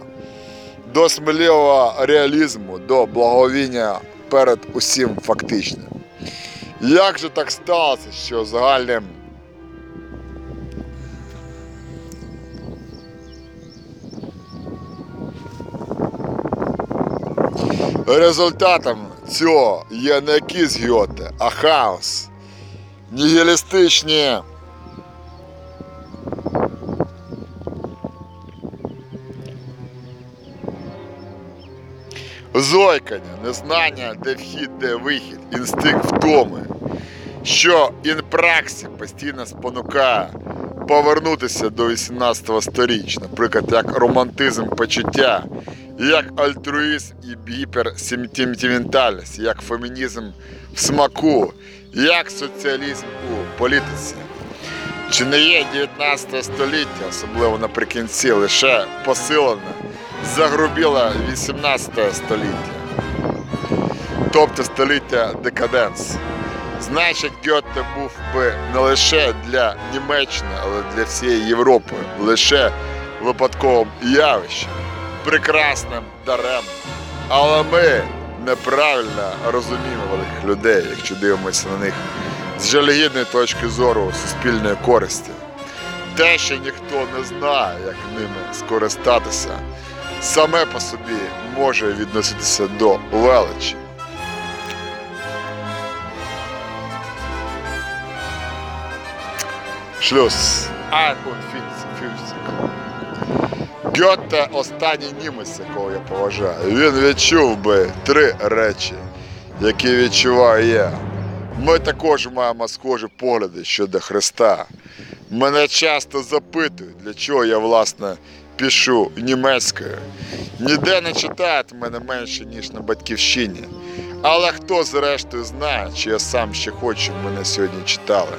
до сміливого реалізму, до благовіння перед усім фактичним. Як же так сталося, що загальним результатом цього є не якісь Гьоте, а хаос, нігілістичні зойкання, незнання, де вхід, де вихід, інстинкт втоми, що in praxi постійно спонукає повернутися до 18 сторіччя, наприклад, як романтизм почуття, як альтруїзм і гіперсентиментальність, як фемінізм в смаку, як соціалізм у політиці. Чи не є 19 століття, особливо наприкінці, лише посилене, загрубіло 18 століття, тобто століття декаденс. Значить, Гьоте був би не лише для Німеччини, але для всієї Європи, лише випадковим явищем, прекрасним дарем. Але ми неправильно розуміємо великих людей, якщо дивимося на них з жалюгідної точки зору суспільної користі. Те, що ніхто не знає, як ними скористатися, саме по собі може відноситися до величі. Шлюз. Ein und. Гьоте останній німець, якого я поважаю. Він відчув би три речі, які відчуваю я. Ми також маємо схожі погляди щодо Христа. Мене часто запитують, для чого я, власне, пишу німецькою. Ніде не читають мене менше, ніж на батьківщині. Але хто зрештою знає, чи я сам ще хочу, мене сьогодні читали.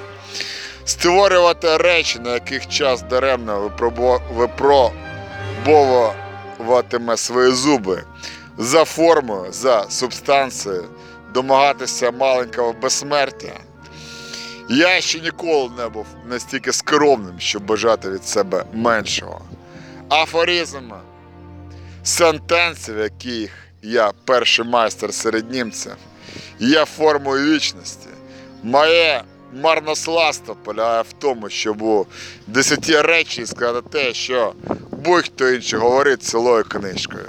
Створювати речі, на яких час даремно випробу- випробовуватиме свої зуби за формою, за субстанцією, домагатися маленького безсмертя. Я ще ніколи не був настільки скромним, щоб бажати від себе меншого. Афоризми, сентенції, в яких я перший майстер серед німців, є формою вічності. Моє марнославство полягає в тому, щоб у десяті речі сказати те, що будь-хто інший говорить цілою книжкою,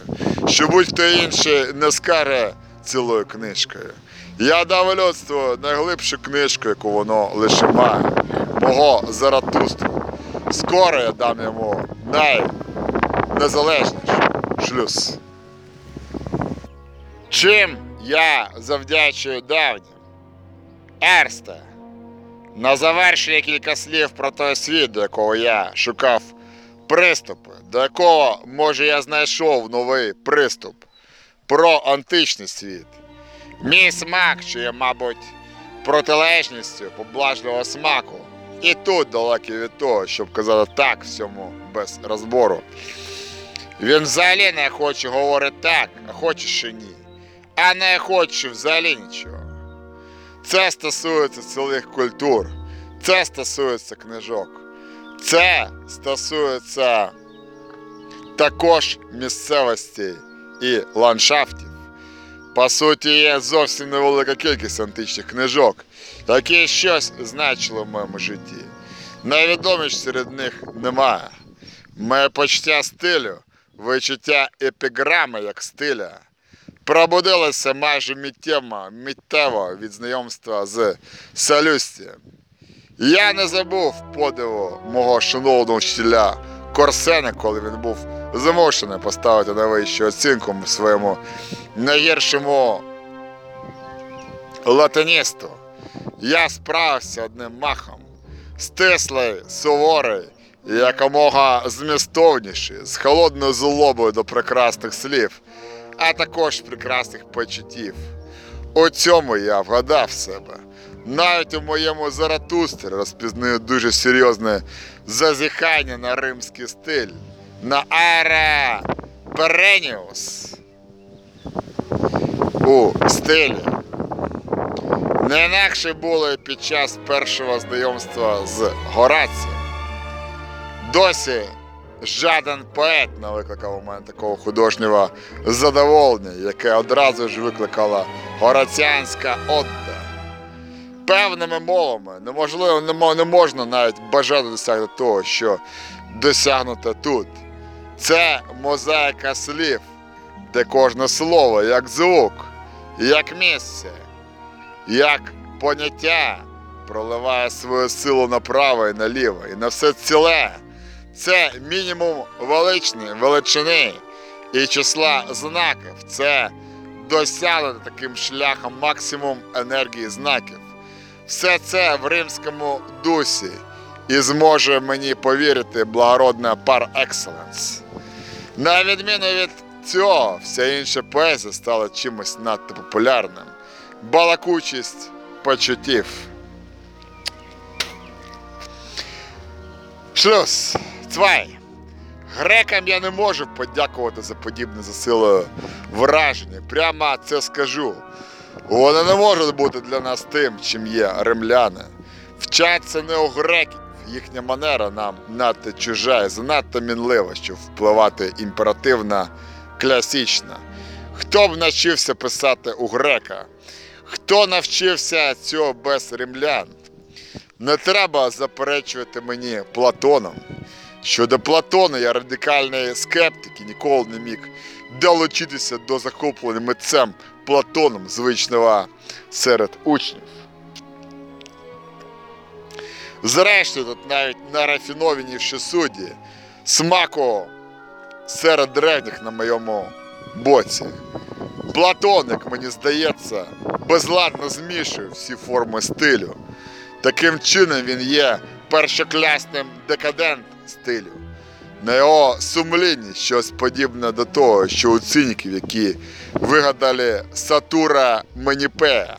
що будь-хто інший не скаже цілою книжкою. Я дав людству найглибшу книжку, яку воно лише має, мого Заратустру. Скоро я дам йому найнезалежніший шлюз. Чим я завдячую давнім? Ерсте, на завершення кілька слів про той світ, до якого я шукав приступи, до якого, може, я знайшов новий приступ про античний світ. Мій смак, що є, мабуть, протилежністю поблажливого смаку, і тут далекий від того, щоб казати так всьому без розбору. Він взагалі не хоче говорити так, а хоче ще ні. А не хоче взагалі нічого. Це стосується цілих культур, це стосується книжок, це стосується також місцевостей і ландшафтів. По суті, є зовсім невелика кількість античних книжок, які щось значили в моєму житті. Найвідоміше серед них немає. Моє почуття стилю, вичуття епіграми як стиля пробудилося майже миттєво, миттєво від знайомства з Салюстієм. Я не забув подиву мого шановного вчителя Корсена, коли він був змушений поставити найвищу оцінку своєму найгіршому латиністу. Я справився одним махом, стислий, суворий якомога змістовніший, з холодною злобою до прекрасних слів, а також прекрасних почуттів. У цьому я вгадав себе. Навіть у моєму Заратустрі розпізнаю дуже серйозне зазіхання на римський стиль, на аере Переніус у стилі. Не інакше було під час першого знайомства з Горацієм. Досі жаден поет не викликав у мене такого художнього задоволення, яке одразу ж викликала гораціанська Одда. Певними мовами неможливо, не, не можна навіть бажати досягти того, що досягнуто тут. Це мозаїка слів, де кожне слово як звук, як місце, як поняття проливає свою силу направо і наліво, і на все ціле. Це мінімум величини і числа знаків. Це досягнути таким шляхом максимум енергії знаків. Все це в римському дусі і зможе мені повірити благородна пар екселенс. На відміну від цього, вся інша поезія стала чимось надто популярним. Балакучість почуттів. Шлюз. Цвай. Грекам я не можу подякувати за подібне засилою враження. Прямо це скажу. Вони не можуть бути для нас тим, чим є римляни. Вчаться не у греків. Їхня манера нам надто чужа і занадто мінлива, щоб впливати імперативно класично. Хто б навчився писати у грека? Хто навчився цього без римлян? Не треба заперечувати мені Платоном. Щодо Платона, я радикальний скептик і ніколи не міг долучитися до захоплення митцем Платоном звичного серед учнів. Зрештою, тут навіть найрафінованіші судді смаку серед древніх на моєму боці. Платон, як мені здається, безладно змішує всі форми стилю. Таким чином він є першоклясним декадент стилю. На його сумлінні щось подібне до того, що у циніків, які вигадали Сатура Маніпея.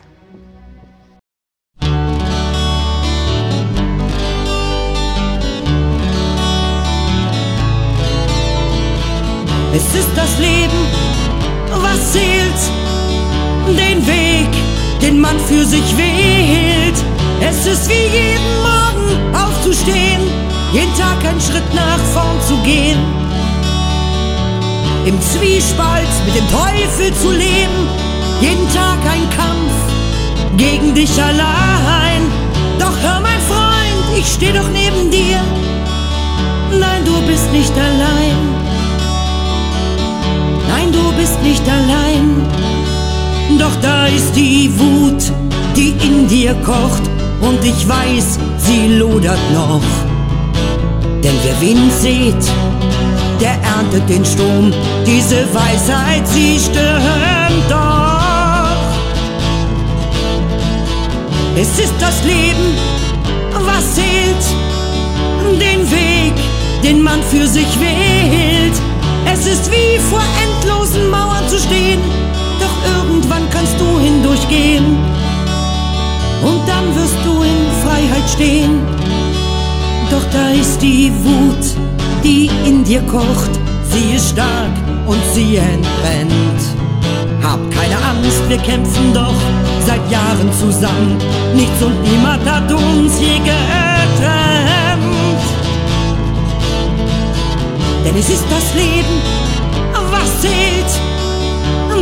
Es ist das Leben, was zählt, den Weg, den man für sich wählt. Es ist wie jeden Morgen aufzustehen, jeden Tag einen Schritt nach vorn zu gehen. Im Zwiespalt mit dem Teufel zu leben, jeden Tag ein Kampf gegen dich allein. Doch hör, mein Freund, ich steh doch neben dir. Nein, du bist nicht allein. Nein, du bist nicht allein. Doch da ist die Wut, die in dir kocht. Und ich weiß, sie lodert noch. Denn wer Wind sät, der erntet den Sturm. Diese Weisheit, sie stimmt doch. Es ist das Leben, was zählt, den Weg, den man für sich wählt. Es ist wie vor endlosen Mauern zu stehen, doch irgendwann kannst du hindurchgehen. Und dann wirst du in Freiheit stehen. Doch da ist die Wut, die in dir kocht. Sie ist stark und sie entbrennt. Hab keine Angst, wir kämpfen doch seit Jahren zusammen. Nichts und niemand hat uns je getrennt. Denn es ist das Leben, was zählt.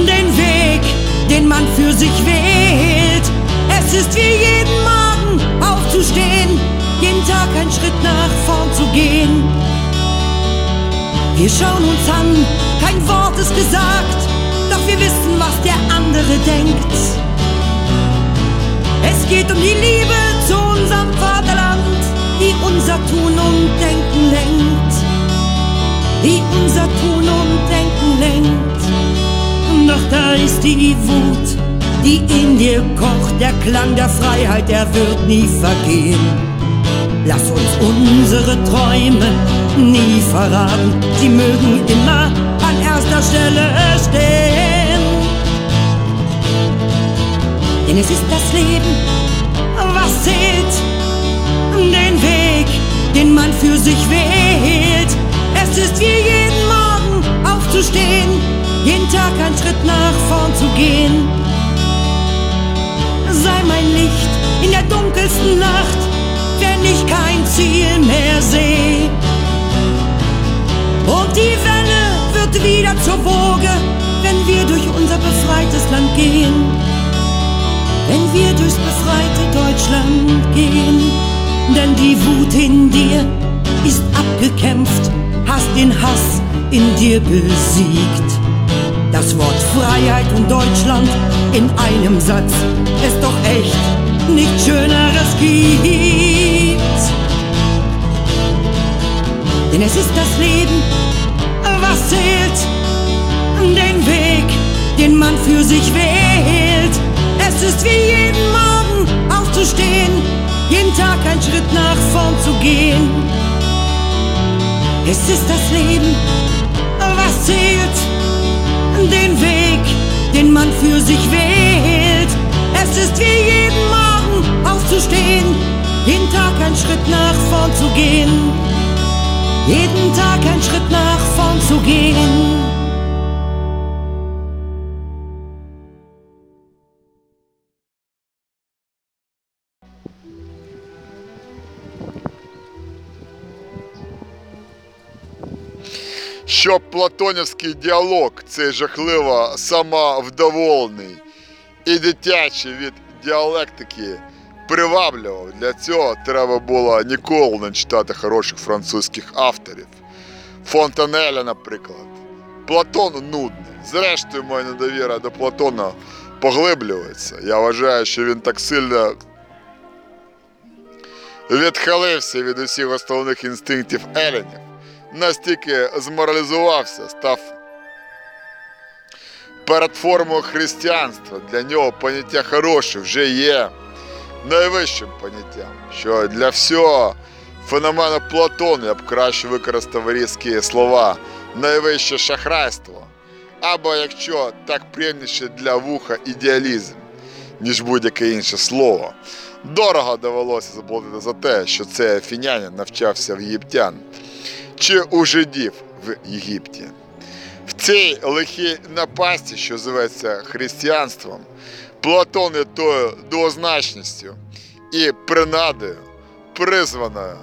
Den Weg, den man für sich wählt. Es ist wie jeden Morgen aufzustehen, jeden Tag einen Schritt nach vorn zu gehen. Wir schauen uns an, kein Wort ist gesagt, doch wir wissen, was der andere denkt. Es geht um die Liebe zu unserem Vaterland, die unser Tun und Denken lenkt. Die unser Tun und Denken lenkt. Doch da ist die Wut, die in dir kocht, der Klang der Freiheit, der wird nie vergehen. Lass uns unsere Träume nie verraten, sie mögen immer an erster Stelle stehen. Denn es ist das Leben, was zählt, den Weg, den man für sich wählt. Es ist wie jeden Morgen aufzustehen, jeden Tag einen Schritt nach vorn zu gehen. Sei mein Licht in der dunkelsten Nacht, ich kein Ziel mehr sehe. Und die Welle wird wieder zur Woge, wenn wir durch unser befreites Land gehen. Wenn wir durchs befreite Deutschland gehen. Denn die Wut in dir ist abgekämpft, hast den Hass in dir besiegt. Das Wort Freiheit und Deutschland in einem Satz ist doch echt nichts Schöneres gibt. Denn es ist das Leben, was zählt, den Weg, den man für sich wählt. Es ist wie jeden Morgen aufzustehen, jeden Tag einen Schritt nach vorn zu gehen. Es ist das Leben, was zählt, den Weg, den man für sich wählt. Es ist wie jeden Morgen aufzustehen, jeden Tag einen Schritt nach vorn zu gehen. Jeden Tag einen Schritt nach vorn zu gehen. Щоб платонівський діалог, цей жахливо самовдоволений і дитячий від діалектики приваблював, для цього треба було ніколи не читати хороших французьких авторів. Фонтанеля, наприклад. Платон нудний. Зрештою, моя недовіра до Платона поглиблюється. Я вважаю, що він так сильно відхилився від усіх основних інстинктів еленів, настільки зморалізувався, став перед формою християнства. Для нього поняття хороше вже є найвищим поняттям, що для всього феномену Платону я б краще використав різкі слова найвище шахрайство, або якщо так приємніше для вуха ідеалізм, ніж будь-яке інше слово. Дорого довелося заплатити за те, що цей афінянин навчався в єгиптян чи у жидів в Єгипті. В цій лихій напасті, що зветься християнством, Платон є тою двозначністю і принадою, призваною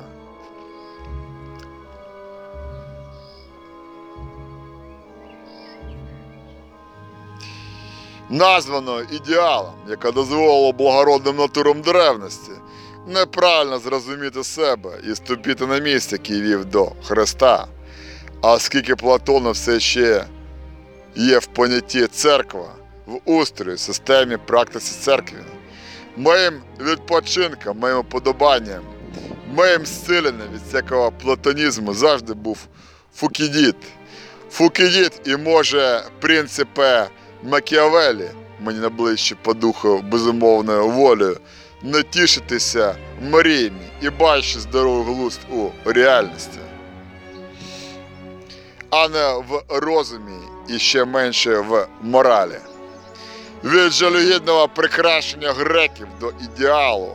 названо ідеалом, яке дозволило благородним натурам древності неправильно зрозуміти себе і ступити на місць, який вів до Христа. А оскільки Платона все ще є в понятті церква, в устрої, системі, практиці церкви, моїм відпочинком, моїм уподобанням, моїм зціленням від всякого платонізму завжди був Фукідіт. Фукідіт і може принципи Макіавелі, мені найближче по духу безумовною волею, не тішитися мріями і бачити здоровий глузд у реальності, а не в розумі і ще менше в моралі. Від жалюгідного прикрашення греків до ідеалу,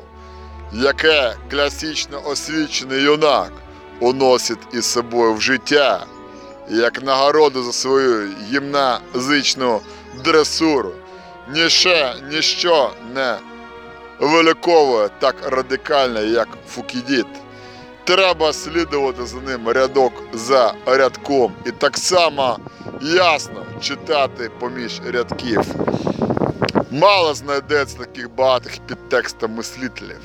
яке класично освічений юнак уносить із собою в життя, як нагороду за свою гімназичну дресуру, ніше, ніщо не виліковує так радикально, як Фукідіт. Треба слідувати за ним рядок за рядком і так само ясно читати поміж рядків. Мало знайдеться таких багатих підтекстом мислителів.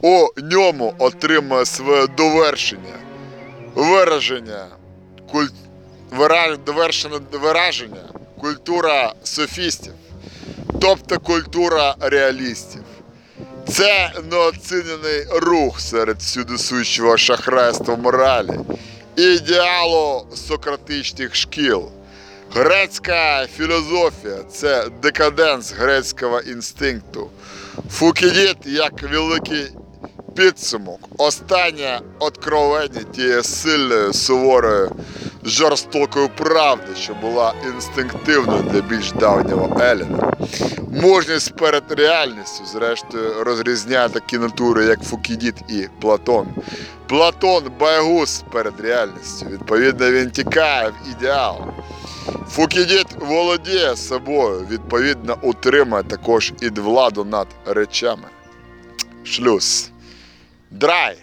У ньому отримує своє довершення, вираження, куль... вира... довершене вираження культура софістів, тобто культура реалістів. Це неоцінений рух серед всюдисущого шахрайства моралі ідеалу сократичних шкіл. Грецька філософія це декаденс грецького інстинкту. Фукідіт як великий підсумок, останнє откровення тієї сильної, суворої, жорстокої правди, що була інстинктивною для більш давнього Еліна. Мужність перед реальністю, зрештою, розрізняє такі натури, як Фукідіт і Платон. Платон байгус перед реальністю. Відповідно, він тікає в ідеал. Фукідіт володіє собою, відповідно, утримує також і владу над речами. Шлюз. Драй.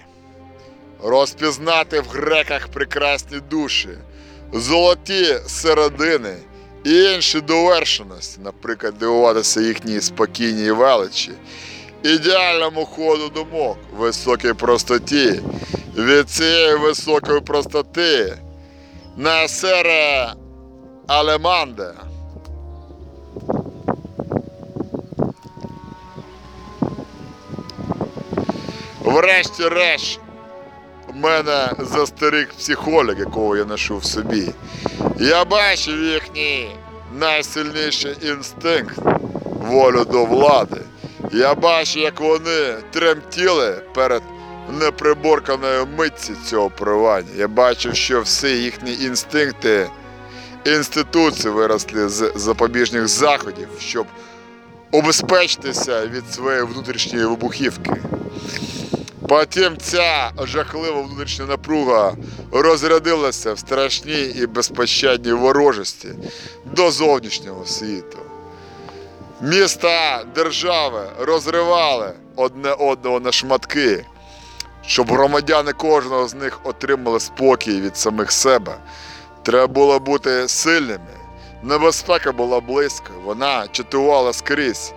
Розпізнати в греках прекрасні душі, золоті середини і інші довершеності, наприклад, дивуватися їхній спокійній величі, ідеальному ходу думок, високій простоті, від цієї високої простоти на сере Алеманде. Врешті-решт, мене застеріг психолог, якого я ношу в собі. Я бачив їхній найсильніший інстинкт волю до влади. Я бачив, як вони тремтіли перед неприборканою митці цього провання. Я бачив, що всі їхні інстинкти інституції виросли з запобіжних заходів, щоб убезпечитися від своєї внутрішньої вибухівки. Потім ця жахлива внутрішня напруга розрядилася в страшній і безпощадній ворожості до зовнішнього світу. Міста держави розривали одне одного на шматки, щоб громадяни кожного з них отримали спокій від самих себе. Треба було бути сильними. Небезпека була близько, вона чатувала скрізь.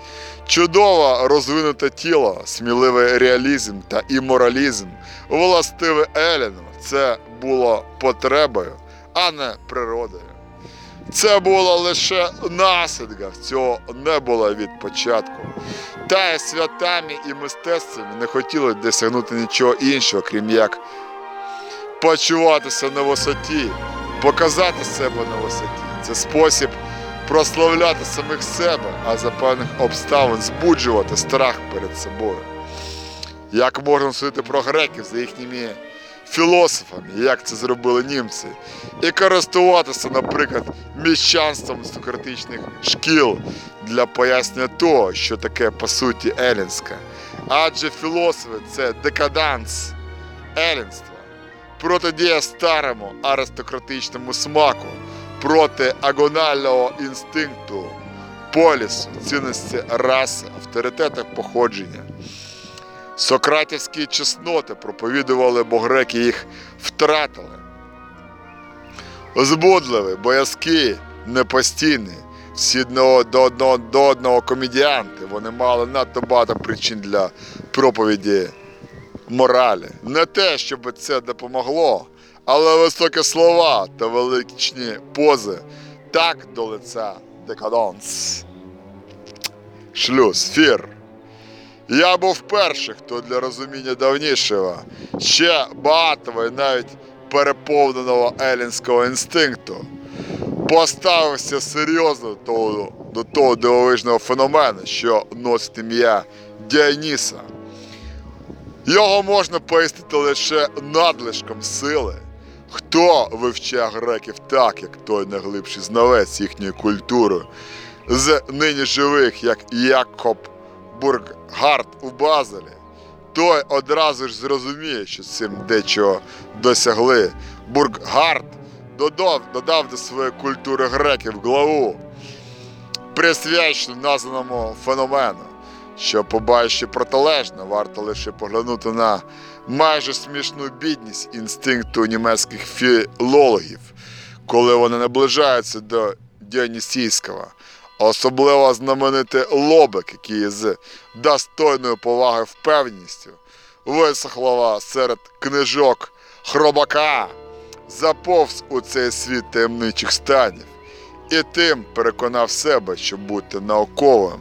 Чудово розвинуте тіло, сміливий реалізм та іморалізм, властиве Еліну. Це було потребою, а не природою. Це було лише наслідком, цього не було від початку. Та й святами і мистецтвами не хотіли досягнути нічого іншого, крім як почуватися на висоті, показати себе на висоті. Це спосіб прославляти самих себе, а за певних обставин збуджувати страх перед собою. Як можна судити про греків за їхніми філософами, як це зробили німці, і користуватися, наприклад, міщанством сократичних шкіл для пояснення того, що таке по суті елінське. Адже філософи це декаданс елінства, протидія старому аристократичному смаку, проти агонального інстинкту, полісу, цінності раси, авторитету походження. Сократівські чесноти проповідували, бо греки їх втратили. Збудливий, боязкий, непостійний, всі до одного до одного комедіанти. Вони мали надто багато причин для проповіді моралі. Не те, щоб це допомогло, але високі слова та величні пози так до лиця декаданс. Шлюз, фір. Я був перший, хто для розуміння давнішого, ще багатого і навіть переповненого елінського інстинкту поставився серйозно до того дивовижного феномену, що носить ім'я Діаніса. Його можна пояснити лише надлишком сили. Хто вивчає греків так, як той найглибший знавець їхньої культури, з нині живих, як Якоб Бурггард у Базелі, той одразу ж зрозуміє, що цим дечого досягли. Бурггард додав, додав до своєї культури греків главу, присвячену названому феномену. Що побачивши протилежно, варто лише поглянути на майже смішну бідність інстинкту німецьких філологів, коли вони наближаються до Діонісійського. Особливо знаменитий Лобик, який з достойною поваги впевненістю висохлого серед книжок хробака заповз у цей світ таємничих станів і тим переконав себе, що бути науковим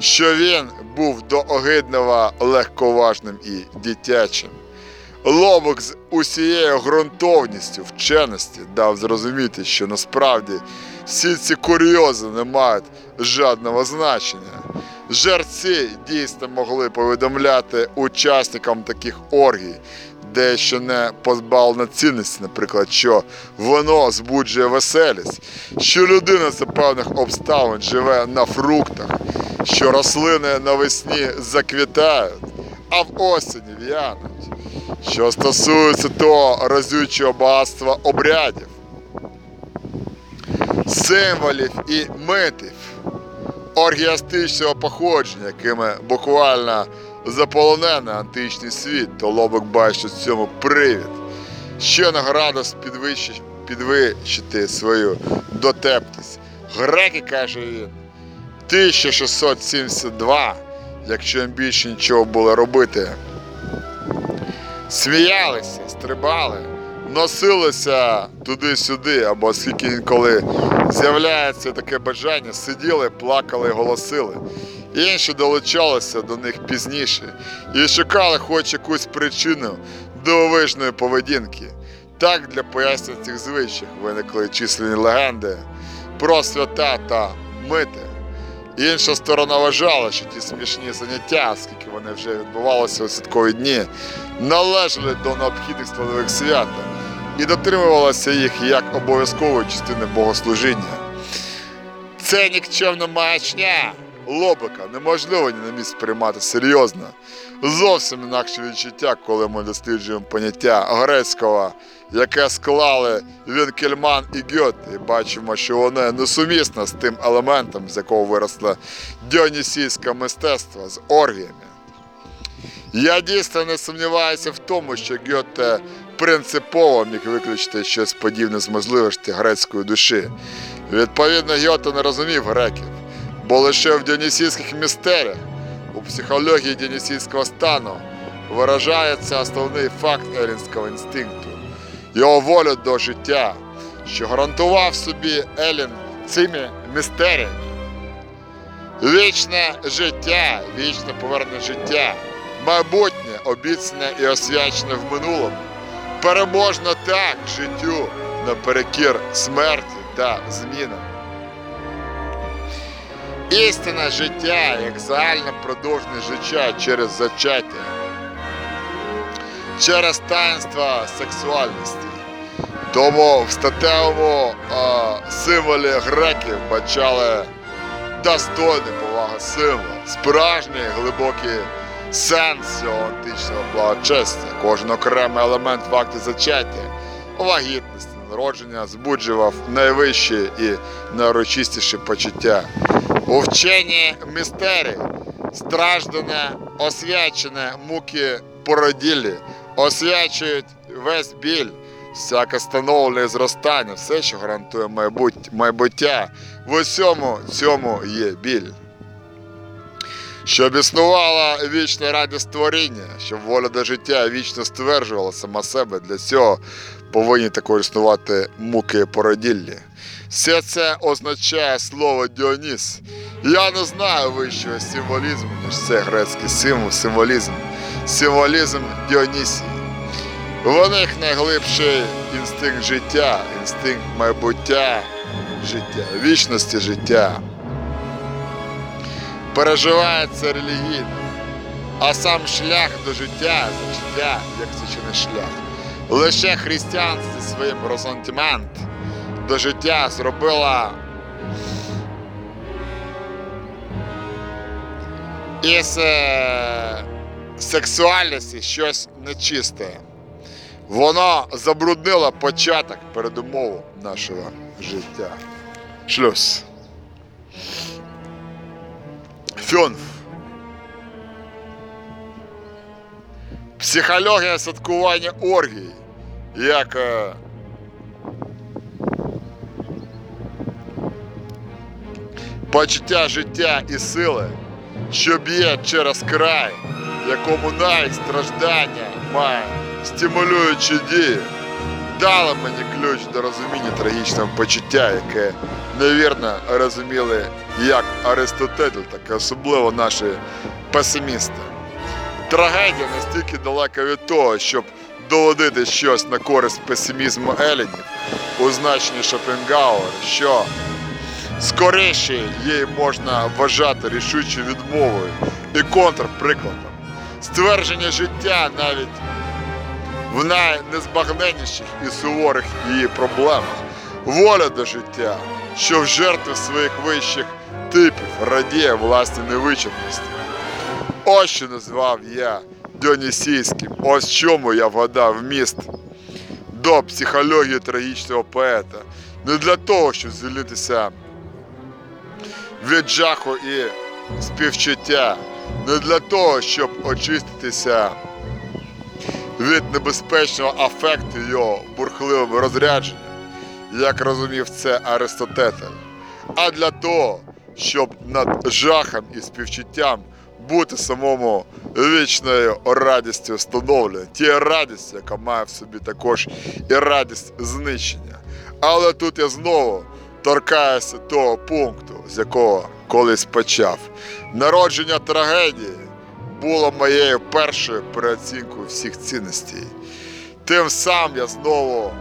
що він був до огидного легковажним і дитячим. Лобок з усією ґрунтовністю вченості дав зрозуміти, що насправді всі ці курйози не мають жодного значення. Жерці дійсно могли повідомляти учасникам таких оргій, дещо не позбавлено цінності, наприклад, що воно збуджує веселість, що людина за певних обставин живе на фруктах, що рослини навесні заквітають, а в осені в'януть. Що стосується того разючого багатства обрядів, символів і митів оргіастичного походження, якими буквально заполонений античний світ, то Лобок бачить в цьому привід. Ще на градус підвищити, підвищити свою дотепність. Греки, каже він, 1672, якщо їм більше нічого було робити. Сміялися, стрибали, носилися туди-сюди, або скільки інколи з'являється таке бажання, сиділи, плакали, голосили. Інші долучалися до них пізніше і шукали хоч якусь причину дивовижної поведінки. Так для пояснення цих звичаїв виникли численні легенди про свята та мити. Інша сторона вважала, що ті смішні заняття, оскільки вони вже відбувалися у святкові дні, належали до необхідних складових свята і дотримувалися їх як обов'язкової частини богослужіння. Це нікчемна маячня лобика неможливо ні на місць приймати серйозно. Зовсім інакше відчуття, коли ми досліджуємо поняття грецького, яке склали Вінкельман і Гьоте, і бачимо, що воно несумісно з тим елементом, з якого виросло діонісійське мистецтво з оргіями. Я дійсно не сумніваюся в тому, що Гьоте принципово міг виключити щось подібне з можливості грецької душі. Відповідно, Гьоте не розумів греків, бо лише в діонісійських містеріях, у психології діонісійського стану виражається основний факт елінського інстинкту, його волю до життя, що гарантував собі Елін цими містеріями. Вічне життя, вічне повернення життя, майбутнє, обіцяне і освячене в минулому, переможно так життю наперекір смерті та змінам. Істинне життя як загальне продовження життя через зачаття, через таїнство сексуальності. Тому в статевому а, символі греків бачали достойний поваги символ, справжній глибокий сенс цього античного благочестя. Кожен окремий елемент в акті зачаття, вагітності, народження збуджував найвищі і найурочистіші почуття. У вченні містерії страждане, освячене муки породілі, освячують весь біль, всяке становлення і зростання, все, що гарантує майбуття, в усьому цьому є біль. Щоб існувала вічна радість створіння, щоб воля до життя вічно стверджувала сама себе, для цього повинні також існувати муки породіллі. Все це означає слово Діоніс. Я не знаю вищого символізму, ніж це грецький символ, символізм, символізм Діонісії. В них найглибший інстинкт життя, інстинкт майбуття життя, вічності життя. Переживається релігійно, а сам шлях до життя, життя, як не шлях. Лише християнство своїм розантимент до життя зробила із сексуальності щось нечисте. Воно забруднило початок передумову нашого життя. Шлюз. Фюнф. Психологія святкування оргій, як е, почуття життя і сили, що б'є через край, якому навіть страждання має стимулюючі дії, дало мені ключ до розуміння трагічного почуття, яке невірно розуміли як Аристотель, так і особливо наші песимісти. Трагедія настільки далека від того, щоб доводити щось на користь песимізму Елінів у значенні Шопенгауера, що скоріше її можна вважати рішучою відмовою і контрприкладом. Ствердження життя навіть в найнезбагненніших і суворих її проблемах, воля до життя, що в жертви своїх вищих типів радіє власній невичерпності. Ось що назвав я Діонісійським, ось чому я вгадав міст до психології трагічного поета. Не для того, щоб звільнитися від жаху і співчуття, не для того, щоб очиститися від небезпечного афекту його бурхливим розрядженням, як розумів це Аристотель, а для того, щоб над жахом і співчуттям бути самому вічною радістю встановлення, тією радістю, яка має в собі також і радість знищення. Але тут я знову торкаюся того пункту, з якого колись почав. Народження трагедії було моєю першою переоцінкою всіх цінностей. Тим самим я знову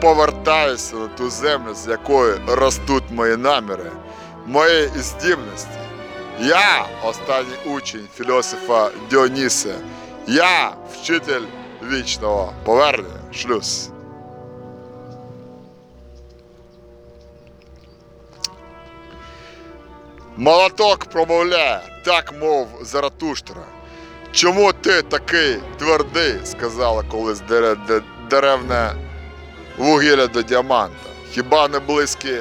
повертаюся на ту землю, з якої ростуть мої наміри, мої здібності. Я останній учень філософа Діоніса. Я вчитель вічного повернення. Шлюз. Молоток промовляє, так мов Заратуштра. Чому ти такий твердий, сказала колись деревне вугілля до діаманта. Хіба не близькі,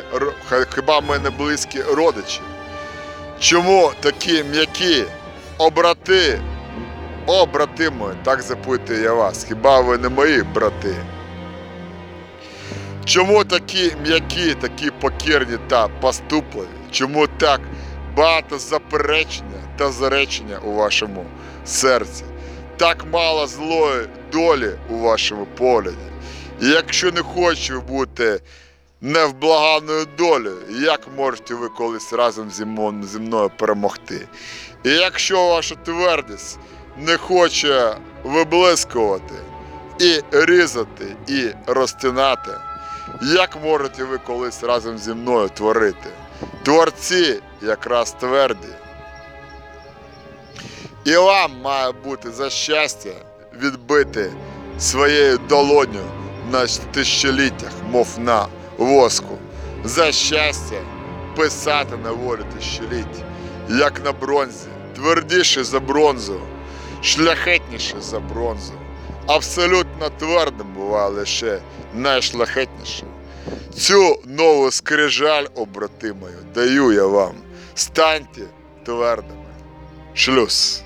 хіба ми не близькі родичі? Чому такі м'які обрати? О, брати мої, так запитую я вас. Хіба ви не мої брати? Чому такі м'які, такі покірні та поступливі? Чому так багато заперечення та заречення у вашому серці? Так мало злої долі у вашому погляді. І якщо не хочете бути невблаганною долею, як можете ви колись разом зі мною перемогти? І якщо ваша твердість не хоче виблискувати і різати, і розтинати, як можете ви колись разом зі мною творити? Творці якраз тверді. І вам має бути за щастя відбити своєю долоню на тисячоліттях, мов на воску. За щастя писати на волі тисячоліть, як на бронзі, твердіше за бронзу, шляхетніше за бронзу. Абсолютно твердим буває лише найшляхетніше. Цю нову скрижаль, обратимою, даю я вам. Станьте твердими. Шлюз.